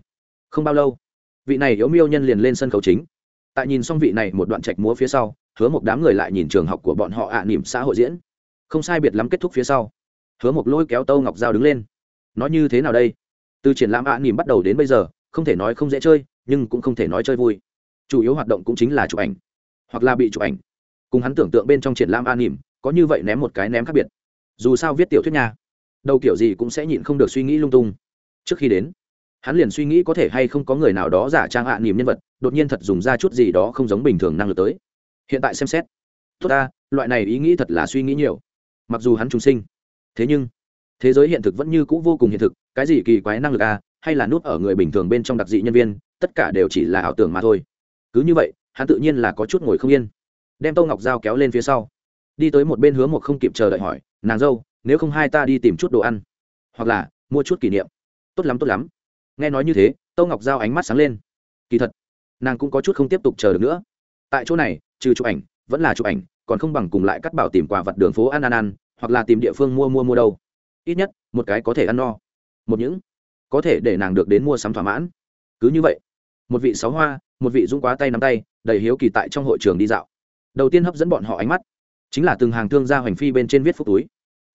Không bao lâu, vị này yếu miêu nhân liền lên sân khấu chính. Tại nhìn xong vị này một đoạn trạch múa phía sau, hứa một đám người lại nhìn trường học của bọn họ ạ à nỉm xã hội diễn. Không sai biệt lắm kết thúc phía sau, hứa một lôi kéo tâu ngọc giao đứng lên. Nói như thế nào đây? Từ triển lãm ạ à nỉm bắt đầu đến bây giờ, không thể nói không dễ chơi, nhưng cũng không thể nói chơi vui. Chủ yếu hoạt động cũng chính là chụp ảnh, hoặc là bị chụp ảnh cùng hắn tưởng tượng bên trong triển lãm an nỉm có như vậy ném một cái ném khác biệt. Dù sao viết tiểu thuyết nhà đầu kiểu gì cũng sẽ nhịn không được suy nghĩ lung tung. Trước khi đến, hắn liền suy nghĩ có thể hay không có người nào đó giả trang hạ nỉm nhân vật, đột nhiên thật dùng ra chút gì đó không giống bình thường năng lực tới. Hiện tại xem xét, tốt ta, loại này ý nghĩ thật là suy nghĩ nhiều. Mặc dù hắn trùng sinh, thế nhưng, thế giới hiện thực vẫn như c ũ vô cùng hiện thực, cái gì kỳ quái năng lực à hay là nút ở người bình thường bên trong đặc dị nhân viên, tất cả đều chỉ là ảo tưởng mà thôi. Cứ như vậy, hắn tự nhiên là có chút ngồi không yên đem tô ngọc dao kéo lên phía sau. Đi tới một bên hứa một không kịp chờ đợi hỏi, nàng dâu, nếu không hai ta đi tìm chút đồ ăn, hoặc là mua chút kỷ niệm. Tốt lắm tốt lắm. Nghe nói như thế, tô ngọc dao ánh mắt sáng lên. Kỳ thật, nàng cũng có chút không tiếp tục chờ được nữa. Tại chỗ này, trừ chụp ảnh, vẫn là chụp ảnh, còn không bằng cùng lại cắt bảo tìm quà vật đường phố ăn ăn ăn, hoặc là tìm địa phương mua mua mua đâu. Ít nhất, một cái có thể ăn no. Một những có thể để nàng được đến mua sắm thỏa mãn. Cứ như vậy, một vị sáu hoa, một vị dũng quá tay nắm tay, đầy hiếu kỳ tại trong hội trường đi dạo đầu tiên hấp dẫn bọn họ ánh mắt chính là từng hàng thương gia hoành phi bên trên viết phúc túi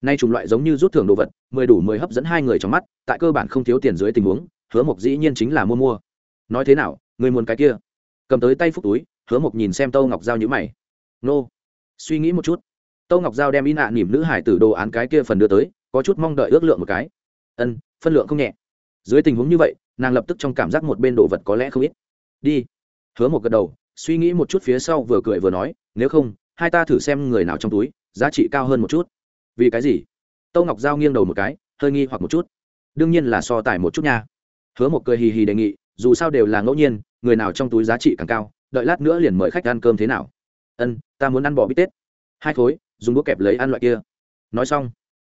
nay chủng loại giống như rút thưởng đồ vật mười đủ mười hấp dẫn hai người trong mắt tại cơ bản không thiếu tiền dưới tình huống hứa mộc dĩ nhiên chính là mua mua nói thế nào người muốn cái kia cầm tới tay phúc túi hứa mộc nhìn xem tâu ngọc giao nhữ mày nô suy nghĩ một chút tâu ngọc giao đem in ạ à, nỉm nữ hải tử đồ án cái kia phần đưa tới có chút mong đợi ước lượng một cái ân phân lượng không nhẹ dưới tình huống như vậy nàng lập tức trong cảm giác một bên đồ vật có lẽ không ít đi hứa một gật đầu suy nghĩ một chút phía sau vừa cười vừa nói, nếu không, hai ta thử xem người nào trong túi, giá trị cao hơn một chút. Vì cái gì? Tâu ngọc giao nghiêng đầu một cái, hơi nghi hoặc một chút. Đương nhiên là so tài một chút nha. Hứa một cười hì hì đề nghị, dù sao đều là ngẫu nhiên, người nào trong túi giá trị càng cao, đợi lát nữa liền mời khách ăn cơm thế nào? Ân, ta muốn ăn bò bít tết. Hai khối, dùng đũa kẹp lấy ăn loại kia. Nói xong,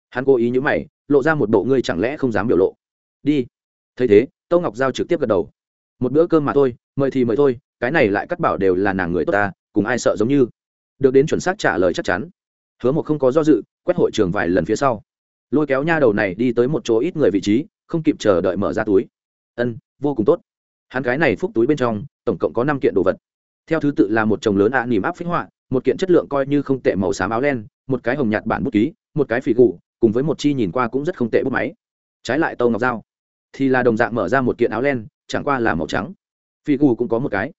hắn cố ý nhữ mày, lộ ra một bộ ngươi chẳng lẽ không dám biểu lộ. Đi. Thấy thế, tâu ngọc giao trực tiếp gật đầu. Một bữa cơm mà thôi, mời thì mời thôi cái này lại cắt bảo đều là nàng người tốt ta, cùng ai sợ giống như? Được đến chuẩn xác trả lời chắc chắn. Hứa một không có do dự, quét hội trường vài lần phía sau. Lôi kéo nha đầu này đi tới một chỗ ít người vị trí, không kịp chờ đợi mở ra túi. Ân, vô cùng tốt. Hắn cái này phúc túi bên trong, tổng cộng có năm kiện đồ vật. Theo thứ tự là một chồng lớn ạ à nỉm áp phích họa, một kiện chất lượng coi như không tệ màu xám áo len, một cái hồng nhạt bản bút ký, một cái phỉ gù, cùng với một chi nhìn qua cũng rất không tệ bút máy. Trái lại tâu ngọc dao thì là đồng dạng mở ra một kiện áo len, chẳng qua là màu trắng. Phỉ gù cũng có một cái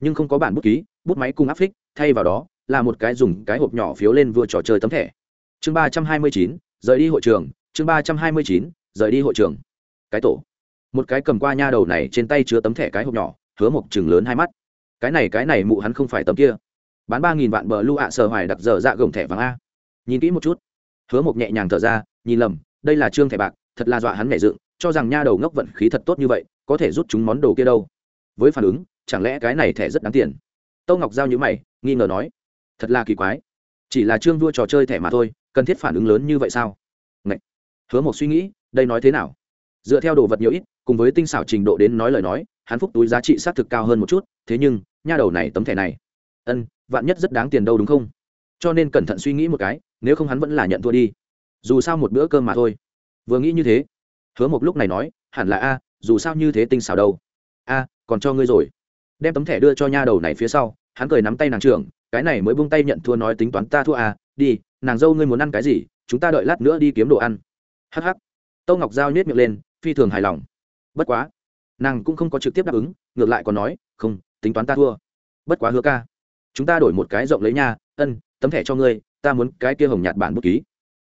nhưng không có bản bút ký, bút máy cùng áp phích, thay vào đó, là một cái dùng cái hộp nhỏ phiếu lên vừa trò chơi tấm thẻ. Chương ba trăm hai mươi chín, rời đi hội trường. Chương ba trăm hai mươi chín, rời đi hội trường. Cái tổ. Một cái cầm qua nha đầu này trên tay chứa tấm thẻ cái hộp nhỏ, hứa một chừng lớn hai mắt. Cái này cái này mụ hắn không phải tấm kia. Bán ba nghìn vạn bờ lưu ạ à sờ hoài đặc giờ dạ gồng thẻ vàng a. Nhìn kỹ một chút. Hứa một nhẹ nhàng thở ra, nhìn lầm, đây là trương thẻ bạc, thật là dọa hắn mẹ dựng, cho rằng nha đầu ngốc vận khí thật tốt như vậy, có thể rút chúng món đồ kia đâu. Với phản ứng chẳng lẽ cái này thẻ rất đáng tiền? Tâu ngọc giao nhữ mày, nghi ngờ nói, thật là kỳ quái. Chỉ là trương vua trò chơi thẻ mà thôi, cần thiết phản ứng lớn như vậy sao? Ngậy. hứa một suy nghĩ, đây nói thế nào? Dựa theo đồ vật nhiều ít, cùng với tinh xảo trình độ đến nói lời nói, hắn phúc túi giá trị xác thực cao hơn một chút, thế nhưng, nha đầu này tấm thẻ này, ân, vạn nhất rất đáng tiền đâu đúng không? Cho nên cẩn thận suy nghĩ một cái, nếu không hắn vẫn là nhận thua đi. Dù sao một bữa cơm mà thôi. Vừa nghĩ như thế, hứa một lúc này nói, hẳn là a, dù sao như thế tinh xảo đâu. A, còn cho ngươi rồi đem tấm thẻ đưa cho nha đầu này phía sau, hắn cười nắm tay nàng trưởng, cái này mới buông tay nhận thua nói tính toán ta thua à đi, nàng dâu ngươi muốn ăn cái gì, chúng ta đợi lát nữa đi kiếm đồ ăn. Hh tâu ngọc giao nhét miệng lên, phi thường hài lòng. Bất quá. Nàng cũng không có trực tiếp đáp ứng, ngược lại còn nói, không, tính toán ta thua. Bất quá hứa ca, chúng ta đổi một cái rộng lấy nha, ân, tấm thẻ cho ngươi, ta muốn cái kia hồng nhạt bản bút ký.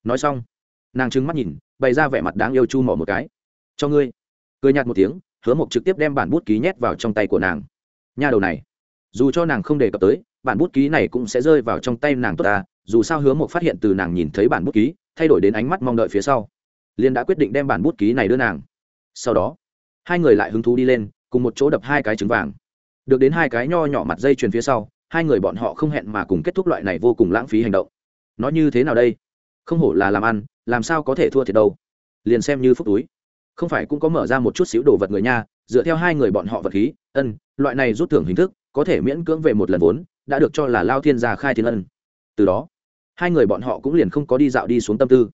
Nói xong, nàng trừng mắt nhìn, bày ra vẻ mặt đáng yêu chu mỏ một cái. Cho ngươi. Cười nhạt một tiếng, hứa mộc trực tiếp đem bản bút ký nhét vào trong tay của nàng nha đầu này. Dù cho nàng không đề cập tới, bản bút ký này cũng sẽ rơi vào trong tay nàng tốt ta, dù sao hứa một phát hiện từ nàng nhìn thấy bản bút ký, thay đổi đến ánh mắt mong đợi phía sau. Liên đã quyết định đem bản bút ký này đưa nàng. Sau đó, hai người lại hứng thú đi lên, cùng một chỗ đập hai cái trứng vàng. Được đến hai cái nho nhỏ mặt dây chuyền phía sau, hai người bọn họ không hẹn mà cùng kết thúc loại này vô cùng lãng phí hành động. Nó như thế nào đây? Không hổ là làm ăn, làm sao có thể thua thiệt đâu. Liền xem như phúc túi. Không phải cũng có mở ra một chút xíu đồ vật người nha dựa theo hai người bọn họ vật khí, ân, loại này rút thưởng hình thức, có thể miễn cưỡng về một lần vốn, đã được cho là lao thiên gia khai thiên ân. Từ đó, hai người bọn họ cũng liền không có đi dạo đi xuống tâm tư,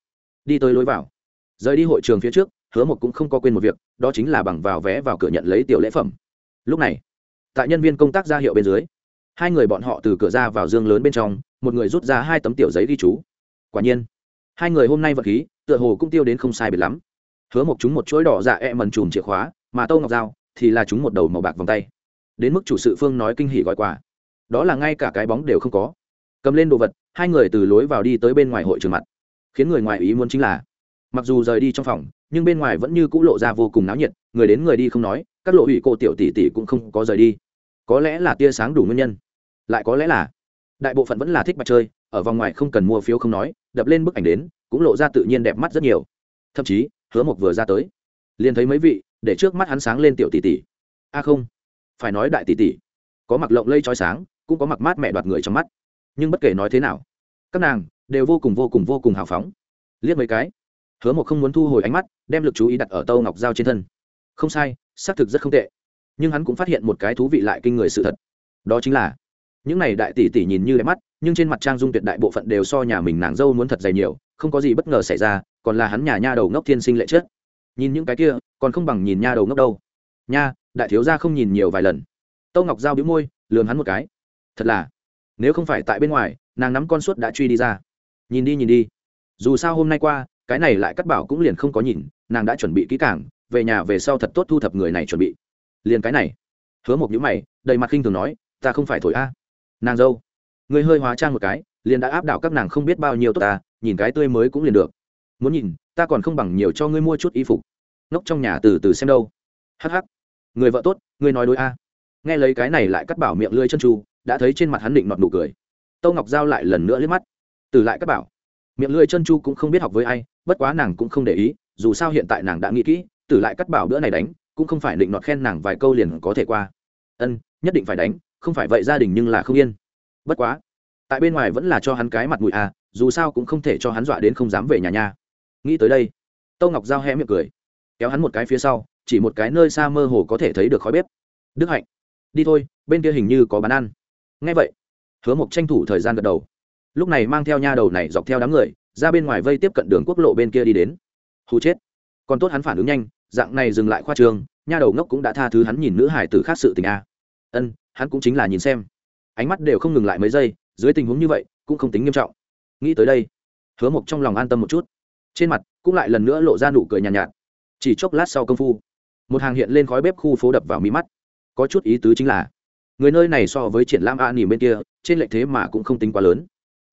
đi tới lối vào. Rời đi hội trường phía trước, hứa một cũng không có quên một việc, đó chính là bằng vào vé vào cửa nhận lấy tiểu lễ phẩm. Lúc này, tại nhân viên công tác ra hiệu bên dưới, hai người bọn họ từ cửa ra vào dương lớn bên trong, một người rút ra hai tấm tiểu giấy ghi chú. Quả nhiên, hai người hôm nay vật khí, tựa hồ cũng tiêu đến không sai biệt lắm hứa một chúng một chuỗi đỏ dạ e mần chùm chìa khóa, mà tâu ngọc dao thì là chúng một đầu màu bạc vòng tay. Đến mức chủ sự phương nói kinh hỉ gọi quà. Đó là ngay cả cái bóng đều không có. Cầm lên đồ vật, hai người từ lối vào đi tới bên ngoài hội trường mặt. Khiến người ngoài ý muốn chính là, mặc dù rời đi trong phòng, nhưng bên ngoài vẫn như c ũ lộ ra vô cùng náo nhiệt, người đến người đi không nói, các lộ ủy cô tiểu tỷ tỷ cũng không có rời đi. Có lẽ là tia sáng đủ nguyên nhân, lại có lẽ là đại bộ phận vẫn là thích mặt chơi, ở vòng ngoài không cần mua phiếu không nói, đập lên bức ảnh đến, cũng lộ ra tự nhiên đẹp mắt rất nhiều. Thậm chí hứa mộc vừa ra tới, liền thấy mấy vị, để trước mắt hắn sáng lên tiểu tỷ tỷ. A không, phải nói đại tỷ tỷ, có mặc lộng lây trói sáng, cũng có mặc mát mẹ đoạt người trong mắt. Nhưng bất kể nói thế nào, các nàng đều vô cùng vô cùng vô cùng hào phóng. Liếc mấy cái, hứa một không muốn thu hồi ánh mắt, đem lực chú ý đặt ở tâu ngọc dao trên thân. Không sai, xác thực rất không tệ. Nhưng hắn cũng phát hiện một cái thú vị lại kinh người sự thật. Đó chính là, những này đại tỷ tỷ nhìn như đẹp mắt, nhưng trên mặt trang dung tuyệt đại bộ phận đều so nhà mình nàng dâu muốn thật dày nhiều, không có gì bất ngờ xảy ra còn là hắn nhà nha đầu ngốc thiên sinh lệ chết. Nhìn những cái kia, còn không bằng nhìn nha đầu ngốc đâu. Nha, đại thiếu gia không nhìn nhiều vài lần. Tâu ngọc giao bĩu môi, lườm hắn một cái. Thật là, nếu không phải tại bên ngoài, nàng nắm con suốt đã truy đi ra. Nhìn đi nhìn đi. Dù sao hôm nay qua, cái này lại cắt bảo cũng liền không có nhìn, nàng đã chuẩn bị kỹ càng, về nhà về sau thật tốt thu thập người này chuẩn bị. Liền cái này. Hứa một nhữ mày, đầy mặt khinh thường nói, ta không phải thổi a. Nàng dâu người hơi hóa trang một cái, liền đã áp đảo các nàng không biết bao nhiêu tốt ta, nhìn cái tươi mới cũng liền được muốn nhìn ta còn không bằng nhiều cho ngươi mua chút y phục. Ngốc trong nhà từ từ xem đâu. Hắc hắc, người vợ tốt ngươi nói đối a. Nghe lấy cái này lại cắt bảo miệng lưỡi chân tru đã thấy trên mặt hắn định nọt nụ cười. Tâu ngọc giao lại lần nữa liếc mắt. Từ lại cắt bảo. Miệng lưỡi chân chu cũng không biết học với ai bất quá nàng cũng không để ý dù sao hiện tại nàng đã nghĩ kỹ từ lại cắt bảo bữa này đánh cũng không phải định nọt khen nàng vài câu liền có thể qua. Ân nhất định phải đánh không phải vậy gia đình nhưng là không yên. Bất quá tại bên ngoài vẫn là cho hắn cái mặt mũi à dù sao cũng không thể cho hắn dọa đến không dám về nhà nha nghĩ tới đây. Tâu ngọc giao hé miệng cười. Kéo hắn một cái phía sau, chỉ một cái nơi xa mơ hồ có thể thấy được khói bếp. Đức hạnh, đi thôi, bên kia hình như có bán ăn. Ngay vậy, hứa mộc tranh thủ thời gian gật đầu. Lúc này mang theo nha đầu này dọc theo đám người, ra bên ngoài vây tiếp cận đường quốc lộ bên kia đi đến. Hù chết. Còn tốt hắn phản ứng nhanh, dạng này dừng lại khoa trường, nha đầu ngốc cũng đã tha thứ hắn nhìn nữ hải tử khác sự tình a. Ân, hắn cũng chính là nhìn xem. Ánh mắt đều không ngừng lại mấy giây, dưới tình huống như vậy, cũng không tính nghiêm trọng. Nghĩ tới đây, hứa mộc trong lòng an tâm một chút trên mặt cũng lại lần nữa lộ ra nụ cười nhàn nhạt, nhạt. Chỉ chốc lát sau công phu một hàng hiện lên khói bếp khu phố đập vào mí mắt. Có chút ý tứ chính là người nơi này so với triển lãm a nỉm bên kia trên lệch thế mà cũng không tính quá lớn.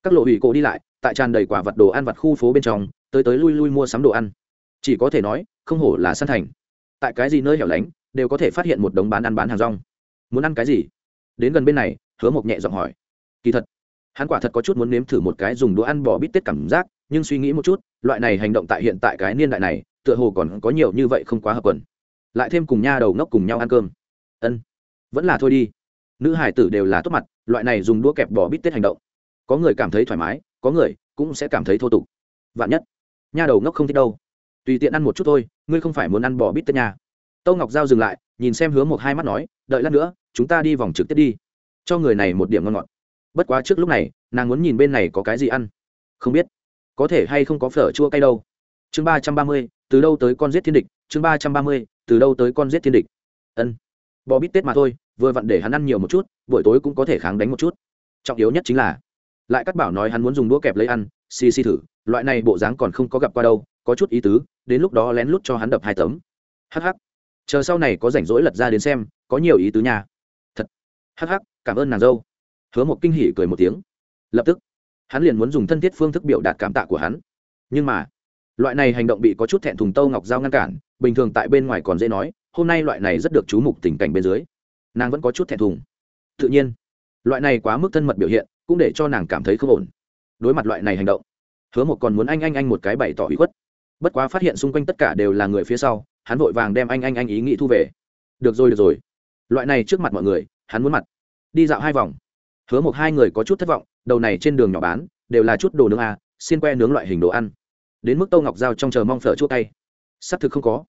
Các lộ hủy cổ đi lại tại tràn đầy quả vật đồ ăn vặt khu phố bên trong tới tới lui lui mua sắm đồ ăn. Chỉ có thể nói không hổ là săn thành. Tại cái gì nơi hẻo lánh đều có thể phát hiện một đống bán ăn bán hàng rong. Muốn ăn cái gì? Đến gần bên này hứa mộc nhẹ giọng hỏi. Kỳ thật hắn quả thật có chút muốn nếm thử một cái dùng đũa ăn bò bít tết cảm giác nhưng suy nghĩ một chút, loại này hành động tại hiện tại cái niên đại này, tựa hồ còn có nhiều như vậy không quá hợp quần. Lại thêm cùng nha đầu ngốc cùng nhau ăn cơm. Ân, vẫn là thôi đi. Nữ hải tử đều là tốt mặt, loại này dùng đũa kẹp bò bít tết hành động. Có người cảm thấy thoải mái, có người cũng sẽ cảm thấy thô tục. Vạn nhất, nha đầu ngốc không thích đâu. Tùy tiện ăn một chút thôi, ngươi không phải muốn ăn bò bít tết nha. Tâu ngọc giao dừng lại, nhìn xem hướng một hai mắt nói, đợi lát nữa, chúng ta đi vòng trực tiếp đi. Cho người này một điểm ngon ngọt. Bất quá trước lúc này, nàng muốn nhìn bên này có cái gì ăn. Không biết có thể hay không có phở chua cay đâu. Chương ba trăm ba mươi, từ đâu tới con giết thiên địch? Chương ba trăm ba mươi, từ đâu tới con giết thiên địch? Ân. Bò bít tết mà thôi, vừa vặn để hắn ăn nhiều một chút, buổi tối cũng có thể kháng đánh một chút. Trọng yếu nhất chính là, lại cắt bảo nói hắn muốn dùng đũa kẹp lấy ăn, xì xì thử, loại này bộ dáng còn không có gặp qua đâu, có chút ý tứ, đến lúc đó lén lút cho hắn đập hai tấm. Hh chờ sau này có rảnh rỗi lật ra đến xem, có nhiều ý tứ nha. Thật. Hh cảm ơn nàng dâu. Hứa một kinh hỉ cười một tiếng. Lập tức hắn liền muốn dùng thân thiết phương thức biểu đạt cảm tạ của hắn. Nhưng mà, loại này hành động bị có chút thẹn thùng tâu ngọc giao ngăn cản, bình thường tại bên ngoài còn dễ nói, hôm nay loại này rất được chú mục tình cảnh bên dưới, nàng vẫn có chút thẹn thùng. Tự nhiên, loại này quá mức thân mật biểu hiện cũng để cho nàng cảm thấy không ổn. Đối mặt loại này hành động, hứa một còn muốn anh anh anh một cái bày tỏ ủy khuất. Bất quá phát hiện xung quanh tất cả đều là người phía sau, hắn vội vàng đem anh anh anh ý nghĩ thu về. Được rồi được rồi. Loại này trước mặt mọi người, hắn muốn mặt. Đi dạo hai vòng. Hứa một hai người có chút thất vọng đầu này trên đường nhỏ bán đều là chút đồ nướng à, xiên que nướng loại hình đồ ăn. Đến mức tâu ngọc giao trong chờ mong phở chua tay xác thực không có.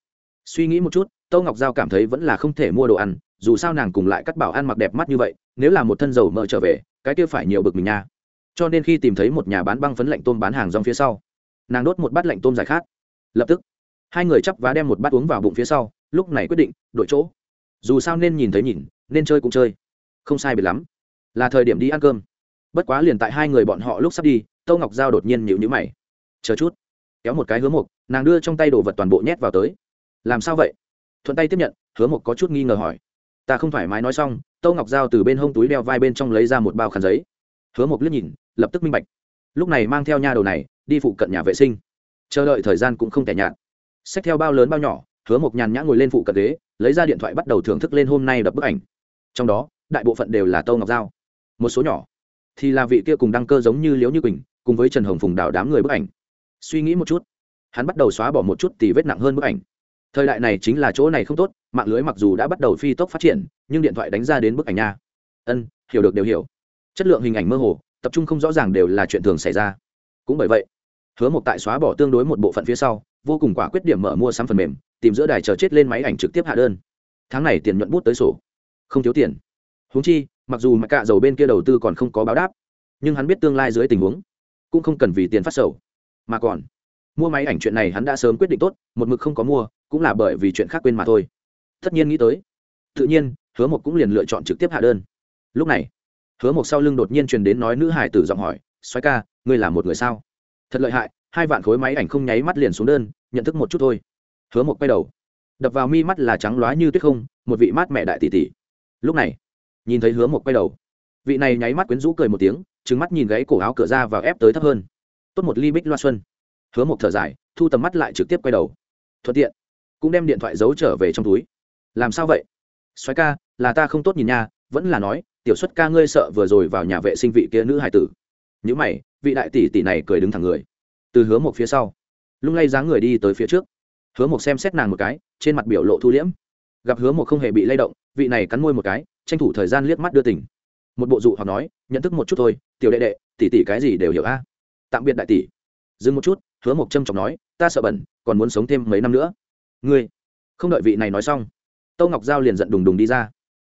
Suy nghĩ một chút tâu ngọc giao cảm thấy vẫn là không thể mua đồ ăn dù sao nàng cùng lại cắt bảo ăn mặc đẹp mắt như vậy nếu là một thân dầu mỡ trở về cái kia phải nhiều bực mình nha. Cho nên khi tìm thấy một nhà bán băng phấn lạnh tôm bán hàng rong phía sau nàng đốt một bát lạnh tôm dài khát. Lập tức hai người chắp vá đem một bát uống vào bụng phía sau lúc này quyết định đổi chỗ. Dù sao nên nhìn thấy nhìn nên chơi cũng chơi. Không sai biệt lắm. Là thời điểm đi ăn cơm bất quá liền tại hai người bọn họ lúc sắp đi, tâu ngọc giao đột nhiên nhịu nhữ mày. Chờ chút. Kéo một cái hứa mục, nàng đưa trong tay đồ vật toàn bộ nhét vào tới. Làm sao vậy? Thuận tay tiếp nhận, hứa mục có chút nghi ngờ hỏi. Ta không thoải mái nói xong. Tâu ngọc giao từ bên hông túi đeo vai bên trong lấy ra một bao khăn giấy. Hứa mục liếc nhìn, lập tức minh bạch. Lúc này mang theo nha đầu này, đi phụ cận nhà vệ sinh. Chờ đợi thời gian cũng không tẻ nhạt. Xách theo bao lớn bao nhỏ, hứa mộc nhàn nhã ngồi lên phụ cận ghế, lấy ra điện thoại bắt đầu thưởng thức lên hôm nay đập bức ảnh. Trong đó, đại bộ phận đều là tâu ngọc giao. Một số nhỏ thì là vị kia cùng đăng cơ giống như liễu như quỳnh, cùng với trần hồng phùng đảo đám người bức ảnh. Suy nghĩ một chút, hắn bắt đầu xóa bỏ một chút tỷ vết nặng hơn bức ảnh. Thời đại này chính là chỗ này không tốt, mạng lưới mặc dù đã bắt đầu phi tốc phát triển, nhưng điện thoại đánh ra đến bức ảnh nha. Ân, hiểu được, đều hiểu. Chất lượng hình ảnh mơ hồ, tập trung không rõ ràng đều là chuyện thường xảy ra. Cũng bởi vậy, hứa một tại xóa bỏ tương đối một bộ phận phía sau, vô cùng quả quyết điểm mở mua sắm phần mềm, tìm giữa đài chờ chết lên máy ảnh trực tiếp hạ đơn. Tháng này tiền nhuận bút tới sổ. Không thiếu tiền. Húng chi mặc dù mà cạ dầu bên kia đầu tư còn không có báo đáp, nhưng hắn biết tương lai dưới tình huống, cũng không cần vì tiền phát sầu. Mà còn, mua máy ảnh chuyện này hắn đã sớm quyết định tốt, một mực không có mua, cũng là bởi vì chuyện khác quên mà thôi. Tất nhiên nghĩ tới, tự nhiên, hứa một cũng liền lựa chọn trực tiếp hạ đơn. Lúc này, hứa một sau lưng đột nhiên truyền đến nói nữ hải tử giọng hỏi xoáy ca, ngươi là một người sao? Thật lợi hại, hai vạn khối máy ảnh không nháy mắt liền xuống đơn, nhận thức một chút thôi. Hứa một quay đầu, đập vào mi mắt là trắng loá như tuyết không, một vị mát mẹ đại tỷ tỷ. Lúc này nhìn thấy hứa một quay đầu. Vị này nháy mắt quyến rũ cười một tiếng trứng mắt nhìn gáy cổ áo cửa ra và ép tới thấp hơn. Tốt một ly bích loa xuân. Hứa một thở dài, thu tầm mắt lại trực tiếp quay đầu. Thuận tiện, cũng đem điện thoại giấu trở về trong túi. Làm sao vậy? Xoáy ca, là ta không tốt nhìn nha, vẫn là nói, tiểu xuất ca ngươi sợ vừa rồi vào nhà vệ sinh vị kia nữ hải tử. Những mày, vị đại tỷ tỷ này cười đứng thẳng người. Từ hứa một phía sau, lung lay dáng người đi tới phía trước. Hứa một xem xét nàng một cái, trên mặt biểu lộ thu liễm. Gặp hứa một không hề bị lay động, vị này cắn môi một cái tranh thủ thời gian liếc mắt đưa tỉnh một bộ dụ hoặc nói, nhận thức một chút thôi, tiểu đệ đệ, tỷ tỷ cái gì đều hiểu a. Tạm biệt đại tỷ. Dừng một chút, hứa một trâm trọng nói, ta sợ bẩn, còn muốn sống thêm mấy năm nữa. Ngươi? Không đợi vị này nói xong, tâu ngọc giao liền giận đùng đùng đi ra.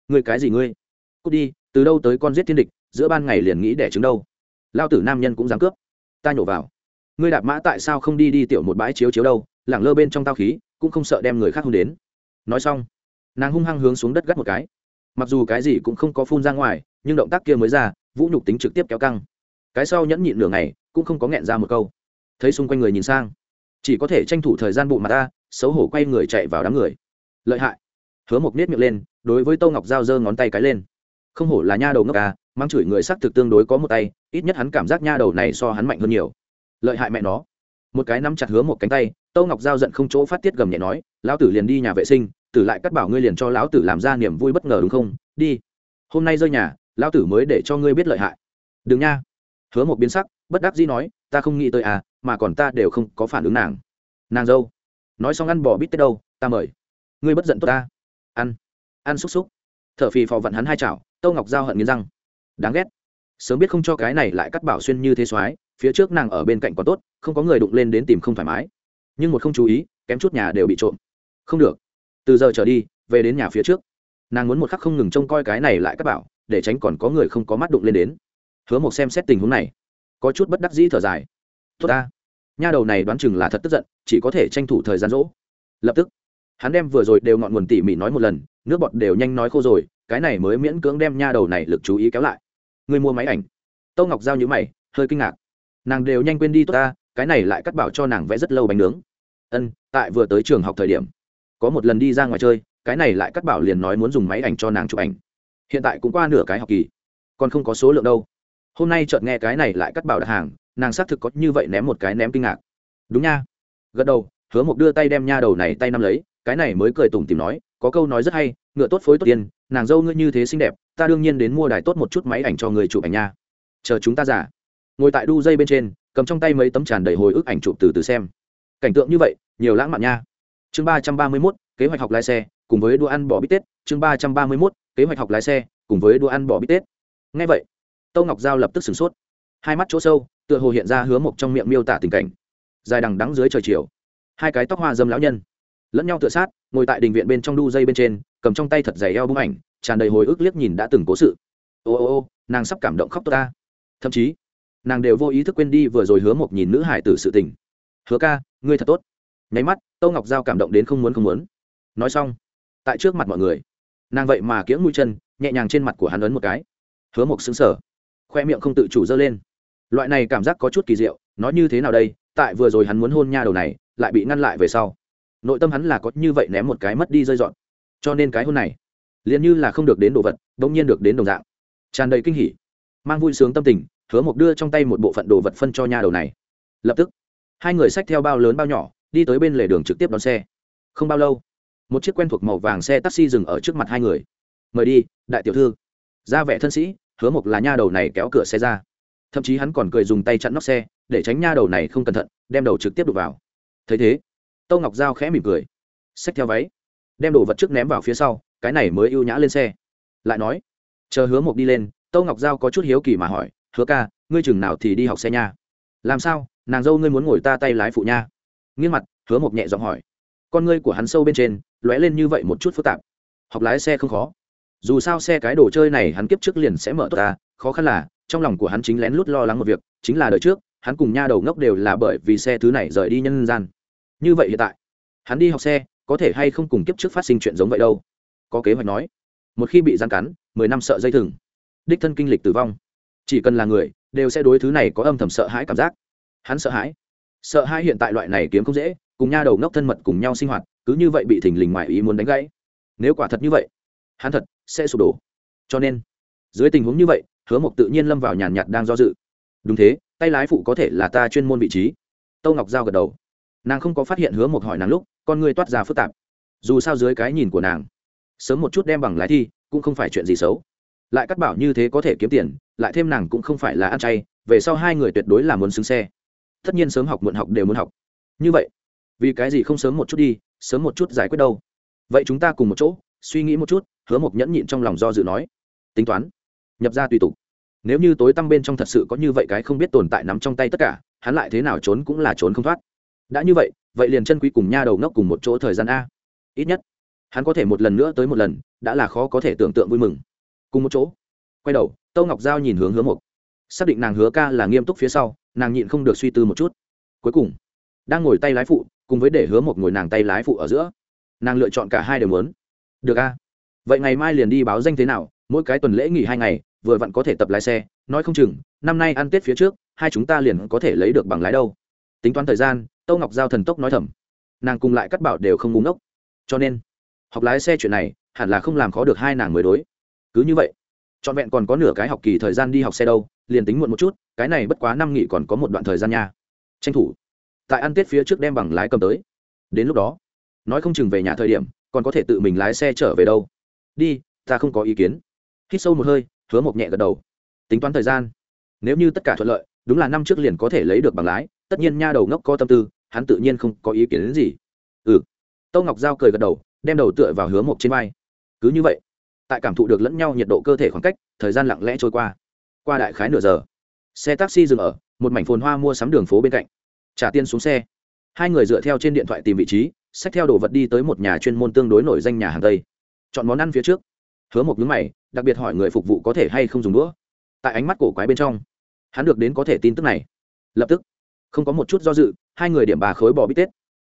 Ngươi cái gì ngươi? Cút đi, từ đâu tới con giết thiên địch, giữa ban ngày liền nghĩ đẻ trứng đâu. Lao tử nam nhân cũng dám cướp. Ta nhổ vào. Ngươi đạp mã tại sao không đi đi tiểu một bãi chiếu chiếu đâu, lẳng lơ bên trong tao khí, cũng không sợ đem người khác hôn đến. Nói xong, nàng hung hăng hướng xuống đất gắt một cái mặc dù cái gì cũng không có phun ra ngoài, nhưng động tác kia mới ra, vũ nhục tính trực tiếp kéo căng. Cái sau nhẫn nhịn nửa ngày, cũng không có nghẹn ra một câu. Thấy xung quanh người nhìn sang, chỉ có thể tranh thủ thời gian bụng mà ta, xấu hổ quay người chạy vào đám người. Lợi hại. Hứa mộc nết miệng lên, đối với tô ngọc giao giơ ngón tay cái lên. Không hổ là nha đầu ngốc à mang chửi người sắc thực tương đối có một tay, ít nhất hắn cảm giác nha đầu này so hắn mạnh hơn nhiều. Lợi hại mẹ nó. Một cái nắm chặt hứa một cánh tay, tô ngọc giao giận không chỗ phát tiết gầm nhẹ nói, lão tử liền đi nhà vệ sinh tử lại cắt bảo ngươi liền cho lão tử làm ra niềm vui bất ngờ đúng không? Đi. Hôm nay rơi nhà, lão tử mới để cho ngươi biết lợi hại. Đừng nha. Hứa một biến sắc, bất đắc dĩ nói, ta không nghĩ tới à mà còn ta đều không có phản ứng nàng. Nàng dâu. Nói xong ăn bò bít tết đâu, ta mời. Ngươi bất giận tốt ta. Ăn. Ăn xúc xúc. T h ở phì phò vặn hắn hai chảo, tâu ngọc giao hận nghiến răng. Đáng ghét. Sớm biết không cho cái này lại cắt bảo xuyên như thế soái phía trước nàng ở bên cạnh còn tốt, không có người đụng lên đến tìm không thoải mái. Nhưng một không chú ý, kém chút nhà đều bị trộm. Không được từ giờ trở đi, về đến nhà phía trước. Nàng muốn một khắc không ngừng trông coi cái này lại cắt bảo, để tránh còn có người không có mắt đụng lên đến. Hứa một xem xét tình huống này, có chút bất đắc dĩ thở dài. Tốt ta. Nha đầu này đoán chừng là thật tức giận, chỉ có thể tranh thủ thời gian rỗ. Lập tức, hắn đem vừa rồi đều ngọn nguồn tỉ mỉ nói một lần, nước bọt đều nhanh nói khô rồi, cái này mới miễn cưỡng đem nha đầu này lực chú ý kéo lại. Người mua máy ảnh. Tâu ngọc giao nhữ mày, hơi kinh ngạc. Nàng đều nhanh quên đi, tốt ta, cái này lại cắt bảo cho nàng vẽ rất lâu bánh nướng. Ân, tại vừa tới trường học thời điểm có một lần đi ra ngoài chơi, cái này lại cắt bảo liền nói muốn dùng máy ảnh cho nàng chụp ảnh. Hiện tại cũng qua nửa cái học kỳ, còn không có số lượng đâu. Hôm nay chợt nghe cái này lại cắt bảo đặt hàng, nàng xác thực có như vậy ném một cái ném kinh ngạc. Đúng nha. Gật đầu, hứa mộc đưa tay đem nha đầu này tay nắm lấy, cái này mới cười tủm tìm nói, có câu nói rất hay, ngựa tốt phối tốt tiền, nàng dâu ngươi như thế xinh đẹp, ta đương nhiên đến mua đài tốt một chút máy ảnh cho người chụp ảnh nha. Chờ chúng ta giả ngồi tại đu dây bên trên, cầm trong tay mấy tấm tràn đầy hồi ức ảnh chụp từ từ xem. Cảnh tượng như vậy, nhiều lãng mạn nha chương ba trăm ba mươi mốt, kế hoạch học lái xe, cùng với đua ăn bỏ bít tết. Chương ba trăm ba mươi mốt, kế hoạch học lái xe, cùng với đua ăn bỏ bít tết. Ngay vậy, tâu ngọc giao lập tức sửng sốt. Hai mắt chỗ sâu, tựa hồ hiện ra hứa mộc trong miệng miêu tả tình cảnh. Dài đằng đắng dưới trời chiều, hai cái tóc hoa dâm lão nhân lẫn nhau tựa sát, ngồi tại đình viện bên trong đu dây bên trên, cầm trong tay thật dày eo bức ảnh, tràn đầy hồi ức liếc nhìn đã từng cố sự. Ô ô ô, nàng sắp cảm động khóc ta. Thậm chí, nàng đều vô ý thức quên đi vừa rồi hứa một nhìn nữ hải tử sự tình. Hứa ca, ngươi thật tốt nháy mắt tâu ngọc giao cảm động đến không muốn không muốn. Nói xong, tại trước mặt mọi người, nàng vậy mà kiễng mũi chân, nhẹ nhàng trên mặt của hắn ấn một cái. Hứa một xứng sở khoe miệng không tự chủ dơ lên. Loại này cảm giác có chút kỳ diệu, nói như thế nào đây, tại vừa rồi hắn muốn hôn nha đầu này, lại bị ngăn lại về sau. Nội tâm hắn là có như vậy ném một cái mất đi rơi dọn. Cho nên cái hôn này, liền như là không được đến đồ vật đ ỗ n g nhiên được đến đồng dạng. Tràn đầy kinh hỉ, mang vui sướng tâm tình, hứa mộc đưa trong tay một bộ phận đồ vật phân cho nha đầu này. Lập tức, hai người xách theo bao lớn bao nhỏ đi tới bên lề đường trực tiếp đón xe. Không bao lâu, một chiếc quen thuộc màu vàng xe taxi dừng ở trước mặt hai người. Mời đi, đại tiểu thư. Ra vẻ thân sĩ, hứa mộc là nha đầu này kéo cửa xe ra. Thậm chí hắn còn cười dùng tay chặn nóc xe, để tránh nha đầu này không cẩn thận, đem đầu trực tiếp đục vào. Thấy thế tâu ngọc giao khẽ mỉm cười. Xách theo váy, đem đồ vật trước ném vào phía sau, cái này mới ưu nhã lên xe. Lại nói, chờ hứa mộc đi lên tâu ngọc giao có chút hiếu kỳ mà hỏi, hứa ca, ngươi chừng nào thì đi học xe nha? Làm sao? Nàng dâu ngươi muốn ngồi ta tay lái phụ nha nghiêng mặt, hứa một nhẹ giọng hỏi. Con ngươi của hắn sâu bên trên, lóe lên như vậy một chút phức tạp. Học lái xe không khó. Dù sao xe cái đồ chơi này hắn kiếp trước liền sẽ mở tốt ta, khó khăn là, trong lòng của hắn chính lén lút lo lắng một việc, chính là đời trước, hắn cùng nha đầu ngốc đều là bởi vì xe thứ này rời đi nhân gian. Như vậy hiện tại, hắn đi học xe, có thể hay không cùng kiếp trước phát sinh chuyện giống vậy đâu? Có kế hoạch nói. Một khi bị gian cắn, mười năm sợ dây thừng. Đích thân kinh lịch tử vong. Chỉ cần là người, đều sẽ đối thứ này có âm thầm sợ hãi cảm giác. Hắn sợ hãi sợ hai hiện tại loại này kiếm không dễ, cùng nha đầu ngốc thân mật cùng nhau sinh hoạt, cứ như vậy bị thình lình ngoài ý muốn đánh gãy. Nếu quả thật như vậy, hắn thật sẽ sụp đổ. Cho nên, dưới tình huống như vậy, hứa mộc tự nhiên lâm vào nhàn nhạt đang do dự. Đúng thế, tay lái phụ có thể là ta chuyên môn vị trí. Tâu ngọc giao gật đầu. Nàng không có phát hiện hứa mộc hỏi nàng lúc, con người toát ra phức tạp. Dù sao dưới cái nhìn của nàng, sớm một chút đem bằng lái thi, cũng không phải chuyện gì xấu. Lại cắt bảo như thế có thể kiếm tiền, lại thêm nàng cũng không phải là ăn chay, về sau hai người tuyệt đối là muốn xứng xe tất nhiên sớm học muộn học đều muốn học. Như vậy, vì cái gì không sớm một chút đi, sớm một chút giải quyết đâu? Vậy chúng ta cùng một chỗ, suy nghĩ một chút, hứa mộc nhẫn nhịn trong lòng do dự nói. Tính toán, nhập ra tùy tục. Nếu như tối tăm bên trong thật sự có như vậy cái không biết tồn tại nắm trong tay tất cả, hắn lại thế nào trốn cũng là trốn không thoát. Đã như vậy vậy liền chân quý cùng nha đầu ngốc cùng một chỗ thời gian a. Ít nhất, hắn có thể một lần nữa tới một lần, đã là khó có thể tưởng tượng vui mừng. Cùng một chỗ, quay đầu, tâu ngọc giao nhìn hướng hứa mộc xác định nàng hứa ca là nghiêm túc phía sau, nàng nhịn không được suy tư một chút. Cuối cùng, đang ngồi tay lái phụ, cùng với để hứa một ngồi nàng tay lái phụ ở giữa, nàng lựa chọn cả hai đều muốn. Được a. Vậy ngày mai liền đi báo danh thế nào, mỗi cái tuần lễ nghỉ hai ngày, vừa vặn có thể tập lái xe, nói không chừng, năm nay ăn tết phía trước, hai chúng ta liền có thể lấy được bằng lái đâu. Tính toán thời gian, tâu ngọc giao thần tốc nói thầm. Nàng cùng lại cắt bảo đều không búng ốc cho nên, học lái xe chuyện này, hẳn là không làm khó được hai nàng mới đối. Cứ như vậy, trọn vẹn còn có nửa cái học kỳ thời gian đi học xe đâu liền tính muộn một chút, cái này bất quá năm nghỉ còn có một đoạn thời gian nha. Tranh thủ. Tại ăn tết phía trước đem bằng lái cầm tới. Đến lúc đó, nói không chừng về nhà thời điểm, còn có thể tự mình lái xe trở về đâu. Đi, ta không có ý kiến. Hít sâu một hơi, hứa một nhẹ gật đầu. Tính toán thời gian. Nếu như tất cả thuận lợi, đúng là năm trước liền có thể lấy được bằng lái, tất nhiên nha đầu ngốc có tâm tư, hắn tự nhiên không có ý kiến đến gì. Ừ. Tâu ngọc giao cười gật đầu, đem đầu tựa vào hứa một trên vai. Cứ như vậy, tại cảm thụ được lẫn nhau nhiệt độ cơ thể khoảng cách, thời gian lặng lẽ trôi qua qua đại khái nửa giờ. Xe taxi dừng ở một mảnh phồn hoa mua sắm đường phố bên cạnh. Trả tiền xuống xe. Hai người dựa theo trên điện thoại tìm vị trí, xách theo đồ vật đi tới một nhà chuyên môn tương đối nổi danh nhà hàng tây. Chọn món ăn phía trước. Hứa một nhúng mày, đặc biệt hỏi người phục vụ có thể hay không dùng đũa. Tại ánh mắt cổ quái bên trong, hắn được đến có thể tin tức này. Lập tức, không có một chút do dự, hai người điểm bà khối bò bít tết.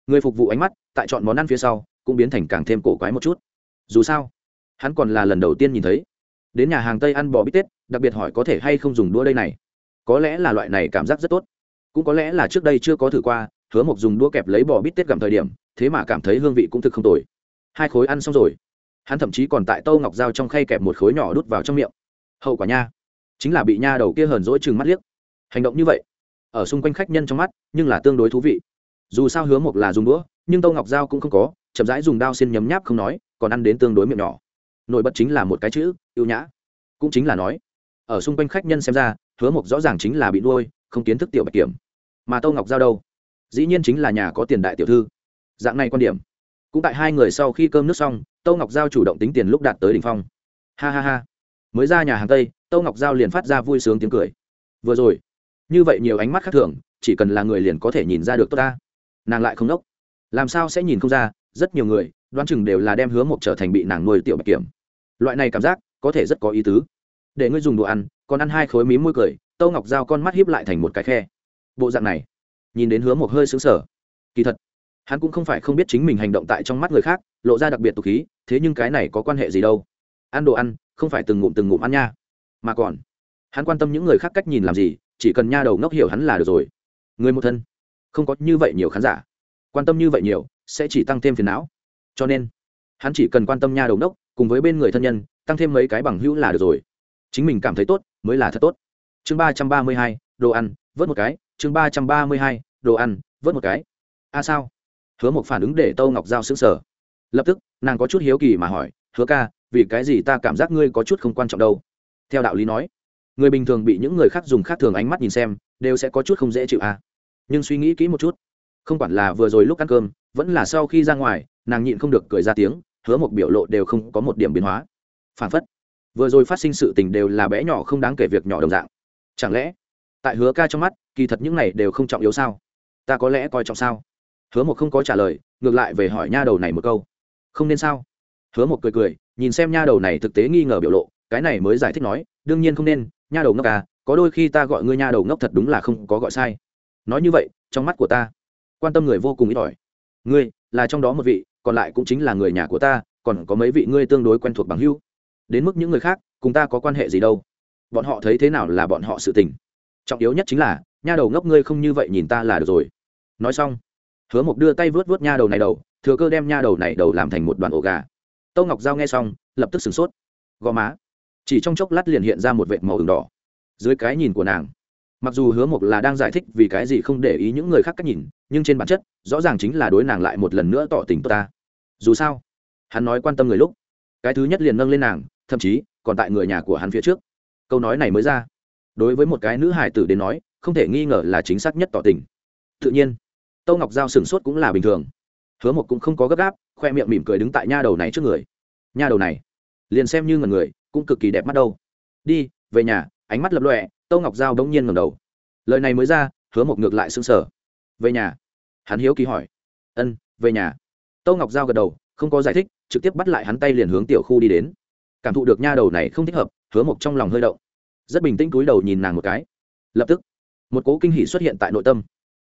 Người phục vụ ánh mắt, tại chọn món ăn phía sau, cũng biến thành càng thêm cổ quái một chút. Dù sao, hắn còn là lần đầu tiên nhìn thấy đến nhà hàng tây ăn bò bít tết, đặc biệt hỏi có thể hay không dùng đũa đây này. Có lẽ là loại này cảm giác rất tốt. Cũng có lẽ là trước đây chưa có thử qua, hứa mộc dùng đũa kẹp lấy bò bít tết gặm thời điểm, thế mà cảm thấy hương vị cũng thực không tồi. Hai khối ăn xong rồi. Hắn thậm chí còn tại tâu ngọc dao trong khay kẹp một khối nhỏ đút vào trong miệng. Hậu quả nha, chính là bị nha đầu kia hờn dỗi chừng mắt liếc. Hành động như vậy, ở xung quanh khách nhân trong mắt, nhưng là tương đối thú vị. Dù sao hứa mộc là dùng đũa, nhưng tâu ngọc dao cũng không có, chậm rãi dùng đao xin nhấm nháp không nói, còn ăn đến tương đối miệng nhỏ nổi bật chính là một cái chữ, ưu nhã. Cũng chính là nói, ở xung quanh khách nhân xem ra, hứa mộc rõ ràng chính là bị nuôi, không kiến thức tiểu bạch kiểm. Mà tâu ngọc giao đâu? Dĩ nhiên chính là nhà có tiền đại tiểu thư. Dạng này quan điểm. Cũng tại hai người sau khi cơm nước xong tâu ngọc giao chủ động tính tiền lúc đạt tới đ ỉ n h phong. Ha ha ha. Mới ra nhà hàng tây tâu ngọc giao liền phát ra vui sướng tiếng cười. Vừa rồi, như vậy nhiều ánh mắt khác thường, chỉ cần là người liền có thể nhìn ra được tốt ta. Nàng lại không đốc. Làm sao sẽ nhìn không ra, rất nhiều người, đoán chừng đều là đem hứa mộc trở thành bị nàng nuôi tiểu bạch kiểm loại này cảm giác, có thể rất có ý tứ. Để ngươi dùng đồ ăn, còn ăn hai khối mí môi cười, tâu ngọc giao con mắt hiếp lại thành một cái khe. Bộ dạng này, nhìn đến hứa một hơi xứng sở kỳ thật, hắn cũng không phải không biết chính mình hành động tại trong mắt người khác, lộ ra đặc biệt tục khí, thế nhưng cái này có quan hệ gì đâu. Ăn đồ ăn, không phải từng ngụm từng ngụm ăn nha. Mà còn, hắn quan tâm những người khác cách nhìn làm gì, chỉ cần nha đầu ngốc hiểu hắn là được rồi. Người một thân, không có như vậy nhiều khán giả. Quan tâm như vậy nhiều, sẽ chỉ tăng thêm phiền não. Cho nên, hắn chỉ cần quan tâm nha đầu ngốc cùng với bên người thân nhân, tăng thêm mấy cái bằng hữu là được rồi. Chính mình cảm thấy tốt, mới là thật tốt. Chương ba trăm ba mươi hai, đồ ăn, vớt một cái. Chương ba trăm ba mươi hai, đồ ăn, vớt một cái. A à sao? Hứa một phản ứng để tâu ngọc giao xứng sở lập tức, nàng có chút hiếu kỳ mà hỏi, hứa ca, vì cái gì ta cảm giác ngươi có chút không quan trọng đâu? Theo đạo lý nói, người bình thường bị những người khác dùng khác thường ánh mắt nhìn xem, đều sẽ có chút không dễ chịu à. Nhưng suy nghĩ kỹ một chút. Không quản là vừa rồi lúc ăn cơm, vẫn là sau khi ra ngoài, nàng nhịn không được cười ra tiếng hứa một biểu lộ đều không có một điểm biến hóa. Phản phất, vừa rồi phát sinh sự tình đều là bé nhỏ không đáng kể việc nhỏ đồng dạng. Chẳng lẽ, tại hứa ca trong mắt, kỳ thật những này đều không trọng yếu sao? Ta có lẽ coi trọng sao? Hứa một không có trả lời, ngược lại về hỏi nha đầu này một câu. Không nên sao? Hứa một cười cười, nhìn xem nha đầu này thực tế nghi ngờ biểu lộ, cái này mới giải thích nói, đương nhiên không nên, nha đầu ngốc à có đôi khi ta gọi ngươi nha đầu ngốc thật đúng là không có gọi sai. Nói như vậy, trong mắt của ta, quan tâm người vô cùng ít ỏi ngươi là trong đó một vị, còn lại cũng chính là người nhà của ta, còn có mấy vị ngươi tương đối quen thuộc bằng hưu đến mức những người khác, cùng ta có quan hệ gì đâu? Bọn họ thấy thế nào là bọn họ sự tình? Trọng yếu nhất chính là, nha đầu ngốc ngươi không như vậy nhìn ta là được rồi. Nói xong, hứa mộc đưa tay vớt vớt nha đầu này đầu, thừa cơ đem nha đầu này đầu làm thành một đoàn ổ gà. Tâu ngọc giao nghe xong, lập tức sửng sốt. Gò má, chỉ trong chốc lát liền hiện ra một vệt màu ửng đỏ. Dưới cái nhìn của nàng mặc dù hứa mộc là đang giải thích vì cái gì không để ý những người khác cách nhìn, nhưng trên bản chất, rõ ràng chính là đối nàng lại một lần nữa tỏ tình tốt ta. Dù sao, hắn nói quan tâm người lúc, cái thứ nhất liền nâng lên nàng, thậm chí còn tại người nhà của hắn phía trước. Câu nói này mới ra, đối với một cái nữ hải tử đến nói, không thể nghi ngờ là chính xác nhất tỏ tình. Tự nhiên, tâu ngọc giao sửng sốt cũng là bình thường. Hứa mộc cũng không có gấp gáp, khoe miệng mỉm cười đứng tại nha đầu này trước người. Nha đầu này, liền xem như ngần người, cũng cực kỳ đẹp mắt đâu. Đi, về nhà, ánh mắt lập lọe tâu ngọc giao đống nhiên ngầm đầu. Lời này mới ra, hứa một ngược lại s ư n g sở về nhà. Hắn hiếu kỳ hỏi. Ân, về nhà. Tâu ngọc giao gật đầu, không có giải thích, trực tiếp bắt lại hắn tay liền hướng tiểu khu đi đến. Cảm thụ được nha đầu này không thích hợp, hứa một trong lòng hơi động. Rất bình tĩnh cúi đầu nhìn nàng một cái. Lập tức, một cố kinh hỷ xuất hiện tại nội tâm.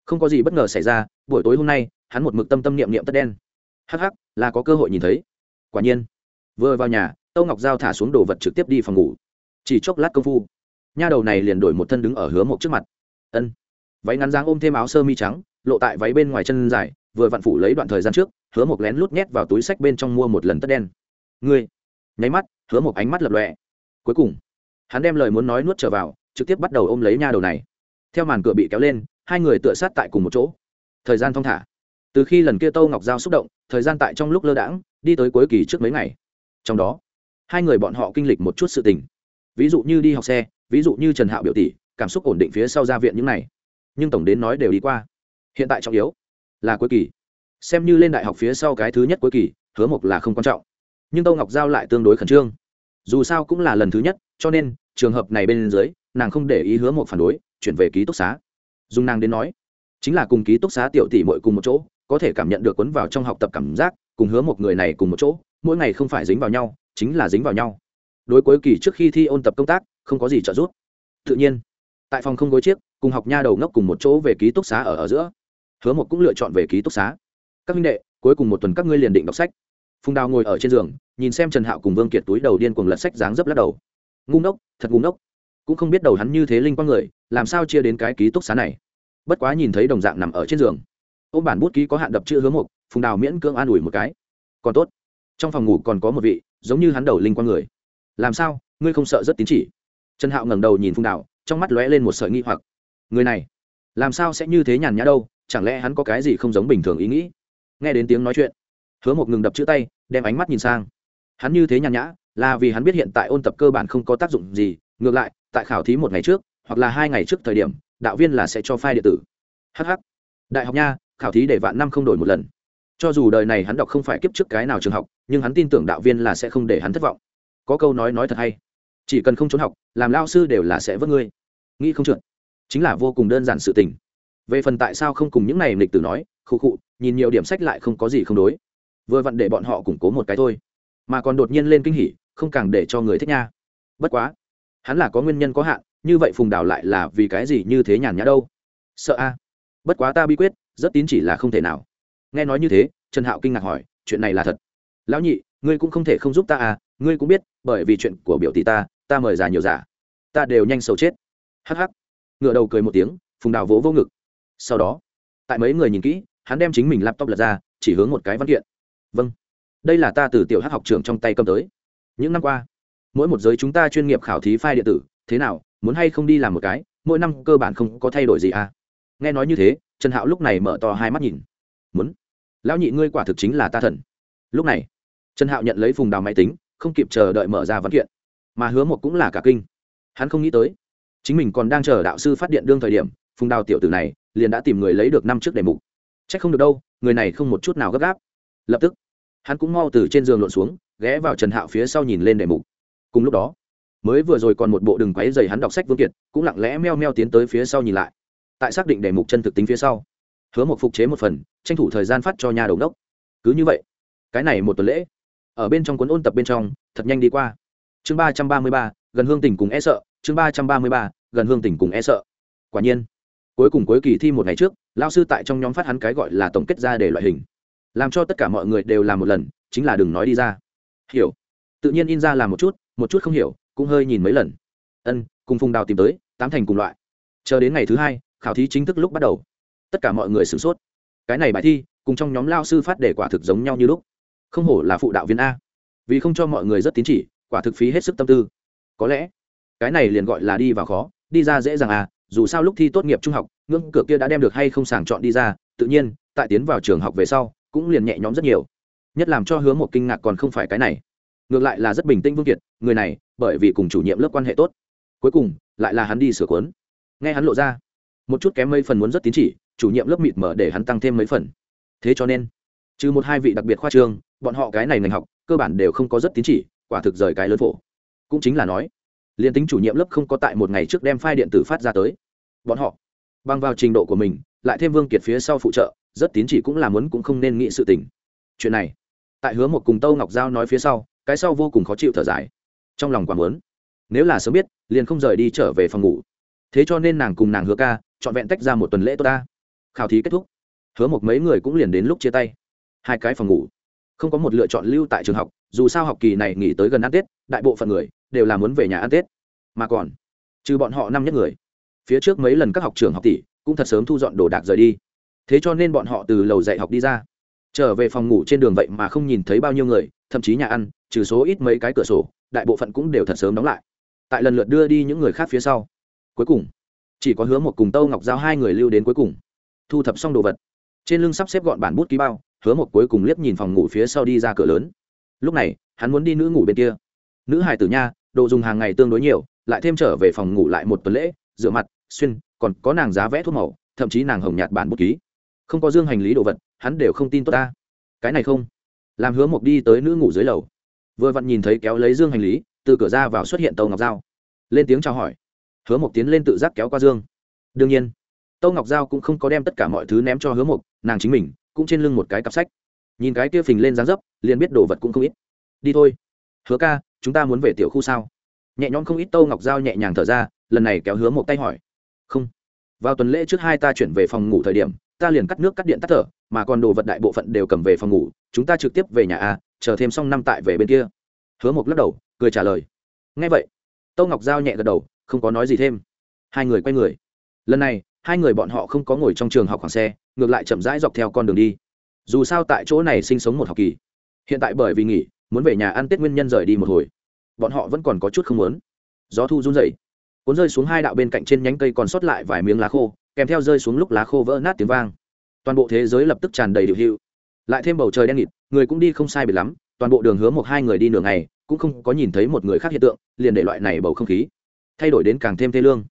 Không có gì bất ngờ xảy ra, buổi tối hôm nay, hắn một mực tâm tâm niệm niệm tất đen. Hắc hắc, là có cơ hội nhìn thấy. Quả nhiên, vừa vào nhà, tâu ngọc giao thả xuống đồ vật trực tiếp đi phòng ngủ. Chỉ chốc lát công phu nha đầu này liền đổi một thân đứng ở hứa một trước mặt. Ân. Váy ngắn dáng ôm thêm áo sơ mi trắng, lộ tại váy bên ngoài chân dài, vừa vặn phủ lấy đoạn thời gian trước, hứa một lén lút nhét vào túi sách bên trong mua một lần tất đen. Ngươi. Nháy mắt, hứa một ánh mắt lập lọe cuối cùng, hắn đem lời muốn nói nuốt trở vào, trực tiếp bắt đầu ôm lấy nha đầu này. Theo màn cửa bị kéo lên, hai người tựa sát tại cùng một chỗ. Thời gian thong thả. Từ khi lần kia tâu ngọc giao xúc động, thời gian tại trong lúc lơ đãng, đi tới cuối kỳ trước mấy ngày. Trong đó, hai người bọn họ kinh lịch một chút sự tình. Ví dụ như đi học xe ví dụ như trần hạo biểu tỷ, cảm xúc ổn định phía sau ra viện những này. Nhưng tổng đến nói đều đi qua. Hiện tại trọng yếu là cuối kỳ. Xem như lên đại học phía sau cái thứ nhất cuối kỳ, hứa mộc là không quan trọng. Nhưng tâu ngọc giao lại tương đối khẩn trương. Dù sao cũng là lần thứ nhất, cho nên, trường hợp này bên dưới, nàng không để ý hứa mộc phản đối, chuyển về ký túc xá. Dùng nàng đến nói, chính là cùng ký túc xá tiểu tỷ mội cùng một chỗ, có thể cảm nhận được quấn vào trong học tập cảm giác, cùng hứa một người này cùng một chỗ, mỗi ngày không phải dính vào nhau, chính là dính vào nhau. Đối cuối kỳ trước khi thi ôn tập công tác không có gì trợ giúp. Tự nhiên, tại phòng không gối chiếc, cùng học nha đầu ngốc cùng một chỗ về ký túc xá ở ở giữa. Hứa một cũng lựa chọn về ký túc xá. Các minh đệ, cuối cùng một tuần các ngươi liền định đọc sách. Phùng đào ngồi ở trên giường, nhìn xem trần hạo cùng vương kiệt túi đầu điên cùng lật sách dáng dấp lắc đầu. Ngu ngốc, thật ngu ngốc. Cũng không biết đầu hắn như thế linh quang người, làm sao chia đến cái ký túc xá này. Bất quá nhìn thấy đồng dạng nằm ở trên giường. Ôm bản bút ký có hạn đập chữ hứa mục phùng đào miễn cưỡng an ủi một cái. Còn tốt. Trong phòng ngủ còn có một vị, giống như hắn đầu linh quang người. Làm sao, ngươi không sợ rất tín chỉ? Trần hạo ngẩng đầu nhìn Phung đào trong mắt lóe lên một sợi nghi hoặc. Người này, làm sao sẽ như thế nhàn nhã đâu, chẳng lẽ hắn có cái gì không giống bình thường ý nghĩ? Nghe đến tiếng nói chuyện, hứa một ngừng đập chữ tay, đem ánh mắt nhìn sang. Hắn như thế nhàn nhã, là vì hắn biết hiện tại ôn tập cơ bản không có tác dụng gì, ngược lại, tại khảo thí một ngày trước, hoặc là hai ngày trước thời điểm, đạo viên là sẽ cho file điện tử. Hh đại học nha, khảo thí để vạn năm không đổi một lần. Cho dù đời này hắn đọc không phải kiếp trước cái nào trường học, nhưng hắn tin tưởng đạo viên là sẽ không để hắn thất vọng. Có câu nói nói thật hay chỉ cần không trốn học, làm lao sư đều là sẽ vớt ngươi. Nghĩ không trượt. Chính là vô cùng đơn giản sự tình. Về phần tại sao không cùng những này lịch tử nói, khụ khụ, nhìn nhiều điểm sách lại không có gì không đối. Vừa vặn để bọn họ củng cố một cái thôi. Mà còn đột nhiên lên kinh hỉ, không càng để cho người thích nha. Bất quá, hắn là có nguyên nhân có hạn, như vậy phùng đào lại là vì cái gì như thế nhàn nhã đâu? Sợ a. Bất quá ta bí quyết, rất tín chỉ là không thể nào. Nghe nói như thế, trần hạo kinh ngạc hỏi, chuyện này là thật? Lão nhị, ngươi cũng không thể không giúp ta à ngươi cũng biết, bởi vì chuyện của biểu tỷ ta ta mời già nhiều giả ta đều nhanh sầu chết. Hắc hắc. Ngựa đầu cười một tiếng, phùng đào vỗ vô ngực. Sau đó, tại mấy người nhìn kỹ, hắn đem chính mình laptop lật ra, chỉ hướng một cái văn kiện. Vâng. Đây là ta từ tiểu hắc học trường trong tay cầm tới. Những năm qua, mỗi một giới chúng ta chuyên nghiệp khảo thí file điện tử, thế nào, muốn hay không đi làm một cái, mỗi năm cơ bản không có thay đổi gì à? Nghe nói như thế, trần hạo lúc này mở to hai mắt nhìn. Muốn. Lão nhị ngươi quả thực chính là ta thần. Lúc này, trần hạo nhận lấy phùng đào máy tính, không kịp chờ đợi mở ra văn kiện mà hứa một cũng là cả kinh. Hắn không nghĩ tới, chính mình còn đang chờ đạo sư phát điện đương thời điểm, phùng đào tiểu tử này liền đã tìm người lấy được năm trước đề mục. C h ắ c không được đâu, người này không một chút nào gấp gáp. Lập tức, hắn cũng mau từ trên giường lộn xuống, ghé vào trần hạo phía sau nhìn lên đề mục. Cùng lúc đó, mới vừa rồi còn một bộ đừng quáy dày hắn đọc sách vương kiệt, cũng lặng lẽ meo meo tiến tới phía sau nhìn lại. Tại xác định đề mục chân thực tính phía sau, hứa một phục chế một phần, tranh thủ thời gian phát cho nhà đầu đốc. Cứ như vậy, cái này một tuần lễ, ở bên trong cuốn ôn tập bên trong, thật nhanh đi qua chương ba trăm ba mươi ba, gần hương tỉnh cùng e sợ. Chương ba trăm ba mươi ba, gần hương tỉnh cùng e sợ. Quả nhiên, cuối cùng cuối kỳ thi một ngày trước lao sư tại trong nhóm phát hắn cái gọi là tổng kết ra để loại hình. Làm cho tất cả mọi người đều làm một lần, chính là đừng nói đi ra. Hiểu. Tự nhiên in ra làm một chút một chút không hiểu, cũng hơi nhìn mấy lần. Ân, cùng phùng đào tìm tới, tám thành cùng loại. Chờ đến ngày thứ hai, khảo thí chính thức lúc bắt đầu. Tất cả mọi người sửng sốt. Cái này bài thi, cùng trong nhóm lao sư phát để quả thực giống nhau như lúc. Không hổ là phụ đạo viên a. Vì không cho mọi người rất tín chỉ quả thực phí hết sức tâm tư. Có lẽ, cái này liền gọi là đi vào khó, đi ra dễ dàng à dù sao lúc thi tốt nghiệp trung học, ngưỡng cửa kia đã đem được hay không sàng chọn đi ra, tự nhiên, tại tiến vào trường học về sau, cũng liền nhẹ nhõm rất nhiều. Nhất làm cho hướng một kinh ngạc còn không phải cái này. Ngược lại là rất bình tĩnh vương kiệt, người này, bởi vì cùng chủ nhiệm lớp quan hệ tốt. Cuối cùng, lại là hắn đi sửa cuốn. Nghe hắn lộ ra, một chút kém mấy phần muốn rất tín chỉ, chủ nhiệm lớp mịt mở để hắn tăng thêm mấy phần. Thế cho nên, trừ một hai vị đặc biệt khoa trương bọn họ cái này ngành học, cơ bản đều không có rất tín chỉ quả thực rời cái lớn phổ. Cũng chính là nói, liền tính chủ nhiệm lớp không có tại một ngày trước đem file điện tử phát ra tới, bọn họ, bằng vào trình độ của mình, lại thêm vương kiệt phía sau phụ trợ, rất tín chỉ cũng là muốn cũng không nên nghĩ sự tình. Chuyện này, tại hứa một cùng tâu ngọc giao nói phía sau, cái sau vô cùng khó chịu thở dài. Trong lòng quả muốn, nếu là sớm biết, liền không rời đi trở về phòng ngủ. Thế cho nên nàng cùng nàng hứa ca, trọn vẹn tách ra một tuần lễ tốt ta. Khảo thí kết thúc, hứa một mấy người cũng liền đến lúc chia tay. Hai cái phòng ngủ, không có một lựa chọn lưu tại trường học dù sao học kỳ này nghỉ tới gần ăn tết, đại bộ phận người đều là muốn về nhà ăn tết. Mà còn, trừ bọn họ năm nhất người, phía trước mấy lần các học trường học tỷ cũng thật sớm thu dọn đồ đạc rời đi. Thế cho nên bọn họ từ lầu dạy học đi ra. Trở về phòng ngủ trên đường vậy mà không nhìn thấy bao nhiêu người, thậm chí nhà ăn, trừ số ít mấy cái cửa sổ, đại bộ phận cũng đều thật sớm đóng lại. Tại lần lượt đưa đi những người khác phía sau. Cuối cùng, chỉ có hứa một cùng tâu ngọc giao hai người lưu đến cuối cùng. Thu thập xong đồ vật. Trên lưng sắp xếp gọn bản bút ký bao, hứa một cuối cùng liếc nhìn phòng ngủ phía sau đi ra cửa lớn lúc này, hắn muốn đi nữ ngủ bên kia. Nữ hài tử nha, đồ dùng hàng ngày tương đối nhiều, lại thêm trở về phòng ngủ lại một tuần lễ, rửa mặt, xuyên, còn có nàng giá vẽ thuốc màu, thậm chí nàng hồng nhạt bản bút ký. Không có dương hành lý đồ vật, hắn đều không tin tốt ta. Cái này không. Làm hứa mộc đi tới nữ ngủ dưới lầu. Vừa vặn nhìn thấy kéo lấy dương hành lý, từ cửa ra vào xuất hiện tâu ngọc giao. Lên tiếng chào hỏi. Hứa mộc tiến lên tự giác kéo qua dương. Đương nhiên, tâu ngọc giao cũng không có đem tất cả mọi thứ ném cho hứa mộc, nàng chính mình, cũng trên lưng một cái cặp sách nhìn cái kia phình lên dáng dấp, liền biết đồ vật cũng không ít. Đi thôi. Hứa ca, chúng ta muốn về tiểu khu sao? Nhẹ nhõm không ít tâu ngọc giao nhẹ nhàng thở ra, lần này kéo hứa một tay hỏi. Không. Vào tuần lễ trước hai ta chuyển về phòng ngủ thời điểm, ta liền cắt nước cắt điện tắt thở, mà còn đồ vật đại bộ phận đều cầm về phòng ngủ, chúng ta trực tiếp về nhà a, chờ thêm xong năm tại về bên kia. Hứa một lắc đầu, cười trả lời. Ngay vậy, tâu ngọc giao nhẹ gật đầu, không có nói gì thêm. Hai người quay người. Lần này, hai người bọn họ không có ngồi trong trường học khoảng xe, ngược lại chậm rãi dọc theo con đường đi dù sao tại chỗ này sinh sống một học kỳ. Hiện tại bởi vì nghỉ, muốn về nhà ăn tết nguyên nhân rời đi một hồi. Bọn họ vẫn còn có chút không muốn. Gió thu run rẩy. Cuốn rơi xuống hai đạo bên cạnh trên nhánh cây còn sót lại vài miếng lá khô, kèm theo rơi xuống lúc lá khô vỡ nát tiếng vang. Toàn bộ thế giới lập tức tràn đầy điệu hữu lại thêm bầu trời đen nghịt, người cũng đi không sai biệt lắm, toàn bộ đường hướng một hai người đi nửa ngày, cũng không có nhìn thấy một người khác hiện tượng, liền để loại này bầu không khí thay đổi đến càng thêm thê lương.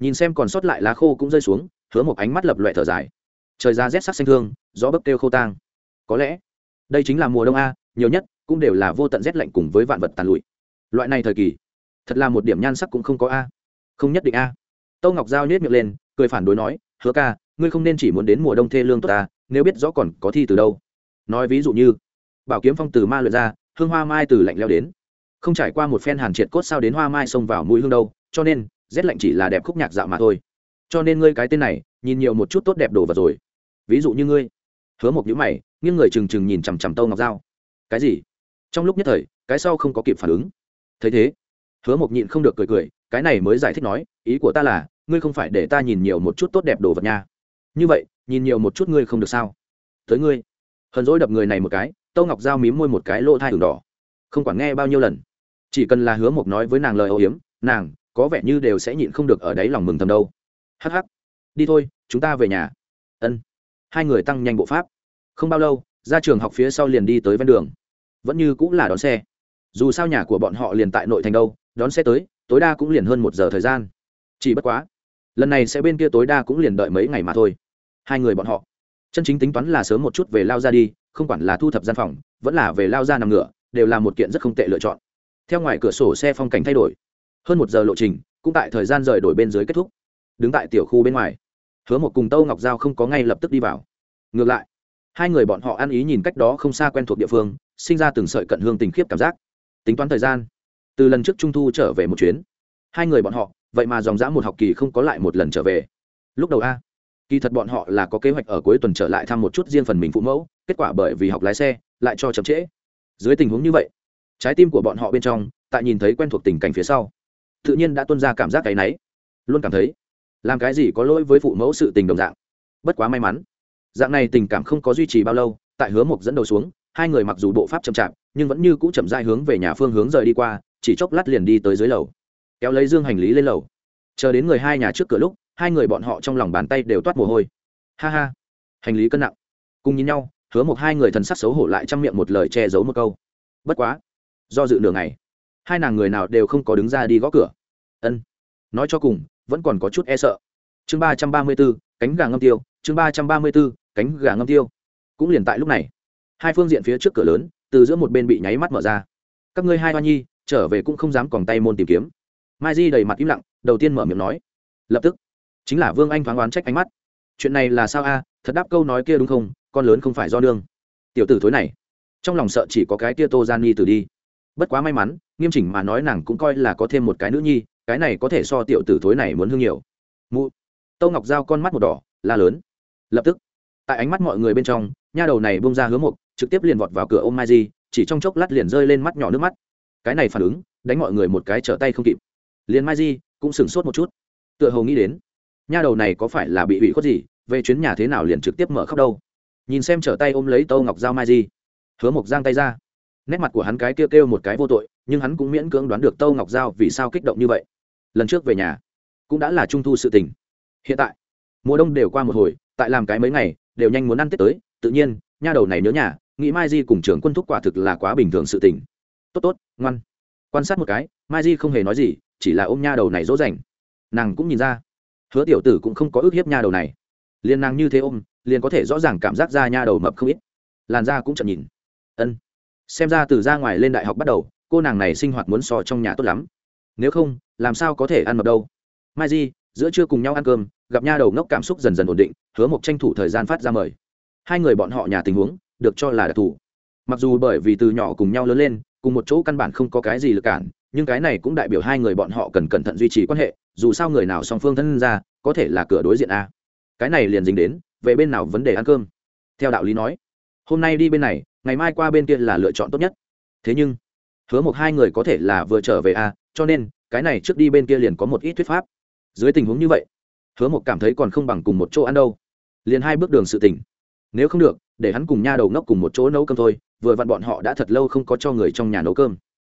Nhìn xem còn sót lại lá khô cũng rơi xuống, hứa một ánh mắt lập loại thở dài trời ra rét sắc xanh thương gió bấc kêu khô tang. Có lẽ, đây chính là mùa đông a, nhiều nhất cũng đều là vô tận rét lạnh cùng với vạn vật tàn lụi. Loại này thời kỳ, thật là một điểm nhan sắc cũng không có a. Không nhất định a. Tâu ngọc giao nhét miệng lên, cười phản đối nói, hứa ca, ngươi không nên chỉ muốn đến mùa đông thê lương tốt ta, nếu biết rõ còn có thi từ đâu. Nói ví dụ như, bảo kiếm phong từ ma lượt ra, hương hoa mai từ lạnh leo đến. Không trải qua một phen hàn triệt cốt sao đến hoa mai xông vào mũi hương đâu, cho nên, rét lạnh chỉ là đẹp khúc nhạc dạo mà thôi. Cho nên ngươi cái tên này, nhìn nhiều một chút tốt đẹp đồ vật rồi ví dụ như ngươi. Hứa một nhữ mày, nghiêng người trừng trừng nhìn chằm chằm tâu ngọc dao cái gì? Trong lúc nhất thời, cái sau không có kịp phản ứng. Thấy thế, hứa một nhịn không được cười cười, cái này mới giải thích nói, ý của ta là, ngươi không phải để ta nhìn nhiều một chút tốt đẹp đồ vật nha. Như vậy, nhìn nhiều một chút ngươi không được sao? Tới ngươi. Hờn dỗi đập người này một cái, tâu ngọc dao mím môi một cái lỗ thai đường đỏ. Không quản nghe bao nhiêu lần. Chỉ cần là hứa mộc nói với nàng lời âu hiếm nàng, có vẻ như đều sẽ nhịn không được ở đấy lòng mừng thầm đâu. Hắc hắc. Đi thôi, chúng ta về nhà. Ân hai người tăng nhanh bộ pháp. Không bao lâu, ra trường học phía sau liền đi tới ven đường. Vẫn như cũng là đón xe. Dù sao nhà của bọn họ liền tại nội thành đâu, đón xe tới, tối đa cũng liền hơn một giờ thời gian. Chỉ bất quá, lần này sẽ bên kia tối đa cũng liền đợi mấy ngày mà thôi. Hai người bọn họ, chân chính tính toán là sớm một chút về lao ra đi, không quản là thu thập gian phòng, vẫn là về lao ra nằm ngửa đều là một kiện rất không tệ lựa chọn. Theo ngoài cửa sổ xe phong cảnh thay đổi, hơn một giờ lộ trình, cũng tại thời gian rời đổi bên dưới kết thúc. Đứng tại tiểu khu bên ngoài hứa một cùng tâu ngọc giao không có ngay lập tức đi vào. Ngược lại, hai người bọn họ ăn ý nhìn cách đó không xa quen thuộc địa phương, sinh ra từng sợi cận hương tình khiếp cảm giác. Tính toán thời gian, từ lần trước trung thu trở về một chuyến, hai người bọn họ, vậy mà dòng dã một học kỳ không có lại một lần trở về. Lúc đầu a, kỳ thật bọn họ là có kế hoạch ở cuối tuần trở lại thăm một chút riêng phần mình phụ mẫu, kết quả bởi vì học lái xe, lại cho chậm trễ. Dưới tình huống như vậy, trái tim của bọn họ bên trong, tại nhìn thấy quen thuộc tình cảnh phía sau, tự nhiên đã tuân ra cảm giác cái náy. Luôn cảm thấy làm cái gì có lỗi với phụ mẫu sự tình đồng dạng. Bất quá may mắn, dạng này tình cảm không có duy trì bao lâu, tại hứa mộc dẫn đầu xuống, hai người mặc dù bộ pháp chậm chạp, nhưng vẫn như cũ chậm dai hướng về nhà phương hướng rời đi qua, chỉ chốc lát liền đi tới dưới lầu. Kéo lấy dương hành lý lên lầu. Chờ đến người hai nhà trước cửa lúc, hai người bọn họ trong lòng bàn tay đều toát mồ hôi. Ha ha, hành lý cân nặng. Cùng nhìn nhau, hứa một hai người thần sắc xấu hổ lại chăm miệng một lời che giấu một câu. Bất quá, do dự nửa ngày, hai nàng người nào đều không có đứng ra đi gõ cửa. Ân, nói cho cùng vẫn còn có chút e sợ. Chương ba trăm ba mươi b ố cánh gà ngâm tiêu, chương ba trăm ba mươi b ố cánh gà ngâm tiêu. Cũng liền tại lúc này, hai phương diện phía trước cửa lớn, từ giữa một bên bị nháy mắt mở ra. Các ngươi hai hoa nhi, trở về cũng không dám còn tay môn tìm kiếm. Mai di đầy mặt im lặng, đầu tiên mở miệng nói. Lập tức, chính là vương anh thoáng oán trách ánh mắt. Chuyện này là sao a? Thật đáp câu nói kia đúng không? Con lớn không phải do nương. Tiểu tử thối này, trong lòng sợ chỉ có cái tia tô gian nhi tử đi. Bất quá may mắn, nghiêm chỉnh mà nói nàng cũng coi là có thêm một cái nữ nhi cái này có thể so tiểu tử thối này muốn hương nhiều. Mụ, tâu ngọc giao con mắt một đỏ, la lớn. Lập tức, tại ánh mắt mọi người bên trong, nha đầu này bông ra hứa một trực tiếp liền vọt vào cửa ôm mai di, chỉ trong chốc lát liền rơi lên mắt nhỏ nước mắt. Cái này phản ứng, đánh mọi người một cái trở tay không kịp. Liền mai di cũng sửng sốt một chút. Tựa hồ nghĩ đến, nha đầu này có phải là bị ủy khuất gì, về chuyến nhà thế nào liền trực tiếp mở khóc đâu. Nhìn xem trở tay ôm lấy tâu ngọc giao mai di, hứa mộc giang tay ra. Nét mặt của hắn cái kêu kêu một cái vô tội, nhưng hắn cũng miễn cưỡng đoán được tâu ngọc giao vì sao kích động như vậy lần trước về nhà cũng đã là trung thu sự tình. Hiện tại, mùa đông đều qua một hồi, tại làm cái mấy ngày, đều nhanh muốn ăn tết tới. Tự nhiên, nha đầu này nhớ nhà, nghĩ mai di cùng trưởng quân thúc quả thực là quá bình thường sự tình. Tốt tốt, ngoan. Quan sát một cái, mai di không hề nói gì, chỉ là ôm nha đầu này dỗ dành. Nàng cũng nhìn ra, hứa tiểu tử cũng không có ước hiếp nha đầu này. Liền nàng như thế ôm, liền có thể rõ ràng cảm giác ra nha đầu mập không ít. Làn da cũng chậm nhìn. Ân. Xem ra từ ra ngoài lên đại học bắt đầu, cô nàng này sinh hoạt muốn so trong nhà tốt lắm. Nếu không làm sao có thể ăn mập đâu? Mai di, giữa trưa cùng nhau ăn cơm, gặp nha đầu ngốc cảm xúc dần dần ổn định, hứa một tranh thủ thời gian phát ra mời. Hai người bọn họ nhà tình huống, được cho là đặc thù. Mặc dù bởi vì từ nhỏ cùng nhau lớn lên, cùng một chỗ căn bản không có cái gì lực cản, nhưng cái này cũng đại biểu hai người bọn họ cần cẩn thận duy trì quan hệ, dù sao người nào song phương thân ra, có thể là cửa đối diện a. Cái này liền dính đến, về bên nào vấn đề ăn cơm. Theo đạo lý nói, hôm nay đi bên này, ngày mai qua bên kia là lựa chọn tốt nhất. Thế nhưng, hứa một hai người có thể là vừa trở về a, cho nên cái này trước đi bên kia liền có một ít thuyết pháp. Dưới tình huống như vậy, hứa một cảm thấy còn không bằng cùng một chỗ ăn đâu. Liền hai bước đường sự tỉnh nếu không được, để hắn cùng nha đầu ngốc cùng một chỗ nấu cơm thôi, vừa vặn bọn họ đã thật lâu không có cho người trong nhà nấu cơm.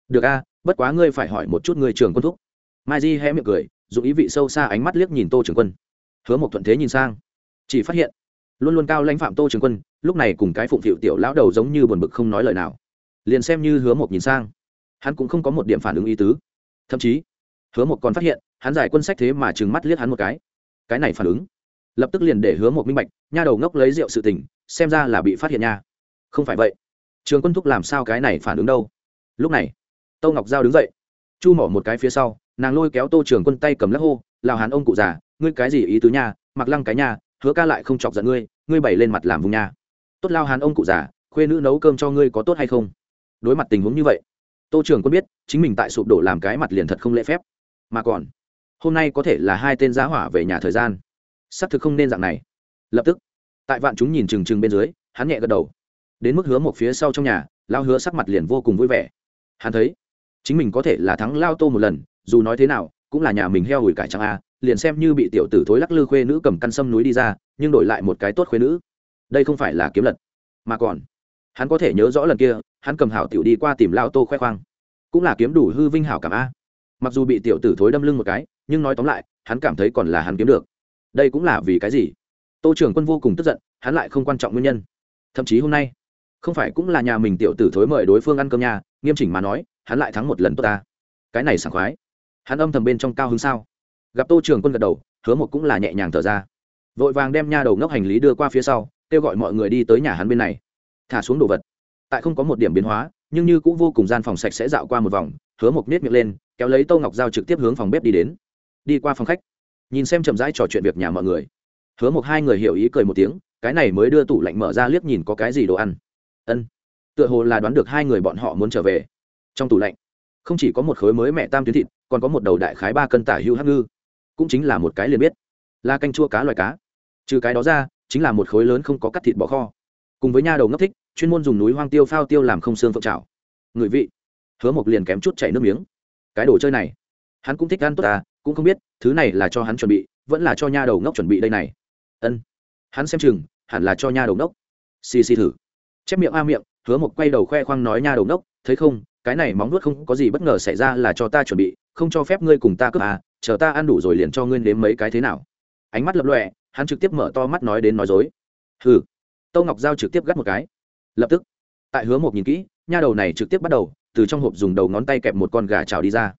Được a, bất quá ngươi phải hỏi một chút người trường quân thúc. Mai di hé miệng cười, dùng ý vị sâu xa ánh mắt liếc nhìn tô trường quân. Hứa một thuận thế nhìn sang. Chỉ phát hiện, luôn luôn cao lãnh phạm tô trường quân, lúc này cùng cái phụng thiệu tiểu lão đầu giống như buồn bực không nói lời nào. Liền xem như hứa một nhìn sang, hắn cũng không có một điểm phản ứng ý tứ thậm chí, hứa một còn phát hiện, hắn giải quân sách thế mà trừng mắt liếc hắn một cái. Cái này phản ứng. Lập tức liền để hứa một minh bạch, nha đầu ngốc lấy rượu sự tình, xem ra là bị phát hiện nha. Không phải vậy. Trường quân thúc làm sao cái này phản ứng đâu? Lúc này tâu ngọc giao đứng dậy. Chu mỏ một cái phía sau, nàng lôi kéo tô trường quân tay cầm lắc hô, lào hàn ông cụ già, ngươi cái gì ý tứ nha? Mặc lăng cái nha, hứa ca lại không chọc giận ngươi ngươi bày lên mặt làm vùng nha. Tốt lao hàn ông cụ già, khuê nữ nấu cơm cho ngươi có tốt hay không? Đối mặt tình huống như vậy tô trường quân biết, chính mình tại sụp đổ làm cái mặt liền thật không lễ phép. Mà còn, hôm nay có thể là hai tên giá hỏa về nhà thời gian. Xác thực không nên dạng này. Lập tức, tại vạn chúng nhìn trừng trừng bên dưới, hắn nhẹ gật đầu. Đến mức hứa một phía sau trong nhà lao hứa sắc mặt liền vô cùng vui vẻ. Hắn thấy, chính mình có thể là thắng lao tô một lần, dù nói thế nào, cũng là nhà mình heo hủi cải trang a, liền xem như bị tiểu tử thối lắc lư khuê nữ cầm căn sâm núi đi ra, nhưng đổi lại một cái tốt khuê nữ. Đây không phải là kiếm lật. Mà còn, hắn có thể nhớ rõ lần kia hắn cầm hảo tiểu đi qua tìm lao tô khoe khoang. Cũng là kiếm đủ hư vinh hảo cảm a. Mặc dù bị tiểu tử thối đâm lưng một cái, nhưng nói tóm lại, hắn cảm thấy còn là hắn kiếm được. Đây cũng là vì cái gì? Tô trưởng quân vô cùng tức giận, hắn lại không quan trọng nguyên nhân. Thậm chí hôm nay, không phải cũng là nhà mình tiểu tử thối mời đối phương ăn cơm nhà, nghiêm chỉnh mà nói, hắn lại thắng một lần tốt ta. Cái này sảng khoái. Hắn âm thầm bên trong cao hứng sao? Gặp tô trường quân gật đầu, hứa một cũng là nhẹ nhàng thở ra. Vội vàng đem nha đầu ngốc hành lý đưa qua phía sau, kêu gọi mọi người đi tới nhà hắn bên này. Thả xuống đồ vật tại không có một điểm biến hóa, nhưng như cũng vô cùng gian phòng sạch sẽ dạo qua một vòng, hứa một nết miệng lên, kéo lấy tô ngọc dao trực tiếp hướng phòng bếp đi đến. Đi qua phòng khách, nhìn xem chậm rãi trò chuyện việc nhà mọi người. Hứa một hai người hiểu ý cười một tiếng, cái này mới đưa tủ lạnh mở ra liếc nhìn có cái gì đồ ăn. Ân, tựa hồ là đoán được hai người bọn họ muốn trở về. Trong tủ lạnh, không chỉ có một khối mới mẹ tam tuyến thịt, còn có một đầu đại khái ba cân tả hưu hắc ngư. Cũng chính là một cái liền biết. Là canh chua cá loài cá. Trừ cái đó ra, chính là một khối lớn không có cắt thịt bỏ kho. Cùng với nha đầu ngốc thích chuyên môn dùng núi hoang tiêu phao tiêu làm không xương phượng trào người vị, hứa một liền kém chút chảy nước miếng. Cái đồ chơi này, hắn cũng thích ăn tốt à cũng không biết, thứ này là cho hắn chuẩn bị, vẫn là cho nha đầu ngốc chuẩn bị đây này. Ân. Hắn xem chừng, hẳn là cho nha đầu ngốc. Xì xì thử. Chép miệng a miệng, hứa một quay đầu khoe khoang nói nha đầu ngốc, thấy không, cái này móng nuốt không có gì bất ngờ xảy ra là cho ta chuẩn bị, không cho phép ngươi cùng ta cướp à chờ ta ăn đủ rồi liền cho ngươi nếm mấy cái thế nào. Ánh mắt lập lọe hắn trực tiếp mở to mắt nói đến nói dối. Hừ. Tâu ngọc giao trực tiếp gắt một cái lập tức, tại hứa một nhìn kỹ, nha đầu này trực tiếp bắt đầu, từ trong hộp dùng đầu ngón tay kẹp một con gà trào đi ra.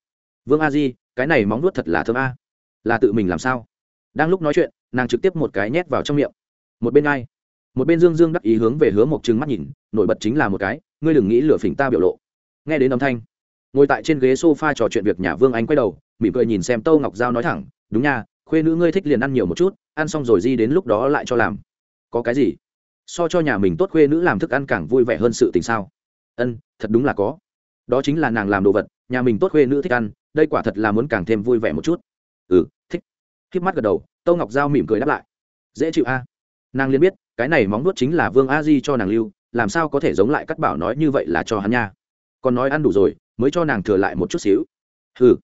Vương a di, cái này móng nuốt thật là thơm a. Là tự mình làm sao? Đang lúc nói chuyện, nàng trực tiếp một cái nhét vào trong miệng. Một bên ai? Một bên dương dương đắc ý hướng về hứa một trừng mắt nhìn, nổi bật chính là một cái, ngươi đừng nghĩ lửa phỉnh ta biểu lộ. Nghe đến âm thanh, ngồi tại trên ghế sofa trò chuyện việc nhà vương anh quay đầu, mỉm cười nhìn xem tâu ngọc giao nói thẳng, đúng nha, khuê nữ ngươi thích liền ăn nhiều một chút, ăn xong rồi di đến lúc đó lại cho làm. Có cái gì? So cho nhà mình tốt khuê nữ làm thức ăn càng vui vẻ hơn sự tình sao? Ân, thật đúng là có. Đó chính là nàng làm đồ vật, nhà mình tốt khuê nữ thích ăn, đây quả thật là muốn càng thêm vui vẻ một chút. Ừ thích. K mắt gật đầu, tâu ngọc giao mỉm cười đáp lại. Dễ chịu a. Nàng liền biết, cái này móng nuốt chính là vương a di cho nàng lưu, làm sao có thể giống lại cắt bảo nói như vậy là cho hắn nha. Còn nói ăn đủ rồi, mới cho nàng thừa lại một chút xíu. Ừ.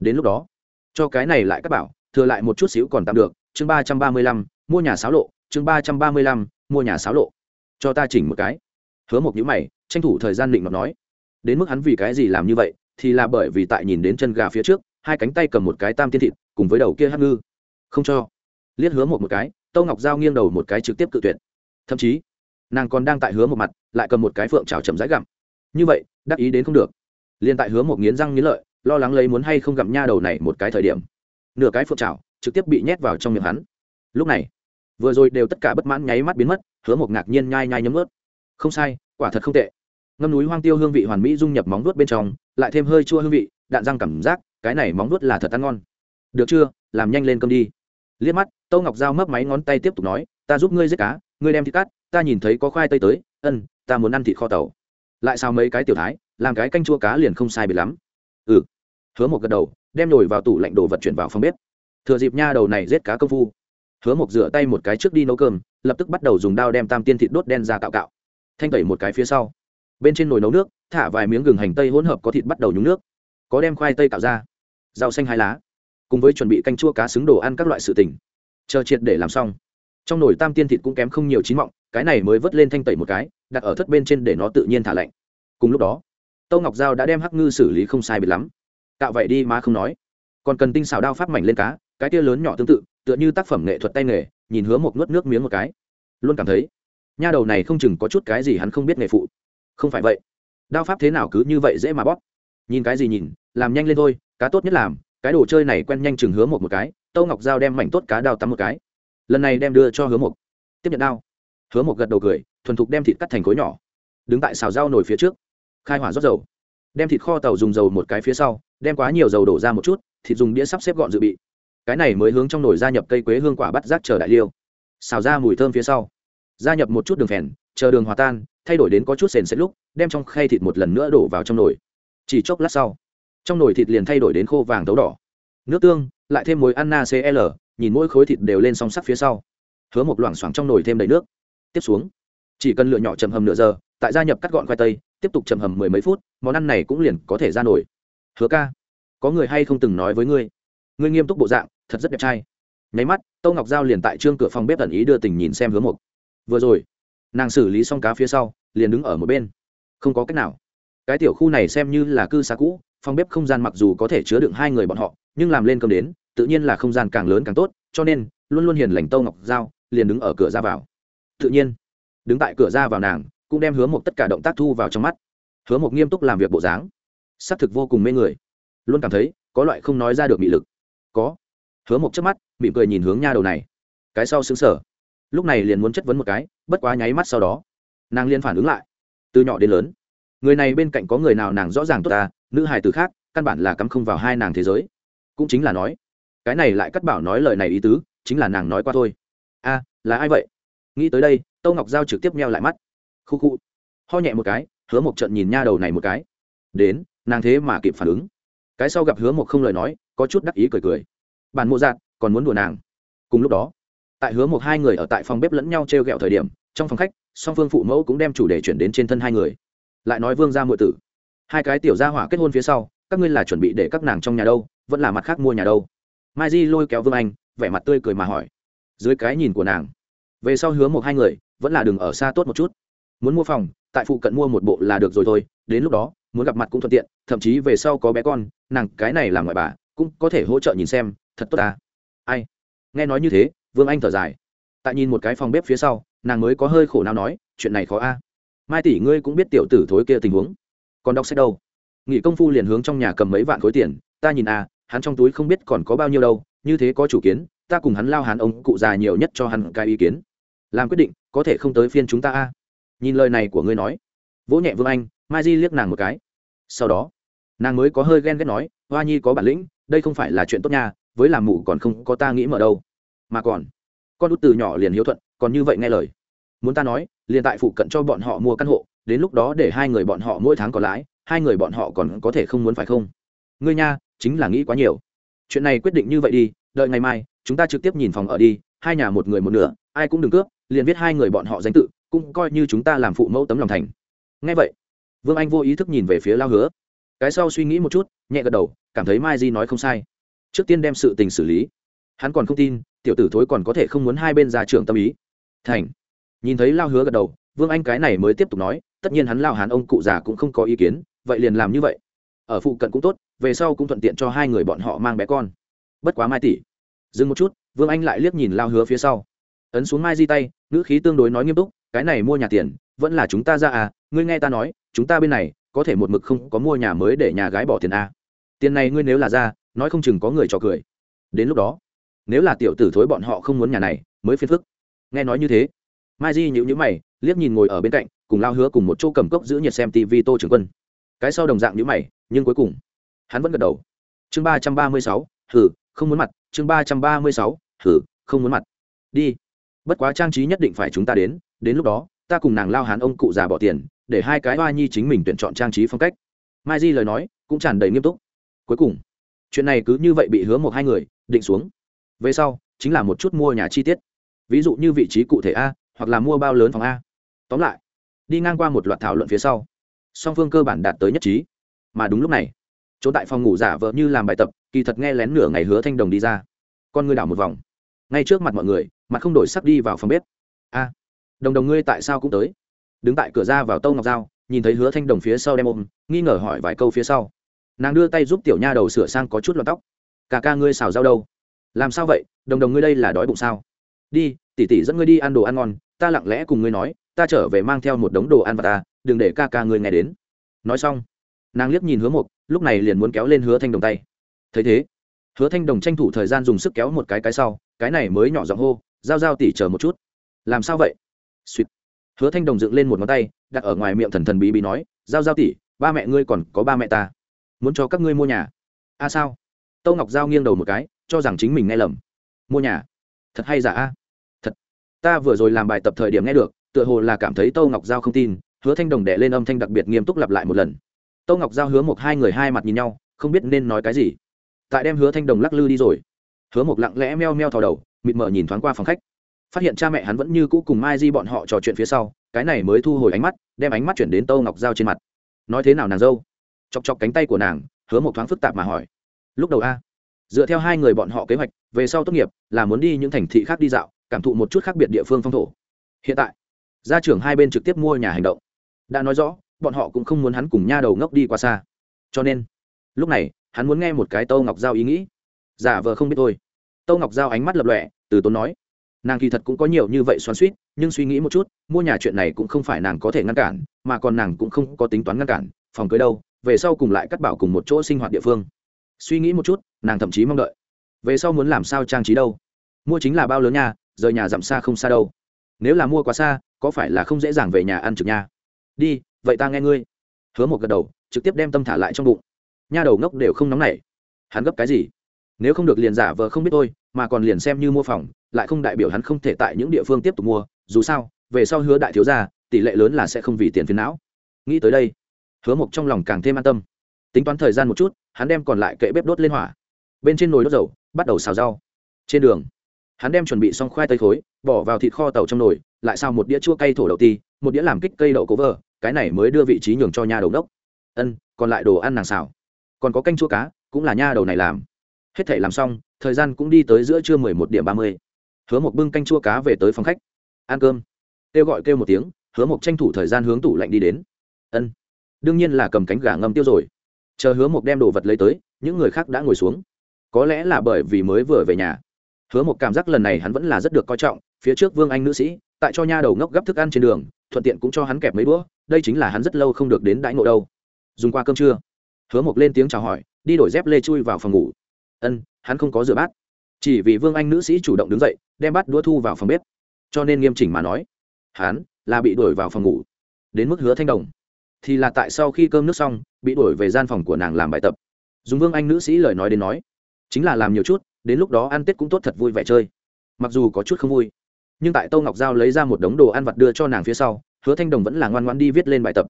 đến lúc đó, cho cái này lại các bảo, thừa lại một chút xíu còn tạm được. Chương ba trăm ba mươi lăm, mua nhà xáo lộ, chương ba trăm ba mươi lăm mua nhà xáo lộ. Cho ta chỉnh một cái. Hứa một nhữ mày, tranh thủ thời gian định ngọc nói. Đến mức hắn vì cái gì làm như vậy, thì là bởi vì tại nhìn đến chân gà phía trước, hai cánh tay cầm một cái tam tiên thịt, cùng với đầu kia hát ngư. Không cho. Liếc hứa một một cái tâu ngọc giao nghiêng đầu một cái trực tiếp cự tuyệt. Thậm chí, nàng còn đang tại hứa một mặt, lại cầm một cái phượng trào chậm rãi gặm. Như vậy, đắc ý đến không được. Liền tại hứa một nghiến răng nghiến lợi, lo lắng lấy muốn hay không gặm nha đầu này một cái thời điểm, nửa cái phượng trào trực tiếp bị nhét vào trong miệng hắn. Lúc này vừa rồi đều tất cả bất mãn nháy mắt biến mất, hứa một ngạc nhiên nhai nhai nhấm ướt không sai, quả thật không tệ. Ngâm núi hoang tiêu hương vị hoàn mỹ dung nhập móng nuốt bên trong, lại thêm hơi chua hương vị, đạn răng cảm giác, cái này móng nuốt là thật ăn ngon. Được chưa, làm nhanh lên cơm đi. Liếc mắt, tâu ngọc dao mấp máy ngón tay tiếp tục nói, ta giúp ngươi giết cá, ngươi đem thịt cắt, ta nhìn thấy có khoai tây tới, ân, ta muốn ăn thịt kho tàu. Lại sao mấy cái tiểu thái, làm cái canh chua cá liền không sai biệt lắm. Ừ. Hứa một gật đầu, đem nổi vào tủ lạnh đồ vật chuyển vào phòng bếp. Thừa dịp nha đầu này giết cá công phu hứa một rửa tay một cái trước đi nấu cơm, lập tức bắt đầu dùng dao đem tam tiên thịt đốt đen ra cạo cạo. Thanh tẩy một cái phía sau. Bên trên nồi nấu nước, thả vài miếng gừng hành tây hỗn hợp có thịt bắt đầu nhúng nước. Có đem khoai tây cạo ra. Rau xanh hai lá. Cùng với chuẩn bị canh chua cá xứng đồ ăn các loại sự tình. Chờ triệt để làm xong. Trong nồi tam tiên thịt cũng kém không nhiều chín mọng, cái này mới vớt lên thanh tẩy một cái, đặt ở thất bên trên để nó tự nhiên thả lạnh. Cùng lúc đó, tâu ngọc giao đã đem hắc ngư xử lý không sai biệt lắm. Cạo vậy đi má không nói. Còn cần tinh xào đao phát mảnh lên cá, cái tia lớn nhỏ tương tự tựa như tác phẩm nghệ thuật tay nghề, nhìn hứa một nuốt nước miếng một cái. Luôn cảm thấy, nha đầu này không chừng có chút cái gì hắn không biết nghề phụ. Không phải vậy. Đao pháp thế nào cứ như vậy dễ mà bóp. Nhìn cái gì nhìn, làm nhanh lên thôi, cá tốt nhất làm, cái đồ chơi này quen nhanh chừng hứa một một cái, tâu ngọc giao đem mảnh tốt cá đao tắm một cái. Lần này đem đưa cho hứa một tiếp nhận đao. Hứa một gật đầu cười, thuần thục đem thịt cắt thành khối nhỏ. Đứng tại xào dao nổi phía trước. Khai hỏa rót dầu. Đem thịt kho tàu dùng dầu một cái phía sau, đem quá nhiều dầu đổ ra một chút, thịt dùng đĩa sắp xếp gọn dự bị cái này mới hướng trong nồi gia nhập cây quế hương quả bắt rác chờ đại liêu. Xào ra mùi thơm phía sau. Gia nhập một chút đường phèn, chờ đường hòa tan, thay đổi đến có chút sền sệt lúc, đem trong khay thịt một lần nữa đổ vào trong nồi. Chỉ chốc lát sau, trong nồi thịt liền thay đổi đến khô vàng tấu đỏ. Nước tương, lại thêm muối anna cl nhìn mỗi khối thịt đều lên song sắc phía sau. Hứa một loảng xoảng trong nồi thêm đầy nước. Tiếp xuống, chỉ cần lựa nhỏ chầm hầm nửa giờ, tại gia nhập cắt gọn khoai tây, tiếp tục chầm hầm mười mấy phút, món ăn này cũng liền có thể ra nổi. Hứa ca, có người hay không từng nói với ngươi? Ngươi nghiêm túc bộ dạng thật rất đẹp trai. Nháy mắt tâu ngọc giao liền tại trương cửa phòng bếp tần ý đưa tình nhìn xem hứa mục vừa rồi, nàng xử lý xong cá phía sau, liền đứng ở một bên. Không có cách nào. Cái tiểu khu này xem như là cư xá cũ, phòng bếp không gian mặc dù có thể chứa đựng hai người bọn họ, nhưng làm lên cơm đến, tự nhiên là không gian càng lớn càng tốt, cho nên, luôn luôn hiền lành tâu ngọc giao liền đứng ở cửa ra vào. Tự nhiên, đứng tại cửa ra vào nàng, cũng đem hứa một tất cả động tác thu vào trong mắt. Hứa một nghiêm túc làm việc bộ dáng, xác thực vô cùng mê người. Luôn cảm thấy, có loại không nói ra được bị lực. Có hứa một chớp mắt, mỉm cười nhìn hướng nha đầu này. Cái sau xứng sở lúc này liền muốn chất vấn một cái, bất quá nháy mắt sau đó, nàng liền phản ứng lại. Từ nhỏ đến lớn, người này bên cạnh có người nào nàng rõ ràng tốt ta, nữ hài từ khác, căn bản là cắm không vào hai nàng thế giới. Cũng chính là nói, cái này lại cắt bảo nói lời này ý tứ, chính là nàng nói qua thôi. A, là ai vậy? Nghĩ tới đây, tâu ngọc giao trực tiếp meo lại mắt. Khu khu. Ho nhẹ một cái, hứa một trận nhìn nha đầu này một cái. Đến, nàng thế mà kịp phản ứng. Cái sau gặp hứa một không lời nói, có chút đắc ý cười cười bản mộ dạng còn muốn đùa nàng. Cùng lúc đó, tại hứa một hai người ở tại phòng bếp lẫn nhau t r e o g ẹ o thời điểm, trong phòng khách, song phương phụ mẫu cũng đem chủ đề chuyển đến trên thân hai người. Lại nói vương gia muội tử. Hai cái tiểu gia hỏa kết hôn phía sau, các ngươi là chuẩn bị để các nàng trong nhà đâu, vẫn là mặt khác mua nhà đâu? Mai di lôi kéo vương anh, vẻ mặt tươi cười mà hỏi. Dưới cái nhìn của nàng, về sau hứa một hai người, vẫn là đừng ở xa tốt một chút. Muốn mua phòng, tại phụ cận mua một bộ là được rồi thôi, đến lúc đó, muốn gặp mặt cũng thuận tiện, thậm chí về sau có bé con, nàng cái này là ngoại bà, cũng có thể hỗ trợ nhìn xem thật tốt ta. Ai? Nghe nói như thế, vương anh thở dài. Tại nhìn một cái phòng bếp phía sau, nàng mới có hơi khổ nào nói, chuyện này khó a. Mai tỷ ngươi cũng biết tiểu tử thối kia tình huống. Còn đọc sách đâu? Nghỉ công phu liền hướng trong nhà cầm mấy vạn khối tiền, ta nhìn a, hắn trong túi không biết còn có bao nhiêu đâu, như thế có chủ kiến, ta cùng hắn lao hắn ông cụ già nhiều nhất cho hắn cái ý kiến. Làm quyết định, có thể không tới phiên chúng ta a. Nhìn lời này của ngươi nói. Vỗ nhẹ vương anh, mai di liếc nàng một cái. Sau đó, nàng mới có hơi ghen ghét nói, hoa nhi có bản lĩnh, đây không phải là chuyện tốt nha với làm mụ còn không có ta nghĩ mở đâu. Mà còn, con út từ nhỏ liền hiếu thuận, còn như vậy nghe lời. Muốn ta nói, liền tại phụ cận cho bọn họ mua căn hộ, đến lúc đó để hai người bọn họ mỗi tháng có lãi, hai người bọn họ còn có thể không muốn phải không? Ngươi nha, chính là nghĩ quá nhiều. Chuyện này quyết định như vậy đi, đợi ngày mai, chúng ta trực tiếp nhìn phòng ở đi, hai nhà một người một nửa, ai cũng đừng cướp, liền viết hai người bọn họ danh tự, cũng coi như chúng ta làm phụ mẫu tấm lòng thành. Ngay vậy, vương anh vô ý thức nhìn về phía lao hứa. Cái sau suy nghĩ một chút, nhẹ gật đầu, cảm thấy mai di nói không sai trước tiên đem sự tình xử lý. Hắn còn không tin, tiểu tử thối còn có thể không muốn hai bên ra trưởng tâm ý. Thành. Nhìn thấy lao hứa gật đầu, vương anh cái này mới tiếp tục nói, tất nhiên hắn lao hán ông cụ già cũng không có ý kiến, vậy liền làm như vậy. Ở phụ cận cũng tốt, về sau cũng thuận tiện cho hai người bọn họ mang bé con. Bất quá mai tỷ. Dừng một chút, vương anh lại liếc nhìn lao hứa phía sau. Ấn xuống mai di tay, ngữ khí tương đối nói nghiêm túc, cái này mua nhà tiền, vẫn là chúng ta ra à ngươi nghe ta nói, chúng ta bên này, có thể một mực không có mua nhà mới để nhà gái bỏ tiền à. tiền này ngươi nếu là ra nói không chừng có người trò cười. Đến lúc đó, nếu là tiểu tử thối bọn họ không muốn nhà này, mới phiền phức. Nghe nói như thế, mai di nhữ nhữ mày, liếc nhìn ngồi ở bên cạnh, cùng lao hứa cùng một chỗ cầm cốc giữ nhiệt xem tv tô trường quân. Cái sau đồng dạng nhữ mày, nhưng cuối cùng, hắn vẫn gật đầu. Chương ba trăm ba mươi sáu thử không muốn mặt. Chương ba trăm ba mươi sáu thử không muốn mặt. Đi. Bất quá trang trí nhất định phải chúng ta đến đến lúc đó, ta cùng nàng lao hán ông cụ già bỏ tiền, để hai cái hoa nhi chính mình tuyển chọn trang trí phong cách. Mai di lời nói, cũng tràn đầy nghiêm túc. Cuối cùng chuyện này cứ như vậy bị hứa một hai người, định xuống. Về sau, chính là một chút mua nhà chi tiết. Ví dụ như vị trí cụ thể a, hoặc là mua bao lớn phòng a. Tóm lại, đi ngang qua một loạt thảo luận phía sau, song phương cơ bản đạt tới nhất trí. Mà đúng lúc này, chỗ tại phòng ngủ giả vợ như làm bài tập, kỳ thật nghe lén nửa ngày hứa thanh đồng đi ra. Con ngươi đảo một vòng. Ngay trước mặt mọi người, mặt không đổi sắc đi vào phòng bếp. A, đồng đồng ngươi tại sao cũng tới? Đứng tại cửa ra vào tâu ngọc dao nhìn thấy hứa thanh đồng phía sau đem ôm, nghi ngờ hỏi vài câu phía sau nàng đưa tay giúp tiểu nha đầu sửa sang có chút lọt tóc. Cả ca ngươi xào rau đâu? Làm sao vậy? Đồng đồng ngươi đây là đói bụng sao? Đi tỉ tỉ dẫn ngươi đi ăn đồ ăn ngon, ta lặng lẽ cùng ngươi nói, ta trở về mang theo một đống đồ ăn và ta, đừng để ca ca ngươi nghe đến. Nói xong, nàng liếc nhìn hứa mục lúc này liền muốn kéo lên hứa thanh đồng tay. Thấy thế, hứa thanh đồng tranh thủ thời gian dùng sức kéo một cái cái sau, cái này mới nhỏ giọng hô, giao giao tỉ chờ một chút. Làm sao vậy? Suýt hứa thanh đồng dựng lên một ngón tay, đặt ở ngoài miệng thần thần bí bí nói, giao giao tỉ ba mẹ ngươi còn có ba mẹ ta muốn cho các ngươi mua nhà. A à sao? Tâu ngọc giao nghiêng đầu một cái, cho rằng chính mình nghe lầm. Mua nhà? Thật hay giả a? Thật. Ta vừa rồi làm bài tập thời điểm nghe được, tựa hồ là cảm thấy tâu ngọc giao không tin, hứa thanh đồng đệ lên âm thanh đặc biệt nghiêm túc lặp lại một lần. Tâu ngọc giao hứa một hai người hai mặt nhìn nhau, không biết nên nói cái gì. Tại đem hứa thanh đồng lắc lư đi rồi. Hứa một lặng lẽ meo meo thò đầu, mịt mờ nhìn thoáng qua phòng khách. Phát hiện cha mẹ hắn vẫn như cũ cùng mai di bọn họ trò chuyện phía sau, cái này mới thu hồi ánh mắt, đem ánh mắt chuyển đến tâu ngọc giao trên mặt. Nói thế nào nàng dâu? Chọc chọc cánh tay của nàng, hứa một thoáng phức tạp mà hỏi. Lúc đầu a, dựa theo hai người bọn họ kế hoạch, về sau tốt nghiệp là muốn đi những thành thị khác đi dạo, cảm thụ một chút khác biệt địa phương phong thổ. Hiện tại, gia trưởng hai bên trực tiếp mua nhà hành động. Đã nói rõ, bọn họ cũng không muốn hắn cùng nha đầu ngốc đi qua xa. Cho nên, lúc này, hắn muốn nghe một cái tâu ngọc giao ý nghĩ. Giả vờ không biết thôi. Tâu ngọc giao ánh mắt lập lọe từ tốn nói. Nàng kỳ thật cũng có nhiều như vậy xoắn suýt nhưng suy nghĩ một chút, mua nhà chuyện này cũng không phải nàng có thể ngăn cản, mà còn nàng cũng không có tính toán ngăn cản, phòng cưới đâu về sau cùng lại cắt bảo cùng một chỗ sinh hoạt địa phương. Suy nghĩ một chút, nàng thậm chí mong đợi. Về sau muốn làm sao trang trí đâu? Mua chính là bao lớn nha rời nhà dặm xa không xa đâu. Nếu là mua quá xa, có phải là không dễ dàng về nhà ăn trực nha? Đi, vậy ta nghe ngươi. Hứa một gật đầu, trực tiếp đem tâm thả lại trong bụng. Nha đầu ngốc đều không nóng nảy. Hắn gấp cái gì? Nếu không được liền giả vờ không biết tôi mà còn liền xem như mua phòng, lại không đại biểu hắn không thể tại những địa phương tiếp tục mua. Dù sao, về sau hứa đại thiếu gia, tỷ lệ lớn là sẽ không vì tiền phiền não. Nghĩ tới đây hứa mộc trong lòng càng thêm an tâm. Tính toán thời gian một chút, hắn đem còn lại kệ bếp đốt lên hỏa. Bên trên nồi đốt dầu, bắt đầu xào rau. Trên đường, hắn đem chuẩn bị xong khoai tây khối bỏ vào thịt kho tàu trong nồi, lại xào một đĩa chua cây thổ đậu ti, một đĩa làm kích cây đậu cố vờ cái này mới đưa vị trí nhường cho nhà đầu đốc. Ân, còn lại đồ ăn nàng xào. Còn có canh chua cá, cũng là nha đầu này làm. Hết thể làm xong, thời gian cũng đi tới giữa trưa mười một điểm ba mươi. Hứa một bưng canh chua cá về tới phòng khách. Ăn cơm. Kêu gọi kêu một tiếng, hứa một tranh thủ thời gian hướng tủ lạnh đi đến. Ân đương nhiên là cầm cánh gà ngâm tiêu rồi. Chờ hứa một đem đồ vật lấy tới, những người khác đã ngồi xuống. Có lẽ là bởi vì mới vừa về nhà. Hứa một cảm giác lần này hắn vẫn là rất được coi trọng, phía trước vương anh nữ sĩ, tại cho nha đầu ngốc gấp thức ăn trên đường, thuận tiện cũng cho hắn kẹp mấy đũa, đây chính là hắn rất lâu không được đến đãi ngộ đâu. Dùng qua cơm trưa, hứa một lên tiếng chào hỏi, đi đổi dép lê chui vào phòng ngủ. Ân, hắn không có rửa bát. Chỉ vì vương anh nữ sĩ chủ động đứng dậy, đem bát đũa thu vào phòng bếp. Cho nên nghiêm chỉnh mà nói, hắn là bị đuổi vào phòng ngủ. Đến mức hứa thanh đồng thì là tại sau khi cơm nước xong, bị đuổi về gian phòng của nàng làm bài tập. Dùng vương anh nữ sĩ lời nói đến nói, chính là làm nhiều chút, đến lúc đó ăn tết cũng tốt thật vui vẻ chơi. Mặc dù có chút không vui, nhưng tại tâu ngọc giao lấy ra một đống đồ ăn vặt đưa cho nàng phía sau, hứa thanh đồng vẫn là ngoan ngoan đi viết lên bài tập.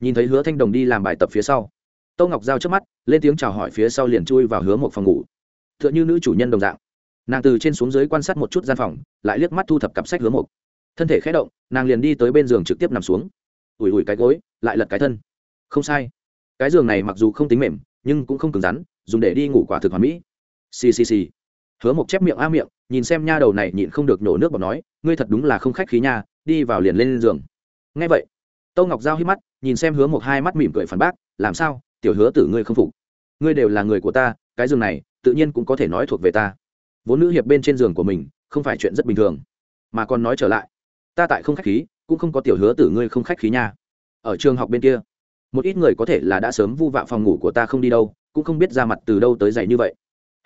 Nhìn thấy hứa thanh đồng đi làm bài tập phía sau tâu ngọc giao trước mắt, lên tiếng chào hỏi phía sau liền chui vào hứa một phòng ngủ. T h ư ợ n h ư nữ chủ nhân đồng dạng. Nàng từ trên xuống dưới quan sát một chút gian phòng, lại liếc mắt thu thập cặp sách hứa một thân thể khé động, nàng liền đi tới bên giường trực tiếp nằm xuống ủi ủi cái gối, lại lật cái thân. Không sai. Cái giường này mặc dù không tính mềm, nhưng cũng không cứng rắn, dùng để đi ngủ quả thực hoàn mỹ. Xì xì xì. Hứa một chép miệng a miệng, nhìn xem nha đầu này nhịn không được nhổ nước bọt nói, ngươi thật đúng là không khách khí nha, đi vào liền lên giường. Ngay vậy, tâu ngọc giao hít mắt, nhìn xem hứa một hai mắt mỉm cười phản bác, làm sao? Tiểu hứa tử ngươi không phục. Ngươi đều là người của ta, cái giường này, tự nhiên cũng có thể nói thuộc về ta. Vốn nữ hiệp bên trên giường của mình, không phải chuyện rất bình thường. Mà còn nói trở lại, ta tại không khách khí cũng không có tiểu hứa tử ngươi không khách khí nha. Ở trường học bên kia, một ít người có thể là đã sớm vu vạ phòng ngủ của ta không đi đâu, cũng không biết ra mặt từ đâu tới dậy như vậy.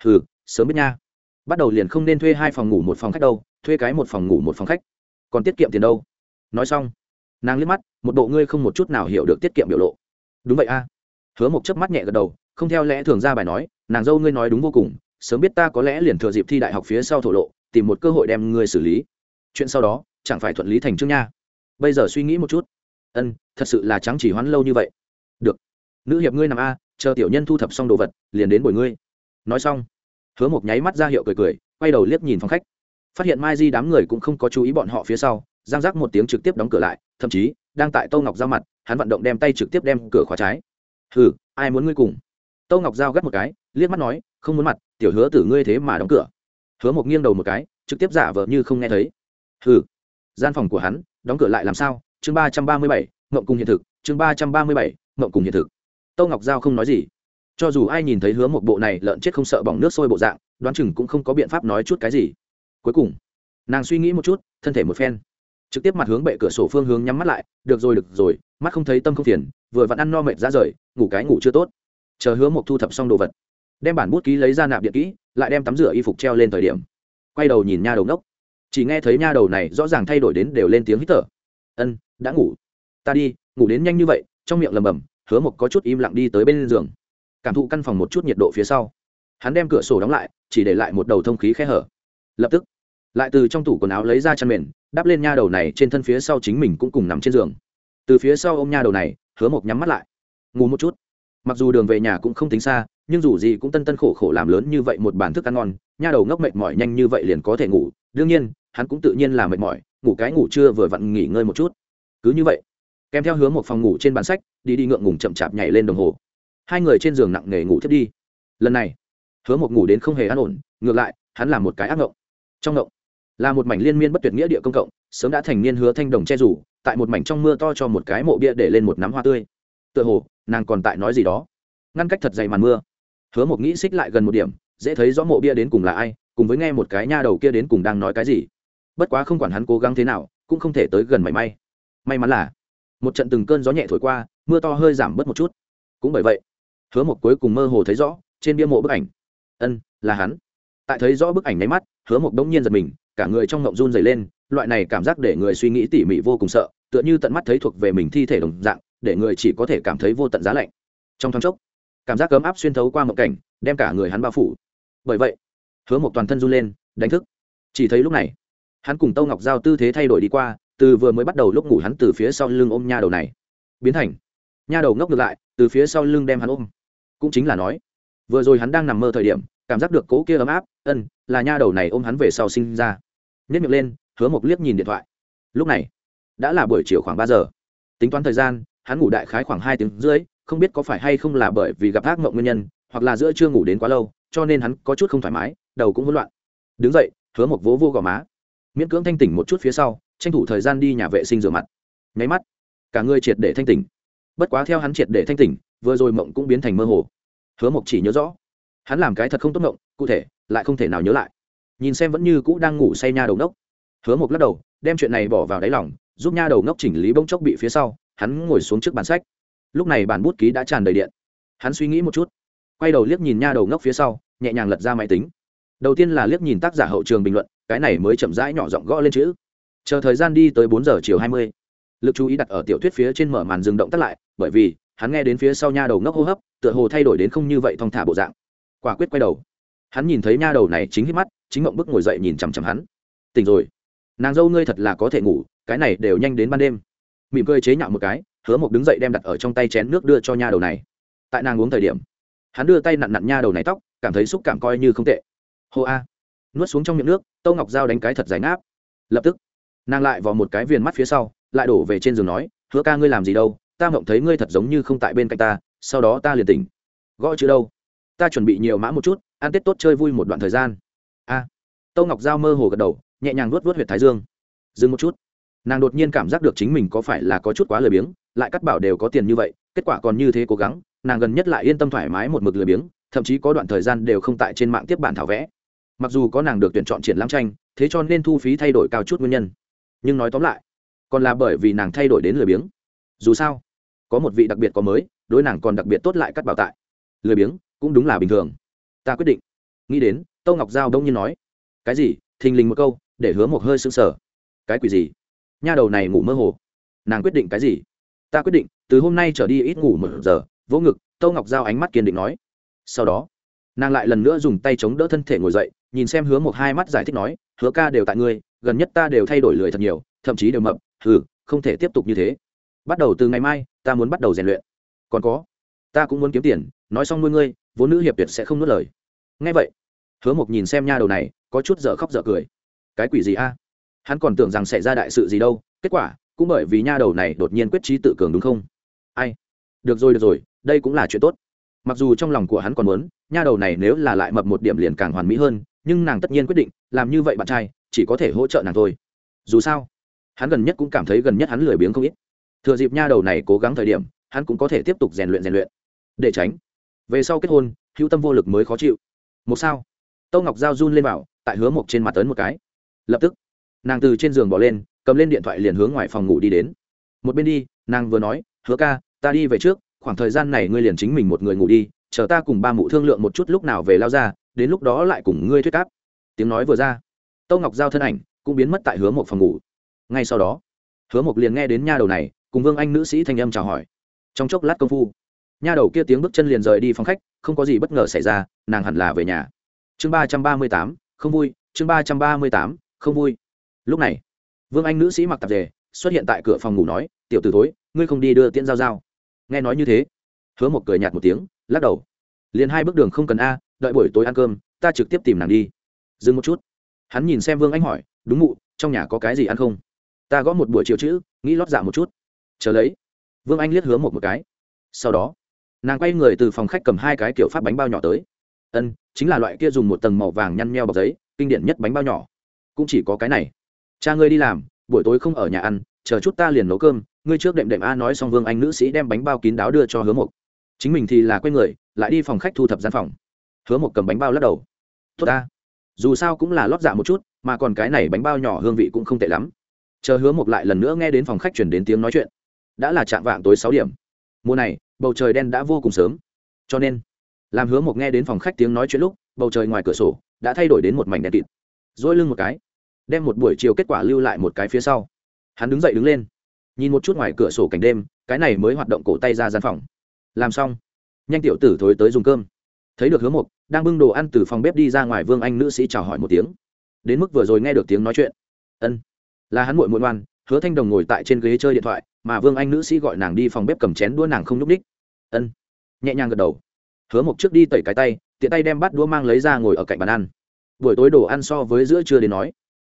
Ừ sớm biết nha. Bắt đầu liền không nên thuê hai phòng ngủ một phòng khách đâu, thuê cái một phòng ngủ một phòng khách. Còn tiết kiệm tiền đâu? Nói xong, nàng liếc mắt, một bộ ngươi không một chút nào hiểu được tiết kiệm biểu lộ. Đúng vậy a. Hứa một chớp mắt nhẹ gật đầu, không theo lẽ thường ra bài nói, nàng dâu ngươi nói đúng vô cùng, sớm biết ta có lẽ liền thừa dịp thi đại học phía sau thổ lộ, tìm một cơ hội đem ngươi xử lý. Chuyện sau đó, chẳng phải thuận lý thành chương nha bây giờ suy nghĩ một chút. Ân, thật sự là trắng chỉ hoãn lâu như vậy. Được. Nữ hiệp ngươi nằm a, chờ tiểu nhân thu thập xong đồ vật, liền đến bồi ngươi. Nói xong, hứa một nháy mắt ra hiệu cười cười, quay đầu liếc nhìn phòng khách. Phát hiện mai di đám người cũng không có chú ý bọn họ phía sau, giang giác một tiếng trực tiếp đóng cửa lại, thậm chí, đang tại tâu ngọc giao mặt, hắn vận động đem tay trực tiếp đem cửa khóa trái. Hừ, ai muốn ngươi cùng? Tâu ngọc giao gắt một cái, liếc mắt nói, không muốn mặt, tiểu hứa tử ngươi thế mà đóng cửa. Hứa một nghiêng đầu một cái, trực tiếp giả vờ như không nghe thấy. Hừ. Gian phòng của hắn đóng cửa lại làm sao? Chương ba trăm ba mươi bảy, ngộng cùng hiện thực. Chương ba trăm ba mươi bảy, ngộng cùng hiện thực. Tâu ngọc giao không nói gì. Cho dù ai nhìn thấy hứa một bộ này lợn chết không sợ bỏng nước sôi bộ dạng, đoán chừng cũng không có biện pháp nói chút cái gì. Cuối cùng, nàng suy nghĩ một chút, thân thể một phen. Trực tiếp mặt hướng bệ cửa sổ phương hướng nhắm mắt lại, được rồi được rồi, mắt không thấy tâm không phiền, vừa vặn ăn no mệt ra rời, ngủ cái ngủ chưa tốt. Chờ hứa một thu thập xong đồ vật, đem bản bút ký lấy ra nạp điện kỹ, lại đem tắm rửa y phục treo lên thời điểm. Quay đầu nhìn nha đầu ngốc chỉ nghe thấy nha đầu này rõ ràng thay đổi đến đều lên tiếng hít thở. Ân, đã ngủ. Ta đi, ngủ đến nhanh như vậy. Trong miệng lầm bầm, hứa một có chút im lặng đi tới bên giường. Cảm thụ căn phòng một chút nhiệt độ phía sau, hắn đem cửa sổ đóng lại, chỉ để lại một đầu thông khí khe hở. Lập tức, lại từ trong tủ quần áo lấy ra chăn mền, đắp lên nha đầu này trên thân phía sau chính mình cũng cùng nằm trên giường. Từ phía sau ô m nha đầu này, hứa một nhắm mắt lại. Ngủ một chút. Mặc dù đường về nhà cũng không tính xa, nhưng dù gì cũng tân tân khổ khổ làm lớn như vậy một bản thức ăn ngon, nha đầu ngốc mệt mỏi nhanh như vậy liền có thể ngủ. Đương nhiên hắn cũng tự nhiên là mệt mỏi, ngủ cái ngủ trưa vừa vặn nghỉ ngơi một chút. Cứ như vậy, kèm theo hướng một phòng ngủ trên bàn sách, đi đi ngượng ngùng chậm chạp nhảy lên đồng hồ. Hai người trên giường nặng nề ngủ thiết đi. Lần này hứa một ngủ đến không hề an ổn, ngược lại, hắn là một cái ác ngộng. Trong ngộng, là một mảnh liên miên bất tuyệt nghĩa địa công cộng, sớm đã thành niên hứa thanh đồng che rủ, tại một mảnh trong mưa to cho một cái mộ bia để lên một nắm hoa tươi. Tựa hồ, nàng còn tại nói gì đó. Ngăn cách thật dày màn mưa, hứa một nghĩ xích lại gần một điểm, dễ thấy rõ mộ bia đến cùng là ai, cùng với nghe một cái nha đầu kia đến cùng đang nói cái gì bất quá không quản hắn cố gắng thế nào, cũng không thể tới gần mảy may. May mắn là, một trận từng cơn gió nhẹ thổi qua, mưa to hơi giảm bớt một chút. Cũng bởi vậy, hứa một cuối cùng mơ hồ thấy rõ, trên bia mộ bức ảnh. Ân, là hắn. Tại thấy rõ bức ảnh nháy mắt, hứa một đông nhiên giật mình, cả người trong ngộng run dày lên, loại này cảm giác để người suy nghĩ tỉ mỉ vô cùng sợ, tựa như tận mắt thấy thuộc về mình thi thể đồng dạng, để người chỉ có thể cảm thấy vô tận giá lạnh. Trong thoáng chốc, cảm giác cấm áp xuyên thấu qua mộng cảnh, đem cả người hắn bao phủ. Bởi vậy, hứa một toàn thân run lên, đánh thức. Chỉ thấy lúc này hắn cùng tâu ngọc giao tư thế thay đổi đi qua, từ vừa mới bắt đầu lúc ngủ hắn từ phía sau lưng ôm nha đầu này. Biến thành. Nha đầu ngốc ngược lại, từ phía sau lưng đem hắn ôm. Cũng chính là nói, vừa rồi hắn đang nằm mơ thời điểm, cảm giác được cố kia ấm áp, ân, là nha đầu này ôm hắn về sau sinh ra. Nhất miệng lên, hứa một liếc nhìn điện thoại. Lúc này, đã là buổi chiều khoảng ba giờ. Tính toán thời gian, hắn ngủ đại khái khoảng hai tiếng rưỡi, không biết có phải hay không là bởi vì gặp ác mộng nguyên nhân, hoặc là giữa chưa ngủ đến quá lâu, cho nên hắn có chút không thoải mái, đầu cũng hỗn loạn. Đứng dậy, hứa một vỗ vô gò má miễn cưỡng thanh tỉnh một chút phía sau, tranh thủ thời gian đi nhà vệ sinh rửa mặt. Nháy mắt, cả người triệt để thanh tỉnh. Bất quá theo hắn triệt để thanh tỉnh, vừa rồi mộng cũng biến thành mơ hồ. Hứa mộc chỉ nhớ rõ, hắn làm cái thật không tốt mộng, cụ thể, lại không thể nào nhớ lại. Nhìn xem vẫn như cũ đang ngủ say nha đầu ngốc. Hứa mộc lắc đầu, đem chuyện này bỏ vào đáy lòng, giúp nha đầu ngốc chỉnh lý bông chốc bị phía sau, hắn ngồi xuống trước bàn sách. Lúc này bản bút ký đã tràn đầy điện. Hắn suy nghĩ một chút, quay đầu liếc nhìn nha đầu ngốc phía sau, nhẹ nhàng lật ra máy tính đầu tiên là liếc nhìn tác giả hậu trường bình luận, cái này mới chậm rãi nhỏ giọng gõ lên chữ. Chờ thời gian đi tới bốn giờ chiều hai mươi. Lực chú ý đặt ở tiểu thuyết phía trên mở màn dừng động tắt lại, bởi vì, hắn nghe đến phía sau nha đầu ngốc hô hấp, tựa hồ thay đổi đến không như vậy thong thả bộ dạng. Quả quyết quay đầu. Hắn nhìn thấy nha đầu này chính hít mắt, chính mộng bức ngồi dậy nhìn chằm chằm hắn. Tỉnh rồi. Nàng dâu ngươi thật là có thể ngủ, cái này đều nhanh đến ban đêm. Mỉm cười chế nhạo một cái, hứa mộc đứng dậy đem đặt ở trong tay chén nước đưa cho nha đầu này. Tại nàng uống thời điểm, hắn đưa tay nặn nặn nha đầu này tóc, cảm thấy xúc cảm coi như không tệ hô a. Nuốt xuống trong miệng nước tâu ngọc dao đánh cái thật giải ngáp. Lập tức nàng lại vào một cái viền mắt phía sau lại đổ về trên giường nói hứa ca ngươi làm gì đâu ta mộng thấy ngươi thật giống như không tại bên cạnh ta sau đó ta liền tỉnh. Gõ chữ đâu? Ta chuẩn bị nhiều mã một chút ăn tết tốt chơi vui một đoạn thời gian. A. À, tâu ngọc giao mơ hồ gật đầu nhẹ nhàng nuốt vuốt huyệt thái dương. Dừng một chút. Nàng đột nhiên cảm giác được chính mình có phải là có chút quá lười biếng lại cắt bảo đều có tiền như vậy kết quả còn như thế cố gắng nàng gần nhất lại yên tâm thoải mái một mực lười biếng thậm chí có đoạn thời gian đều không tại trên mạng tiếp bản thảo vẽ mặc dù có nàng được tuyển chọn triển lãm tranh, thế cho nên thu phí thay đổi cao chút nguyên nhân. Nhưng nói tóm lại, còn là bởi vì nàng thay đổi đến lười biếng. Dù sao, có một vị đặc biệt có mới, đối nàng còn đặc biệt tốt lại cắt bảo tại. Lười biếng cũng đúng là bình thường. Ta quyết định. Nghĩ đến, tâu ngọc giao đông nhiên nói, cái gì? Thình lình một câu, để hứa một hơi sững sờ. Cái quỷ gì? Nha đầu này ngủ mơ hồ. Nàng quyết định cái gì? Ta quyết định, từ hôm nay trở đi ít ngủ một giờ. Vỗ ngực, tâu ngọc giao ánh mắt kiên định nói. Sau đó nàng lại lần nữa dùng tay chống đỡ thân thể ngồi dậy, nhìn xem hứa một hai mắt giải thích nói, hứa ca đều tại ngươi, gần nhất ta đều thay đổi lười thật nhiều, thậm chí đều mập ừ không thể tiếp tục như thế. Bắt đầu từ ngày mai, ta muốn bắt đầu rèn luyện. Còn có, ta cũng muốn kiếm tiền, nói xong nuôi ngươi, vốn nữ hiệp tuyệt sẽ không nuốt lời. Ngay vậy, hứa mộc nhìn xem nha đầu này, có chút dở khóc dở cười. Cái quỷ gì a? Hắn còn tưởng rằng xảy ra đại sự gì đâu, kết quả, cũng bởi vì nha đầu này đột nhiên quyết trí tự cường đúng không? Ai? Được rồi được rồi, đây cũng là chuyện tốt. Mặc dù trong lòng của hắn còn muốn nha đầu này nếu là lại mập một điểm liền càng hoàn mỹ hơn, nhưng nàng tất nhiên quyết định, làm như vậy bạn trai, chỉ có thể hỗ trợ nàng thôi. Dù sao, hắn gần nhất cũng cảm thấy gần nhất hắn lười biếng không ít. Thừa dịp nha đầu này cố gắng thời điểm, hắn cũng có thể tiếp tục rèn luyện rèn luyện. Để tránh. Về sau kết hôn, hữu tâm vô lực mới khó chịu. Một sao, tâu ngọc giao run lên bảo, tại hứa mộc trên mặt tấn một cái. Lập tức, nàng từ trên giường bỏ lên, cầm lên điện thoại liền hướng ngoài phòng ngủ đi đến. Một bên đi, nàng vừa nói, hứa ca, ta đi về trước, khoảng thời gian này ngươi liền chính mình một người ngủ đi chờ ta cùng ba mụ thương lượng một chút lúc nào về lao ra, đến lúc đó lại cùng ngươi thuyết cáp. Tiếng nói vừa ra, tâu ngọc giao thân ảnh cũng biến mất tại hứa một phòng ngủ. Ngay sau đó, hứa một liền nghe đến nha đầu này cùng vương anh nữ sĩ thanh âm chào hỏi. Trong chốc lát công phu, nha đầu kia tiếng bước chân liền rời đi phòng khách, không có gì bất ngờ xảy ra, nàng hẳn là về nhà. Chương ba trăm ba mươi tám, không vui, chương ba trăm ba mươi tám, không vui. Lúc này, vương anh nữ sĩ mặc tạp dề xuất hiện tại cửa phòng ngủ nói, tiểu t ử thối, ngươi không đi đưa tiễn giao giao. Nghe nói như thế, hứa một cười nhạt một tiếng lắc đầu. Liền hai bước đường không cần a, đợi buổi tối ăn cơm, ta trực tiếp tìm nàng đi. Dừng một chút. Hắn nhìn xem vương anh hỏi, đúng mụ, trong nhà có cái gì ăn không? Ta gõ một buổi chiều chữ, nghĩ lót dạ một chút. Chờ lấy. Vương anh liếc hứa một một cái. Sau đó, nàng quay người từ phòng khách cầm hai cái kiểu phát bánh bao nhỏ tới. Ân, chính là loại kia dùng một tầng màu vàng nhăn nheo bọc giấy, kinh điển nhất bánh bao nhỏ. Cũng chỉ có cái này. Cha ngươi đi làm, buổi tối không ở nhà ăn, chờ chút ta liền nấu cơm. Ngươi trước đệm đệm a nói xong, vương anh nữ sĩ đem bánh bao kín đáo đưa cho hứa mộc chính mình thì là quay người, lại đi phòng khách thu thập gian phòng. Hứa một cầm bánh bao lắc đầu. Tốt ta. Dù sao cũng là lót dạ một chút, mà còn cái này bánh bao nhỏ hương vị cũng không tệ lắm. Chờ hứa một lại lần nữa nghe đến phòng khách chuyển đến tiếng nói chuyện. Đã là chạm vạng tối sáu điểm. Mùa này, bầu trời đen đã vô cùng sớm. Cho nên, làm hứa một nghe đến phòng khách tiếng nói chuyện lúc, bầu trời ngoài cửa sổ đã thay đổi đến một mảnh đen kịt. Dỗi lưng một cái, đem một buổi chiều kết quả lưu lại một cái phía sau. Hắn đứng dậy đứng lên, nhìn một chút ngoài cửa sổ cảnh đêm, cái này mới hoạt động cổ tay ra gian phòng làm xong, nhanh tiểu tử thối tới dùng cơm. Thấy được hứa mộc, đang bưng đồ ăn từ phòng bếp đi ra ngoài vương anh nữ sĩ chào hỏi một tiếng. Đến mức vừa rồi nghe được tiếng nói chuyện. Ân, là hắn muội muội ngoan, hứa thanh đồng ngồi tại trên ghế chơi điện thoại, mà vương anh nữ sĩ gọi nàng đi phòng bếp cầm chén đũa nàng không nhúc ních ân, nhẹ nhàng gật đầu. Hứa mộc trước đi tẩy cái tay, tiện tay đem bát đũa mang lấy ra ngồi ở cạnh bàn ăn. Buổi tối đồ ăn so với giữa trưa đến nói,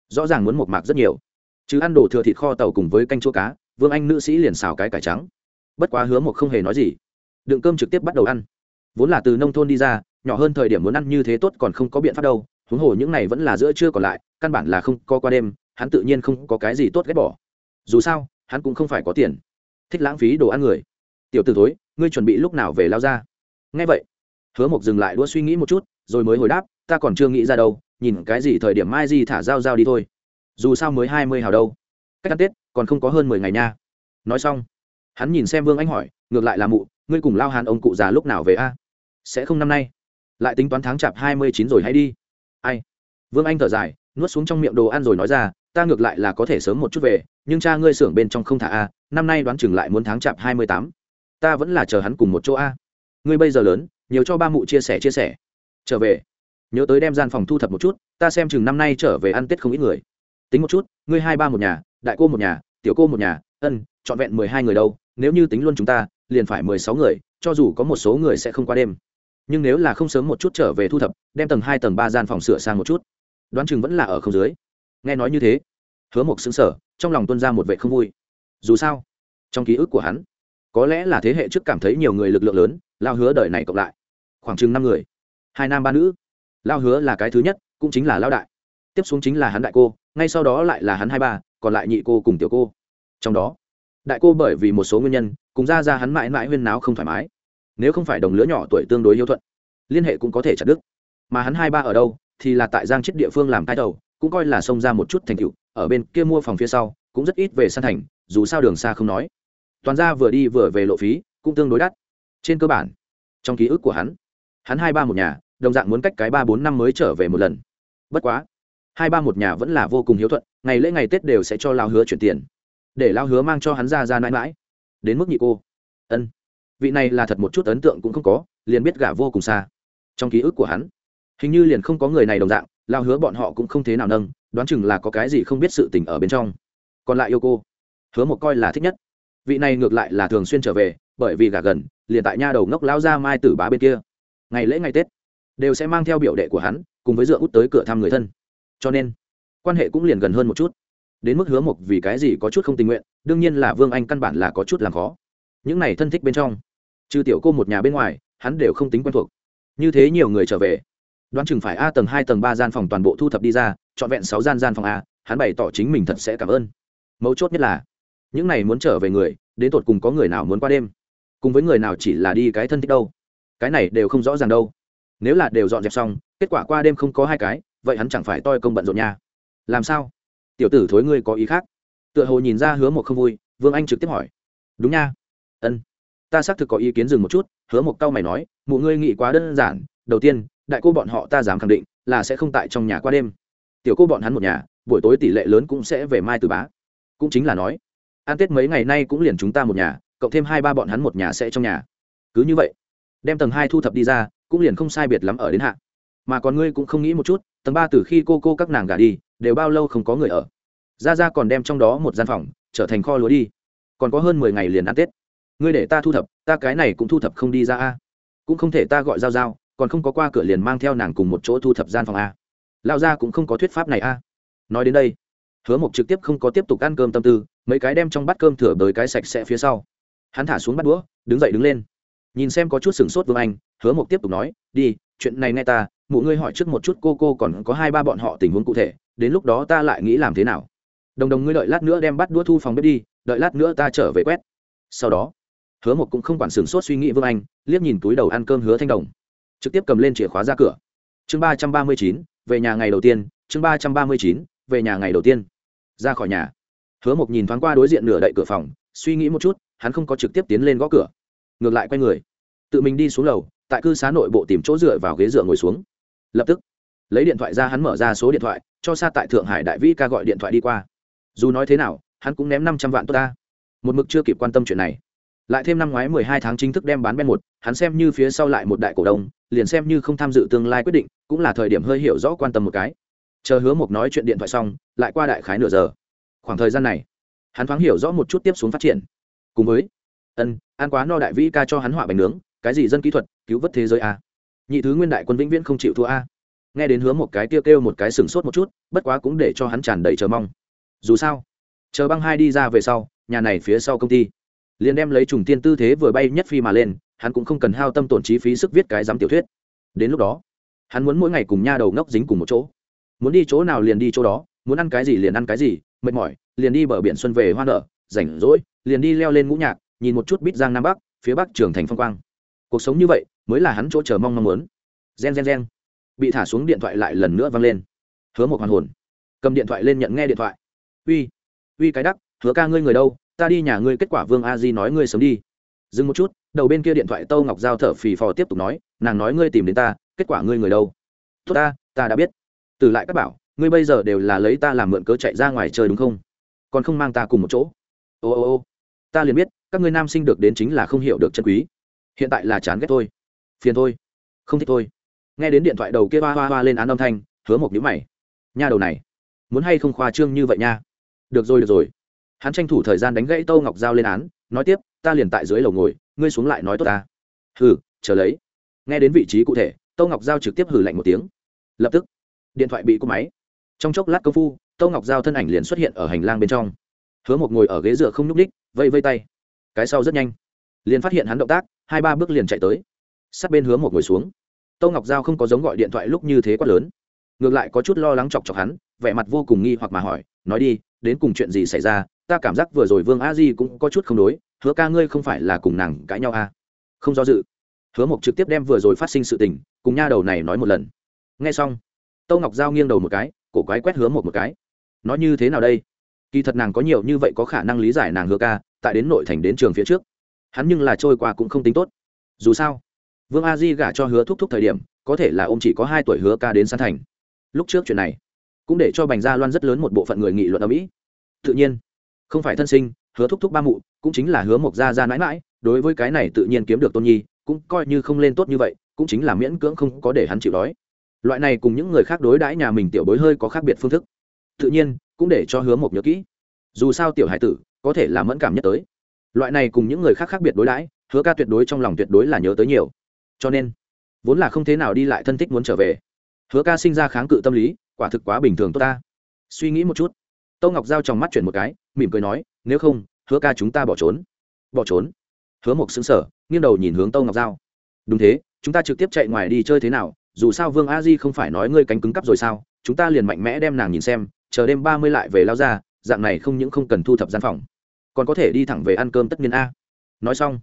rõ ràng muốn một mạc rất nhiều. Chứ ăn đồ thừa thịt kho tàu cùng với canh chua cá, vương anh nữ sĩ liền xào cái cải trắng. Bất quá hứa mục không hề nói gì đựng cơm trực tiếp bắt đầu ăn. Vốn là từ nông thôn đi ra, nhỏ hơn thời điểm muốn ăn như thế tốt còn không có biện pháp đâu, huống hồ những này vẫn là giữa trưa còn lại, căn bản là không có qua đêm, hắn tự nhiên không có cái gì tốt ghét bỏ. Dù sao, hắn cũng không phải có tiền, thích lãng phí đồ ăn người. Tiểu t ử thối, ngươi chuẩn bị lúc nào về lao ra? Ngay vậy, hứa mộc dừng lại đua suy nghĩ một chút, rồi mới hồi đáp, ta còn chưa nghĩ ra đâu, nhìn cái gì thời điểm mai gì thả dao dao đi thôi. Dù sao mới hai mươi hào đâu. Cách ăn tết còn không có hơn mười ngày nha. Nói xong, hắn nhìn xem vương anh hỏi, ngược lại là mụ ngươi cùng lao hàn ông cụ già lúc nào về a? Sẽ không năm nay. Lại tính toán tháng chạp hai mươi chín rồi hay đi. Ai? Vương anh thở dài, nuốt xuống trong miệng đồ ăn rồi nói ra, ta ngược lại là có thể sớm một chút về, nhưng cha ngươi xưởng bên trong không thả a, năm nay đoán chừng lại muốn tháng chạp hai mươi tám. Ta vẫn là chờ hắn cùng một chỗ a. Ngươi bây giờ lớn, nhiều cho ba mụ chia sẻ chia sẻ. Trở về. Nhớ tới đem gian phòng thu thập một chút, ta xem chừng năm nay trở về ăn tết không ít người. Tính một chút, ngươi hai ba một nhà, đại cô một nhà, tiểu cô một nhà, ân, trọn vẹn mười hai người đâu nếu như tính luôn chúng ta, liền phải mười sáu người, cho dù có một số người sẽ không qua đêm. Nhưng nếu là không sớm một chút trở về thu thập, đem tầng hai, tầng ba gian phòng sửa sang một chút. Đoán chừng vẫn là ở không dưới. Nghe nói như thế, hứa mộc xứng sở trong lòng tuân ra một vệ không vui. Dù sao, trong ký ức của hắn, có lẽ là thế hệ trước cảm thấy nhiều người lực lượng lớn, lao hứa đời này cộng lại, khoảng chừng năm người. Hai nam ba nữ. Lao hứa là cái thứ nhất, cũng chính là lao đại. Tiếp xuống chính là hắn đại cô, ngay sau đó lại là hắn hai ba, còn lại nhị cô cùng tiểu cô. Trong đó đại cô bởi vì một số nguyên nhân, cùng ra ra hắn mãi mãi huyên náo không thoải mái. Nếu không phải đồng lứa nhỏ tuổi tương đối hiếu thuận, liên hệ cũng có thể chặt đứt. Mà hắn hai ba ở đâu, thì là tại giang chết địa phương làm cai đầu, cũng coi là xông ra một chút thành tựu, ở bên kia mua phòng phía sau, cũng rất ít về san thành, dù sao đường xa không nói. Toàn ra vừa đi vừa về lộ phí, cũng tương đối đắt. Trên cơ bản, trong ký ức của hắn hắn hai ba một nhà, đồng dạng muốn cách cái ba bốn năm mới trở về một lần. Bất quá, hai ba một nhà vẫn là vô cùng hiếu thuận, ngày lễ ngày tết đều sẽ cho lao hứa chuyển tiền để lao hứa mang cho hắn ra ra mãi mãi. Đến mức nhị cô. Ân. Vị này là thật một chút ấn tượng cũng không có, liền biết gả vô cùng xa. Trong ký ức của hắn, hình như liền không có người này đồng dạng lao hứa bọn họ cũng không thế nào nâng, đoán chừng là có cái gì không biết sự tình ở bên trong. Còn lại yêu cô, hứa một coi là thích nhất. Vị này ngược lại là thường xuyên trở về, bởi vì gả gần, liền tại nha đầu ngốc lao ra mai tử bá bên kia. Ngày lễ ngày tết, đều sẽ mang theo biểu đệ của hắn, cùng với dựa út tới cửa thăm người thân. Cho nên, quan hệ cũng liền gần hơn một chút đến mức hứa mộc vì cái gì có chút không tình nguyện, đương nhiên là vương anh căn bản là có chút làm khó. Những này thân thích bên trong, trừ tiểu cô một nhà bên ngoài, hắn đều không tính quen thuộc. Như thế nhiều người trở về, đoán chừng phải a tầng hai tầng ba gian phòng toàn bộ thu thập đi ra, trọn vẹn sáu gian gian phòng a, hắn bày tỏ chính mình thật sẽ cảm ơn. Mấu chốt nhất là, những này muốn trở về người, đến tột cùng có người nào muốn qua đêm? Cùng với người nào chỉ là đi cái thân thích đâu? Cái này đều không rõ ràng đâu. Nếu là đều dọn dẹp xong, kết quả qua đêm không có hai cái, vậy hắn chẳng phải toi công bận rộn nha. Làm sao? Tiểu tử thối ngươi có ý khác. Tựa hồ nhìn ra hứa một không vui, vương anh trực tiếp hỏi. Đúng nha. Ân. Ta xác thực có ý kiến dừng một chút, hứa một cao mày nói, mụ ngươi nghĩ quá đơn giản, đầu tiên, đại cô bọn họ ta dám khẳng định là sẽ không tại trong nhà qua đêm. Tiểu cô bọn hắn một nhà, buổi tối tỷ lệ lớn cũng sẽ về mai từ bá. Cũng chính là nói, ăn tết mấy ngày nay cũng liền chúng ta một nhà, cộng thêm hai ba bọn hắn một nhà sẽ trong nhà. Cứ như vậy, đem tầng hai thu thập đi ra, cũng liền không sai biệt lắm ở đến hạ. Mà còn ngươi cũng không nghĩ một chút tầng ba từ khi cô cô các nàng gả đi, đều bao lâu không có người ở. Ra ra còn đem trong đó một gian phòng trở thành kho lúa đi. Còn có hơn mười ngày liền ăn tết. Ngươi để ta thu thập, ta cái này cũng thu thập không đi ra a. Cũng không thể ta gọi giao giao, còn không có qua cửa liền mang theo nàng cùng một chỗ thu thập gian phòng a. Lao ra cũng không có thuyết pháp này a. Nói đến đây, hứa mộc trực tiếp không có tiếp tục ăn cơm tâm tư, mấy cái đem trong bát cơm thửa bới cái sạch sẽ phía sau. Hắn thả xuống bắt đũa, đứng dậy đứng lên. Nhìn xem có chút sừng sốt vương anh, hứa mộc tiếp tục nói, đi, chuyện này nghe ta mụ ngươi hỏi trước một chút cô cô còn có hai ba bọn họ tình huống cụ thể, đến lúc đó ta lại nghĩ làm thế nào. Đồng đồng ngươi đợi lát nữa đem bắt đũa thu phòng bếp đi, đợi lát nữa ta trở về quét. Sau đó, hứa một cũng không quản sửng sốt suy nghĩ vương anh, liếc nhìn túi đầu ăn cơm hứa thanh đồng. Trực tiếp cầm lên chìa khóa ra cửa. Chương ba trăm ba mươi chín, về nhà ngày đầu tiên, chương ba trăm ba mươi chín, về nhà ngày đầu tiên. Ra khỏi nhà. Hứa một nhìn thoáng qua đối diện nửa đậy cửa phòng, suy nghĩ một chút, hắn không có trực tiếp tiến lên gõ cửa. Ngược lại quay người. Tự mình đi xuống lầu, tại cư xá nội bộ tìm chỗ dựa vào ghế dựa ngồi xuống lập tức, lấy điện thoại ra hắn mở ra số điện thoại, cho xa tại thượng hải đại vĩ ca gọi điện thoại đi qua. Dù nói thế nào, hắn cũng ném năm trăm vạn tốt ta. Một mực chưa kịp quan tâm chuyện này. Lại thêm năm ngoái mười hai tháng chính thức đem bán ben một, hắn xem như phía sau lại một đại cổ đông, liền xem như không tham dự tương lai quyết định, cũng là thời điểm hơi hiểu rõ quan tâm một cái. Chờ hứa mộc nói chuyện điện thoại xong, lại qua đại khái nửa giờ. Khoảng thời gian này, hắn thoáng hiểu rõ một chút tiếp xuống phát triển. Cùng với, ân, an quá no đại vĩ ca cho hắn họa bánh nướng, cái gì dân kỹ thuật, cứu vớt thế giới à nhị thứ nguyên đại quân vĩnh viễn không chịu thua a. Nghe đến hứa một cái kêu kêu một cái sừng sốt một chút, bất quá cũng để cho hắn tràn đầy chờ mong. Dù sao, chờ băng hai đi ra về sau, nhà này phía sau công ty, liền đem lấy trùng tiên tư thế vừa bay nhất phi mà lên, hắn cũng không cần hao tâm tổn trí phí sức viết cái giám tiểu thuyết. Đến lúc đó, hắn muốn mỗi ngày cùng nha đầu ngốc dính cùng một chỗ. Muốn đi chỗ nào liền đi chỗ đó, muốn ăn cái gì liền ăn cái gì, mệt mỏi, liền đi bờ biển xuân về hoa nở, rảnh rỗi, liền đi leo lên ngũ nhạc, nhìn một chút bít giang nam bắc, phía bắc trường thành phong quang. Cuộc sống như vậy mới là hắn chỗ chờ mong mong muốn. Gen gen gen. Bị thả xuống điện thoại lại lần nữa vang lên. Hứa một hoàn hồn. Cầm điện thoại lên nhận nghe điện thoại. Uy uy cái đắc, hứa ca ngươi người đâu? Ta đi nhà ngươi kết quả vương a di nói ngươi sớm đi. Dừng một chút, đầu bên kia điện thoại tâu ngọc giao thở phì phò tiếp tục nói, nàng nói ngươi tìm đến ta, kết quả ngươi người đâu? Tốt ta ta đã biết. Từ lại các bảo, ngươi bây giờ đều là lấy ta làm mượn cớ chạy ra ngoài chơi đúng không? Còn không mang ta cùng một chỗ. Ô ô ô. Ta liền biết, các ngươi nam sinh được đến chính là không hiểu được chân quý. Hiện tại là chán ghét thôi phiền thôi. Không thích thôi. Nghe đến điện thoại đầu kia hoa hoa hoa lên án âm thanh, hứa một nhữ mày. Nha đầu này, muốn hay không khoa trương như vậy nha? Được rồi được rồi. Hắn tranh thủ thời gian đánh gãy tâu ngọc giao lên án, nói tiếp, ta liền tại dưới lầu ngồi, ngươi xuống lại nói tốt ta. Hừ, chờ lấy. Nghe đến vị trí cụ thể tâu ngọc giao trực tiếp hử lạnh một tiếng. Lập tức, điện thoại bị cúp máy. Trong chốc lát công phu tâu ngọc giao thân ảnh liền xuất hiện ở hành lang bên trong. Hứa một ngồi ở ghế dựa không nhúc ních vây vây tay. Cái sau rất nhanh. Liền phát hiện hắn động tác, hai ba bước liền chạy tới sát bên hứa một ngồi xuống. Tâu ngọc giao không có giống gọi điện thoại lúc như thế quá lớn. Ngược lại có chút lo lắng chọc chọc hắn, vẻ mặt vô cùng nghi hoặc mà hỏi, nói đi, đến cùng chuyện gì xảy ra? Ta cảm giác vừa rồi vương a di cũng có chút không đối, hứa ca ngươi không phải là cùng nàng cãi nhau à? không do dự, hứa mộc trực tiếp đem vừa rồi phát sinh sự tình, cùng nha đầu này nói một lần. Nghe xong tâu ngọc giao nghiêng đầu một cái, cổ quái quét hứa một một cái. Nói như thế nào đây? Kỳ thật nàng có nhiều như vậy có khả năng lý giải nàng hứa ca, tại đến nội thành đến trường phía trước. Hắn nhưng là trôi qua cũng không tính tốt. Dù sao vương a di gả cho hứa thúc thúc thời điểm, có thể là ông chỉ có hai tuổi hứa ca đến san thành. Lúc trước chuyện này, cũng để cho bành gia loan rất lớn một bộ phận người nghị luận ở mỹ. Tự nhiên, không phải thân sinh, hứa thúc thúc ba mụ, cũng chính là hứa mộc gia ra mãi mãi, đối với cái này tự nhiên kiếm được tôn nhi, cũng coi như không lên tốt như vậy, cũng chính là miễn cưỡng không có để hắn chịu đói. Loại này cùng những người khác đối đãi nhà mình tiểu bối hơi có khác biệt phương thức. Tự nhiên, cũng để cho hứa mộc nhớ kỹ. Dù sao tiểu hải tử, có thể là mẫn cảm nhất tới. Loại này cùng những người khác khác biệt đối đãi, hứa ca tuyệt đối trong lòng tuyệt đối là nhớ tới nhiều cho nên, vốn là không thế nào đi lại thân thích muốn trở về. Hứa ca sinh ra kháng cự tâm lý, quả thực quá bình thường tốt ta. Suy nghĩ một chút. Tâu ngọc giao trong mắt chuyển một cái, mỉm cười nói, nếu không, hứa ca chúng ta bỏ trốn. Bỏ trốn? Hứa mộc xứng sở nghiêng đầu nhìn hướng tâu ngọc giao. Đúng thế, chúng ta trực tiếp chạy ngoài đi chơi thế nào, dù sao vương a di không phải nói ngươi cánh cứng cắp rồi sao, chúng ta liền mạnh mẽ đem nàng nhìn xem, chờ đêm ba mươi lại về lao ra, dạng này không những không cần thu thập gian phòng, còn có thể đi thẳng về ăn cơm tất nhiên a. Nói xong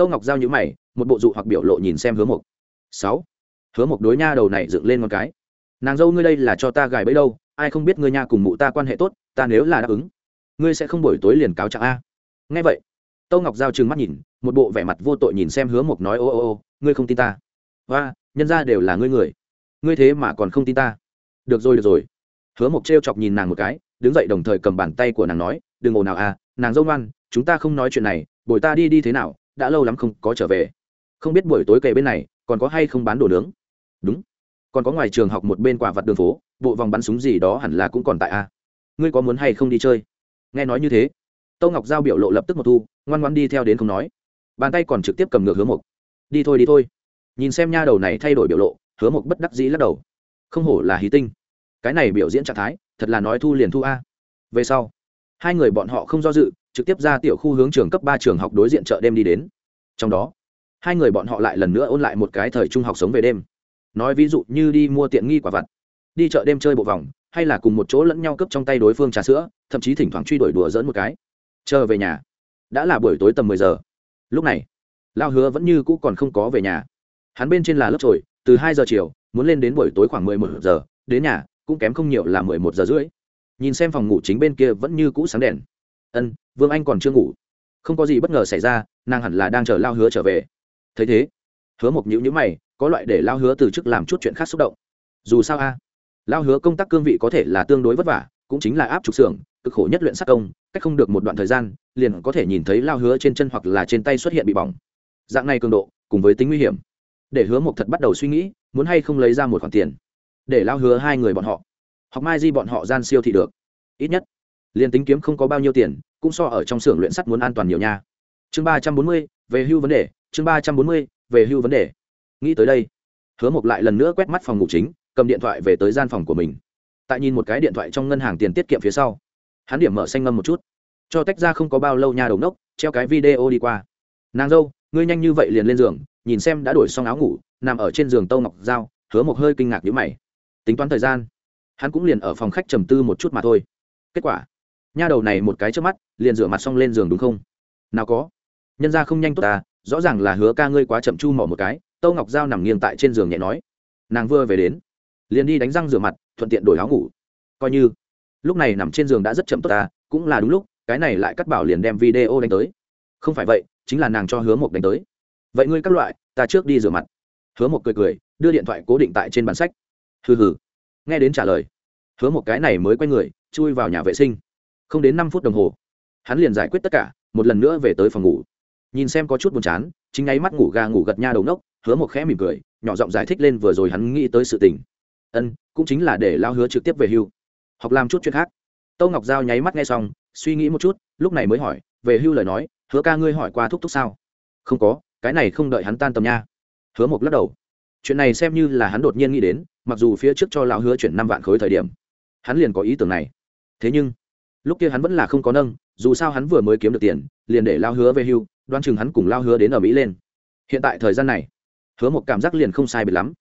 tâu ngọc giao nhữ mày, một bộ dụ hoặc biểu lộ nhìn xem hứa mộc. Sáu. Hứa mộc đối nha đầu này dựng lên một cái. Nàng dâu ngươi đây là cho ta gài bẫy đâu, ai không biết ngươi nha cùng mụ ta quan hệ tốt, ta nếu là đáp ứng, ngươi sẽ không buổi tối liền cáo trạng a. Nghe vậy tâu ngọc giao trừng mắt nhìn, một bộ vẻ mặt vô tội nhìn xem hứa mộc nói, ô ô ô, ngươi không tin ta. Và nhân ra đều là ngươi người, ngươi thế mà còn không tin ta. Được rồi được rồi. Hứa mộc t chọc nhìn nàng một cái, đứng dậy đồng thời cầm bàn tay của nàng nói, đừng ồn nào à nàng dâu ngoan, chúng ta không nói chuyện này, bồi ta đi đi thế nào đã lâu lắm không có trở về. Không biết buổi tối kề bên này, còn có hay không bán đồ nướng? Đúng. Còn có ngoài trường học một bên quả vặt đường phố, bộ vòng bắn súng gì đó hẳn là cũng còn tại a. Ngươi có muốn hay không đi chơi? Nghe nói như thế. Tâu ngọc giao biểu lộ lập tức một thu, ngoan ngoan đi theo đến không nói. Bàn tay còn trực tiếp cầm ngược hứa mộc. Đi thôi đi thôi. Nhìn xem nha đầu này thay đổi biểu lộ, hứa mộc bất đắc dĩ lắc đầu. Không hổ là hí tinh. Cái này biểu diễn trạng thái, thật là nói thu liền thu a. Về sau, hai người bọn họ không do dự trực tiếp ra tiểu khu hướng trường cấp ba trường học đối diện chợ đêm đi đến. Trong đó, hai người bọn họ lại lần nữa ôn lại một cái thời trung học sống về đêm. Nói ví dụ như đi mua tiện nghi quả vặt, đi chợ đêm chơi bộ vòng, hay là cùng một chỗ lẫn nhau cướp trong tay đối phương trà sữa, thậm chí thỉnh thoảng truy đuổi đùa dỡn một cái. Chờ về nhà, đã là buổi tối tầm mười giờ. Lúc này, lao hứa vẫn như cũ còn không có về nhà. Hắn bên trên là lớp trồi, từ hai giờ chiều, muốn lên đến buổi tối khoảng mười một giờ, đến nhà, cũng kém không nhiều là mười một giờ rưỡi. Nhìn xem phòng ngủ chính bên kia vẫn như cũ sáng đèn ân, vương anh còn chưa ngủ. Không có gì bất ngờ xảy ra, nàng hẳn là đang chờ lao hứa trở về. Thấy thế, hứa Mộc nhữ nhữ mày, có loại để lao hứa từ chức làm chút chuyện khác xúc động. Dù sao a, lao hứa công tác cương vị có thể là tương đối vất vả, cũng chính là áp trục xưởng, cực khổ nhất luyện sắc công, cách không được một đoạn thời gian, liền có thể nhìn thấy lao hứa trên chân hoặc là trên tay xuất hiện bị bỏng. Dạng này cường độ, cùng với tính nguy hiểm. Để hứa Mộc thật bắt đầu suy nghĩ, muốn hay không lấy ra một khoản tiền, để lao hứa hai người bọn họ hoặc mai di bọn họ gian siêu thị được. Ít nhất liền tính kiếm không có bao nhiêu tiền, cũng so ở trong xưởng luyện sắt muốn an toàn nhiều nha. Chương ba trăm bốn mươi, về hưu vấn đề, chương ba trăm bốn mươi, về hưu vấn đề. Nghĩ tới đây, hứa mộc lại lần nữa quét mắt phòng ngủ chính, cầm điện thoại về tới gian phòng của mình. Tại nhìn một cái điện thoại trong ngân hàng tiền tiết kiệm phía sau, hắn điểm mở xanh ngâm một chút. Cho tách ra không có bao lâu nha đầu nốc treo cái video đi qua. Nàng dâu, ngươi nhanh như vậy liền lên giường, nhìn xem đã đổi xong áo ngủ, nằm ở trên giường tâu ngọc dao hứa mộc hơi kinh ngạc nhữ mày. Tính toán thời gian, hắn cũng liền ở phòng khách trầm tư một chút mà thôi. Kết quả nha đầu này một cái trước mắt, liền rửa mặt xong lên giường đúng không? Nào có. Nhân ra không nhanh tốt ta, rõ ràng là hứa ca ngươi quá chậm chu mỏ một cái, tâu ngọc g nằm nghiêng tại trên giường nhẹ nói. Nàng vừa về đến, liền đi đánh răng rửa mặt, thuận tiện đổi áo ngủ. Coi như, lúc này nằm trên giường đã rất chậm tốt ta, cũng là đúng lúc, cái này lại cắt bảo liền đem video đánh tới. Không phải vậy, chính là nàng cho hứa một đánh tới. Vậy ngươi các loại, ta trước đi rửa mặt. Hứa một cười cười, đưa điện thoại cố định tại trên bàn sách. Hừ hừ. Nghe đến trả lời, hứa một cái này mới quay người, chui vào nhà vệ sinh không đến năm phút đồng hồ, hắn liền giải quyết tất cả, một lần nữa về tới phòng ngủ. Nhìn xem có chút buồn chán, chính ngay mắt ngủ ga ngủ gật nha đầu nốc hứa một khẽ mỉm cười, nhỏ giọng giải thích lên vừa rồi hắn nghĩ tới sự tình. Ân, cũng chính là để lao hứa trực tiếp về hưu. Học làm chút chuyện khác. Tâu ngọc giao nháy mắt nghe xong, suy nghĩ một chút, lúc này mới hỏi, về hưu lời nói, hứa ca ngươi hỏi qua thúc thúc sao? Không có, cái này không đợi hắn tan tầm nha. Hứa một lắc đầu. Chuyện này xem như là hắn đột nhiên nghĩ đến, mặc dù phía trước cho lão hứa chuyển năm vạn khối thời điểm, hắn liền có ý tưởng này. Thế nhưng lúc kia hắn vẫn là không có nâng, dù sao hắn vừa mới kiếm được tiền, liền để lao hứa về hưu, đoan chừng hắn cùng lao hứa đến ở mỹ lên. Hiện tại thời gian này, hứa một cảm giác liền không sai biệt lắm.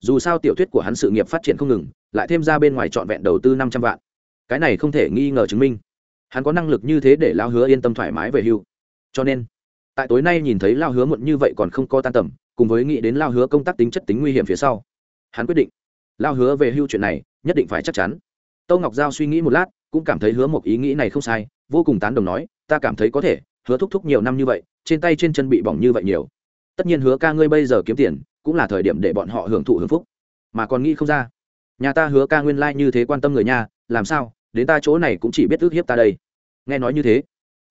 Dù sao tiểu thuyết của hắn sự nghiệp phát triển không ngừng, lại thêm ra bên ngoài trọn vẹn đầu tư năm trăm vạn. Cái này không thể nghi ngờ chứng minh, hắn có năng lực như thế để lao hứa yên tâm thoải mái về hưu. Cho nên, tại tối nay nhìn thấy lao hứa muộn như vậy còn không có tan tầm, cùng với nghĩ đến lao hứa công tác tính chất tính nguy hiểm phía sau, hắn quyết định, lao hứa về hưu chuyện này nhất định phải chắc chắn. Tâu ngọc giao suy nghĩ một lát cũng cảm thấy hứa một ý nghĩ này không sai, vô cùng tán đồng nói, ta cảm thấy có thể, hứa thúc thúc nhiều năm như vậy, trên tay trên chân bị bỏng như vậy nhiều. Tất nhiên hứa ca ngươi bây giờ kiếm tiền, cũng là thời điểm để bọn họ hưởng thụ hưởng phúc. Mà còn nghĩ không ra, nhà ta hứa ca nguyên lai、like、như thế quan tâm người nhà làm sao, đến ta chỗ này cũng chỉ biết ước hiếp ta đây. Nghe nói như thế,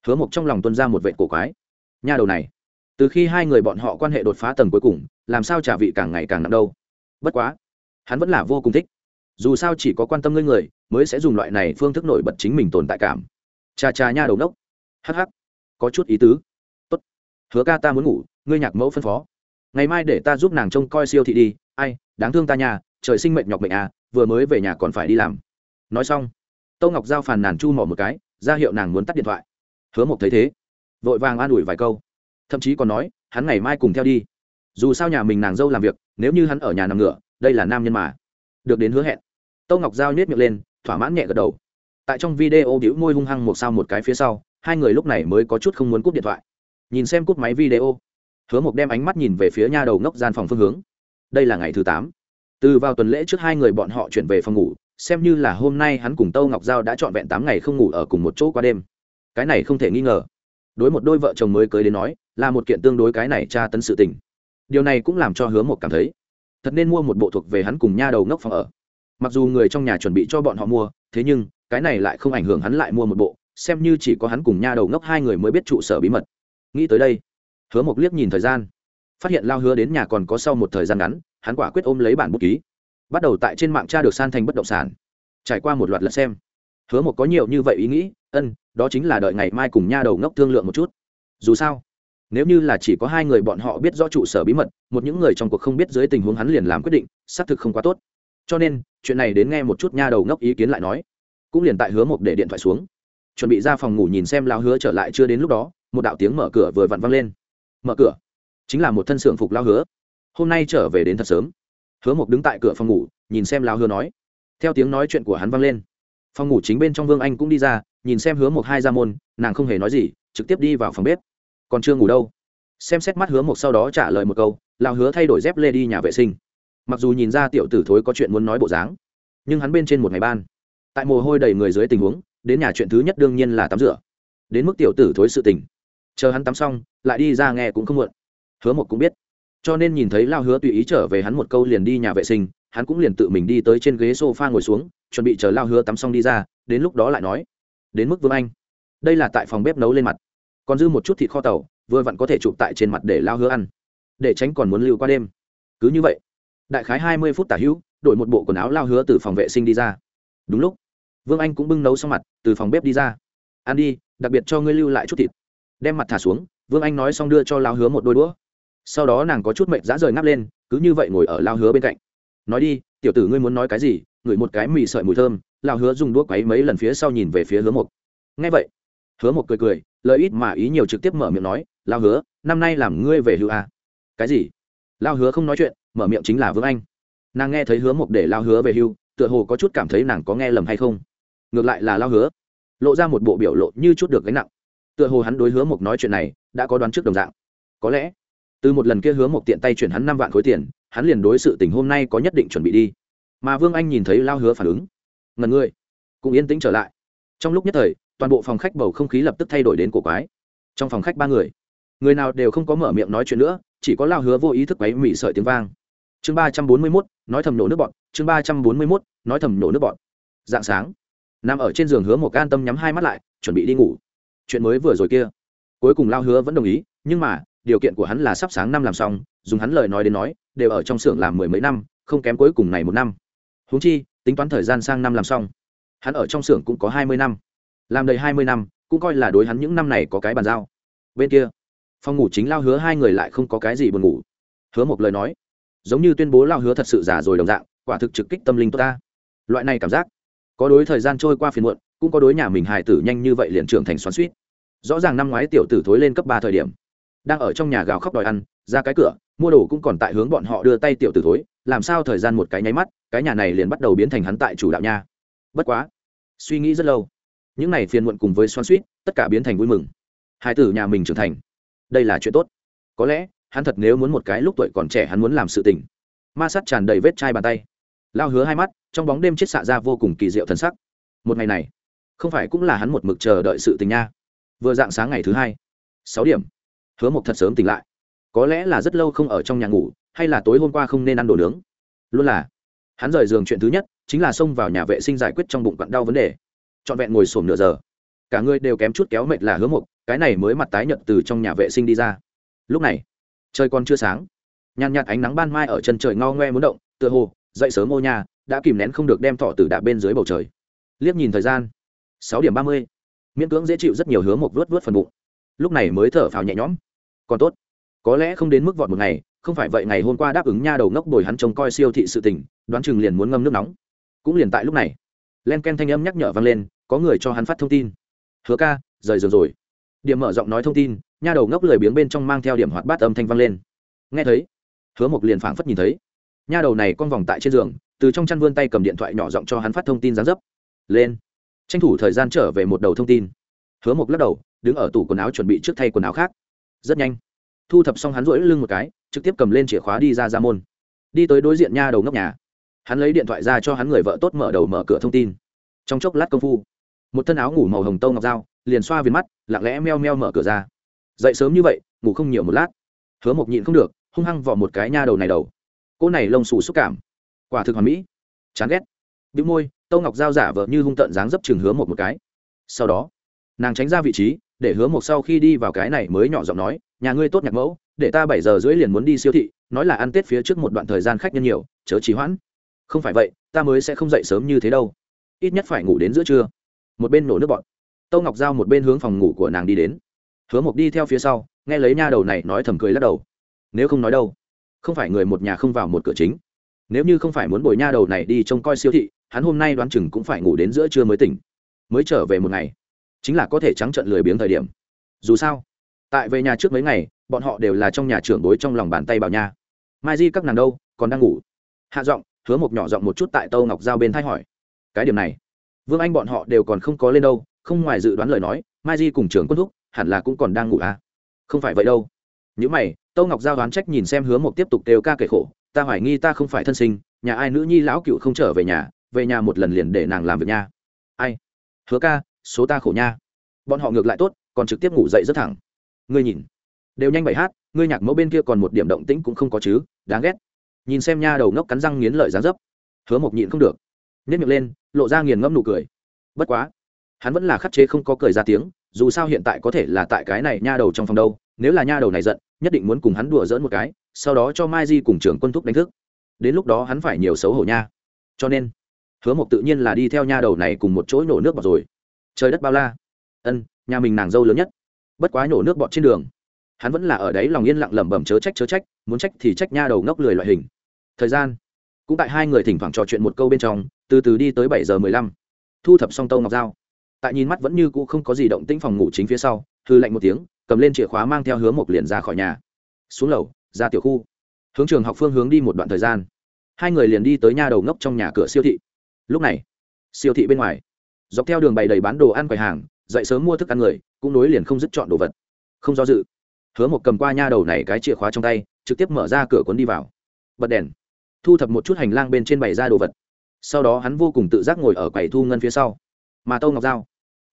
hứa mộc trong lòng tuân ra một vệ cổ quái. Nhà đầu này, từ khi hai người bọn họ quan hệ đột phá tầng cuối cùng, làm sao trả vị càng ngày càng nặng đâu. Bất quá, hắn vẫn là vô cùng thích dù sao chỉ có quan tâm ngươi người mới sẽ dùng loại này phương thức nổi bật chính mình tồn tại cảm. Cha cha nha đầu nốc hh có chút ý tứ. Tốt. Hứa ca ta muốn ngủ, ngươi nhạc mẫu phân phó. Ngày mai để ta giúp nàng trông coi siêu thị đi. Ai, đáng thương ta nhà trời sinh mệnh nhọc mệnh à vừa mới về nhà còn phải đi làm. Nói xong tâu ngọc giao phàn nàn chu mỏ một cái, ra hiệu nàng muốn tắt điện thoại. Hứa mộc thấy thế, vội vàng an ủi vài câu. Thậm chí còn nói, hắn ngày mai cùng theo đi. Dù sao nhà mình nàng dâu làm việc, nếu như hắn ở nhà nằm ngựa đây là nam nhân mà. Được đến hứa hẹn tâu ngọc giao nhét miệng lên, thỏa mãn nhẹ gật đầu. Tại trong video đĩu môi hung hăng một sao một cái phía sau, hai người lúc này mới có chút không muốn cúp điện thoại. Nhìn xem cúp máy video, hứa mộc đem ánh mắt nhìn về phía nha đầu ngốc gian phòng phương hướng. Đây là ngày thứ tám. Từ vào tuần lễ trước hai người bọn họ chuyển về phòng ngủ, xem như là hôm nay hắn cùng tâu ngọc giao đã trọn vẹn tám ngày không ngủ ở cùng một chỗ qua đêm. Cái này không thể nghi ngờ. Đối một đôi vợ chồng mới cưới đến nói, là một kiện tương đối cái này tra tấn sự tình. Điều này cũng làm cho hứa một cảm thấy, thật nên mua một bộ thuộc về hắn cùng nha đầu ngốc phòng ở mặc dù người trong nhà chuẩn bị cho bọn họ mua, thế nhưng, cái này lại không ảnh hưởng hắn lại mua một bộ, xem như chỉ có hắn cùng nha đầu ngốc hai người mới biết trụ sở bí mật. Nghĩ tới đây, hứa một liếc nhìn thời gian. Phát hiện lao hứa đến nhà còn có sau một thời gian ngắn, hắn quả quyết ôm lấy bản bút ký. Bắt đầu tại trên mạng tra được san thành bất động sản. Trải qua một loạt lật xem, hứa một có nhiều như vậy ý nghĩ, ân, đó chính là đợi ngày mai cùng nha đầu ngốc thương lượng một chút. Dù sao, nếu như là chỉ có hai người bọn họ biết rõ trụ sở bí mật, một những người trong cuộc không biết dưới tình huống hắn liền làm quyết định, xác thực không quá tốt cho nên, chuyện này đến nghe một chút nha đầu ngốc ý kiến lại nói. Cũng liền tại hứa mộc để điện thoại xuống. Chuẩn bị ra phòng ngủ nhìn xem lao hứa trở lại chưa đến lúc đó, một đạo tiếng mở cửa vừa vặn văng lên. Mở cửa? Chính là một thân xưởng phục lao hứa. Hôm nay trở về đến thật sớm. Hứa mộc đứng tại cửa phòng ngủ, nhìn xem lao hứa nói. Theo tiếng nói chuyện của hắn vang lên. Phòng ngủ chính bên trong vương anh cũng đi ra, nhìn xem hứa mộc hai ra môn, nàng không hề nói gì, trực tiếp đi vào phòng bếp. Còn chưa ngủ đâu. Xem xét mắt hứa mộc sau đó trả lời một câu lao hứa thay đổi dép lê đi nhà vệ sinh mặc dù nhìn ra tiểu tử thối có chuyện muốn nói bộ dáng, nhưng hắn bên trên một ngày ban, tại mồ hôi đầy người dưới tình huống, đến nhà chuyện thứ nhất đương nhiên là tắm rửa. Đến mức tiểu tử thối sự tình, chờ hắn tắm xong, lại đi ra nghe cũng không muộn. Hứa một cũng biết, cho nên nhìn thấy lao hứa tùy ý trở về hắn một câu liền đi nhà vệ sinh, hắn cũng liền tự mình đi tới trên ghế s o f a ngồi xuống, chuẩn bị chờ lao hứa tắm xong đi ra, đến lúc đó lại nói, đến mức vương anh, đây là tại phòng bếp nấu lên mặt, còn dư một chút thịt kho tàu, vừa vặn có thể chụp tại trên mặt để lao hứa ăn, để tránh còn muốn lưu qua đêm. Cứ như vậy đại khái hai mươi phút tả hữu, đổi một bộ quần áo lao hứa từ phòng vệ sinh đi ra. Đúng lúc, vương anh cũng bưng nấu xong mặt, từ phòng bếp đi ra. Ăn đi, đặc biệt cho ngươi lưu lại chút thịt. Đem mặt thả xuống, vương anh nói xong đưa cho lao hứa một đôi đũa. Sau đó nàng có chút mệnh dã rời ngáp lên, cứ như vậy ngồi ở lao hứa bên cạnh. Nói đi, tiểu tử ngươi muốn nói cái gì, ngửi một cái mì sợi mùi thơm. Lao hứa dùng đũa quấy mấy lần phía sau nhìn về phía hứa một ngay vậy, hứa một cười cười lợi ít mà ý nhiều trực tiếp mở miệng nói, lao hứa, năm nay làm ngươi về hữu à? cái gì? Lao hứa không nói chuyện mở miệng chính là vương anh. Nàng nghe thấy hứa một để lao hứa về hưu, tựa hồ có chút cảm thấy nàng có nghe lầm hay không. Ngược lại là lao hứa. Lộ ra một bộ biểu lộ như chút được gánh nặng. Tựa hồ hắn đối hứa một nói chuyện này đã có đoán trước đồng dạng. Có lẽ, từ một lần kia hứa một tiện tay chuyển hắn năm vạn khối tiền, hắn liền đối sự tình hôm nay có nhất định chuẩn bị đi. Mà vương anh nhìn thấy lao hứa phản ứng. Ngần ngươi cũng yên tĩnh trở lại. Trong lúc nhất thời, toàn bộ phòng khách bầu không khí lập tức thay đổi đến cổ quái. Trong phòng khách ba người người nào đều không có mở miệng nói chuyện nữa, chỉ có lao hứa vô ý thức quấy mị sợi tiếng vang chương ba trăm bốn mươi mốt, nói thầm nổ nước bọn. Chương ba trăm bốn mươi mốt, nói thầm nổ nước bọn. Dạng sáng, nằm ở trên giường hứa một an tâm nhắm hai mắt lại, chuẩn bị đi ngủ. Chuyện mới vừa rồi kia. Cuối cùng lao hứa vẫn đồng ý, nhưng mà, điều kiện của hắn là sắp sáng năm làm xong, dùng hắn lời nói đến nói, đều ở trong xưởng làm mười mấy năm, không kém cuối cùng này một năm. Húng chi, tính toán thời gian sang năm làm xong. Hắn ở trong xưởng cũng có hai mươi năm. Làm đầy hai mươi năm, cũng coi là đối hắn những năm này có cái bàn giao. Bên kia, phòng ngủ chính lao hứa hai người lại không có cái gì buồn ngủ. Hứa một lời nói giống như tuyên bố lao hứa thật sự già rồi đồng dạng, quả thực trực kích tâm linh tốt ta. Loại này cảm giác, có đối thời gian trôi qua phiền muộn, cũng có đối nhà mình hài tử nhanh như vậy liền trưởng thành xoắn suýt rõ ràng năm ngoái tiểu tử thối lên cấp ba thời điểm, đang ở trong nhà gào khóc đòi ăn, ra cái cửa, mua đồ cũng còn tại hướng bọn họ đưa tay tiểu tử thối, làm sao thời gian một cái nháy mắt, cái nhà này liền bắt đầu biến thành hắn tại chủ đạo nha. Bất quá, suy nghĩ rất lâu, những này phiền muộn cùng với xoan suýt tất cả biến thành vui mừng. Hai tử nhà mình trưởng thành, đây là chuyện tốt. Có lẽ hắn thật nếu muốn một cái lúc tuổi còn trẻ hắn muốn làm sự tình. Ma sát tràn đầy vết chai bàn tay. Lao hứa hai mắt, trong bóng đêm chết xạ ra vô cùng kỳ diệu thần sắc. Một ngày này, không phải cũng là hắn một mực chờ đợi sự tình nha. Vừa dạng sáng ngày thứ hai, sáu điểm, hứa mộc thật sớm tỉnh lại. Có lẽ là rất lâu không ở trong nhà ngủ, hay là tối hôm qua không nên ăn đồ nướng. Luôn là, hắn rời giường chuyện thứ nhất, chính là xông vào nhà vệ sinh giải quyết trong bụng quặn đau vấn đề. Trọn vẹn ngồi sổm nửa giờ, cả người đều kém chút kéo mệt là hứa mộc, cái này mới mặt tái nhợt từ trong nhà vệ sinh đi ra. Lúc này trời còn chưa sáng. Nhàn nhạt ánh nắng ban mai ở chân trời ngao ngoe muốn động tựa hồ dậy sớm ô nhà đã kìm nén không được đem thọ từ đạp bên dưới bầu trời. Liếc nhìn thời gian sáu điểm ba mươi. Miễn cưỡng dễ chịu rất nhiều hứa một vớt vớt phần bụng. Lúc này mới thở phào nhẹ nhõm. Còn tốt. Có lẽ không đến mức vọt một ngày không phải vậy ngày hôm qua đáp ứng nha đầu ngốc bồi hắn trông coi siêu thị sự tỉnh, đoán chừng liền muốn ngâm nước nóng. Cũng liền tại lúc này len ken thanh âm nhắc nhở vang lên có người cho hắn phát thông tin. Hứa ca rời giường rồi. Điểm mở giọng nói thông tin nha đầu ngốc lười biếng bên trong mang theo điểm hoạt bát âm thanh vang lên. Nghe thấy, hứa mộc liền phảng phất nhìn thấy. Nha đầu này con vòng tại trên giường, từ trong chăn vươn tay cầm điện thoại nhỏ giọng cho hắn phát thông tin gián dấp. Lên. Tranh thủ thời gian trở về một đầu thông tin. Hứa mộc lắc đầu, đứng ở tủ quần áo chuẩn bị trước thay quần áo khác. Rất nhanh. Thu thập xong hắn rỗi lưng một cái, trực tiếp cầm lên chìa khóa đi ra ra môn. Đi tới đối diện nha đầu ngốc nhà. Hắn lấy điện thoại ra cho hắn người vợ tốt mở đầu mở cửa thông tin. Trong chốc lát công phu, một thân áo ngủ màu hồng tông ngọc dao, liền xoa viền mắt, lặng lẽ meo meo mở cửa ra dậy sớm như vậy, ngủ không nhiều một lát. Hứa mộc nhịn không được, hung hăng vỏ một cái nha đầu này đầu. Cô này lông xù xúc cảm. Quả thực hoàn mỹ. Chán ghét. Bị môi, tâu ngọc Giao giả vợ như hung tợn dáng dấp chừng hứa một một cái. Sau đó, nàng tránh ra vị trí, để hứa một sau khi đi vào cái này mới nhỏ giọng nói, nhà ngươi tốt nhạc mẫu, để ta bảy giờ rưỡi liền muốn đi siêu thị, nói là ăn tết phía trước một đoạn thời gian khách nhân nhiều, chớ trì hoãn. Không phải vậy, ta mới sẽ không dậy sớm như thế đâu. Ít nhất phải ngủ đến giữa trưa. Một bên nổ nước bọn. Tâu ngọc giao một bên hướng phòng ngủ của nàng đi đến hứa mộc đi theo phía sau, nghe lấy nha đầu này nói thầm cười lắc đầu. Nếu không nói đâu? Không phải người một nhà không vào một cửa chính. Nếu như không phải muốn bồi nha đầu này đi trông coi siêu thị, hắn hôm nay đoán chừng cũng phải ngủ đến giữa trưa mới tỉnh. Mới trở về một ngày. Chính là có thể trắng trận lười biếng thời điểm. Dù sao, tại về nhà trước mấy ngày, bọn họ đều là trong nhà trưởng bối trong lòng bàn tay bảo nha. Mai di các nàng đâu, còn đang ngủ? Hạ giọng, hứa một nhỏ giọng một chút tại tâu ngọc giao bên thay hỏi. Cái điểm này, vương anh bọn họ đều còn không có lên đâu, không ngoài dự đoán lời nói, mai di cùng trưởng quân thúc hẳn là cũng còn đang ngủ à? Không phải vậy đâu. Những mày, tâu ngọc giao đoán trách nhìn xem hứa Mộc tiếp tục đều ca kể khổ, ta hoài nghi ta không phải thân sinh, nhà ai nữ nhi lão cựu không trở về nhà về nhà một lần liền để nàng làm việc nha. Ai? Hứa ca, số ta khổ nha. Bọn họ ngược lại tốt, còn trực tiếp ngủ dậy rất thẳng. Ngươi nhìn, đều nhanh bảy hát, ngươi nhạc mẫu bên kia còn một điểm động tĩnh cũng không có chứ, đáng ghét. Nhìn xem nha đầu ngốc cắn răng nghiến lợi dáng dấp, hứa mộc nhịn không được nhét miệng lên, lộ ra nghiền ngẫm nụ cười. Bất quá hắn vẫn là khắc chế không có cười ra tiếng, dù sao hiện tại có thể là tại cái này nha đầu trong phòng đâu, nếu là nha đầu này giận, nhất định muốn cùng hắn đùa dỡn một cái, sau đó cho mai di cùng trưởng quân thúc đánh thức. Đến lúc đó hắn phải nhiều xấu hổ nha. Cho nên, hứa mộc tự nhiên là đi theo nha đầu này cùng một chỗ nổ nước bọt rồi. Trời đất bao la. Ân, nhà mình nàng dâu lớn nhất. Bất quá nổ nước bọt trên đường. Hắn vẫn là ở đấy lòng yên lặng lẩm bẩm chớ trách chớ trách, muốn trách thì trách nha đầu ngốc lười loại hình. Thời gian, cũng tại hai người thỉnh thoảng trò chuyện một câu bên trong, từ từ đi tới bảy giờ mười lăm. Thu thập xong tâu ngọc dao tại nhìn mắt vẫn như cũ không có gì động tĩnh phòng ngủ chính phía sau, hư lạnh một tiếng, cầm lên chìa khóa mang theo hướng một liền ra khỏi nhà. Xuống lầu, ra tiểu khu. Hướng trường học phương hướng đi một đoạn thời gian. Hai người liền đi tới nha đầu ngốc trong nhà cửa siêu thị. Lúc này, siêu thị bên ngoài, dọc theo đường bày đầy bán đồ ăn quầy hàng, dậy sớm mua thức ăn người, cũng nối liền không dứt chọn đồ vật. Không do dự, hứa một cầm qua nha đầu này cái chìa khóa trong tay, trực tiếp mở ra cửa cuốn đi vào. Bật đèn, thu thập một chút hành lang bên trên bày ra đồ vật. Sau đó hắn vô cùng tự giác ngồi ở quầy thu ngân phía sau. Mà tâu ngọc giao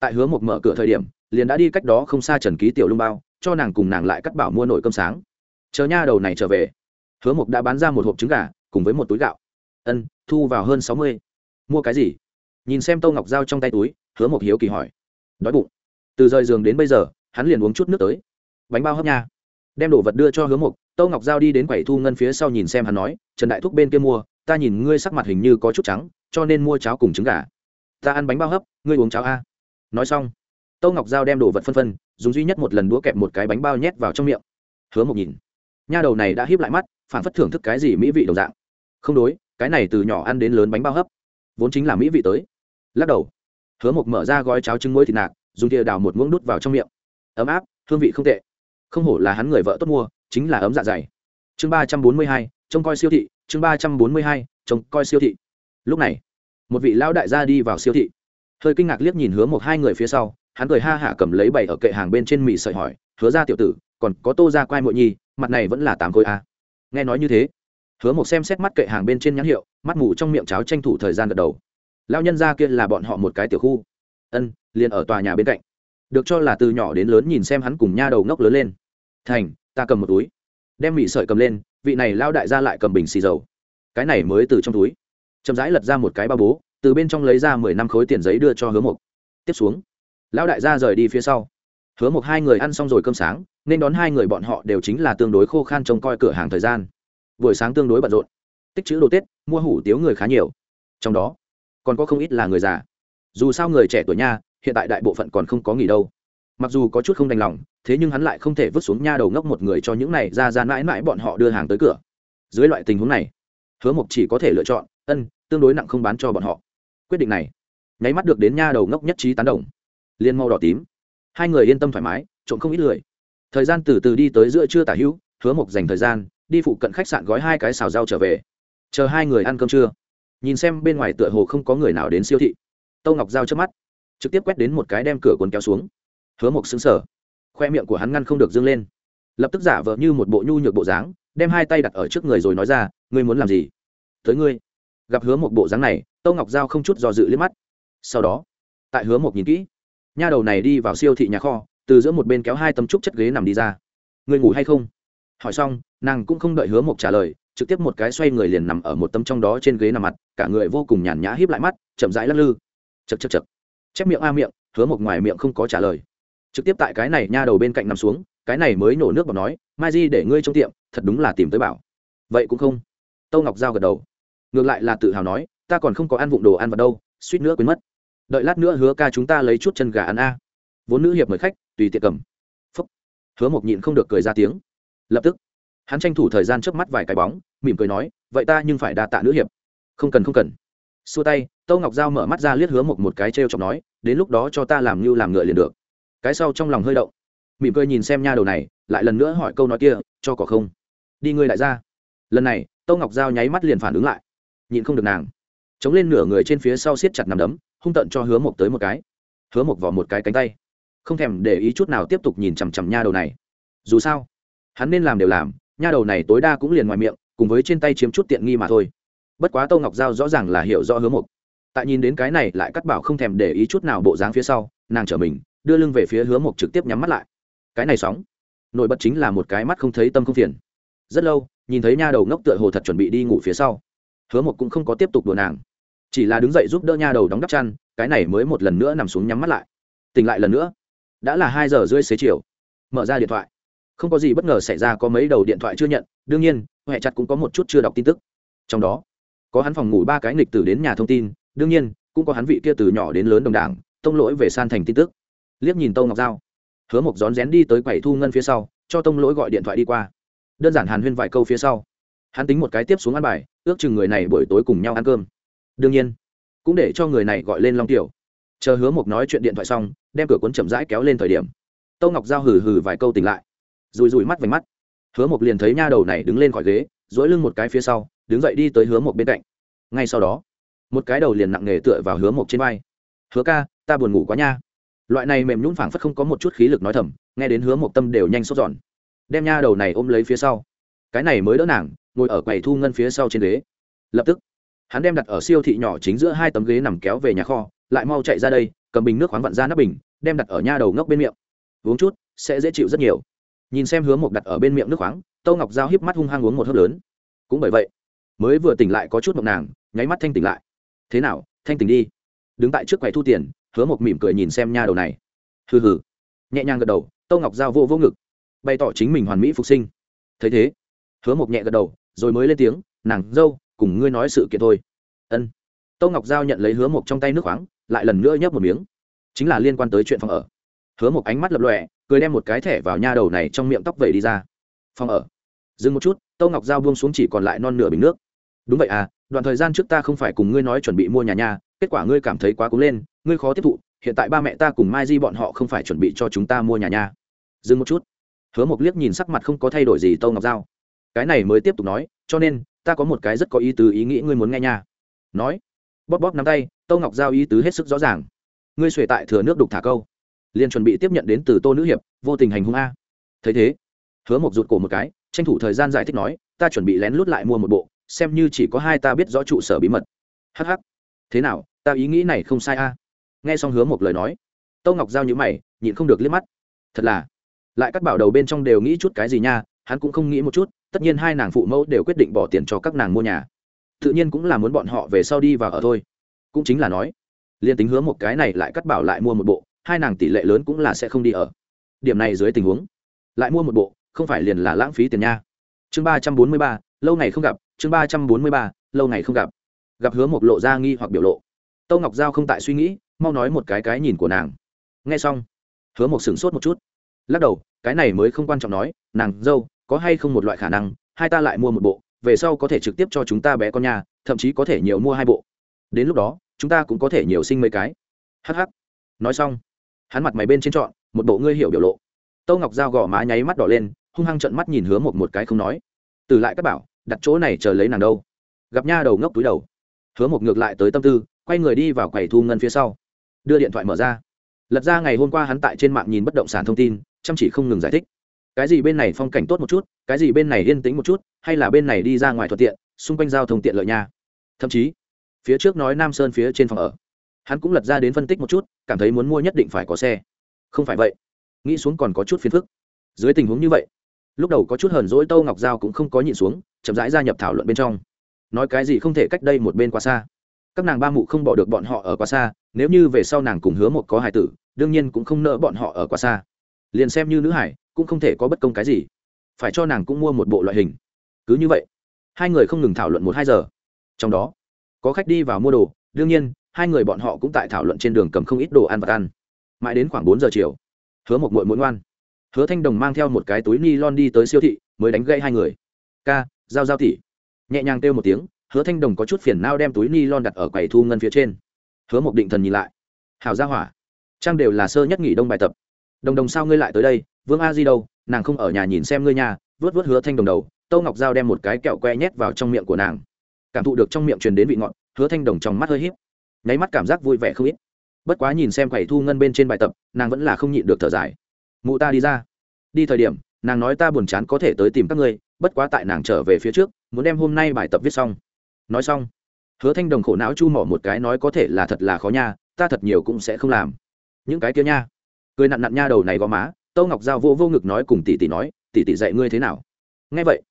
tại hứa một mở cửa thời điểm, liền đã đi cách đó không xa trần ký tiểu lung bao, cho nàng cùng nàng lại cắt bảo mua nổi cơm sáng. Chờ nha đầu này trở về, hứa mộc đã bán ra một hộp trứng gà, cùng với một túi gạo. Ân, thu vào hơn sáu mươi. Mua cái gì? Nhìn xem tô ngọc dao trong tay túi, hứa mộc hiếu kỳ hỏi. Đói bụng. Từ rời giường đến bây giờ, hắn liền uống chút nước tới. Bánh bao hấp nha. Đem đồ vật đưa cho hứa mộc tô ngọc giao đi đến quầy thu ngân phía sau nhìn xem hắn nói, trần đại thúc bên kia mua, ta nhìn ngươi sắc mặt hình như có chút trắng, cho nên mua cháo cùng trứng gà. Ta ăn bánh bao hấp, ngươi uống cháo a nói xong, tô ngọc giao đem đồ vật phân phân, dùng duy nhất một lần đũa kẹp một cái bánh bao nhét vào trong miệng. Hứa một nhìn, nha đầu này đã híp lại mắt, phản phất thưởng thức cái gì mỹ vị đồng dạng. Không đối, cái này từ nhỏ ăn đến lớn bánh bao hấp, vốn chính là mỹ vị tới. Lắc đầu, hứa một mở ra gói cháo trứng muối thịt nạc, dùng tia đào một muỗng đút vào trong miệng. Ấm áp, hương vị không tệ. Không hổ là hắn người vợ tốt mua, chính là ấm dạ dày. Chương ba trăm bốn mươi hai, trông coi siêu thị, chương ba trăm bốn mươi hai, trông coi siêu thị. Lúc này, một vị lão đại gia đi vào siêu thị hơi kinh ngạc liếc nhìn hứa một hai người phía sau, hắn cười ha hả cầm lấy bảy ở kệ hàng bên trên mì sợi hỏi, hứa ra tiểu tử, còn có tô ra quai mội nhi, mặt này vẫn là tám khối a. Nghe nói như thế, hứa một xem xét mắt kệ hàng bên trên nhãn hiệu, mắt mù trong miệng cháo tranh thủ thời gian gật đầu. Lao nhân ra kia là bọn họ một cái tiểu khu. Ân, liền ở tòa nhà bên cạnh. Được cho là từ nhỏ đến lớn nhìn xem hắn cùng nha đầu ngốc lớn lên. Thành, ta cầm một túi. Đem mì sợi cầm lên, vị này lao đại gia lại cầm bình xì dầu. Cái này mới từ trong túi. Chậm rãi lật ra một cái ba bố từ bên trong lấy ra mười năm khối tiền giấy đưa cho hứa mộc. Tiếp xuống, lão đại gia rời đi phía sau. Hứa mộc hai người ăn xong rồi cơm sáng, nên đón hai người bọn họ đều chính là tương đối khô khan trông coi cửa hàng thời gian. Buổi sáng tương đối bận rộn, tích chữ đồ tết, mua hủ tiếu người khá nhiều. Trong đó, còn có không ít là người già. Dù sao người trẻ tuổi nha, hiện tại đại bộ phận còn không có nghỉ đâu. Mặc dù có chút không đành lòng, thế nhưng hắn lại không thể vứt xuống nha đầu ngốc một người cho những này ra ra mãi mãi bọn họ đưa hàng tới cửa. Dưới loại tình huống này, hứa mộc chỉ có thể lựa chọn, ân, tương đối nặng không bán cho bọn họ quyết định này. Nháy mắt được đến nha đầu ngốc nhất trí tán đồng. Liên màu đỏ tím. Hai người yên tâm thoải mái, trộm không ít lười. Thời gian từ từ đi tới giữa trưa tả hữu, hứa mộc dành thời gian, đi phụ cận khách sạn gói hai cái xào rau trở về. Chờ hai người ăn cơm trưa. Nhìn xem bên ngoài tựa hồ không có người nào đến siêu thị. Tâu ngọc giao trước mắt, trực tiếp quét đến một cái đem cửa cuốn kéo xuống. Hứa mộc xứng sở khoe miệng của hắn ngăn không được dâng lên. Lập tức giả vờ như một bộ nhu nhược bộ dáng, đem hai tay đặt ở trước người rồi nói ra, ngươi muốn làm gì? Tới ngươi. Gặp hứa một bộ dáng này tâu ngọc giao không chút do dự liếc mắt. Sau đó, tại hứa một nhìn kỹ, nha đầu này đi vào siêu thị nhà kho, từ giữa một bên kéo hai tấm trúc chất ghế nằm đi ra. Người ngủ hay không? Hỏi xong, nàng cũng không đợi hứa mộc trả lời, trực tiếp một cái xoay người liền nằm ở một tấm trong đó trên ghế nằm mặt, cả người vô cùng nhàn nhã híp lại mắt, chậm rãi lắc lư. Chật chật chật chép miệng a miệng, hứa mộc ngoài miệng không có trả lời. Trực tiếp tại cái này nha đầu bên cạnh nằm xuống, cái này mới nổ nước bọc nói, mai di, để ngươi trong tiệm, thật đúng là tìm tới bảo. Vậy cũng không. Tâu ngọc giao gật đầu. Ngược lại là tự hào nói ta còn không có ăn vụng đồ ăn vào đâu, suýt nữa quên mất. Đợi lát nữa hứa ca chúng ta lấy chút chân gà ăn a. Vốn nữ hiệp mời khách, tùy tiệc cầm. Phúc. Hứa mộc nhịn không được cười ra tiếng. Lập tức, hắn tranh thủ thời gian trước mắt vài cái bóng, mỉm cười nói, vậy ta nhưng phải đa tạ nữ hiệp. Không cần không cần. Xua tay, tâu ngọc giao mở mắt ra liếc hứa mộc một cái t r e o chọc nói, đến lúc đó cho ta làm như làm ngựa liền được. Cái sau trong lòng hơi động, mỉm cười nhìn xem nha đầu này, lại lần nữa hỏi câu nói kia, cho có không? Đi ngươi lại ra lần này, tâu ngọc giao nháy mắt liền phản ứng lại, nhịn không được nàng chống lên nửa người trên phía sau siết chặt nằm đấm, hung tận cho hứa mộc tới một cái. Hứa mộc vào một cái cánh tay, không thèm để ý chút nào tiếp tục nhìn chằm chằm nha đầu này. Dù sao, hắn nên làm đều làm, nha đầu này tối đa cũng liền ngoài miệng, cùng với trên tay chiếm chút tiện nghi mà thôi. Bất quá tâu ngọc giao rõ ràng là hiểu rõ hứa mộc. Tại nhìn đến cái này lại cắt bảo không thèm để ý chút nào bộ dáng phía sau, nàng trở mình, đưa lưng về phía hứa mộc trực tiếp nhắm mắt lại. Cái này sóng, nổi bật chính là một cái mắt không thấy tâm không phiền. Rất lâu, nhìn thấy nha đầu ngốc tựa hồ thật chuẩn bị đi ngủ phía sau. Hứa Mộc cũng không có tiếp tục đùa nàng chỉ là đứng dậy giúp đỡ nha đầu đóng đắp chăn, cái này mới một lần nữa nằm xuống nhắm mắt lại. Tỉnh lại lần nữa. Đã là hai giờ rưỡi xế chiều. Mở ra điện thoại. Không có gì bất ngờ xảy ra, có mấy đầu điện thoại chưa nhận. Đương nhiên, huệ chặt cũng có một chút chưa đọc tin tức. Trong đó, có hắn phòng ngủ ba cái nghịch tử đến nhà thông tin. Đương nhiên, cũng có hắn vị kia từ nhỏ đến lớn đồng đảng, tông lỗi về san thành tin tức. Liếc nhìn tông ngọc giao. Hứa mộc rón rén đi tới quầy thu ngân phía sau, cho tông lỗi gọi điện thoại đi qua. Đơn giản hàn huyên vài câu phía sau. Hắn tính một cái tiếp xuống ăn bài, ước chừng người này buổi tối cùng nhau ăn cơm đương nhiên, cũng để cho người này gọi lên long tiểu. Chờ hứa mộc nói chuyện điện thoại xong, đem cửa cuốn chậm rãi kéo lên thời điểm, tâu ngọc giao hừ hừ vài câu tỉnh lại. Rùi rùi mắt vành mắt, hứa mộc liền thấy nha đầu này đứng lên khỏi ghế dỗi lưng một cái phía sau, đứng dậy đi tới hứa mộc bên cạnh. Ngay sau đó, một cái đầu liền nặng nề tựa vào hứa mộc trên vai. Hứa ca, ta buồn ngủ quá nha. Loại này mềm nhún phảng phất không có một chút khí lực nói thầm, nghe đến hứa mộc tâm đều nhanh sốt giòn đem nha đầu này ôm lấy phía sau. Cái này mới đỡ nàng, ngồi ở quầy thu ngân phía sau trên ghế. Lập tức hắn đem đặt ở siêu thị nhỏ chính giữa hai tấm ghế nằm kéo về nhà kho, lại mau chạy ra đây, cầm bình nước khoáng vặn ra nắp bình, đem đặt ở nha đầu ngốc bên miệng. Uống chút, sẽ dễ chịu rất nhiều. Nhìn xem hướng một đặt ở bên miệng nước khoáng, tâu ngọc giao hiếp mắt hung hăng uống một hớp lớn. Cũng bởi vậy, mới vừa tỉnh lại có chút mộng nàng, nháy mắt thanh tỉnh lại. Thế nào, thanh tỉnh đi. Đứng tại trước quầy thu tiền hứa một mỉm cười nhìn xem nha đầu này. Hừ hừ. Nhẹ nhàng gật đầu, tâu ngọc giao vô vô ngực, bày tỏ chính mình hoàn mỹ phục sinh. Thấy thế hứa một nhẹ gật đầu, rồi mới lên tiếng, nàng dâu cùng ngươi nói sự kiện thôi. Ân. Tâu ngọc giao nhận lấy hứa mộc trong tay nước khoáng lại lần nữa nhấp một miếng. Chính là liên quan tới chuyện phòng ở. Hứa mộc ánh mắt lập lọe cười đem một cái thẻ vào nha đầu này trong miệng tóc vẩy đi ra. Phòng ở. Dừng một chút tâu ngọc giao buông xuống chỉ còn lại non nửa bình nước. Đúng vậy à đoạn thời gian trước ta không phải cùng ngươi nói chuẩn bị mua nhà nhà, kết quả ngươi cảm thấy quá cúng lên ngươi khó tiếp thụ hiện tại ba mẹ ta cùng mai di bọn họ không phải chuẩn bị cho chúng ta mua nhà nhà. dừng một chút. Hứa mộc liếc nhìn sắc mặt không có thay đổi gì tâu ngọc giao. Cái này mới tiếp tục nói cho nên ta có một cái rất có ý tứ ý nghĩ ngươi muốn nghe nha. Nói, bóp bóp nắm tay tâu ngọc giao ý tứ hết sức rõ ràng. Ngươi xuể tại thừa nước đục thả câu. Liền chuẩn bị tiếp nhận đến từ tô nữ hiệp, vô tình hành hung a. Thấy thế, hứa một rụt cổ một cái, tranh thủ thời gian giải thích nói, ta chuẩn bị lén lút lại mua một bộ, xem như chỉ có hai ta biết rõ trụ sở bí mật. Hh thế nào, ta ý nghĩ này không sai a. Nghe xong hứa một lời nói tâu ngọc giao nhữ mày, nhịn không được liếc mắt. Thật là, lại các bảo đầu bên trong đều nghĩ chút cái gì nha, hắn cũng không nghĩ một chút tất nhiên hai nàng phụ mẫu đều quyết định bỏ tiền cho các nàng mua nhà. Tự nhiên cũng là muốn bọn họ về sau đi và ở thôi. Cũng chính là nói liền tính hứa một cái này lại cắt bảo lại mua một bộ, hai nàng tỷ lệ lớn cũng là sẽ không đi ở. Điểm này dưới tình huống, lại mua một bộ, không phải liền là lãng phí tiền nha. Chương ba trăm bốn mươi ba, lâu ngày không gặp, chương ba trăm bốn mươi ba, lâu ngày không gặp. Gặp hứa một lộ ra nghi hoặc biểu lộ. Tâu ngọc giao không tại suy nghĩ, mau nói một cái cái nhìn của nàng. Nghe xong, hứa một sửng sốt một chút. Lắc đầu, cái này mới không quan trọng nói, nàng dâu có hay không một loại khả năng, hai ta lại mua một bộ, về sau có thể trực tiếp cho chúng ta bé con nhà thậm chí có thể nhiều mua hai bộ. Đến lúc đó, chúng ta cũng có thể nhiều sinh mấy cái. Hh nói xong, hắn mặt mày bên trên trọn, một bộ ngươi hiểu biểu lộ. Tâu ngọc dao gò má nháy mắt đỏ lên, hung hăng trận mắt nhìn hứa một một cái không nói. Từ lại các bảo, đặt chỗ này chờ lấy nàng đâu. Gặp nha đầu ngốc túi đầu. Hứa một ngược lại tới tâm tư, quay người đi vào quầy thu ngân phía sau. Đưa điện thoại mở ra. Lật ra ngày hôm qua hắn tại trên mạng nhìn bất động sản thông tin, chăm chỉ không ngừng giải thích cái gì bên này phong cảnh tốt một chút, cái gì bên này yên tĩnh một chút, hay là bên này đi ra ngoài thuận tiện, xung quanh giao thông tiện lợi nha. Thậm chí, phía trước nói nam sơn phía trên phòng ở, hắn cũng lật ra đến phân tích một chút, cảm thấy muốn mua nhất định phải có xe. Không phải vậy. Nghĩ xuống còn có chút phiền phức. Dưới tình huống như vậy, lúc đầu có chút hờn dỗi tâu ngọc giao cũng không có nhịn xuống, chậm rãi gia nhập thảo luận bên trong. Nói cái gì không thể cách đây một bên quá xa. Các nàng ba mụ không bỏ được bọn họ ở quá xa, nếu như về sau nàng cùng hứa một có hải tử, đương nhiên cũng không nỡ bọn họ ở quá xa. Liền xem như nữ hải cũng không thể có bất công cái gì. Phải cho nàng cũng mua một bộ loại hình. Cứ như vậy, hai người không ngừng thảo luận một hai giờ. Trong đó, có khách đi vào mua đồ, đương nhiên, hai người bọn họ cũng tại thảo luận trên đường cầm không ít đồ ăn và ăn. Mãi đến khoảng bốn giờ chiều, hứa một mội mũi ngoan. Hứa thanh đồng mang theo một cái túi ni lon đi tới siêu thị, mới đánh gây hai người. Ca, giao giao tỉ nhẹ nhàng kêu một tiếng, hứa thanh đồng có chút phiền nao đem túi ni lon đặt ở quầy thu ngân phía trên. Hứa một định thần nhìn lại. Hào ra hỏa, trang đều là sơ nhất nghỉ đông bài tập. Đồng đồng sao ngươi lại tới đây? Vương a di đâu? Nàng không ở nhà nhìn xem ngươi nhà vớt vớt hứa thanh đồng đầu, tâu ngọc giao đem một cái kẹo que nhét vào trong miệng của nàng. Cảm thụ được trong miệng truyền đến vị ngọt, hứa thanh đồng trong mắt hơi hiếp nháy mắt cảm giác vui vẻ không ít. Bất quá nhìn xem quầy thu ngân bên trên bài tập, nàng vẫn là không nhịn được thở dài. Mụ ta đi ra. Đi thời điểm, nàng nói ta buồn chán có thể tới tìm các ngươi, bất quá tại nàng trở về phía trước, muốn đem hôm nay bài tập viết xong. Nói xong, hứa thanh đồng khổ não chu mỏ một cái nói có thể là thật là khó nha, ta thật nhiều cũng sẽ không làm. Những cái kia nha. Cười nặn nặn nha đầu này gò má tâu ngọc giao vô vô ngực nói cùng tỷ tỷ nói, tỷ tỷ dạy ngươi thế nào? Nghe vậy,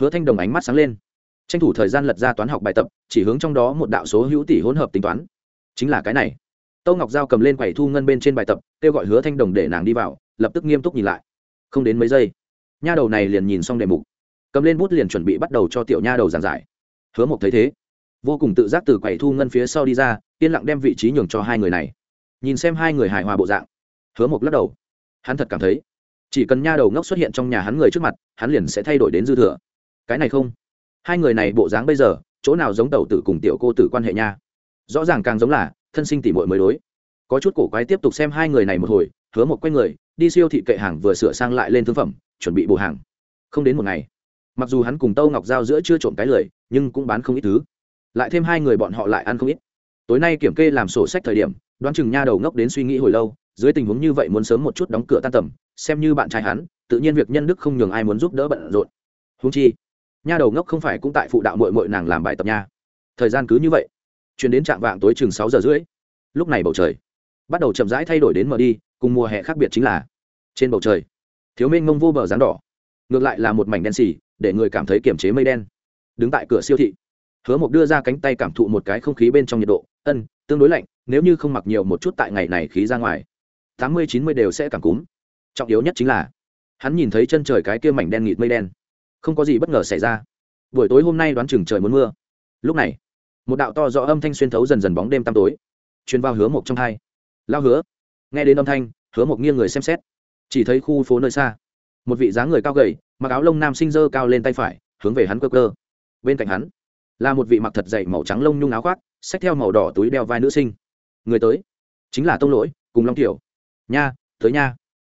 hứa thanh đồng ánh mắt sáng lên. Tranh thủ thời gian lật ra toán học bài tập, chỉ hướng trong đó một đạo số hữu tỷ hỗn hợp tính toán. Chính là cái này. Tâu ngọc giao cầm lên quầy thu ngân bên trên bài tập, kêu gọi hứa thanh đồng để nàng đi vào, lập tức nghiêm túc nhìn lại. Không đến mấy giây, nha đầu này liền nhìn xong đề mục. Cầm lên bút liền chuẩn bị bắt đầu cho tiểu nha đầu giảng giải. Hứa mộc thấy thế, vô cùng tự giác từ quầy thu ngân phía sau đi ra, yên lặng đem vị trí nhường cho hai người này. Nhìn xem hai người hài hòa bộ dạng, hứa mộc lắc đầu hắn thật cảm thấy, chỉ cần nha đầu ngốc xuất hiện trong nhà hắn người trước mặt, hắn liền sẽ thay đổi đến dư thừa. Cái này không. Hai người này bộ dáng bây giờ, chỗ nào giống tàu tử cùng tiểu cô tử quan hệ nha? Rõ ràng càng giống là, thân sinh tỉ mội mới đối. Có chút cổ quái tiếp tục xem hai người này một hồi, hứa một quay người, đi siêu thị kệ hàng vừa sửa sang lại lên thương phẩm, chuẩn bị bù hàng. Không đến một ngày, mặc dù hắn cùng tâu ngọc giao giữa chưa trộm cái lời nhưng cũng bán không ít thứ. Lại thêm hai người bọn họ lại ăn không ít. Tối nay kiểm kê làm sổ sách thời điểm, đoán chừng nha đầu ngốc đến suy nghĩ hồi lâu dưới tình huống như vậy muốn sớm một chút đóng cửa tan tầm, xem như bạn trai hắn, tự nhiên việc nhân đức không nhường ai muốn giúp đỡ bận rộn. Húng chi, nha đầu ngốc không phải cũng tại phụ đạo mội mội nàng làm bài tập nha. Thời gian cứ như vậy. Chuyển đến trạm vạng tối chừng sáu giờ rưỡi. Lúc này bầu trời bắt đầu chậm rãi thay đổi đến mờ đi, cùng mùa hè khác biệt chính là trên bầu trời, thiếu mênh ngông vô bờ rán đỏ. Ngược lại là một mảnh đen xì, để người cảm thấy kiềm chế mây đen. Đứng tại cửa siêu thị, hứa mộc đưa ra cánh tay cảm thụ một cái không khí bên trong nhiệt độ, ân, tương đối lạnh, nếu như không mặc nhiều một chút tại ngày này khí ra ngoài tám mươi, chín mươi đều sẽ cảm cúm. Trọng yếu nhất chính là, hắn nhìn thấy chân trời cái kia mảnh đen nghịt mây đen. Không có gì bất ngờ xảy ra. Buổi tối hôm nay đoán chừng trời muốn mưa. Lúc này, một đạo to rõ âm thanh xuyên thấu dần dần bóng đêm tăm tối chuyên vào hứa một trong hai. Lao hứa, nghe đến âm thanh, hứa một nghiêng người xem xét. Chỉ thấy khu phố nơi xa, một vị dáng người cao gầy, mặc áo lông nam sinh dơ cao lên tay phải, hướng về hắn cơ cơ bên cạnh hắn, là một vị mặc thật dày màu trắng lông nhung áo khoác, xách theo màu đỏ túi đeo vai nữ sinh. Người tới, chính là tông lỗi, cùng long tiểu nha, tới nha.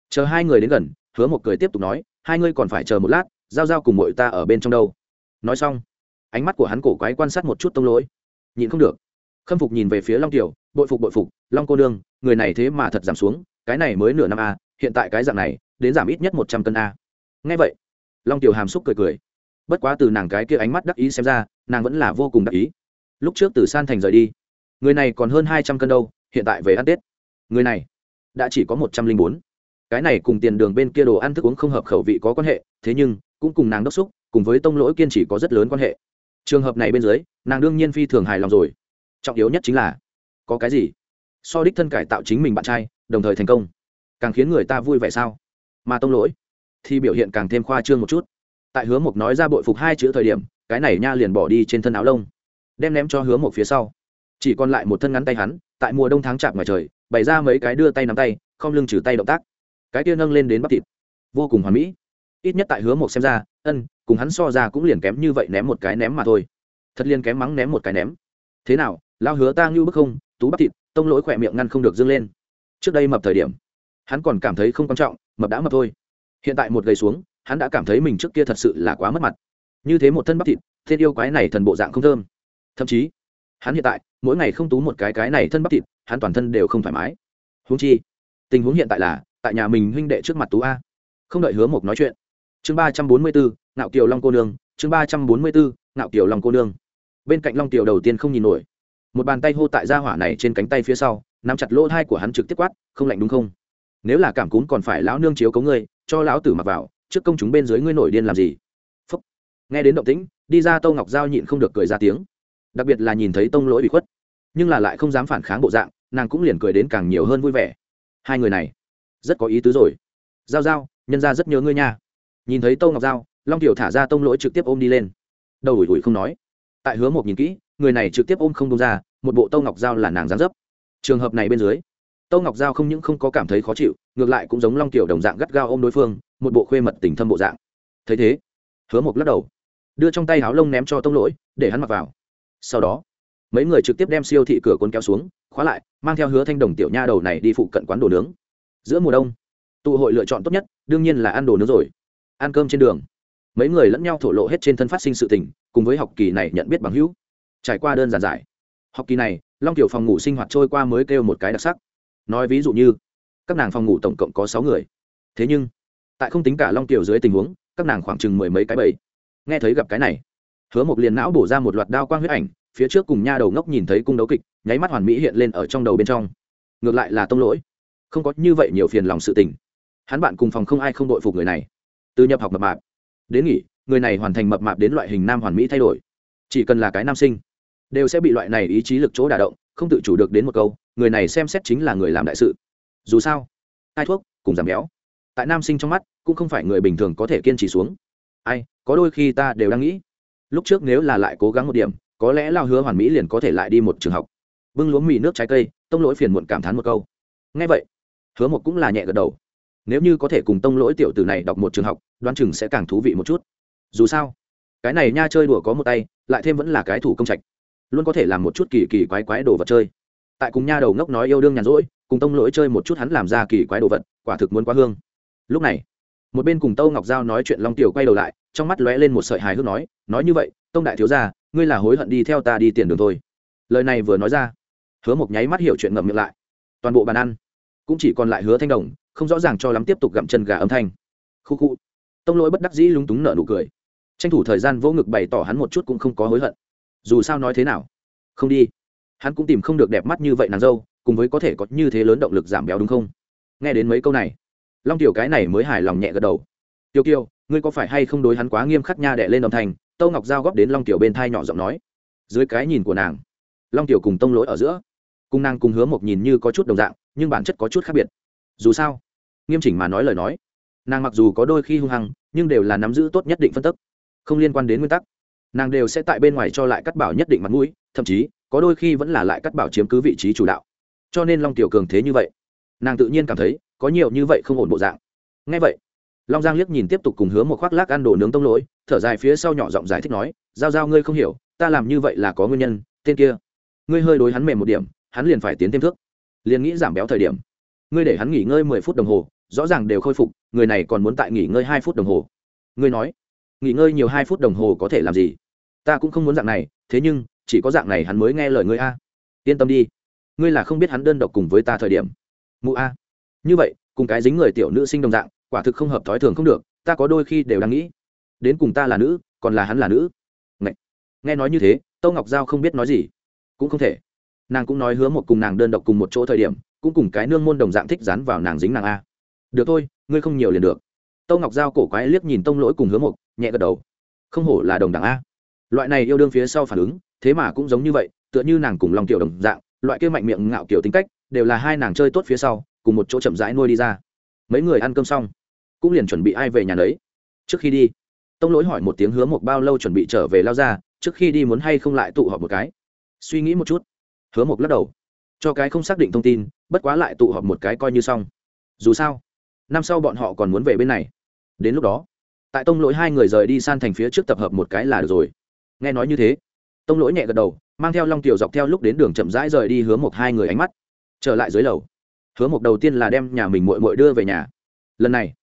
Chờ hai người đến gần, hứa một cười tiếp tục nói, hai ngươi còn phải chờ một lát, giao giao cùng mội ta ở bên trong đâu. Nói xong, ánh mắt của hắn cổ quái quan sát một chút tông lỗi. Nhìn không được. Khâm phục nhìn về phía long tiểu, bội phục bội phục, long cô đương người này thế mà thật giảm xuống, cái này mới nửa năm a hiện tại cái dạng này, đến giảm ít nhất một trăm cân à. a ngay vậy, long tiểu hàm xúc cười cười. Bất quá từ nàng cái kia ánh mắt đắc ý xem ra, nàng vẫn là vô cùng đắc ý. Lúc trước từ san thành rời đi, người này còn hơn hai trăm cân đâu, hiện tại về ăn tết. Người này đã chỉ có một trăm linh bốn. Cái này cùng tiền đường bên kia đồ ăn thức uống không hợp khẩu vị có quan hệ, thế nhưng, cũng cùng nàng đốc xúc, cùng với tông lỗi kiên trì có rất lớn quan hệ. Trường hợp này bên dưới, nàng đương nhiên phi thường hài lòng rồi. Trọng yếu nhất chính là, có cái gì? So đích thân cải tạo chính mình bạn trai, đồng thời thành công, càng khiến người ta vui vẻ sao? Mà tông lỗi, thì biểu hiện càng thêm khoa trương một chút. Tại hứa mộc nói ra bội phục hai chữ thời điểm, cái này nha liền bỏ đi trên thân áo lông, đem ném cho hứa mộc phía sau. Chỉ còn lại một thân ngắn tay hắn, tại mùa đông tháng chạm ngoài trời bày ra mấy cái đưa tay nắm tay, không lưng trừ tay động tác. Cái kia nâng lên đến bắp thịt. Vô cùng hoàn mỹ. Ít nhất tại hứa một xem ra, ân, cùng hắn so ra cũng liền kém như vậy ném một cái ném mà thôi. Thật liền kém mắng ném một cái ném. Thế nào, lao hứa ta ngưu bức không, tú bắp thịt, tông lỗi khỏe miệng ngăn không được dâng lên. Trước đây mập thời điểm, hắn còn cảm thấy không quan trọng, mập đã mập thôi. Hiện tại một gầy xuống, hắn đã cảm thấy mình trước kia thật sự là quá mất mặt. Như thế một thân bắp thịt thiên yêu quái này thần bộ dạng không thơm. Thậm chí, hắn hiện tại mỗi ngày không tú một cái cái này thân bắp thịt, hắn toàn thân đều không thoải mái. Húng chi, tình huống hiện tại là, tại nhà mình huynh đệ trước mặt tú a. Không đợi hứa mộc nói chuyện. Chương ba trăm bốn mươi bốn, ngạo kiều long cô nương, chương ba trăm bốn mươi bốn, ngạo kiều long cô nương. Bên cạnh long kiều đầu tiên không nhìn nổi. Một bàn tay hô tại gia hỏa này trên cánh tay phía sau, nắm chặt lỗ thai của hắn trực tiếp quát, không lạnh đúng không? Nếu là cảm cúm còn phải lão nương chiếu cống ngươi, cho lão tử mặc vào, trước công chúng bên dưới ngươi nổi điên làm gì? Phúc. nghe đến động tĩnh, đi ra tâu ngọc giao nhịn không được cười ra tiếng. Đặc biệt là nhìn thấy tông lỗi bị khuất nhưng là lại không dám phản kháng bộ dạng, nàng cũng liền cười đến càng nhiều hơn vui vẻ. Hai người này, rất có ý tứ rồi. Giao giao, nhân ra rất nhớ ngươi nha. Nhìn thấy tâu ngọc giao, long tiểu thả ra tông lỗi trực tiếp ôm đi lên. Đầu ủi ủi không nói. Tại hứa một nhìn kỹ, người này trực tiếp ôm không đông ra, một bộ tâu ngọc giao là nàng gián dấp. Trường hợp này bên dưới tâu ngọc giao không những không có cảm thấy khó chịu, ngược lại cũng giống long tiểu đồng dạng gắt gao ôm đối phương, một bộ khuê mật tình thâm bộ dạng. Thấy thế, hứa một lắc đầu, đưa trong tay háo lông ném cho tông lỗi, để hắn mặc vào. Sau đó mấy người trực tiếp đem siêu thị cửa cuốn kéo xuống, khóa lại, mang theo hứa thanh đồng tiểu nha đầu này đi phụ cận quán đồ nướng. Giữa mùa đông, tụ hội lựa chọn tốt nhất, đương nhiên là ăn đồ nướng rồi. Ăn cơm trên đường. Mấy người lẫn nhau thổ lộ hết trên thân phát sinh sự tình, cùng với học kỳ này nhận biết bằng hữu. Trải qua đơn giản giải. Học kỳ này, long tiểu phòng ngủ sinh hoạt trôi qua mới kêu một cái đặc sắc. Nói ví dụ như, các nàng phòng ngủ tổng cộng có sáu người. Thế nhưng, tại không tính cả long tiểu dưới tình huống, các nàng khoảng chừng mười mấy cái bầy. Nghe thấy gặp cái này, hứa một liền não bổ ra một loạt đao quang huyết ảnh phía trước cùng nha đầu ngốc nhìn thấy cung đấu kịch, nháy mắt hoàn mỹ hiện lên ở trong đầu bên trong. Ngược lại là tông lỗi. Không có như vậy nhiều phiền lòng sự tình. Hắn bạn cùng phòng không ai không đội phục người này. Từ nhập học mập mạp. Đến nghỉ, người này hoàn thành mập mạp đến loại hình nam hoàn mỹ thay đổi. Chỉ cần là cái nam sinh, đều sẽ bị loại này ý chí lực chỗ đả động, không tự chủ được đến một câu, người này xem xét chính là người làm đại sự. Dù sao hai thuốc cùng giảm béo. Tại nam sinh trong mắt, cũng không phải người bình thường có thể kiên trì xuống. Ai, có đôi khi ta đều đang nghĩ. Lúc trước nếu là lại cố gắng một điểm có lẽ lao hứa hoàn mỹ liền có thể lại đi một trường học. Bưng lúa mì nước trái cây, tông lỗi phiền muộn cảm thán một câu. Ngay vậy, hứa một cũng là nhẹ gật đầu. Nếu như có thể cùng tông lỗi tiểu tử này đọc một trường học, đoán chừng sẽ càng thú vị một chút. Dù sao, cái này nha chơi đùa có một tay, lại thêm vẫn là cái thủ công trạch. Luôn có thể làm một chút kỳ kỳ quái quái đồ vật chơi. Tại cùng nha đầu ngốc nói yêu đương nhàn rỗi, cùng tông lỗi chơi một chút hắn làm ra kỳ quái đồ vật, quả thực muốn quá hương. Lúc này, một bên cùng tâu ngọc giao nói chuyện long tiểu quay đầu lại trong mắt lóe lên một sợi hài hước nói nói như vậy, tông đại thiếu gia, ngươi là hối hận đi theo ta đi tiền đường thôi. Lời này vừa nói ra, hứa một nháy mắt hiểu chuyện ngậm miệng lại. Toàn bộ bàn ăn cũng chỉ còn lại hứa thanh đồng, không rõ ràng cho lắm tiếp tục gặm chân gà âm thanh. Khu khu. Tông lỗi bất đắc dĩ lúng túng nở nụ cười. Tranh thủ thời gian vô ngực bày tỏ hắn một chút cũng không có hối hận. Dù sao nói thế nào? Không đi. Hắn cũng tìm không được đẹp mắt như vậy nàng dâu, cùng với có thể có như thế lớn động lực giảm béo đúng không? Nghe đến mấy câu này, long tiểu cái này mới hài lòng nhẹ gật đầu tiêu Kiều, ngươi có phải hay không đối hắn quá nghiêm khắc nha đệ lên đồng thành tâu ngọc giao góp đến long tiểu bên thai nhỏ giọng nói. Dưới cái nhìn của nàng long tiểu cùng tông lỗi ở giữa cùng nàng cùng hứa một nhìn như có chút đồng dạng nhưng bản chất có chút khác biệt. Dù sao nghiêm chỉnh mà nói lời nói nàng mặc dù có đôi khi hung hăng nhưng đều là nắm giữ tốt nhất định phân tức không liên quan đến nguyên tắc. Nàng đều sẽ tại bên ngoài cho lại cắt bảo nhất định mặt mũi thậm chí có đôi khi vẫn là lại cắt bảo chiếm cứ vị trí chủ đạo. Cho nên long tiểu cường thế như vậy nàng tự nhiên cảm thấy có nhiều như vậy không ổn bộ dạng. Ngay vậy long giang liếc nhìn tiếp tục cùng hứa một khoác lác ăn đồ nướng tông lỗi, thở dài phía sau nhỏ giọng giải thích nói, giao giao ngươi không hiểu, ta làm như vậy là có nguyên nhân, tên kia, ngươi hơi đối hắn mềm một điểm, hắn liền phải tiến thêm thước. Liền nghĩ giảm béo thời điểm, ngươi để hắn nghỉ ngơi mười phút đồng hồ, rõ ràng đều khôi phục, người này còn muốn tại nghỉ ngơi hai phút đồng hồ. Ngươi nói, nghỉ ngơi nhiều hai phút đồng hồ có thể làm gì? Ta cũng không muốn dạng này, thế nhưng, chỉ có dạng này hắn mới nghe lời ngươi a. Yên tâm đi, ngươi là không biết hắn đơn độc cùng với ta thời điểm. Mụ a. Như vậy, cùng cái dính người tiểu nữ sinh đồng dạng quả thực không hợp thói thường không được, ta có đôi khi đều đang nghĩ, đến cùng ta là nữ, còn là hắn là nữ. Ngậy. nghe nói như thế, tâu ngọc giao không biết nói gì. Cũng không thể. Nàng cũng nói hứa một cùng nàng đơn độc cùng một chỗ thời điểm, cũng cùng cái nương môn đồng dạng thích dán vào nàng dính nàng a. Được thôi, ngươi không nhiều liền được. Tâu ngọc giao cổ quái liếc nhìn tông lỗi cùng hứa một, nhẹ gật đầu. Không hổ là đồng đẳng a. Loại này yêu đương phía sau phản ứng, thế mà cũng giống như vậy, tựa như nàng cùng lòng tiểu đồng dạng, loại kia mạnh miệng ngạo kiểu tính cách, đều là hai nàng chơi tốt phía sau, cùng một chỗ chậm rãi nuôi đi ra. Mấy người ăn cơm xong cũng liền chuẩn bị ai về nhà đấy trước khi đi, tông lỗi hỏi một tiếng hứa một bao lâu chuẩn bị trở về lao ra, trước khi đi muốn hay không lại tụ họp một cái. Suy nghĩ một chút, hứa một lắc đầu. Cho cái không xác định thông tin, bất quá lại tụ họp một cái coi như xong. Dù sao, năm sau bọn họ còn muốn về bên này. Đến lúc đó, tại tông lỗi hai người rời đi san thành phía trước tập hợp một cái là được rồi. Nghe nói như thế, tông lỗi nhẹ gật đầu, mang theo long tiểu dọc theo lúc đến đường chậm rãi rời đi hứa một hai người ánh mắt, trở lại dưới lầu. Hứa một đầu tiên là đem nhà mình mội mội đưa về nhà. Lần này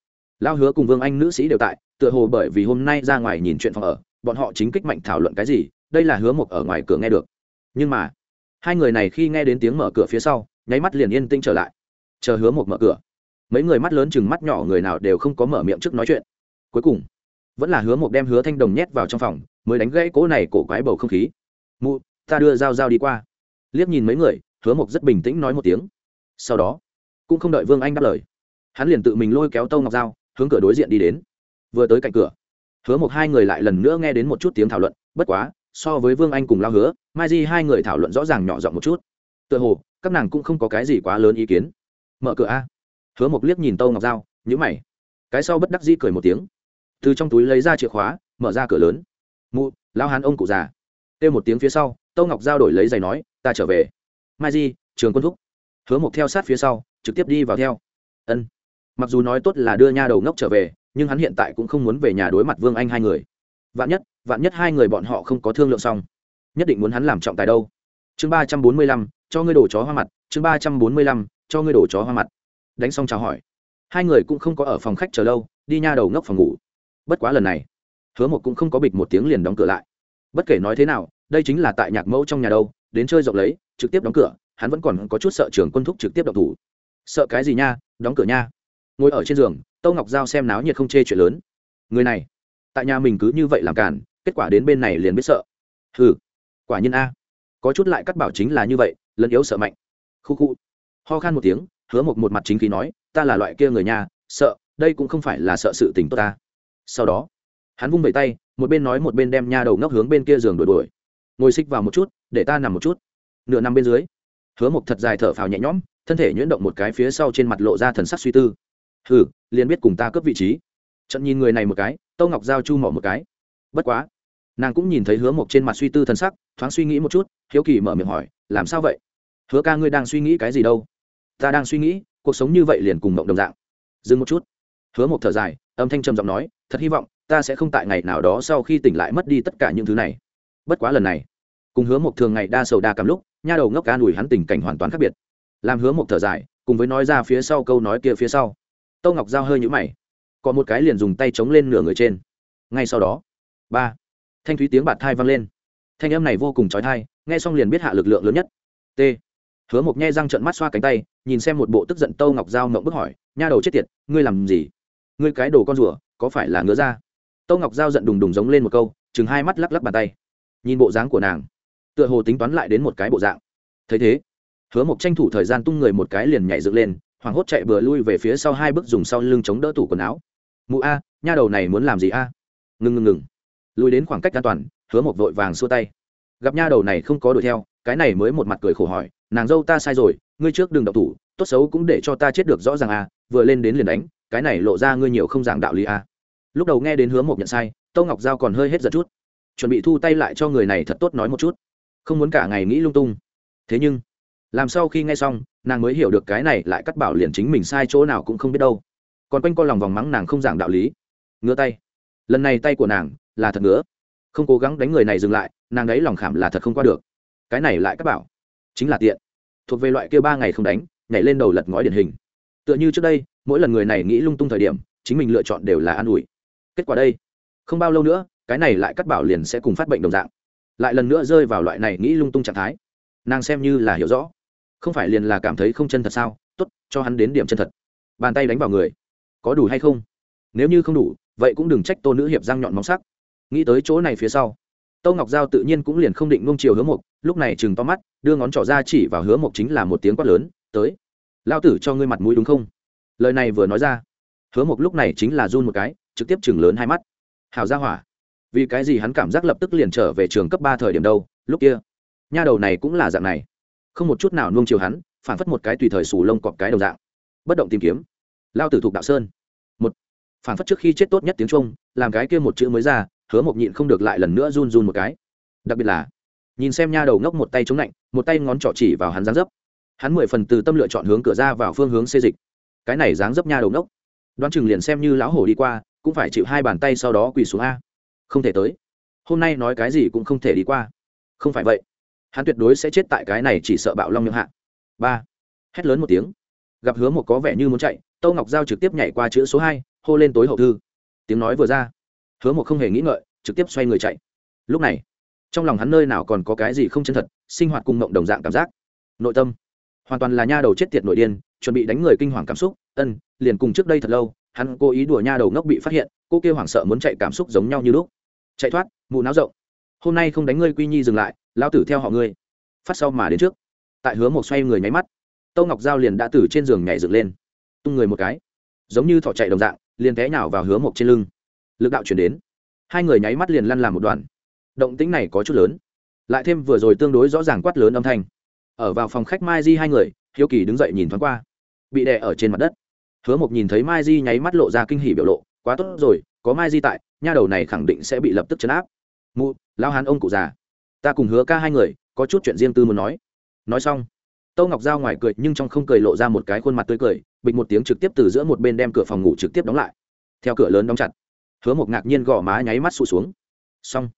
lao hứa cùng vương anh nữ sĩ đều tại, tựa hồ bởi vì hôm nay ra ngoài nhìn chuyện phòng ở, bọn họ chính kích mạnh thảo luận cái gì, đây là hứa một ở ngoài cửa nghe được. Nhưng mà, hai người này khi nghe đến tiếng mở cửa phía sau, nháy mắt liền yên tĩnh trở lại. Chờ hứa một mở cửa, mấy người mắt lớn chừng mắt nhỏ người nào đều không có mở miệng trước nói chuyện. Cuối cùng, vẫn là hứa một đem hứa thanh đồng nhét vào trong phòng, mới đánh gãy cỗ này cổ quái bầu không khí. Mụ, ta đưa dao dao đi qua. Liếc nhìn mấy người, hứa mộc rất bình tĩnh nói một tiếng. Sau đó, cũng không đợi vương anh đáp lời, hắn liền tự mình lôi kéo tâu ngọc dao hướng cửa đối diện đi đến. Vừa tới cạnh cửa, hứa một hai người lại lần nữa nghe đến một chút tiếng thảo luận, bất quá, so với vương anh cùng lao hứa, mai di hai người thảo luận rõ ràng nhỏ giọng một chút. Tựa hồ, các nàng cũng không có cái gì quá lớn ý kiến. Mở cửa a. Hứa một liếc nhìn tâu ngọc dao nhữ mày. Cái sau bất đắc di cười một tiếng. Từ trong túi lấy ra chìa khóa, mở ra cửa lớn. Mụ, lao hán ông cụ già. Kêu một tiếng phía sau, tâu ngọc giao đổi lấy giày nói, ta trở về. Mai di, trường quân thúc. Hứa mộc theo sát phía sau, trực tiếp đi vào theo. Ân mặc dù nói tốt là đưa nha đầu ngốc trở về, nhưng hắn hiện tại cũng không muốn về nhà đối mặt vương anh hai người. Vạn nhất vạn nhất hai người bọn họ không có thương lượng xong, nhất định muốn hắn làm trọng tài đâu. Chương ba trăm bốn mươi lăm, cho ngươi đổ chó hoa mặt. Chương ba trăm bốn mươi lăm, cho ngươi đổ chó hoa mặt. Đánh xong chào hỏi. Hai người cũng không có ở phòng khách chờ lâu, đi nha đầu ngốc phòng ngủ. Bất quá lần này, hứa một cũng không có bịch một tiếng liền đóng cửa lại. Bất kể nói thế nào, đây chính là tại nhạc mẫu trong nhà đâu, đến chơi rộng lấy, trực tiếp đóng cửa, hắn vẫn còn có chút sợ trường quân thúc trực tiếp độc thủ. Sợ cái gì nha? Đóng cửa nha ngồi ở trên giường, tâu ngọc giao xem náo nhiệt không chê chuyện lớn. Người này, tại nhà mình cứ như vậy làm cản, kết quả đến bên này liền biết sợ. Ừ quả nhiên a. Có chút lại cắt bảo chính là như vậy, lẫn yếu sợ mạnh. Khu khu. Ho khan một tiếng, hứa một một mặt chính khí nói, ta là loại kia người nhà, sợ, đây cũng không phải là sợ sự tình tốt ta. Sau đó, hắn vung vẩy tay, một bên nói một bên đem nha đầu ngốc hướng bên kia giường đuổi đuổi. Ngồi xích vào một chút, để ta nằm một chút. Nửa nằm bên dưới, hứa một thật dài thở phào nhẹ nhõm, thân thể nhuyễn động một cái phía sau trên mặt lộ ra thần sắc suy tư hừ, liền biết cùng ta cướp vị trí. Trận nhìn người này một cái, tâu ngọc giao chu mỏ một cái. Bất quá, nàng cũng nhìn thấy hứa Mộc trên mặt suy tư thần sắc, thoáng suy nghĩ một chút, hiếu kỳ mở miệng hỏi, làm sao vậy? Hứa ca ngươi đang suy nghĩ cái gì đâu? Ta đang suy nghĩ, cuộc sống như vậy liền cùng mộng đồng dạng. Dừng một chút. Hứa Mộc thở dài, âm thanh trầm giọng nói, thật hy vọng, ta sẽ không tại ngày nào đó sau khi tỉnh lại mất đi tất cả những thứ này. Bất quá lần này, cùng hứa Mộc thường ngày đa sầu đa cảm lúc, nha đầu ngốc ca nùi hắn tình cảnh hoàn toàn khác biệt. Làm hứa Mộc thở dài, cùng với nói ra phía sau câu nói kia phía sau tâu ngọc giao hơi nhũ mày. Có một cái liền dùng tay chống lên nửa người trên. Ngay sau đó, ba, thanh thúy tiếng bạt thai vang lên. Thanh âm này vô cùng trói thai nghe xong liền biết hạ lực lượng lớn nhất. T, hứa mộc nhe răng trận mắt xoa cánh tay, nhìn xem một bộ tức giận tâu ngọc giao mộng bức hỏi, nha đầu chết tiệt, ngươi làm gì? Ngươi cái đồ con rùa, có phải là ngứa ra tâu ngọc giao giận đùng đùng giống lên một câu chừng hai mắt lắc lắc bàn tay. Nhìn bộ dáng của nàng, tựa hồ tính toán lại đến một cái bộ dạng. Thấy thế, hứa mộc tranh thủ thời gian tung người một cái liền nhảy dựng lên hoảng hốt chạy bừa lui về phía sau hai bước dùng sau lưng chống đỡ tủ quần áo. Mụ a, nha đầu này muốn làm gì a? Ngừng ngừng ngừng. Lùi đến khoảng cách an toàn, hứa một vội vàng xua tay. Gặp nha đầu này không có đuổi theo, cái này mới một mặt cười khổ hỏi, nàng dâu ta sai rồi, ngươi trước đừng đậu thủ, tốt xấu cũng để cho ta chết được rõ ràng a, vừa lên đến liền đánh, cái này lộ ra ngươi nhiều không giảng đạo lý a. Lúc đầu nghe đến hứa một nhận sai tâu ngọc giao còn hơi hết giật chút. Chuẩn bị thu tay lại cho người này thật tốt nói một chút. Không muốn cả ngày nghĩ lung tung. Thế nhưng làm sau khi nghe xong, nàng mới hiểu được cái này lại cắt bảo liền chính mình sai chỗ nào cũng không biết đâu. Còn quanh co lòng vòng mắng nàng không giảng đạo lý. Ngứa tay. Lần này tay của nàng là thật ngứa. Không cố gắng đánh người này dừng lại, nàng ấy lòng khảm là thật không qua được. Cái này lại cắt bảo. Chính là tiện. Thuộc về loại kia ba ngày không đánh, nhảy lên đầu lật ngói điển hình. Tựa như trước đây, mỗi lần người này nghĩ lung tung thời điểm, chính mình lựa chọn đều là an ủi. Kết quả đây, không bao lâu nữa, cái này lại cắt bảo liền sẽ cùng phát bệnh đồng dạng. Lại lần nữa rơi vào loại này nghĩ lung tung trạng thái. Nàng xem như là hiểu rõ không phải liền là cảm thấy không chân thật sao? T ố t cho hắn đến điểm chân thật. Bàn tay đánh vào người. Có đủ hay không? Nếu như không đủ, vậy cũng đừng trách tô nữ hiệp răng nhọn móng sắc. Nghĩ tới chỗ này phía sau tâu ngọc giao tự nhiên cũng liền không định nung chiều hứa mộc, lúc này chừng to mắt, đưa ngón trỏ ra chỉ vào hứa mộc chính là một tiếng quát lớn, tới lao tử cho ngươi mặt mũi đúng không? Lời này vừa nói ra, hứa mộc lúc này chính là run một cái, trực tiếp chừng lớn hai mắt. Hào ra hỏa, vì cái gì hắn cảm giác lập tức liền trở về trường cấp ba thời điểm đâu, lúc kia, nha đầu này cũng là dạng này không một chút nào nuông chiều hắn phản phất một cái tùy thời sù lông cọp cái đồng dạng. Bất động tìm kiếm. Lao tử thuộc đạo sơn. Một. Phản phất trước khi chết tốt nhất tiếng trung, làm cái kia một chữ mới ra, hứa mộc nhịn không được lại lần nữa run run một cái. Đặc biệt là, nhìn xem nha đầu ngốc một tay chống lạnh, một tay ngón trỏ chỉ vào hắn dáng dấp. Hắn mười phần từ tâm lựa chọn hướng cửa ra vào phương hướng xê dịch. Cái này dáng dấp nha đầu ngốc. Đoán chừng liền xem như lão hổ đi qua, cũng phải chịu hai bàn tay sau đó quỳ xuống a. Không thể tới. Hôm nay nói cái gì cũng không thể đi qua. Không phải vậy hắn tuyệt đối sẽ chết tại cái này chỉ sợ bạo long miệng hạ. Ba, hét lớn một tiếng. Gặp hứa một có vẻ như muốn chạy, tâu ngọc giao trực tiếp nhảy qua chữ số hai, hô lên tối hậu thư. Tiếng nói vừa ra, hứa một không hề nghĩ ngợi, trực tiếp xoay người chạy. Lúc này, trong lòng hắn nơi nào còn có cái gì không chân thật, sinh hoạt cùng mộng đồng dạng cảm giác. Nội tâm, hoàn toàn là nha đầu chết tiệt nội điên, chuẩn bị đánh người kinh hoàng cảm xúc, ân, liền cùng trước đây thật lâu, hắn cố ý đùa nha đầu ngốc bị phát hiện, cô kêu hoảng sợ muốn chạy cảm xúc giống nhau như lúc. Chạy thoát, mụ náo rộng. Hôm nay không đánh ngươi quy nhi dừng lại lao tử theo họ ngươi. Phát sau mà đến trước. Tại hứa một xoay người nháy mắt, tâu ngọc giao liền đã từ trên giường nhảy dựng lên. Tung người một cái, giống như thỏ chạy đồng dạng, liền té nhào vào hứa một trên lưng. Lực đạo chuyển đến. Hai người nháy mắt liền lăn làm một đoàn. Động tĩnh này có chút lớn, lại thêm vừa rồi tương đối rõ ràng quát lớn âm thanh. Ở vào phòng khách mai di hai người, hiếu kỳ đứng dậy nhìn thoáng qua, bị đè ở trên mặt đất. Hứa mộc nhìn thấy mai di nháy mắt lộ ra kinh hỉ biểu lộ, quá tốt rồi, có mai di tại, nha đầu này khẳng định sẽ bị lập tức chấn áp. Mụ lao hán ông cụ già ta cùng hứa ca hai người, có chút chuyện riêng tư muốn nói. Nói xong, tâu ngọc giao ngoài cười nhưng trong không cười lộ ra một cái khuôn mặt tươi cười, bịch một tiếng trực tiếp từ giữa một bên đem cửa phòng ngủ trực tiếp đóng lại. Theo cửa lớn đóng chặt, hứa một ngạc nhiên gõ má nháy mắt sụt xuống. Xong,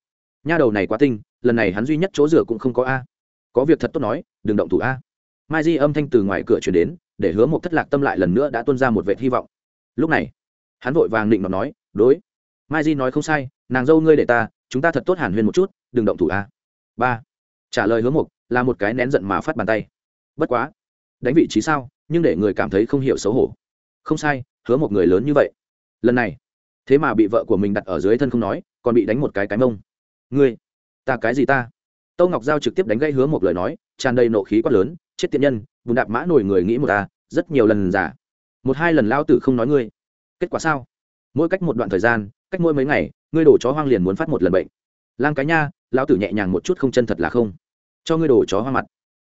nha đầu này quá tinh, lần này hắn duy nhất chỗ rửa cũng không có a. Có việc thật tốt nói, đừng động thủ a. Mai di âm thanh từ ngoài cửa chuyển đến, để hứa một thất lạc tâm lại lần nữa đã tuân ra một vệ hy vọng. Lúc này, hắn vội vàng định mà nói, đối. Mai di nói không sai, nàng dâu ngươi để ta, chúng ta thật tốt hàn huyên một chút, đừng động thủ a ba. Trả lời hứa mục, là một cái nén giận mà phát bàn tay. Bất quá. Đánh vị trí sao, nhưng để người cảm thấy không hiểu xấu hổ. Không sai, hứa một người lớn như vậy. Lần này. Thế mà bị vợ của mình đặt ở dưới thân không nói, còn bị đánh một cái cái mông. Ngươi. Ta cái gì ta? Tâu ngọc giao trực tiếp đánh gây hứa một lời nói, tràn đầy nộ khí quát lớn, chết tiện nhân vùng đạp mã nổi người nghĩ một ta, rất nhiều lần giả. Một hai lần lao tử không nói ngươi. Kết quả sao? Mỗi cách một đoạn thời gian, cách mỗi mấy ngày, ngươi đổ chó hoang liền muốn phát một lần bệnh lang cái nha, lão tử nhẹ nhàng một chút không chân thật là không. Cho ngươi đổ chó hoa mặt.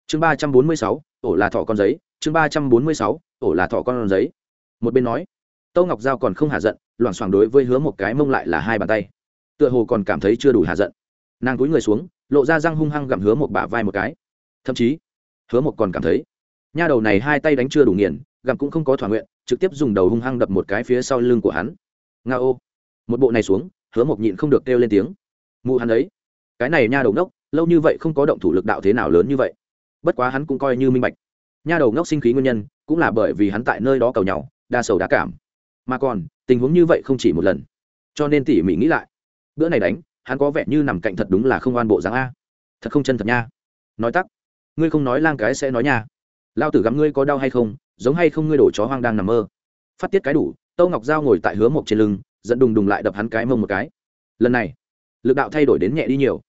Chương ba trăm bốn mươi sáu, ổ là thọ con giấy. Chương ba trăm bốn mươi sáu, ổ là thọ con giấy. Một bên nói, tâu ngọc giao còn không hạ giận, loảng xoảng đối với hứa một cái mông lại là hai bàn tay. Tựa hồ còn cảm thấy chưa đủ hạ giận. Nàng cúi người xuống, lộ ra răng hung hăng gặm hứa một bả vai một cái. Thậm chí, hứa một còn cảm thấy, nha đầu này hai tay đánh chưa đủ nghiền, gặm cũng không có thỏa nguyện, trực tiếp dùng đầu hung hăng đập một cái phía sau lưng của hắn. Nga ô một bộ này xuống, hứa một nhịn không được kêu lên tiếng mụ hắn ấy. Cái này nha đầu ngốc, lâu như vậy không có động thủ lực đạo thế nào lớn như vậy. Bất quá hắn cũng coi như minh bạch. Nha đầu ngốc sinh khí nguyên nhân, cũng là bởi vì hắn tại nơi đó cầu nhau, đa sầu đa cảm. Mà còn, tình huống như vậy không chỉ một lần. Cho nên tỉ mỉ nghĩ lại. Bữa này đánh, hắn có vẻ như nằm cạnh thật đúng là không oan bộ dáng a. Thật không chân thật nha. Nói tắc. Ngươi không nói lang cái sẽ nói nha. Lao tử gắm ngươi có đau hay không, giống hay không ngươi đổ chó hoang đang nằm mơ. Phát tiết cái đủ, tâu ngọc g ngồi tại hứa mộc trên lưng dẫn đùng đùng lại đập hắn cái mông một cái. Lần này lực đạo thay đổi đến nhẹ đi nhiều.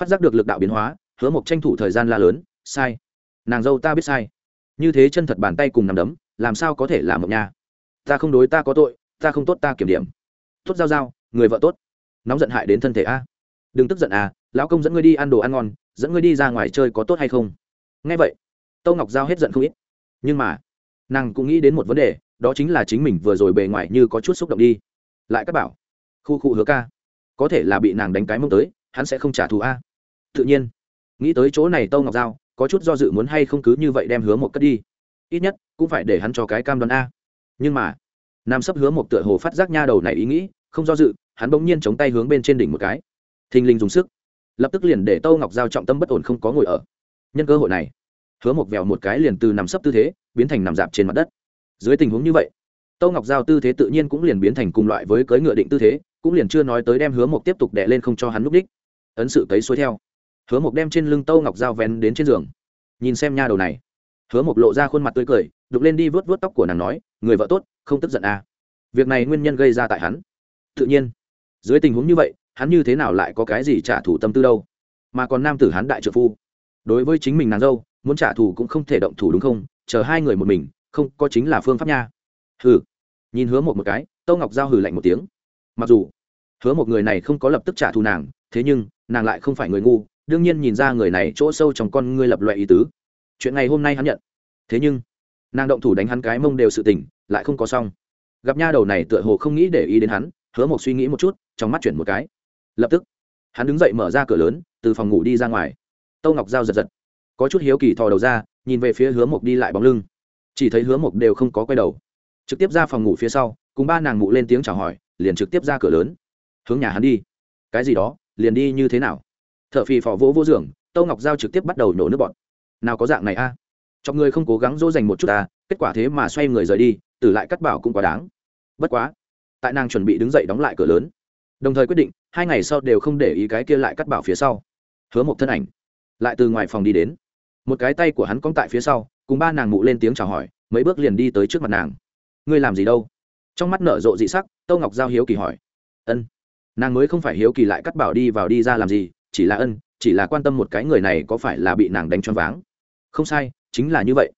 Phát giác được lực đạo biến hóa, hứa mộc tranh thủ thời gian la lớn, sai. Nàng dâu ta biết sai. Như thế chân thật bàn tay cùng nằm đấm, làm sao có thể làm mộng nha? Ta không đối ta có tội, ta không tốt ta kiểm điểm. Tốt giao giao, người vợ tốt. Nóng giận hại đến thân thể a. Đừng tức giận à lão công dẫn ngươi đi ăn đồ ăn ngon, dẫn ngươi đi ra ngoài chơi có tốt hay không? Nghe vậy. Tâu ngọc giao hết giận không ít. Nhưng mà, nàng cũng nghĩ đến một vấn đề, đó chính là chính mình vừa rồi bề ngoài như có chút xúc động đi. Lại các bảo. Khu khu hứa ca có thể là bị nàng đánh cái mông tới, hắn sẽ không trả thù a. Tự nhiên, nghĩ tới chỗ này tâu ngọc giao, có chút do dự muốn hay không cứ như vậy đem hứa một cất đi. Ít nhất, cũng phải để hắn cho cái cam đoan a. Nhưng mà, nam sắp hứa một tựa hồ phát giác nha đầu này ý nghĩ, không do dự, hắn bỗng nhiên chống tay hướng bên trên đỉnh một cái. Thình linh dùng sức, lập tức liền để tâu ngọc giao trọng tâm bất ổn không có ngồi ở. Nhân cơ hội này, hứa một vèo một cái liền từ nằm sấp tư thế, biến thành nằm dạp trên mặt đất. Dưới tình huống như vậy tâu ngọc giao tư thế tự nhiên cũng liền biến thành cùng loại với cưới ngựa định tư thế, cũng liền chưa nói tới đem hứa mộc tiếp tục đè lên không cho hắn núp đích. Ấn sự cấy xuôi theo. Hứa mộc đem trên lưng tâu ngọc giao vén đến trên giường. Nhìn xem nha đầu này, hứa mộc lộ ra khuôn mặt tươi cười, đục lên đi vớt vớt tóc của nàng nói, người vợ tốt, không tức giận à. việc này nguyên nhân gây ra tại hắn. Tự nhiên, dưới tình huống như vậy, hắn như thế nào lại có cái gì trả thù tâm tư đâu? Mà còn nam tử hắn đại trợ phu, đối với chính mình nàng dâu, muốn trả thù cũng không thể động thủ đúng không? Chờ hai người một mình, không, có chính là phương pháp nha hừ. Nhìn hứa một một cái, tâu ngọc giao hừ lạnh một tiếng. Mặc dù, hứa một người này không có lập tức trả thù nàng, thế nhưng, nàng lại không phải người ngu, đương nhiên nhìn ra người này chỗ sâu trong con ngươi lập loại ý tứ. Chuyện này hôm nay hắn nhận. Thế nhưng, nàng động thủ đánh hắn cái mông đều sự tỉnh lại không có xong. Gặp nha đầu này tựa hồ không nghĩ để ý đến hắn, hứa một suy nghĩ một chút, trong mắt chuyển một cái. Lập tức, hắn đứng dậy mở ra cửa lớn, từ phòng ngủ đi ra ngoài. Tâu ngọc giao giật giật. Có chút hiếu kỳ thò đầu ra, nhìn về phía hứa mộc đi lại bóng lưng. Chỉ thấy hứa mộc đều không có quay đầu trực tiếp ra phòng ngủ phía sau, cùng ba nàng mụ lên tiếng chào hỏi, liền trực tiếp ra cửa lớn. Hướng nhà hắn đi. Cái gì đó, liền đi như thế nào? T h ở phì phò vỗ vô giường, tâu ngọc giao trực tiếp bắt đầu nổ nước bọn nào có dạng này a? À? chọc người không cố gắng dỗ dành một chút ta kết quả thế mà xoay người rời đi, tử lại cắt bảo cũng quá đáng. Bất quá, tại nàng chuẩn bị đứng dậy đóng lại cửa lớn. Đồng thời quyết định, hai ngày sau đều không để ý cái kia lại cắt bảo phía sau. Hứa một thân ảnh, lại từ ngoài phòng đi đến. Một cái tay của hắn cong tại phía sau, cùng ba nàng mụ lên tiếng chào hỏi, mấy bước liền đi tới trước mặt nàng ngươi làm gì đâu? Trong mắt nở rộ dị sắc, tâu ngọc giao hiếu kỳ hỏi. Ân. Nàng mới không phải hiếu kỳ lại cắt bảo đi vào đi ra làm gì, chỉ là ân, chỉ là quan tâm một cái người này có phải là bị nàng đánh choáng váng. Không sai, chính là như vậy.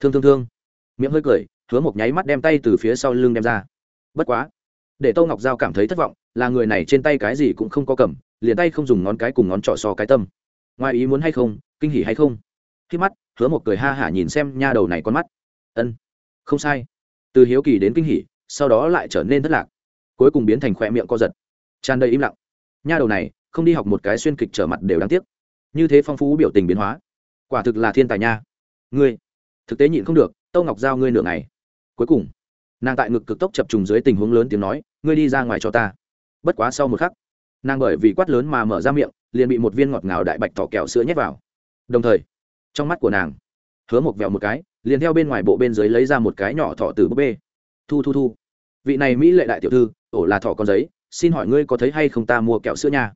Thương thương thương. Miệng hơi cười, hứa một nháy mắt đem tay từ phía sau lưng đem ra. Bất quá, để tô ngọc giao cảm thấy thất vọng, là người này trên tay cái gì cũng không có cầm, liền tay không dùng ngón cái cùng ngón trỏ so cái tâm. Ngoài ý muốn hay không, kinh hỉ hay không? Khi mắt, hứa một cười ha hả nhìn xem nha đầu này con mắt. Ân. Không sai từ hiếu kỳ đến kinh hỉ, sau đó lại trở nên thất lạc. Cuối cùng biến thành khoe miệng co giật. Tràn đầy im lặng. Nha đầu này, không đi học một cái xuyên kịch trở mặt đều đáng tiếc. Như thế phong phú biểu tình biến hóa. Quả thực là thiên tài nha. Ngươi, thực tế nhịn không được, tâu ngọc giao ngươi nửa ngày. Cuối cùng, nàng tại ngực cực tốc chập trùng dưới tình huống lớn tiếng nói, ngươi đi ra ngoài cho ta. Bất quá sau một khắc, nàng bởi vì quát lớn mà mở ra miệng, liền bị một viên ngọt ngào đại bạch thỏ kẹo sữa nhét vào. Đồng thời, trong mắt của nàng, hứa một vẹo một cái liền theo bên ngoài bộ bên dưới lấy ra một cái nhỏ thọ từ búp bê. Thu thu thu. Vị này mỹ lệ đại tiểu thư ổ là thọ con giấy xin hỏi ngươi có thấy hay không ta mua kẹo sữa nha?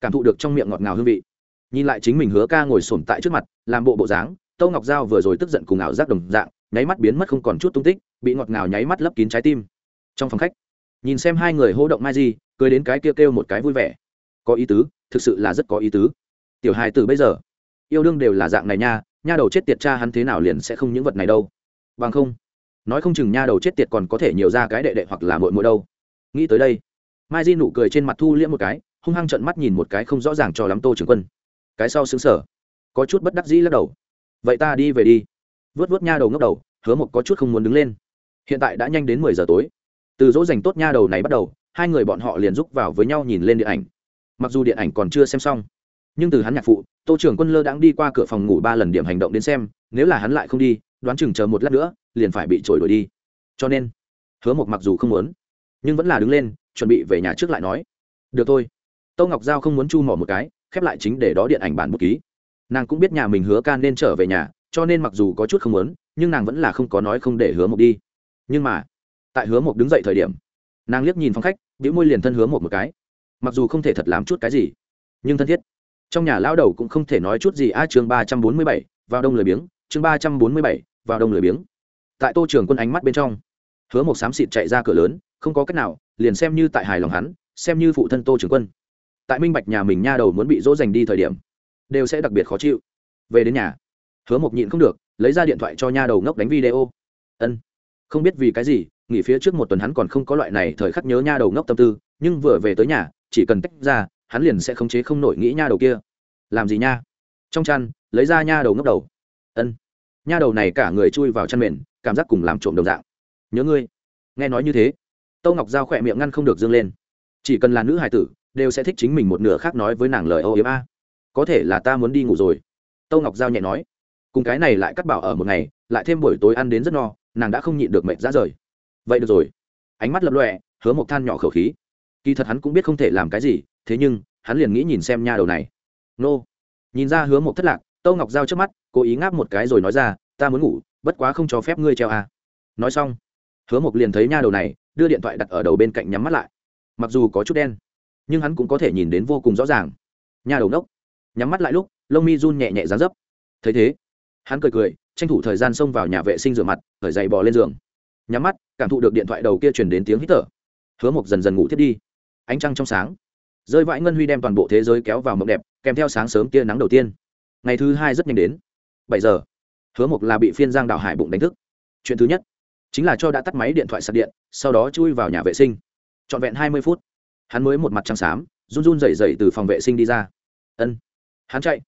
Cảm thụ được trong miệng ngọt ngào hương vị. Nhìn lại chính mình hứa ca ngồi sổm tại trước mặt làm bộ bộ dáng tâu ngọc giao vừa rồi tức giận cùng ảo giác đồng dạng nháy mắt biến mất không còn chút tung tích bị ngọt ngào nháy mắt lấp kín trái tim. Trong phòng khách nhìn xem hai người hô động mai di cười đến cái kia kêu, kêu một cái vui vẻ. Có ý tứ thực sự là rất có ý tứ. Tiểu hài từ bây giờ yêu đương đều là dạng này nha nha đầu chết tiệt cha hắn thế nào liền sẽ không những vật này đâu. Bằng không, nói không chừng nha đầu chết tiệt còn có thể nhiều ra cái đệ đệ hoặc là mội mội đâu. Nghĩ tới đây, mai di nụ cười trên mặt thu liễm một cái, hung hăng trận mắt nhìn một cái không rõ ràng cho lắm tô trường quân. Cái sau xứng sở có chút bất đắc dĩ lắc đầu. Vậy ta đi về đi. Vớt vớt nha đầu ngốc đầu, hứa một có chút không muốn đứng lên. Hiện tại đã nhanh đến mười giờ tối. Từ dỗ dành tốt nha đầu này bắt đầu, hai người bọn họ liền rúc vào với nhau nhìn lên điện ảnh. Mặc dù điện ảnh còn chưa xem xong nhưng từ hắn nhạc phụ, tô trưởng quân lơ đãng đi qua cửa phòng ngủ ba lần điểm hành động đến xem, nếu là hắn lại không đi, đoán chừng chờ một lát nữa, liền phải bị trổi đuổi đi. Cho nên, hứa một mặc dù không muốn, nhưng vẫn là đứng lên, chuẩn bị về nhà trước lại nói, được thôi. Tô ngọc giao không muốn chu mỏ một cái, khép lại chính để đó điện ảnh bản một ký. Nàng cũng biết nhà mình hứa ca nên trở về nhà, cho nên mặc dù có chút không muốn, nhưng nàng vẫn là không có nói không để hứa một đi. Nhưng mà, tại hứa một đứng dậy thời điểm, nàng liếc nhìn phòng khách đĩu môi liền thân hứa một một cái. Mặc dù không thể thật làm chút cái gì, nhưng thân thiết trong nhà lao đầu cũng không thể nói chút gì. A, chương ba trăm bốn mươi bảy, vào đông lười biếng. Chương ba trăm bốn mươi bảy, vào đông lười biếng. Tại tô trường quân ánh mắt bên trong, hứa một xám xịt chạy ra cửa lớn, không có cách nào, liền xem như tại hài lòng hắn, xem như phụ thân tô trường quân. Tại minh bạch nhà mình nha đầu muốn bị dỗ dành đi thời điểm, đều sẽ đặc biệt khó chịu. Về đến nhà, hứa một nhịn không được, lấy ra điện thoại cho nha đầu ngốc đánh video. Ân, không biết vì cái gì, nghỉ phía trước một tuần hắn còn không có loại này thời khắc nhớ nha đầu ngốc tâm tư, nhưng vừa về tới nhà, chỉ cần tách ra hắn liền sẽ khống chế không nổi nghĩ nha đầu kia. Làm gì nha? Trong chăn, lấy ra nha đầu ngốc đầu. Ân. Nha đầu này cả người chui vào chăn mền, cảm giác cùng làm trộm đồng dạng. Nhớ ngươi. Nghe nói như thế, tâu ngọc giao khỏe miệng ngăn không được dâng lên. Chỉ cần là nữ hài tử, đều sẽ thích chính mình một nửa khác nói với nàng lời âu yếm a. Có thể là ta muốn đi ngủ rồi. Tâu ngọc giao nhẹ nói. Cùng cái này lại cắt bảo ở một ngày, lại thêm buổi tối ăn đến rất no, nàng đã không nhịn được mệt ra rời. Vậy được rồi. Ánh mắt lập lọe hứa một than nhỏ khẩu khí. Kỳ thật hắn cũng biết không thể làm cái gì thế nhưng, hắn liền nghĩ nhìn xem nha đầu này. Nô. Nhìn ra hứa một thất lạc, tâu ngọc giao trước mắt, cố ý ngáp một cái rồi nói ra, ta muốn ngủ, bất quá không cho phép ngươi treo à. nói xong, hứa một liền thấy nha đầu này, đưa điện thoại đặt ở đầu bên cạnh nhắm mắt lại. Mặc dù có chút đen, nhưng hắn cũng có thể nhìn đến vô cùng rõ ràng. Nha đầu đốc nhắm mắt lại lúc, lông mi run nhẹ nhẹ dán dấp. Thấy thế, hắn cười cười, tranh thủ thời gian xông vào nhà vệ sinh rửa mặt khởi giày bò lên giường. Nhắm mắt, cảm thụ được điện thoại đầu kia chuyển đến tiếng hít thở. Hứa mộc dần dần ngủ thiết đi. Ánh trăng trong sáng rơi vãi ngân huy đem toàn bộ thế giới kéo vào mộng đẹp, kèm theo sáng sớm tia nắng đầu tiên. Ngày thứ hai rất nhanh đến. Bảy giờ. Hứa mộc là bị phiên giang đảo hải bụng đánh thức. Chuyện thứ nhất, chính là cho đã tắt máy điện thoại sạc điện, sau đó chui vào nhà vệ sinh. Trọn vẹn hai mươi phút. Hắn mới một mặt trắng xám, run run rẩy rẩy từ phòng vệ sinh đi ra. Ân. Hắn chạy.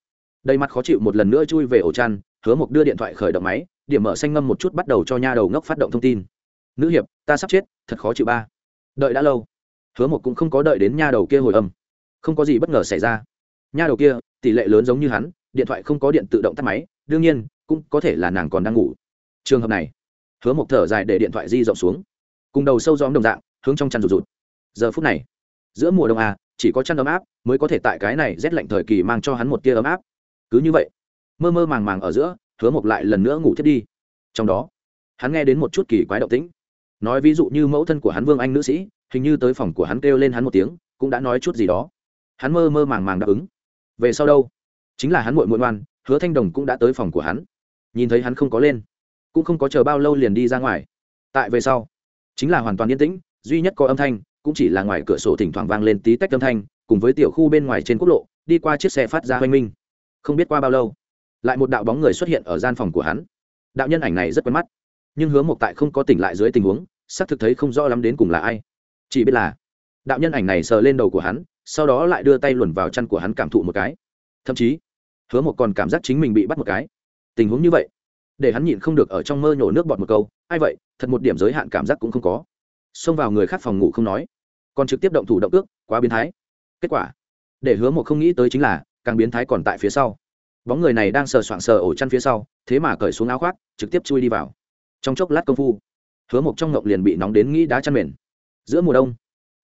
Đầy mặt khó chịu một lần nữa chui về ổ chăn, hứa mộc đưa điện thoại khởi động máy, điểm mở xanh ngâm một chút bắt đầu cho nha đầu ngốc phát động thông tin. Nữ hiệp, ta sắp chết, thật khó chịu ba. Đợi đã lâu hứa một cũng không có đợi đến nha đầu kia hồi âm. Không có gì bất ngờ xảy ra. Nha đầu kia, tỷ lệ lớn giống như hắn, điện thoại không có điện tự động tắt máy, đương nhiên, cũng có thể là nàng còn đang ngủ. Trường hợp này, hứa một thở dài để điện thoại di rộng xuống. Cùng đầu sâu gióm đồng dạng, hướng trong chăn rụt rụt. Giờ phút này, giữa mùa đông à chỉ có chăn ấm áp mới có thể tại cái này rét lạnh thời kỳ mang cho hắn một tia ấm áp. Cứ như vậy, mơ mơ màng màng ở giữa, hứa một lại lần nữa ngủ thiết đi. Trong đó, hắn nghe đến một chút kỳ quái động tĩnh. Nói ví dụ như mẫu thân của hắn vương anh nữ sĩ hình như tới phòng của hắn kêu lên hắn một tiếng, cũng đã nói chút gì đó. Hắn mơ mơ màng màng đáp ứng. Về sau đâu? Chính là hắn muội muội ngoan, hứa thanh đồng cũng đã tới phòng của hắn. Nhìn thấy hắn không có lên, cũng không có chờ bao lâu liền đi ra ngoài. Tại về sau, chính là hoàn toàn yên tĩnh, duy nhất có âm thanh cũng chỉ là ngoài cửa sổ thỉnh thoảng vang lên tí tách âm thanh, cùng với tiểu khu bên ngoài trên quốc lộ, đi qua chiếc xe phát ra hoanh minh. Không biết qua bao lâu, lại một đạo bóng người xuất hiện ở gian phòng của hắn. Đạo nhân ảnh này rất quen mắt, nhưng hứa mộc tại không có tỉnh lại dưới tình huống, xác thực thấy không rõ lắm đến cùng là ai chỉ biết là, đạo nhân ảnh này sờ lên đầu của hắn, sau đó lại đưa tay luồn vào chăn của hắn cảm thụ một cái. Thậm chí, hứa một còn cảm giác chính mình bị bắt một cái. Tình huống như vậy, để hắn nhịn không được ở trong mơ nhổ nước bọt một câu, ai vậy? Thật một điểm giới hạn cảm giác cũng không có. Xông vào người khác phòng ngủ không nói, còn trực tiếp động thủ động ước quá biến thái. Kết quả, để hứa một không nghĩ tới chính là, càng biến thái còn tại phía sau. Bóng người này đang sờ soạng sờ ổ chăn phía sau, thế mà cởi xuống áo khoác, trực tiếp chui đi vào. Trong chốc lát công phu, hứa một trong ngộng liền bị nóng đến nghĩ đá chăn mền giữa mùa đông.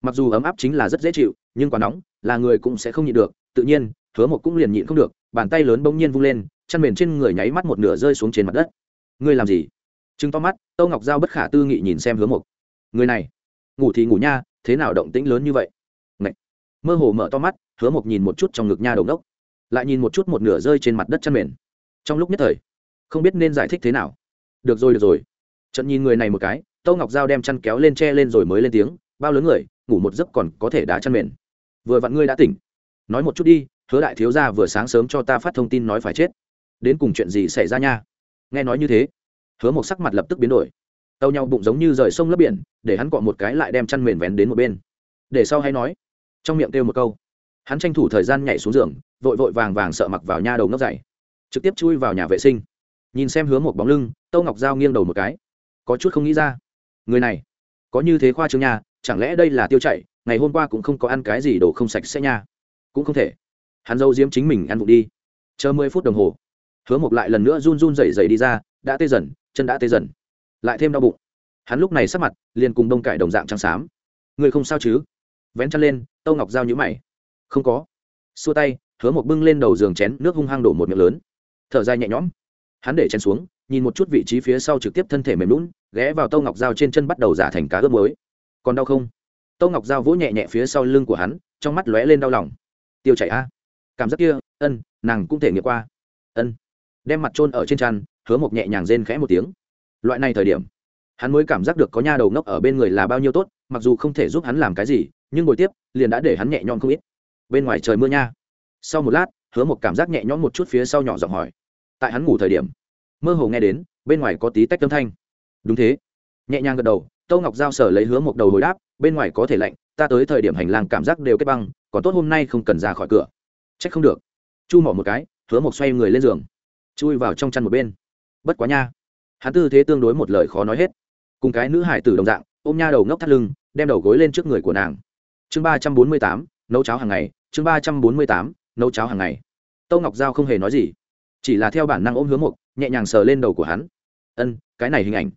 Mặc dù ấm áp chính là rất dễ chịu, nhưng quá nóng là người cũng sẽ không nhịn được, tự nhiên, hứa một cũng liền nhịn không được, bàn tay lớn bỗng nhiên vung lên, chăn mền trên người nháy mắt một nửa rơi xuống trên mặt đất. Ngươi làm gì? Chứng to mắt tâu ngọc giao bất khả tư nghị nhìn xem hứa một người này, ngủ thì ngủ nha, thế nào động tĩnh lớn như vậy? Ngậy. mơ hồ mở to mắt, hứa một nhìn một chút trong ngực nha đầu đốc lại nhìn một chút một nửa rơi trên mặt đất chăn mền. Trong lúc nhất thời, không biết nên giải thích thế nào. Được rồi được rồi. Trận nhìn người này một cái tâu ngọc giao đem chăn kéo lên che lên rồi mới lên tiếng, bao lớn người, ngủ một giấc còn có thể đá chăn mền. Vừa vặn ngươi đã tỉnh. Nói một chút đi, hứa đại thiếu gia vừa sáng sớm cho ta phát thông tin nói phải chết. Đến cùng chuyện gì xảy ra nha? Nghe nói như thế, hứa một sắc mặt lập tức biến đổi. Tâu nhau bụng giống như rời sông lấp biển, để hắn cọ một cái lại đem chăn mền vén đến một bên. Để sau hay nói, trong miệng kêu một câu. Hắn tranh thủ thời gian nhảy xuống giường, vội vội vàng vàng sợ mặc vào nha đầu ngốc dày trực tiếp chui vào nhà vệ sinh. Nhìn xem hứa một bóng lưng, tâu ngọc giao nghiêng đầu một cái. Có chút không nghĩ ra người này, có như thế khoa trương nha, chẳng lẽ đây là tiêu chạy ngày hôm qua cũng không có ăn cái gì đồ không sạch sẽ nha. Cũng không thể. Hắn dâu diếm chính mình ăn vụng đi. Chờ mười phút đồng hồ. Hứa mộc lại lần nữa run run rẩy rẩy đi ra, đã tê dần, chân đã tê dần. Lại thêm đau bụng. Hắn lúc này sắc mặt liền cùng đông cải đồng dạng trắng xám. Người không sao chứ? Vén chân lên, tâu ngọc giao nhũ mày. Không có. Xua tay, hứa một bưng lên đầu giường chén, nước hung hăng đổ một miệng lớn. Thở dài nhẹ nhõm. Hắn để chén xuống nhìn một chút vị trí phía sau trực tiếp thân thể mềm lún, ghé vào tâu ngọc dao trên chân bắt đầu giả thành cá ướp mới còn đau không? Tâu ngọc dao vỗ nhẹ nhẹ phía sau lưng của hắn, trong mắt lóe lên đau lòng. Tiêu chảy a. Cảm giác kia, ân, nàng cũng thể nghiệm qua. Ân. Đem mặt trôn ở trên chăn hứa một nhẹ nhàng rên khẽ một tiếng. Loại này thời điểm, hắn mới cảm giác được có nha đầu ngốc ở bên người là bao nhiêu tốt, mặc dù không thể giúp hắn làm cái gì, nhưng buổi tiếp, liền đã để hắn nhẹ nhõm không ít. Bên ngoài trời mưa nha. Sau một lát, hứa một cảm giác nhẹ nhõm một chút phía sau nhỏ giọng hỏi. Tại hắn ngủ thời điểm mơ hồ nghe đến, bên ngoài có tí tách âm thanh. Đúng thế. Nhẹ nhàng gật đầu tâu ngọc giao sở lấy hứa một đầu hồi đáp, bên ngoài có thể lạnh, ta tới thời điểm hành lang cảm giác đều kết băng, còn tốt hôm nay không cần ra khỏi cửa. C h ắ c không được. Chu mỏ một cái, hứa một xoay người lên giường. Chui vào trong chăn một bên. Bất quá nha. Hắn tư thế tương đối một lời khó nói hết. Cùng cái nữ hải tử đồng dạng, ôm nha đầu ngốc thắt lưng, đem đầu gối lên trước người của nàng. Chương ba trăm bốn mươi tám, nấu cháo hàng ngày, chương ba trăm bốn mươi tám, nấu cháo hàng ngày. Tâu ngọc giao không hề nói gì, chỉ là theo bản năng ôm hướng mục nhẹ nhàng sờ lên đầu của hắn. Ân, cái này hình ảnh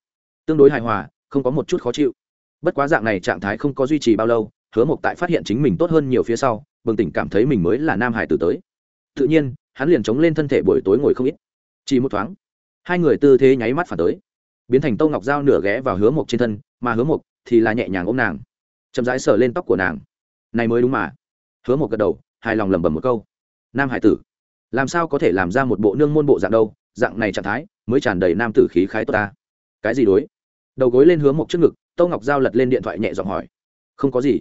tương đối hài hòa, không có một chút khó chịu. Bất quá dạng này trạng thái không có duy trì bao lâu, hứa mộc tại phát hiện chính mình tốt hơn nhiều phía sau, bừng tỉnh cảm thấy mình mới là nam hải tử tới. Tự nhiên, hắn liền chống lên thân thể buổi tối ngồi không ít. Chỉ một thoáng, hai người tư thế nháy mắt phản tới. Biến thành tâu ngọc dao nửa ghé vào hứa mộc trên thân, mà hứa mộc thì là nhẹ nhàng ôm nàng, chậm rãi sờ lên tóc của nàng. Này mới đúng mà. Hứa mộc gật đầu, hài lòng lẩm bẩm một câu. Nam hải tử làm sao có thể làm ra một bộ nương môn bộ dạng đâu, dạng này trạng thái mới tràn đầy nam tử khí khái tốt ta. Cái gì đối? Đầu gối lên hướng một trước ngực, tâu ngọc giao lật lên điện thoại nhẹ giọng hỏi. Không có gì.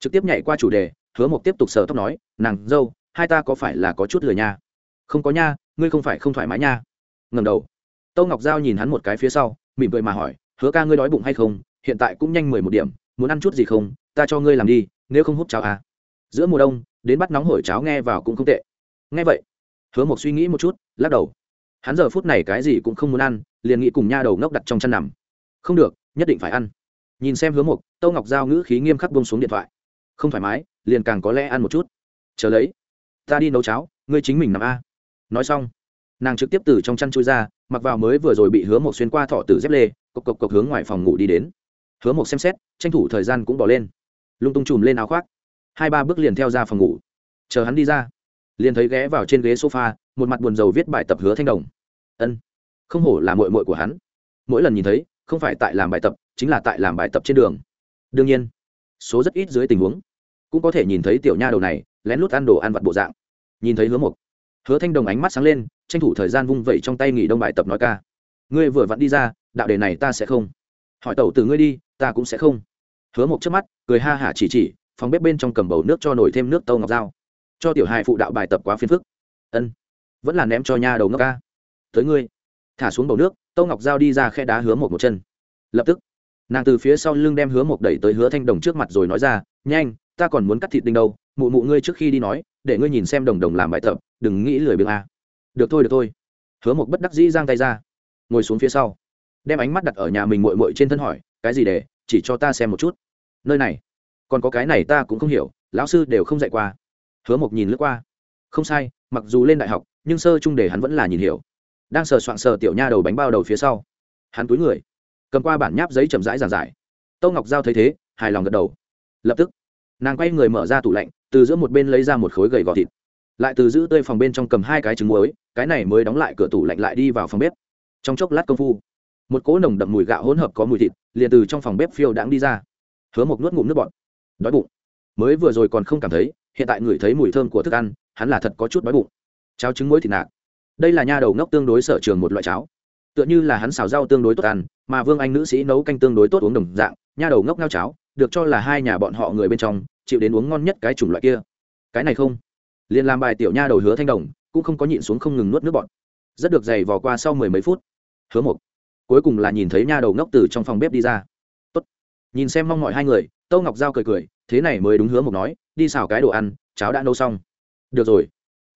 Trực tiếp nhảy qua chủ đề, hứa mộc tiếp tục sờ tóc nói, nàng, dâu, hai ta có phải là có chút lười nha? Không có nha, ngươi không phải không thoải mái nha. Ngầm đầu. Tâu ngọc giao nhìn hắn một cái phía sau, mỉm cười mà hỏi, hứa ca ngươi đói bụng hay không? Hiện tại cũng nhanh mười một điểm, muốn ăn chút gì không? Ta cho ngươi làm đi, nếu không hút cháo à. giữa mùa đông, đến bắt nóng hổi cháo nghe vào cũng không tệ. Nghe vậy hứa mộc suy nghĩ một chút, lắc đầu. Hắn giờ phút này cái gì cũng không muốn ăn, liền nghĩ cùng nha đầu ngốc đặt trong chăn nằm. Không được, nhất định phải ăn. Nhìn xem hứa mộc, tâu ngọc giao ngữ khí nghiêm khắc bông xuống điện thoại. Không thoải mái, liền càng có lẽ ăn một chút. Chờ lấy. Ta đi nấu cháo, ngươi chính mình nằm a. Nói xong, nàng trực tiếp từ trong chăn chui ra, mặc vào mới vừa rồi bị hứa một xuyên qua thọ tử dép lê, cộc cộc cộc hướng ngoài phòng ngủ đi đến. Hứa một xem xét, tranh thủ thời gian cũng bỏ lên. Lung tung chùm lên áo khoác. Hai ba bước liền theo ra phòng ngủ. Chờ hắn đi ra liền thấy ghé vào trên ghế sofa, một mặt buồn rầu viết bài tập hứa thanh đồng. Ân, không hổ là mội mội của hắn. Mỗi lần nhìn thấy, không phải tại làm bài tập, chính là tại làm bài tập trên đường. Đương nhiên, số rất ít dưới tình huống. Cũng có thể nhìn thấy tiểu nha đầu này, lén lút ăn đồ ăn vặt bộ dạng. Nhìn thấy hứa mộc hứa thanh đồng ánh mắt sáng lên, tranh thủ thời gian vung vẩy trong tay nghỉ đông bài tập nói ca. Ngươi vừa vặn đi ra, đạo đề này ta sẽ không. Hỏi tẩu từ ngươi đi, ta cũng sẽ không. Hứa mộc trước mắt, cười ha hả chỉ chỉ, phòng bếp bên trong cầm bầu nước cho nổi thêm nước tâu ngọc dao cho tiểu hài phụ đạo bài tập quá phiền phức. Ân, vẫn là ném cho nha đầu ngốc ca. Tới ngươi. Thả xuống bầu nước, tâu ngọc dao đi ra khe đá hứa một một chân. Lập tức, nàng từ phía sau lưng đem hứa một đẩy tới hứa thanh đồng trước mặt rồi nói ra, nhanh, ta còn muốn cắt thịt đinh đâu, mụ mụ ngươi trước khi đi nói, để ngươi nhìn xem đồng đồng làm bài tập, đừng nghĩ lười biếng a. Được thôi được thôi. Hứa một bất đắc dĩ giang tay ra, ngồi xuống phía sau, đem ánh mắt đặt ở nhà mình mội mội trên thân hỏi, cái gì để, chỉ cho ta xem một chút? Nơi này, còn có cái này ta cũng không hiểu, lão sư đều không dạy qua hứa mộc nhìn lướt qua. Không sai, mặc dù lên đại học, nhưng sơ chung để hắn vẫn là nhìn hiểu. Đang sờ soạng sờ tiểu nha đầu bánh bao đầu phía sau. Hắn túi người, cầm qua bản nháp giấy chậm rãi giảng giải. Tâu ngọc giao thấy thế, hài lòng gật đầu. Lập tức, nàng quay người mở ra tủ lạnh, từ giữa một bên lấy ra một khối gầy gò thịt. Lại từ giữ tươi phòng bên trong cầm hai cái trứng muối, cái này mới đóng lại cửa tủ lạnh lại đi vào phòng bếp. Trong chốc lát công phu, một cỗ nồng đậm mùi gạo hỗn hợp có mùi thịt, liền từ trong phòng bếp phiêu đãng đi ra. Hứa một nuốt ngụm nước bọt. Đói bụng. Mới vừa rồi còn không cảm thấy hiện tại ngửi thấy mùi thơm của thức ăn, hắn là thật có chút đói bụng. Cháo trứng muối thịt nạc. Đây là nha đầu ngốc tương đối sở trường một loại cháo. Tựa như là hắn xào rau tương đối tốt ăn, mà vương anh nữ sĩ nấu canh tương đối tốt uống đồng dạng nha đầu ngốc ngao cháo, được cho là hai nhà bọn họ người bên trong, chịu đến uống ngon nhất cái chủng loại kia. Cái này không. Liền làm bài tiểu nha đầu hứa thanh đồng, cũng không có nhịn xuống không ngừng nuốt nước bọn rất được dày vò qua sau mười mấy phút. Hứa một cuối cùng là nhìn thấy nha đầu ngốc từ trong phòng bếp đi ra. Tốt. nhìn xem mong mọi hai người, tâu ngọc giao cười cười, thế này mới đúng hứa một nói đi xào cái đồ ăn, cháo đã nấu xong. Được rồi.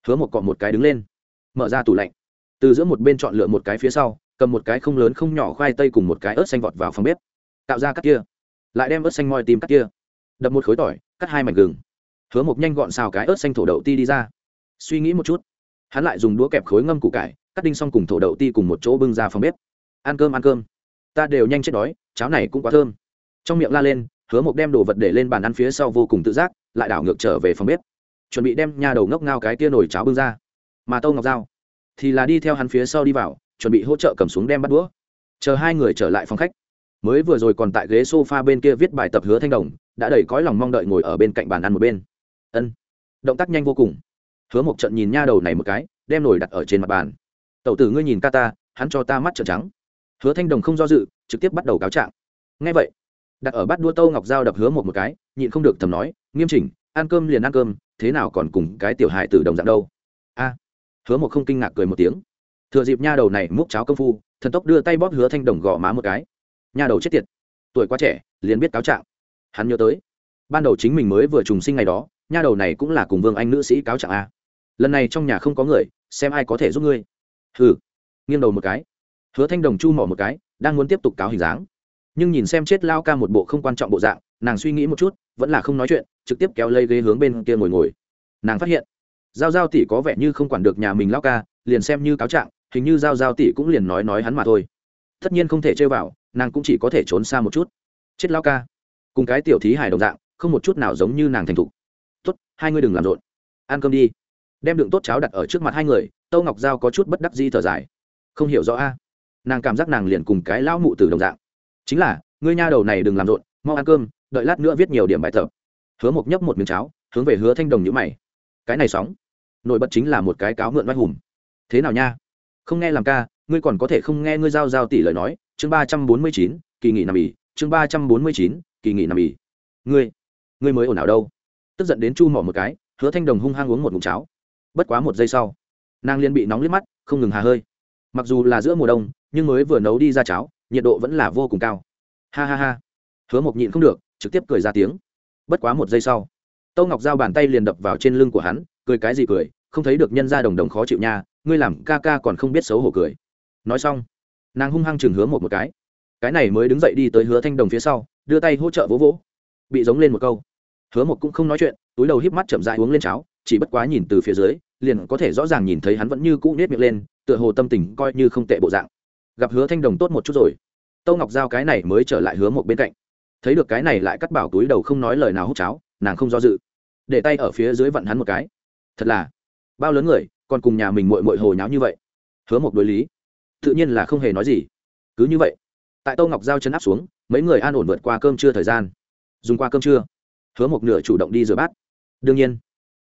Hứa một cọ một cái đứng lên. Mở ra tủ lạnh. Từ giữa một bên chọn lựa một cái phía sau, cầm một cái không lớn không nhỏ khoai tây cùng một cái ớt xanh vọt vào phòng bếp. Tạo ra cắt kia. Lại đem ớt xanh moi tìm cắt kia. Đập một khối tỏi, cắt hai mảnh gừng. Hứa một nhanh gọn xào cái ớt xanh thổ đậu ti đi ra. Suy nghĩ một chút, hắn lại dùng đũa kẹp khối ngâm củ cải, cắt đinh xong cùng thổ đậu ti cùng một chỗ bưng ra phòng bếp. Ăn cơm ăn cơm. Ta đều nhanh chết đói, cháo này cũng quá thơm. Trong miệng la lên, hứa một đem đồ vật để lên bàn ăn phía sau vô cùng tự giác lại đảo ngược trở về phòng bếp, chuẩn bị đem nha đầu ngốc ngao cái tia nổi cháo bưng ra. Mà tâu ngọc dao thì là đi theo hắn phía sau đi vào, chuẩn bị hỗ trợ cầm xuống đem bắt đũa. Chờ hai người trở lại phòng khách, mới vừa rồi còn tại ghế s o f a bên kia viết bài tập hứa thanh đồng, đã đầy cõi lòng mong đợi ngồi ở bên cạnh bàn ăn một bên. Ân, động tác nhanh vô cùng. Hứa một trận nhìn nha đầu này một cái, đem nồi đặt ở trên mặt bàn. Tẩu tử ngươi nhìn ca ta, hắn cho ta mắt trợn trắng. Hứa thanh đồng không do dự, trực tiếp bắt đầu cáo trạng. Ngay vậy. Đặt ở bát đua tâu ngọc dao đập hứa một một cái, nhịn không được thầm nói nghiêm chỉnh, ăn cơm liền ăn cơm, thế nào còn cùng cái tiểu hài tử đồng dạng đâu? A, hứa một không kinh ngạc cười một tiếng. Thừa dịp nha đầu này múc cháo công phu, thần tốc đưa tay bóp hứa thanh đồng gõ má một cái. Nha đầu chết tiệt, tuổi quá trẻ, liền biết cáo trạng. Hắn nhớ tới, ban đầu chính mình mới vừa trùng sinh ngày đó, nha đầu này cũng là cùng vương anh nữ sĩ cáo trạng a. Lần này trong nhà không có người, xem ai có thể giúp ngươi. Hừ, nghiêng đầu một cái. Hứa thanh đồng chu mỏ một cái, đang muốn tiếp tục cáo hình dáng. Nhưng nhìn xem chết lao ca một bộ không quan trọng bộ dạng, nàng suy nghĩ một chút vẫn là không nói chuyện, trực tiếp kéo lấy ghế hướng bên kia ngồi ngồi. Nàng phát hiện, giao giao tỷ có vẻ như không quản được nhà mình lao ca, liền xem như cáo trạng, hình như giao giao tỷ cũng liền nói nói hắn mà thôi. Tất nhiên không thể chơi vào, nàng cũng chỉ có thể trốn xa một chút. Chết lao ca. Cùng cái tiểu thí hài đồng dạng, không một chút nào giống như nàng thành thục. Tốt, hai ngươi đừng làm rộn. Ăn cơm đi. Đem đựng tốt cháo đặt ở trước mặt hai người, tâu ngọc giao có chút bất đắc di thở dài. Không hiểu rõ a. Nàng cảm giác nàng liền cùng cái lão mụ từ đồng dạng. Chính là, ngươi nha đầu này đừng làm rộn, mau ăn cơm đợi lát nữa viết nhiều điểm bài tập. Hứa mộc nhấp một miếng cháo, hướng về hứa thanh đồng nhữ mày. Cái này sóng, nổi bật chính là một cái cáo mượn oai hùm thế nào nha? Không nghe làm ca, ngươi còn có thể không nghe ngươi giao giao tỷ lời nói. Chương ba trăm bốn mươi chín, kỳ nghỉ nằm ỉ. Chương ba trăm bốn mươi chín, kỳ nghỉ nằm ỉ. Ngươi ngươi mới ồn ào đâu? Tức giận đến chu mỏ một cái, hứa thanh đồng hung hăng uống một mụm cháo. Bất quá một giây sau, nàng liên bị nóng liếc mắt, không ngừng hà hơi. Mặc dù là giữa mùa đông, nhưng mới vừa nấu đi ra cháo, nhiệt độ vẫn là vô cùng cao. Ha ha ha. Hứa mộc nhịn không được trực tiếp cười ra tiếng. Bất quá một giây sau, tâu ngọc giao bàn tay liền đập vào trên lưng của hắn, cười cái gì cười, không thấy được nhân ra đồng đồng khó chịu nha, ngươi làm ca ca còn không biết xấu hổ cười. Nói xong, nàng hung hăng chừng hứa một một cái. Cái này mới đứng dậy đi tới hứa thanh đồng phía sau, đưa tay hỗ trợ vỗ vỗ. Bị giống lên một câu. Hứa một cũng không nói chuyện, túi đầu híp mắt chậm dại uống lên cháo, chỉ bất quá nhìn từ phía dưới, liền có thể rõ ràng nhìn thấy hắn vẫn như cũ nết miệng lên, tựa hồ tâm tình coi như không tệ bộ dạng. Gặp hứa thanh đồng tốt một chút rồi. Tâu ngọc giao cái này mới trở lại hứa một bên cạnh thấy được cái này lại cắt bảo túi đầu không nói lời nào hút cháo, nàng không do dự. Để tay ở phía dưới vặn hắn một cái. Thật là, bao lớn người, còn cùng nhà mình mội mội hồ nháo như vậy. Hứa một đối lý. Tự nhiên là không hề nói gì. Cứ như vậy, tại tô ngọc giao chân áp xuống, mấy người an ổn vượt qua cơm trưa thời gian. Dùng qua cơm trưa, hứa một nửa chủ động đi rửa bát. Đương nhiên,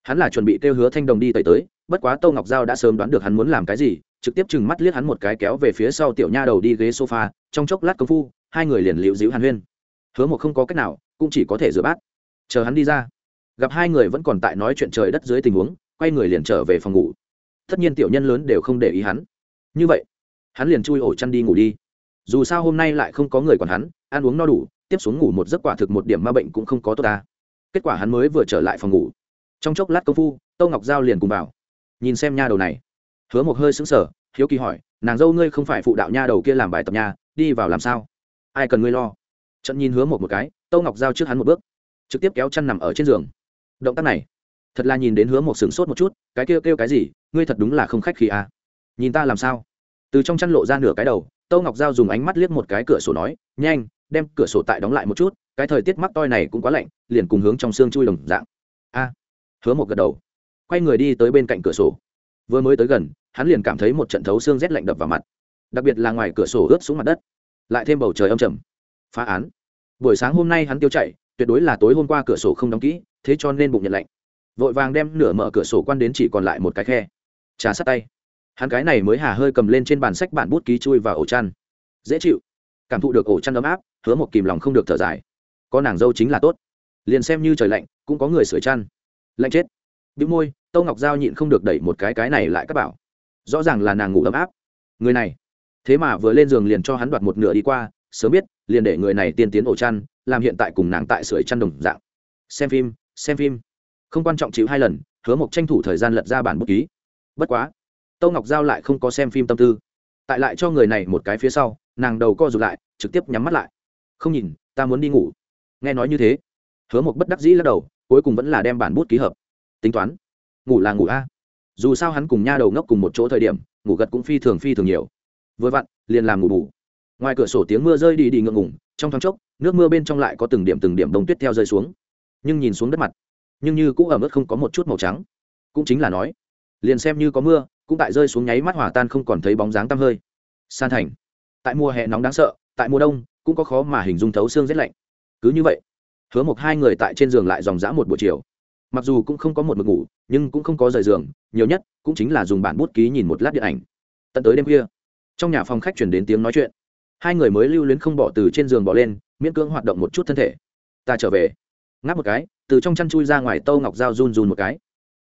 hắn là chuẩn bị kêu hứa thanh đồng đi tẩy tới, bất quá tô ngọc giao đã sớm đoán được hắn muốn làm cái gì, trực tiếp chừng mắt liếc hắn một cái kéo về phía sau tiểu nha đầu đi ghế sofa, trong chốc lát công phu, hai người liền liễu díu hàn huyên hứa một không có cách nào, cũng chỉ có thể rửa bát. Chờ hắn đi ra. Gặp hai người vẫn còn tại nói chuyện trời đất dưới tình huống, quay người liền trở về phòng ngủ. Tất nhiên tiểu nhân lớn đều không để ý hắn. Như vậy, hắn liền chui ổ chăn đi ngủ đi. Dù sao hôm nay lại không có người còn hắn, ăn uống no đủ, tiếp xuống ngủ một giấc quả thực một điểm ma bệnh cũng không có tốt ta. Kết quả hắn mới vừa trở lại phòng ngủ. Trong chốc lát công phu tâu ngọc giao liền cùng vào. Nhìn xem nha đầu này. Hứa một hơi sững sờ, hiếu kỳ hỏi, nàng dâu ngươi không phải phụ đạo nha đầu kia làm bài tập nha, đi vào làm sao? Ai cần ngươi lo? Trận nhìn hứa một một cái, tâu ngọc giao trước hắn một bước, trực tiếp kéo chăn nằm ở trên giường. Động tác này, thật là nhìn đến hứa một sửng sốt một chút, cái kêu kêu cái gì, ngươi thật đúng là không khách khi à. nhìn ta làm sao? Từ trong chăn lộ ra nửa cái đầu, tâu ngọc giao dùng ánh mắt liếc một cái cửa sổ nói, nhanh, đem cửa sổ tại đóng lại một chút, cái thời tiết mắc toi này cũng quá lạnh, liền cùng hướng trong xương chui đồng dạng. A. À, hứa một gật đầu, quay người đi tới bên cạnh cửa sổ. Vừa mới tới gần, hắn liền cảm thấy một trận thấu xương rét lạnh đập vào mặt, đặc biệt là ngoài cửa sổ ướt xuống mặt đất, lại thêm bầu trời âm trầm phá án. Buổi sáng hôm nay hắn tiêu chạy, tuyệt đối là tối hôm qua cửa sổ không đóng kỹ, thế cho nên bụng nhận lạnh. Vội vàng đem nửa mở cửa sổ quan đến chỉ còn lại một cái khe. Trà sát tay. Hắn cái này mới hà hơi cầm lên trên bàn sách bản bút ký chui vào ổ chăn. Dễ chịu. Cảm thụ được ổ chăn ấm áp, hứa một kìm lòng không được thở dài. Có nàng dâu chính là tốt. Liền xem như trời lạnh, cũng có người sửa chăn. Lạnh chết. Bị môi, tâu ngọc giao nhịn không được đẩy một cái cái này lại các bảo. Rõ ràng là nàng ngủ ấm áp. Người này. Thế mà vừa lên giường liền cho hắn đoạt một nửa đi qua, sớm biết liền để người này tiên tiến ổ chăn, làm hiện tại cùng nàng tại sưởi chăn đồng dạng. Xem phim xem phim. Không quan trọng chịu hai lần, hứa mộc tranh thủ thời gian lật ra bản bút ký. Bất quá, tâu ngọc giao lại không có xem phim tâm tư. Tại lại cho người này một cái phía sau, nàng đầu co rụt lại, trực tiếp nhắm mắt lại. Không nhìn, ta muốn đi ngủ. Nghe nói như thế, hứa mộc bất đắc dĩ lắc đầu, cuối cùng vẫn là đem bản bút ký hợp. Tính toán, ngủ là ngủ a. Dù sao hắn cùng nha đầu ngốc cùng một chỗ thời điểm, ngủ gật cũng phi thường phi thường nhiều. Vừa vặn, liền làm ngủ bù ngoài cửa sổ tiếng mưa rơi đi đi ngượng ngủng trong thoáng chốc, nước mưa bên trong lại có từng điểm từng điểm bông tuyết theo rơi xuống. Nhưng nhìn xuống đất mặt, nhưng như cũng ở mức không có một chút màu trắng. Cũng chính là nói, liền xem như có mưa, cũng tại rơi xuống nháy mắt hỏa tan không còn thấy bóng dáng tăm hơi. San thành, tại mùa hè nóng đáng sợ, tại mùa đông, cũng có khó mà hình dung thấu xương rét lạnh. Cứ như vậy, hứa một hai người tại trên giường lại dòng dã một buổi chiều. Mặc dù cũng không có một mực ngủ, nhưng cũng không có rời giường, nhiều nhất cũng chính là dùng bản bút ký nhìn một lát điện ảnh. Tận tới đêm khuya, trong nhà phòng khách chuyển đến tiếng nói chuyện hai người mới lưu luyến không bỏ từ trên giường bỏ lên, miễn cưỡng hoạt động một chút thân thể. Ta trở về. Ngáp một cái, từ trong chăn chui ra ngoài tâu ngọc dao run run một cái.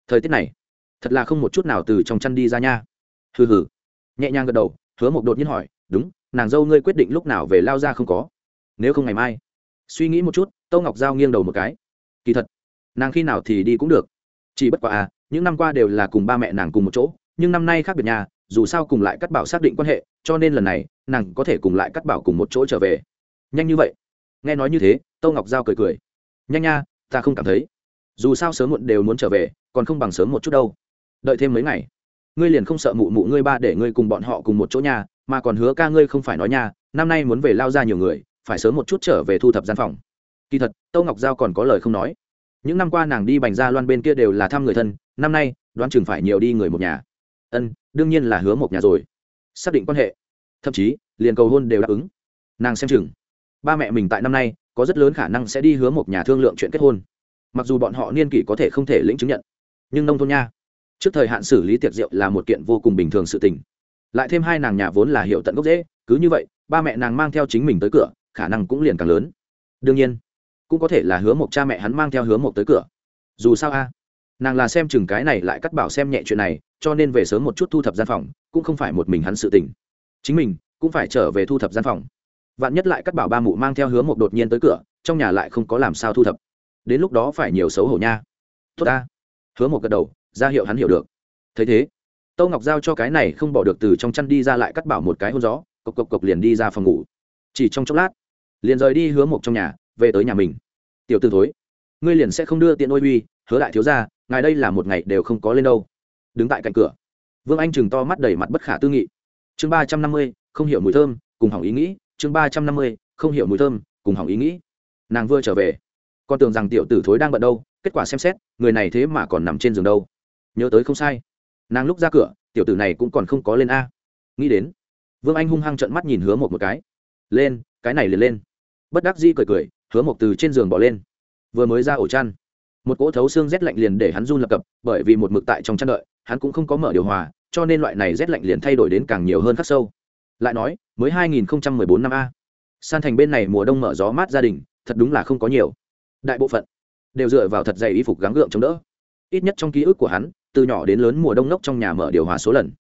Thời tiết này, thật là không một chút nào từ trong chăn đi ra nha. Hừ hừ. Nhẹ nhàng gật đầu, hứa một đột nhiên hỏi, đúng, nàng dâu ngươi quyết định lúc nào về lao ra không có? Nếu không ngày mai. Suy nghĩ một chút, tâu ngọc giao nghiêng đầu một cái. Kỳ thật, nàng khi nào thì đi cũng được. Chỉ bất quá à những năm qua đều là cùng ba mẹ nàng cùng một chỗ nhưng năm nay khác biệt nhà, dù sao cùng lại cắt bảo xác định quan hệ, cho nên lần này, nàng có thể cùng lại cắt bảo cùng một chỗ trở về. Nhanh như vậy. Nghe nói như thế, tâu ngọc giao cười cười. Nhanh nha, ta không cảm thấy. Dù sao sớm muộn đều muốn trở về, còn không bằng sớm một chút đâu. Đợi thêm mấy ngày. Ngươi liền không sợ mụ mụ ngươi ba để ngươi cùng bọn họ cùng một chỗ nhà, mà còn hứa ca ngươi không phải nói nha năm nay muốn về lao ra nhiều người, phải sớm một chút trở về thu thập gian phòng. Kỳ thật, tâu ngọc giao còn có lời không nói. Những năm qua nàng đi bành ra loan bên kia đều là thăm người thân, năm nay, đoán chừng phải nhiều đi người một nhà ân, đương nhiên là hứa một nhà rồi. Xác định quan hệ. Thậm chí, liền cầu hôn đều đáp ứng. Nàng xem chừng. Ba mẹ mình tại năm nay, có rất lớn khả năng sẽ đi hứa một nhà thương lượng chuyện kết hôn. Mặc dù bọn họ niên kỷ có thể không thể lĩnh chứng nhận. Nhưng nông thôn nha. Trước thời hạn xử lý tiệc rượu là một kiện vô cùng bình thường sự tình. Lại thêm hai nàng nhà vốn là hiệu tận gốc dễ cứ như vậy, ba mẹ nàng mang theo chính mình tới cửa, khả năng cũng liền càng lớn. Đương nhiên, cũng có thể là hứa một cha mẹ hắn mang theo hứa một tới cửa. Dù sao a, nàng là xem chừng cái này lại cắt bảo xem nhẹ chuyện này cho nên về sớm một chút thu thập gian phòng, cũng không phải một mình hắn sự tình. Chính mình cũng phải trở về thu thập gian phòng. Vạn nhất lại cắt bảo ba mụ mang theo hứa một đột nhiên tới cửa, trong nhà lại không có làm sao thu thập. Đến lúc đó phải nhiều xấu hổ nha. Tốt ta. Hứa một gật đầu, ra hiệu hắn hiểu được. Thấy thế tâu ngọc giao cho cái này không bỏ được từ trong chăn đi ra lại cắt bảo một cái hôn gió, cộc cộc cộc liền đi ra phòng ngủ. Chỉ trong chốc lát, liền rời đi hứa một trong nhà, về tới nhà mình. Tiểu t ử thối, ngươi liền sẽ không đưa tiện ôi uy, hứa đại thiếu ra ngài đây là một ngày đều không có lên đâu đứng tại cạnh cửa. Vương anh chừng to mắt đầy mặt bất khả tư nghị. Chương ba trăm năm mươi, không hiểu mùi thơm, cùng hỏng ý nghĩ. Chương ba trăm năm mươi, không hiểu mùi thơm, cùng hỏng ý nghĩ. Nàng vừa trở về con tưởng rằng tiểu tử thối đang bận đâu, kết quả xem xét, người này thế mà còn nằm trên giường đâu. Nhớ tới không sai. Nàng lúc ra cửa, tiểu tử này cũng còn không có lên a. Nghĩ đến, vương anh hung hăng trận mắt nhìn hứa một một cái. Lên, cái này liền lên. Bất đắc dĩ cười cười, hứa một từ trên giường bỏ lên. Vừa mới ra ổ chăn, một cỗ thấu xương rét lạnh liền để hắn run lập cập, bởi vì một mực tại trong chăn đợi hắn cũng không có mở điều hòa, cho nên loại này rét lạnh liền thay đổi đến càng nhiều hơn khắc sâu. Lại nói, mới 2014 năm a. San thành bên này mùa đông mở gió mát gia đình, thật đúng là không có nhiều. Đại bộ phận đều dựa vào thật dày y phục gắng gượng chống đỡ. Ít nhất trong ký ức của hắn, từ nhỏ đến lớn mùa đông nốc trong nhà mở điều hòa số lần.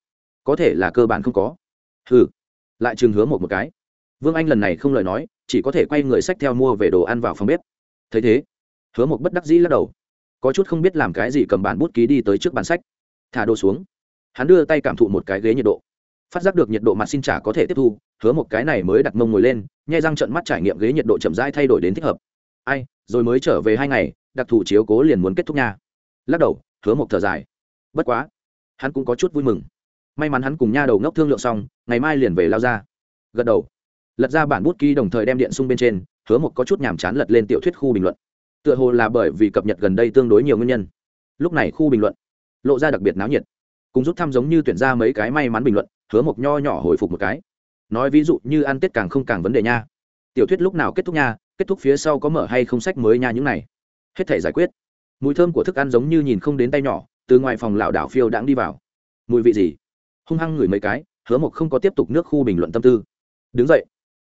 Có thể là cơ bản không có. Ừ lại chừng hứa một một cái. Vương anh lần này không lời nói, chỉ có thể quay người sách theo mua về đồ ăn vào phòng bếp. Thấy thế, hứa một bất đắc dĩ lắc đầu. Có chút không biết làm cái gì cầm bản bút ký đi tới trước bàn sách thả đồ xuống. Hắn đưa tay cảm thụ một cái ghế nhiệt độ. Phát giác được nhiệt độ mặt xin trả có thể tiếp thu, hứa một cái này mới đặt mông ngồi lên, nhai răng trận mắt trải nghiệm ghế nhiệt độ chậm rãi thay đổi đến thích hợp. Ai, rồi mới trở về hai ngày, đặc thù chiếu cố liền muốn kết thúc nha. Lắc đầu, hứa một thở dài. Bất quá, hắn cũng có chút vui mừng. May mắn hắn cùng nha đầu ngốc thương lượng xong, ngày mai liền về lao ra. Gật đầu. Lật ra bản bút ký đồng thời đem điện sung bên trên, hứa một có chút nhàm chán lật lên tiểu thuyết khu bình luận. Tựa hồ là bởi vì cập nhật gần đây tương đối nhiều nguyên nhân. Lúc này khu bình luận lộ ra đặc biệt náo nhiệt. Cùng rút thăm giống như tuyển ra mấy cái may mắn bình luận, hứa một nho nhỏ hồi phục một cái. Nói ví dụ như ăn tết càng không càng vấn đề nha. Tiểu thuyết lúc nào kết thúc nha, kết thúc phía sau có mở hay không sách mới nha những này. Hết thể giải quyết. Mùi thơm của thức ăn giống như nhìn không đến tay nhỏ, từ ngoài phòng lảo đảo phiêu đãng đi vào. Mùi vị gì? Hung hăng ngửi mấy cái, hứa một không có tiếp tục nước khu bình luận tâm tư. Đứng dậy.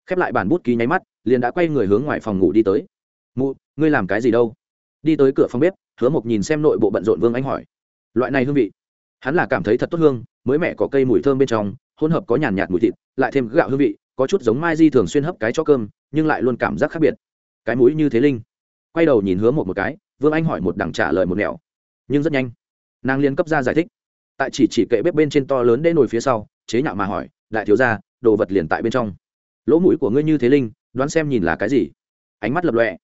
Khép lại bản bút ký nháy mắt, liền đã quay người hướng ngoài phòng ngủ đi tới. Mụ, ngươi làm cái gì đâu? Đi tới cửa phòng bếp, hứa một nhìn xem nội bộ bận rộn vương anh hỏi loại này hương vị, hắn là cảm thấy thật tốt hương, mới mẹ có cây mùi thơm bên trong, hỗn hợp có nhàn nhạt mùi thịt, lại thêm gạo hương vị, có chút giống mai di thường xuyên hấp cái cho cơm, nhưng lại luôn cảm giác khác biệt. Cái mũi như thế linh. Quay đầu nhìn hứa một một cái, vương anh hỏi một đằng trả lời một nẻo. Nhưng rất nhanh, nàng liên cấp ra giải thích. Tại chỉ chỉ kệ bếp bên trên to lớn đê nồi phía sau, chế nhạo mà hỏi, đại thiếu ra đồ vật liền tại bên trong. Lỗ mũi của ngươi như thế linh, đoán xem nhìn là cái gì? Ánh mắt lập lọe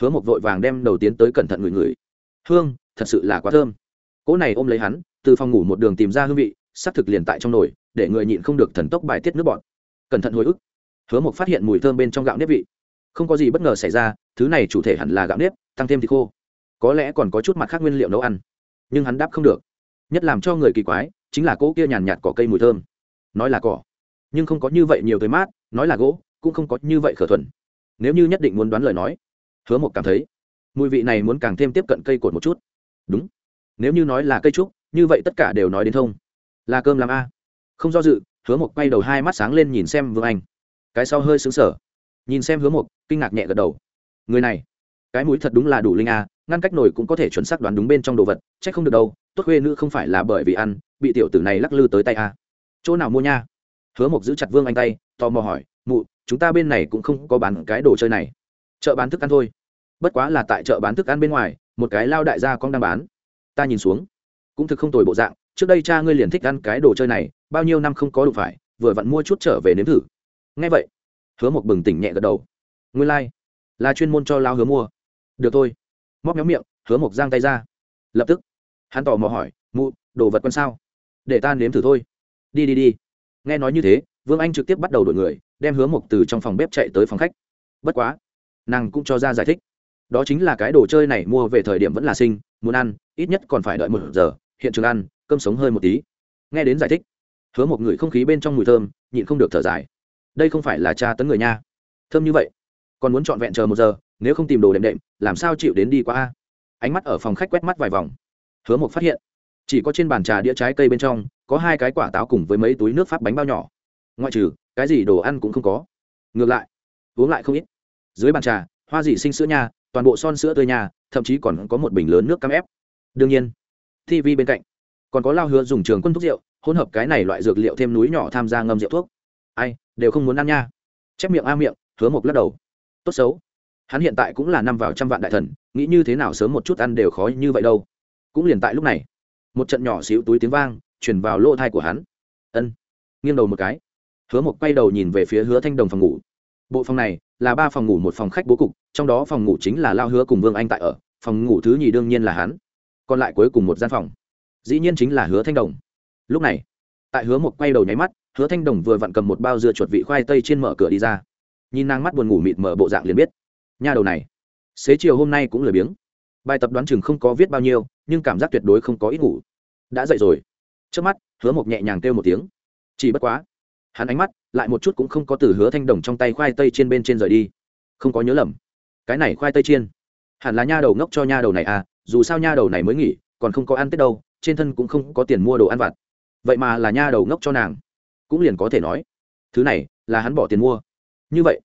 hứa một vội vàng đem đầu tiến tới cẩn thận ngửi ngửi. Hương, thật sự là quá thơm cỗ này ôm lấy hắn, từ phòng ngủ một đường tìm ra hương vị xác thực liền tại trong nồi, để người nhịn không được thần tốc bài tiết nước bọn cẩn thận hồi ức. Hứa Mộc phát hiện mùi thơm bên trong gạo nếp vị. Không có gì bất ngờ xảy ra, thứ này chủ thể hẳn là gạo nếp, tăng thêm thì khô. Có lẽ còn có chút mặt khác nguyên liệu nấu ăn. Nhưng hắn đáp không được. Nhất làm cho người kỳ quái, chính là cỗ kia nhàn nhạt cỏ cây mùi thơm. Nói là cỏ, nhưng không có như vậy nhiều tới mát, nói là gỗ, cũng không có như vậy khở thuần nếu như nhất định muốn đoán lời nói, hứa một cảm thấy, mùi vị này muốn càng thêm tiếp cận cây cột một chút. Đúng nếu như nói là cây trúc, như vậy tất cả đều nói đến thông. Là cơm làm a. Không do dự, hứa mộc quay đầu hai mắt sáng lên nhìn xem vương anh. Cái sau hơi xứng sở nhìn xem hứa mộc, kinh ngạc nhẹ gật đầu. Người này, cái mũi thật đúng là đủ linh a, ngăn cách nổi cũng có thể chuẩn xác đoán đúng bên trong đồ vật c h ắ c không được đâu, tốt khuê nữ không phải là bởi vì ăn, bị tiểu tử này lắc lư tới tay a. Chỗ nào mua nha? Hứa mộc giữ chặt vương anh tay, tò mò hỏi, mụ, chúng ta bên này cũng không có bán cái đồ chơi này. Chợ bán thức ăn thôi. Bất quá là tại chợ bán thức ăn bên ngoài, một cái lao đại gia con đang bán ta nhìn xuống. Cũng thực không tồi bộ dạng, trước đây cha ngươi liền thích ăn cái đồ chơi này, bao nhiêu năm không có đủ phải, vừa vặn mua chút trở về nếm thử. Ngay vậy, hứa một bừng tỉnh nhẹ gật đầu. Nguyên lai、like. là chuyên môn cho lao hứa mua. Được thôi. Móc nhóm miệng, hứa một giang tay ra. Lập tức, hắn tỏ mò hỏi, mụ, đồ vật quân sao? Để ta nếm thử thôi. Đi đi đi. Nghe nói như thế, vương anh trực tiếp bắt đầu đổi người, đem hứa mộc từ trong phòng bếp chạy tới phòng khách. Bất quá, nàng cũng cho ra giải thích. Đó chính là cái đồ chơi này mua về thời điểm vẫn là sinh muốn ăn, ít nhất còn phải đợi một giờ, hiện trường ăn, cơm sống hơi một tí. Nghe đến giải thích, hứa một người không khí bên trong mùi thơm, nhịn không được thở dài. Đây không phải là cha tấn người nha. Thơm như vậy, còn muốn trọn vẹn chờ một giờ, nếu không tìm đồ đệm đệm, làm sao chịu đến đi qua a? Ánh mắt ở phòng khách quét mắt vài vòng. Hứa một phát hiện, chỉ có trên bàn trà đĩa trái cây bên trong, có hai cái quả táo cùng với mấy túi nước pháp bánh bao nhỏ. Ngoại trừ, cái gì đồ ăn cũng không có. Ngược lại, uống lại không ít. Dưới bàn trà, hoa dị sinh sữa nha, toàn bộ son sữa tươi nha thậm chí còn có một bình lớn nước cam ép. Đương nhiên tv bên cạnh còn có lao hứa dùng trường quân thuốc rượu, hỗn hợp cái này loại dược liệu thêm núi nhỏ tham gia ngâm rượu thuốc. Ai, đều không muốn ăn nha. Chép miệng a miệng, hứa một lắc đầu. Tốt xấu. Hắn hiện tại cũng là năm vào trăm vạn đại thần, nghĩ như thế nào sớm một chút ăn đều khó như vậy đâu. Cũng liền tại lúc này, một trận nhỏ xíu túi tiếng vang chuyển vào lỗ thai của hắn. Ân, nghiêng đầu một cái. Hứa một quay đầu nhìn về phía hứa thanh đồng phòng ngủ. Bộ phòng này là ba phòng ngủ một phòng khách bố cục, trong đó phòng ngủ chính là lao hứa cùng vương anh tại ở, phòng ngủ thứ nhì đương nhiên là hắn. Còn lại cuối cùng một gian phòng. Dĩ nhiên chính là hứa thanh đồng. Lúc này, tại hứa một quay đầu nháy mắt, hứa thanh đồng vừa vặn cầm một bao dưa chuột vị khoai tây trên mở cửa đi ra. Nhìn nàng mắt buồn ngủ mịt mở bộ dạng liền biết. Nha đầu này, xế chiều hôm nay cũng lười biếng. Bài tập đoán chừng không có viết bao nhiêu, nhưng cảm giác tuyệt đối không có ít ngủ. Đã dậy rồi. Trước mắt, hứa một nhẹ nhàng kêu một tiếng. Chỉ bất quá hắn ánh mắt lại một chút cũng không có từ hứa thanh đồng trong tay khoai tây trên bên trên rời đi. Không có nhớ lầm. Cái này khoai tây chiên. Hẳn là nha đầu ngốc cho nha đầu này à dù sao nha đầu này mới nghỉ, còn không có ăn tết đâu, trên thân cũng không có tiền mua đồ ăn vặt. Vậy mà là nha đầu ngốc cho nàng. Cũng liền có thể nói, thứ này là hắn bỏ tiền mua. Như vậy,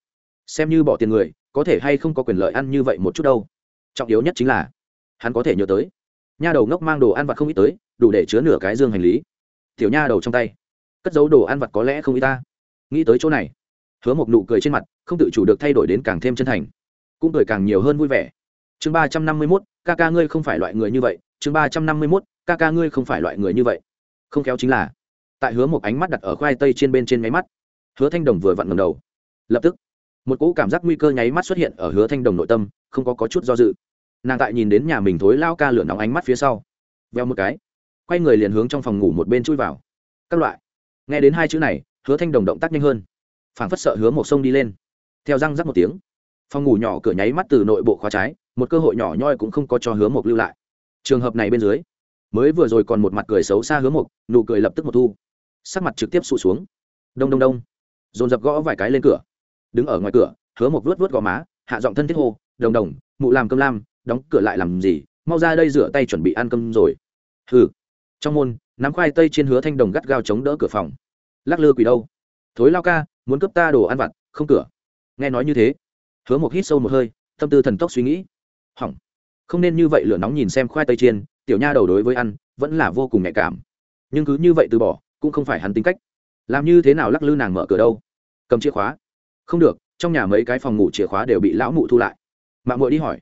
xem như bỏ tiền người, có thể hay không có quyền lợi ăn như vậy một chút đâu. Trọng yếu nhất chính là, hắn có thể nhớ tới. Nha đầu ngốc mang đồ ăn vặt không ít tới, đủ để chứa nửa cái dương hành lý. Tiểu nha đầu trong tay cất dấu đồ ăn vặt có lẽ không ít ta. Nghĩ tới chỗ này hứa một nụ cười trên mặt không tự chủ được thay đổi đến càng thêm chân thành cũng cười càng nhiều hơn vui vẻ. Chương ba trăm năm mươi mốt ca ca ngươi không phải loại người như vậy. Chương ba trăm năm mươi mốt ca ca ngươi không phải loại người như vậy. Không khéo chính là tại hứa một ánh mắt đặt ở khoai tây trên bên trên máy mắt hứa thanh đồng vừa vặn ngầm đầu. Lập tức một cỗ cảm giác nguy cơ nháy mắt xuất hiện ở hứa thanh đồng nội tâm không có, có chút do dự. Nàng tại nhìn đến nhà mình thối lao ca lửa nóng ánh mắt phía sau veo một cái quay người liền hướng trong phòng ngủ một bên chui vào. Các loại nghe đến hai chữ này, hứa thanh đồng động tác nhanh hơn. Phảng phất sợ hứa một sông đi lên. Theo răng rắc một tiếng, phòng ngủ nhỏ cửa nháy mắt từ nội bộ khóa trái, một cơ hội nhỏ nhoi cũng không có cho hứa một lưu lại. Trường hợp này bên dưới, mới vừa rồi còn một mặt cười xấu xa hứa một nụ cười lập tức một thu. Sắc mặt trực tiếp sụt xuống. Đông đông đông. Dồn dập gõ vài cái lên cửa. Đứng ở ngoài cửa, hứa một vuốt vuốt gò má, hạ giọng thân thiết hô, đồng đồng, mụ làm cơm lam, đóng cửa lại làm gì? Mau ra đây rửa tay chuẩn bị ăn cơm rồi. Hừ. Trong môn nắm khoai tây trên hứa thanh đồng gắt gao chống đỡ cửa phòng. Lắc lư quỷ đâu? Thối lao ca, muốn cướp ta đồ ăn vặt, không cửa. Nghe nói như thế, hứa một hít sâu một hơi, tâm tư thần tốc suy nghĩ. Hỏng. Không nên như vậy lửa nóng nhìn xem khoai tây chiên, tiểu nha đầu đối với ăn, vẫn là vô cùng nhạy cảm. Nhưng cứ như vậy từ bỏ, cũng không phải hắn tính cách. Làm như thế nào lắc lư nàng mở cửa đâu? Cầm chìa khóa. Không được, trong nhà mấy cái phòng ngủ chìa khóa đều bị lão mụ thu lại. Mạng mội đi hỏi.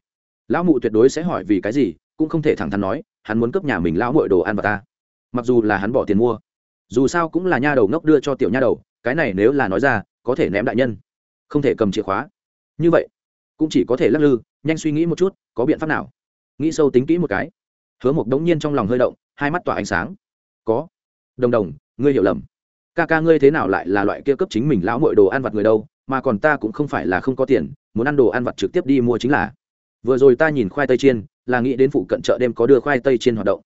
Lão mụ tuyệt đối sẽ hỏi vì cái gì, cũng không thể thẳng thắn nói, hắn muốn cướp nhà mình lão mội đồ ăn vào ta mặc dù là hắn bỏ tiền mua, dù sao cũng là nha đầu ngốc đưa cho tiểu nha đầu, cái này nếu là nói ra, có thể ném đại nhân, không thể cầm chìa khóa. Như vậy, cũng chỉ có thể lắc lư, nhanh suy nghĩ một chút, có biện pháp nào. Nghĩ sâu tính kỹ một cái. Hứa một đống nhiên trong lòng hơi động, hai mắt tỏa ánh sáng. Có. Đồng đồng, ngươi hiểu lầm. Ca ca ngươi thế nào lại là loại kia cấp chính mình lão mội đồ ăn vặt người đâu, mà còn ta cũng không phải là không có tiền, muốn ăn đồ ăn vặt trực tiếp đi mua chính là. Vừa rồi ta nhìn khoai tây chiên, là nghĩ đến phụ cận chợ đêm có đưa khoai tây chiên hoạt động.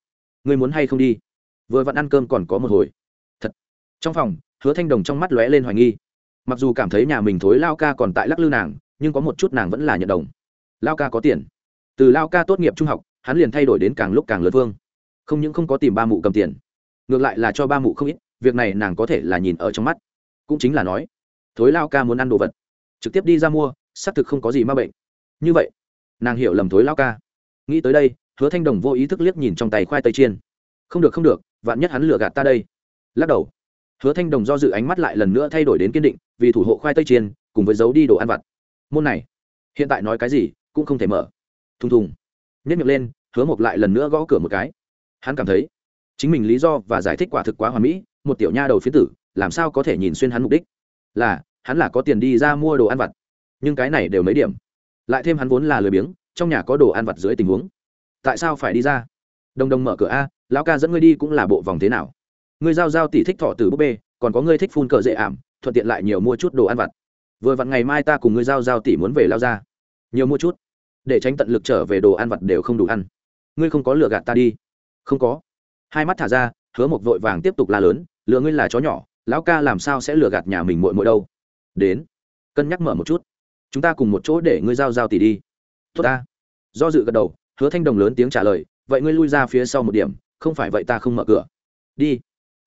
Ngươi muốn hay không đi? Vừa vặn ăn cơm còn có một hồi. Thật. Trong phòng, hứa thanh đồng trong mắt lóe lên hoài nghi. Mặc dù cảm thấy nhà mình thối lao ca còn tại lắc lư nàng, nhưng có một chút nàng vẫn là nhận đồng. Lao ca có tiền. Từ lao ca tốt nghiệp trung học, hắn liền thay đổi đến càng lúc càng lớn vương. Không những không có tìm ba mụ cầm tiền, ngược lại là cho ba mụ không ít, việc này nàng có thể là nhìn ở trong mắt. Cũng chính là nói, thối lao ca muốn ăn đồ vật, trực tiếp đi ra mua, xác thực không có gì ma bệnh. Như vậy, nàng hiểu lầm thối lao ca. Nghĩ tới đây, hứa thanh đồng vô ý thức liếc nhìn trong tay khoai tây chiên. Không được không được vạn nhất hắn lừa gạt ta đây. Lắc đầu. Hứa thanh đồng do dự ánh mắt lại lần nữa thay đổi đến kiên định, vì thủ hộ khoai tây chiên, cùng với giấu đi đồ ăn vặt. Môn này, hiện tại nói cái gì cũng không thể mở. Thùng thùng. Nhất miệng lên, hứa mộc lại lần nữa gõ cửa một cái. Hắn cảm thấy, chính mình lý do và giải thích quả thực quá hoàn mỹ, một tiểu nha đầu phía tử, làm sao có thể nhìn xuyên hắn mục đích? Là, hắn là có tiền đi ra mua đồ ăn vặt. Nhưng cái này đều mấy điểm. Lại thêm hắn vốn là lười biếng, trong nhà có đồ ăn vặt dưới tình huống. Tại sao phải đi ra? Đồng đồng mở cửa a lão ca dẫn ngươi đi cũng là bộ vòng thế nào? Ngươi giao giao tỷ thích thọ từ búp bê, còn có ngươi thích phun cờ dễ ảm, thuận tiện lại nhiều mua chút đồ ăn vặt. Vừa vặn ngày mai ta cùng ngươi giao giao tỷ muốn về lao ra. Nhiều mua chút, để tránh tận lực trở về đồ ăn vặt đều không đủ ăn. Ngươi không có lựa gạt ta đi. Không có. Hai mắt thả ra, hứa một vội vàng tiếp tục la lớn lựa ngươi là chó nhỏ, lão ca làm sao sẽ lừa gạt nhà mình muội muội đâu? Đến, cân nhắc mở một chút. Chúng ta cùng một chỗ để ngươi giao giao tỷ đi. Tốt ta. Do dự gật đầu, hứa thanh đồng lớn tiếng trả lời, vậy ngươi lui ra phía sau một điểm không phải vậy ta không mở cửa. Đi.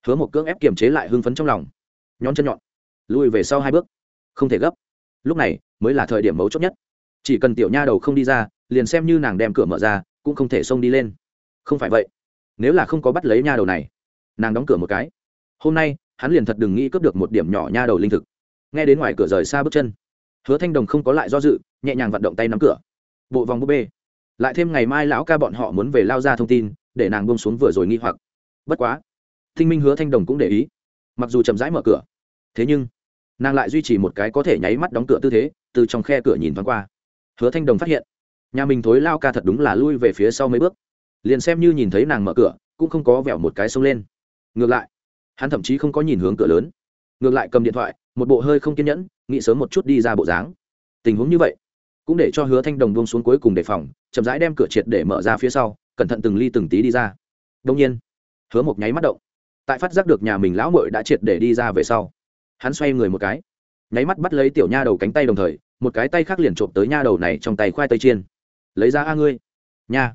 Hứa một cưỡng ép kiềm chế lại hưng phấn trong lòng. Nhón chân nhọn. Lùi về sau hai bước. Không thể gấp. Lúc này, mới là thời điểm mấu chốt nhất. Chỉ cần tiểu nha đầu không đi ra, liền xem như nàng đem cửa mở ra, cũng không thể xông đi lên. Không phải vậy. Nếu là không có bắt lấy nha đầu này, nàng đóng cửa một cái. Hôm nay, hắn liền thật đừng nghĩ cướp được một điểm nhỏ nha đầu linh thực. Nghe đến ngoài cửa rời xa bước chân, hứa thanh đồng không có lại do dự, nhẹ nhàng vận động tay nắm cửa. Bộ vòng búp bê. Lại thêm ngày mai lão ca bọn họ muốn về lao ra thông tin để nàng bông xuống vừa rồi nghi hoặc. Bất quá, thinh minh hứa thanh đồng cũng để ý. Mặc dù chậm rãi mở cửa, thế nhưng, nàng lại duy trì một cái có thể nháy mắt đóng cửa tư thế, từ trong khe cửa nhìn thoáng qua. Hứa thanh đồng phát hiện, nhà mình thối lao ca thật đúng là lui về phía sau mấy bước. Liền xem như nhìn thấy nàng mở cửa, cũng không có vẹo một cái xông lên. Ngược lại, hắn thậm chí không có nhìn hướng cửa lớn. Ngược lại cầm điện thoại, một bộ hơi không kiên nhẫn, nghĩ sớm một chút đi ra bộ dáng. Tình huống như vậy, cũng để cho hứa thanh đồng buông xuống cuối cùng đề phòng, chậm rãi đem cửa triệt để mở ra phía sau cẩn thận từng ly từng tí đi ra. Đông nhiên, hứa một nháy mắt động. Tại phát giác được nhà mình lão mội đã triệt để đi ra về sau, hắn xoay người một cái, nháy mắt bắt lấy tiểu nha đầu cánh tay đồng thời, một cái tay khác liền trộm tới nha đầu này trong tay khoai tây chiên. Lấy ra a ngươi. Nha.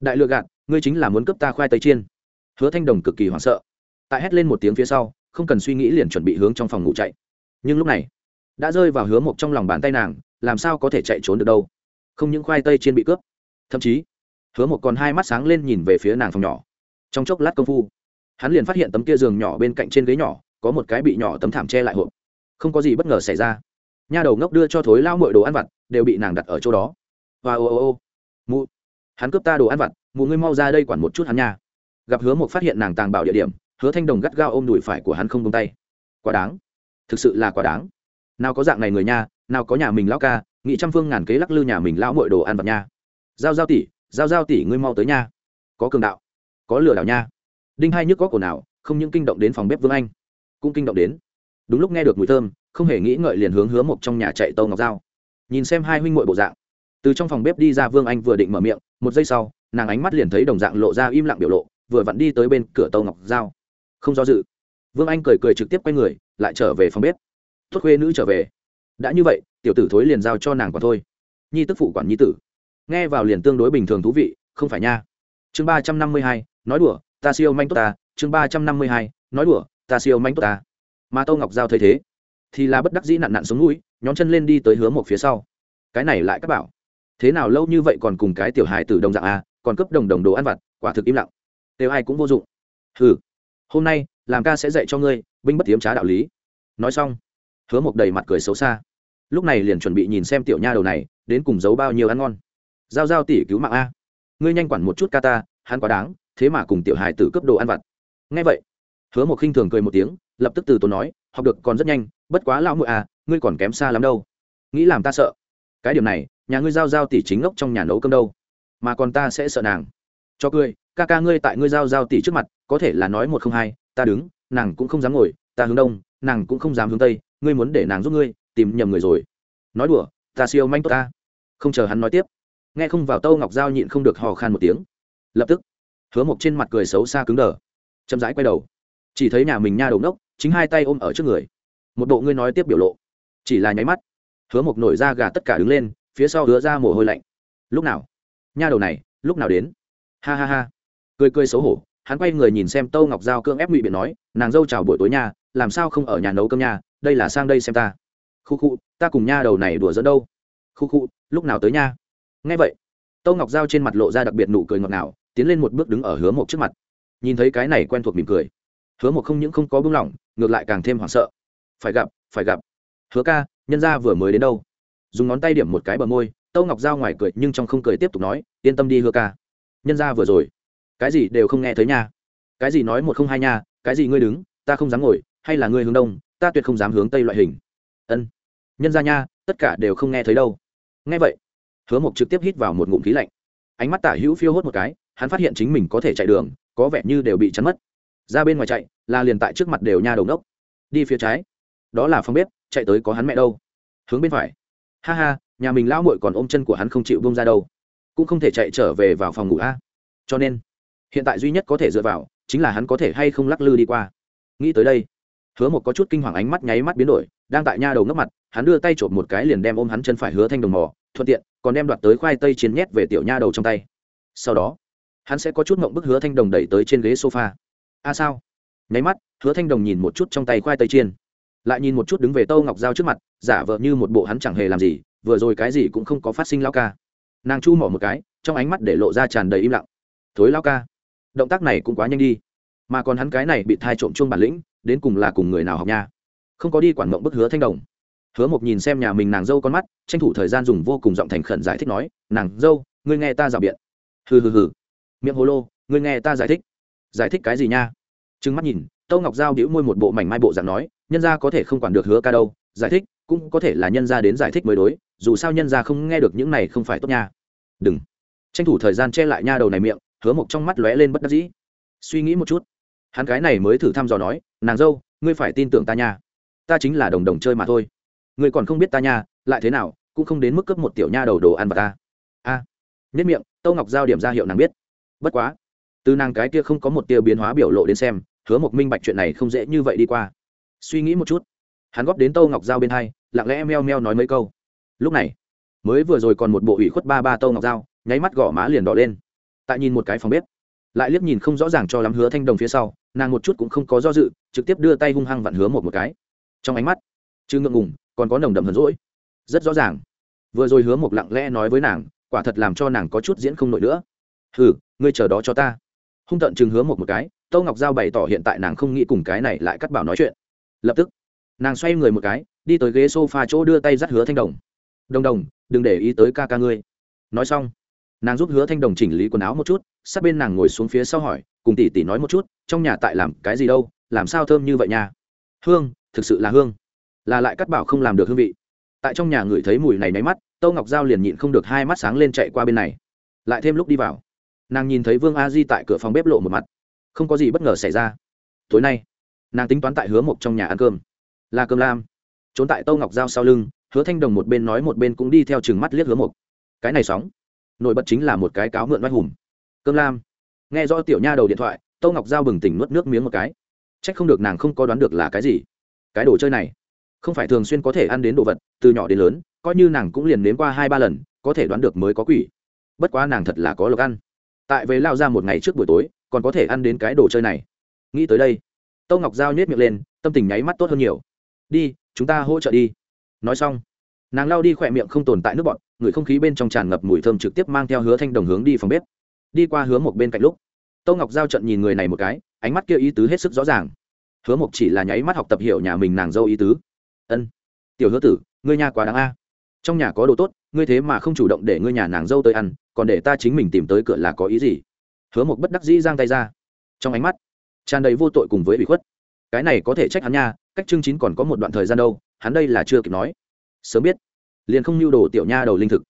Đại lựa gạt, ngươi chính là muốn cướp ta khoai tây chiên. Hứa thanh đồng cực kỳ hoảng sợ. Tại hét lên một tiếng phía sau, không cần suy nghĩ liền chuẩn bị hướng trong phòng ngủ chạy. Nhưng lúc này, đã rơi vào hứa một trong lòng bàn tay nàng, làm sao có thể chạy trốn được đâu? Không những khoai tây chiên bị cướp, thậm chí hứa một còn hai mắt sáng lên nhìn về phía nàng phòng nhỏ. Trong chốc lát công phu, hắn liền phát hiện tấm kia giường nhỏ bên cạnh trên ghế nhỏ có một cái bị nhỏ tấm thảm che lại hộp. Không có gì bất ngờ xảy ra. Nha đầu ngốc đưa cho thối lao mọi đồ ăn vặt, đều bị nàng đặt ở chỗ đó. Và ô ô ô. Mụ, hắn cướp ta đồ ăn vặt, mụ ngươi mau ra đây quản một chút hắn nha. Gặp hứa một phát hiện nàng tàng bảo địa điểm, hứa thanh đồng gắt gao ôm đùi phải của hắn không tung tay. Quá đáng. Thực sự là quá đáng. Nào có dạng này người nha, nào có nhà mình lão ca, nghị trăm phương ngàn kế lắc lư nhà mình lão mọi đồ ăn vặt nha. Giao giao tỷ giao giao tỷ ngươi mau tới nha. Có cường đạo, có lừa đảo nha. Đinh hai nhức có cổ nào không những kinh động đến phòng bếp vương anh, cũng kinh động đến. Đúng lúc nghe được mùi thơm, không hề nghĩ ngợi liền hướng hứa một trong nhà chạy tâu ngọc dao nhìn xem hai huynh muội bộ dạng, từ trong phòng bếp đi ra vương anh vừa định mở miệng, một giây sau, nàng ánh mắt liền thấy đồng dạng lộ ra im lặng biểu lộ, vừa vặn đi tới bên cửa tâu ngọc dao không do dự, vương anh cười cười trực tiếp quay người, lại trở về phòng bếp. Tốt khuê nữ trở về. Đã như vậy, tiểu tử thối liền giao cho nàng còn thôi. Nhi tức phụ quản nhi tử nghe vào liền tương đối bình thường thú vị, không phải nha. Chương ba trăm năm mươi hai, nói đùa, ta siêu manh tốt ta. Chương ba trăm năm mươi hai, nói đùa, ta siêu manh tốt ta. Mà tô ngọc giao thấy thế, thì là bất đắc dĩ nặn nặn xuống núi nhóm chân lên đi tới hứa một phía sau. Cái này lại các bảo. Thế nào lâu như vậy còn cùng cái tiểu hài tử đồng dạng à? còn cấp đồng đồng đồ ăn vặt, quả thực im lặng. Đều ai cũng vô dụng. Ừ hôm nay, làm ca sẽ dạy cho ngươi, binh bất tiếm trá đạo lý. Nói xong, hứa một đầy mặt cười xấu xa. Lúc này liền chuẩn bị nhìn xem tiểu nha đầu này, đến cùng giấu bao nhiêu ăn ngon giao giao tỷ cứu mạng a. Ngươi nhanh quản một chút ca ta, hắn quá đáng, thế mà cùng tiểu hài tử cấp đồ ăn vặt. Ngay vậy, hứa một khinh thường cười một tiếng, lập tức từ tốn nói, học được còn rất nhanh, bất quá lão muội à ngươi còn kém xa lắm đâu. Nghĩ làm ta sợ. Cái điểm này, nhà ngươi giao giao tỷ chính ngốc trong nhà nấu cơm đâu. Mà còn ta sẽ sợ nàng. Cho cười, ca ca ngươi tại ngươi giao giao tỷ trước mặt, có thể là nói một không hai, ta đứng, nàng cũng không dám ngồi, ta hướng đông, nàng cũng không dám hướng tây, ngươi muốn để nàng giúp ngươi, tìm nhầm người rồi. Nói đùa, ta siêu manh tốt ta. Không chờ hắn nói tiếp nghe không vào tâu ngọc giao nhịn không được hò khan một tiếng. Lập tức, hứa mộc trên mặt cười xấu xa cứng đờ. Chậm rãi quay đầu, chỉ thấy nhà mình nha đầu nốc chính hai tay ôm ở trước người. Một bộ ngươi nói tiếp biểu lộ, chỉ là nháy mắt, hứa mộc nổi ra gà tất cả đứng lên, phía sau hứa ra mồ hôi lạnh. Lúc nào? Nha đầu này, lúc nào đến? Ha ha ha. Cười cười xấu hổ, hắn quay người nhìn xem tâu ngọc giao cương ép ngụy biện nói, nàng dâu chào buổi tối nha, làm sao không ở nhà nấu cơm nha, đây là sang đây xem ta. Khu khu, ta cùng nha đầu này đùa dẫn đâu. Khu khu, lúc nào tới nha? Nghe vậy, tâu ngọc giao trên mặt lộ ra đặc biệt nụ cười ngọt ngào, tiến lên một bước đứng ở hứa mộc trước mặt. Nhìn thấy cái này quen thuộc mỉm cười, hứa mộc không những không có buông lỏng ngược lại càng thêm hoảng sợ. Phải gặp phải gặp. Hứa ca, nhân gia vừa mới đến đâu? Dùng ngón tay điểm một cái bờ môi, tâu ngọc giao ngoài cười nhưng trong không cười tiếp tục nói, yên tâm đi hứa ca. Nhân gia vừa rồi, cái gì đều không nghe thấy nha. Cái gì nói một không hai nha, cái gì ngươi đứng, ta không dám ngồi, hay là ngươi hướng đông, ta tuyệt không dám hướng tây loại hình. Ân, nhân gia nha, tất cả đều không nghe thấy đâu. Nghe vậy hứa mộc trực tiếp hít vào một ngụm khí lạnh. Ánh mắt tả hữu phiêu hốt một cái, hắn phát hiện chính mình có thể chạy đường, có vẻ như đều bị chắn mất. Ra bên ngoài chạy, là liền tại trước mặt đều nha đầu đốc đi phía trái. Đó là phòng bếp, chạy tới có hắn mẹ đâu. Hướng bên phải. Ha ha, nhà mình lão muội còn ôm chân của hắn không chịu bông ra đâu. Cũng không thể chạy trở về vào phòng ngủ a. Cho nên, hiện tại duy nhất có thể dựa vào, chính là hắn có thể hay không lắc lư đi qua. Nghĩ tới đây, hứa một có chút kinh hoàng ánh mắt nháy mắt biến đổi, đang tại nha đầu ngấp mặt, hắn đưa tay trộm một cái liền đem ôm hắn chân phải hứa thanh đồng mò, thuận tiện còn đem đoạt tới khoai tây chiến nhét về tiểu nha đầu trong tay. Sau đó, hắn sẽ có chút mộng bức hứa thanh đồng đẩy tới trên ghế sofa. A à sao? Nháy mắt, hứa thanh đồng nhìn một chút trong tay khoai tây chiên. Lại nhìn một chút đứng về tâu ngọc dao trước mặt, giả vờ như một bộ hắn chẳng hề làm gì, vừa rồi cái gì cũng không có phát sinh lao ca. Nàng chu mỏ một cái, trong ánh mắt để lộ ra tràn đầy im lặng. Thối lao ca, động tác này cũng quá nhanh đi. Mà còn hắn cái này bị thai trộm chuông bản lĩnh, đến cùng là cùng người nào học nha? Không có đi quản mộng bức hứa thanh đồng hứa mộc nhìn xem nhà mình nàng dâu con mắt, tranh thủ thời gian dùng vô cùng giọng thành khẩn giải thích nói, nàng dâu, ngươi nghe ta rào biện. Hừ hừ hừ. Miệng hồ lô, ngươi nghe ta giải thích. Giải thích cái gì nha? Trừng mắt nhìn, tâu ngọc giao đĩu môi một bộ mảnh mai bộ dạng nói, nhân gia có thể không quản được hứa ca đâu, giải thích cũng có thể là nhân gia đến giải thích mới đối, dù sao nhân gia không nghe được những này không phải tốt nha. Đừng. Tranh thủ thời gian che lại nha đầu này miệng, hứa mộc trong mắt lóe lên bất đắc dĩ. Suy nghĩ một chút. Hắn cái này mới thử thăm dò nói, nàng dâu, ngươi phải tin tưởng ta nha. Ta chính là đồng đồng chơi mà thôi ngươi còn không biết ta nha, lại thế nào, cũng không đến mức cấp một tiểu nha đầu đồ ăn vào ta. A, nhất miệng, tâu ngọc giao điểm ra hiệu nàng biết. Bất quá, từ nàng cái kia không có một tia biến hóa biểu lộ đến xem, hứa một minh bạch chuyện này không dễ như vậy đi qua. Suy nghĩ một chút, hắn góp đến tâu ngọc giao bên hai, lặng lẽ meo meo nói mấy câu. Lúc này, mới vừa rồi còn một bộ ủy khuất ba ba tâu ngọc giao, nháy mắt gõ má liền đỏ lên. Tại nhìn một cái phòng bếp, lại liếc nhìn không rõ ràng cho lắm hứa thanh đồng phía sau, nàng một chút cũng không có do dự, trực tiếp đưa tay hung hăng vặn hứa một một cái. Trong ánh mắt chứ ngượng ngùng còn có nồng đậm hờn rỗi rất rõ ràng. Vừa rồi hứa một lặng lẽ nói với nàng, quả thật làm cho nàng có chút diễn không nổi nữa. Hừ, ngươi chờ đó cho ta. Hung tận chừng hứa một một cái, tâu ngọc giao bày tỏ hiện tại nàng không nghĩ cùng cái này lại cắt bảo nói chuyện. Lập tức, nàng xoay người một cái, đi tới ghế s o f a chỗ đưa tay dắt hứa thanh đồng. Đồng đồng, đừng để ý tới ca ca ngươi. Nói xong, nàng giúp hứa thanh đồng chỉnh lý quần áo một chút, sát bên nàng ngồi xuống phía sau hỏi, cùng tỷ tỷ nói một chút, trong nhà tại làm cái gì đâu, làm sao thơm như vậy nha? Hương, thực sự là hương là lại cắt bảo không làm được hương vị. Tại trong nhà ngửi thấy mùi này nháy mắt, tâu ngọc giao liền nhịn không được hai mắt sáng lên chạy qua bên này. Lại thêm lúc đi vào, nàng nhìn thấy vương a di tại cửa phòng bếp lộ một mặt. Không có gì bất ngờ xảy ra. Tối nay, nàng tính toán tại hứa mộc trong nhà ăn cơm. Là cơm lam. Trốn tại tâu ngọc giao sau lưng, hứa thanh đồng một bên nói một bên cũng đi theo chừng mắt liếc hứa mộc. Cái này sóng, nổi bật chính là một cái cáo mượn vai hùm cơm lam. Nghe rõ tiểu nha đầu điện thoại, tâu ngọc giao bừng tỉnh nuốt nước miếng một cái. C h ắ c không được nàng không có đoán được là cái gì. Cái đồ chơi này không phải thường xuyên có thể ăn đến đồ vật, từ nhỏ đến lớn, coi như nàng cũng liền nếm qua hai ba lần, có thể đoán được mới có quỷ. Bất quá nàng thật là có lộc ăn. Tại về lao ra một ngày trước buổi tối, còn có thể ăn đến cái đồ chơi này. Nghĩ tới đây, tâu ngọc giao nhét miệng lên, tâm tình nháy mắt tốt hơn nhiều. Đi, chúng ta hỗ trợ đi. Nói xong, nàng lao đi khỏe miệng không tồn tại nước bọn người không khí bên trong tràn ngập mùi thơm trực tiếp mang theo hứa thanh đồng hướng đi phòng bếp. Đi qua hứa một bên cạnh lúc, tâu ngọc giao trận nhìn người này một cái, ánh mắt kia ý tứ hết sức rõ ràng. Hứa mộc chỉ là nháy mắt học tập hiểu nhà mình nàng dâu ý tứ ân. Tiểu hứa tử, ngươi nhà quá đáng a. Trong nhà có đồ tốt, ngươi thế mà không chủ động để ngươi nhà nàng dâu tới ăn, còn để ta chính mình tìm tới cửa là có ý gì? Hứa một bất đắc dĩ giang tay ra. Trong ánh mắt, tràn đầy vô tội cùng với bị khuất. Cái này có thể trách hắn nha, cách chương chín còn có một đoạn thời gian đâu, hắn đây là chưa kịp nói. Sớm biết, liền không nhu đồ tiểu nha đầu linh thực.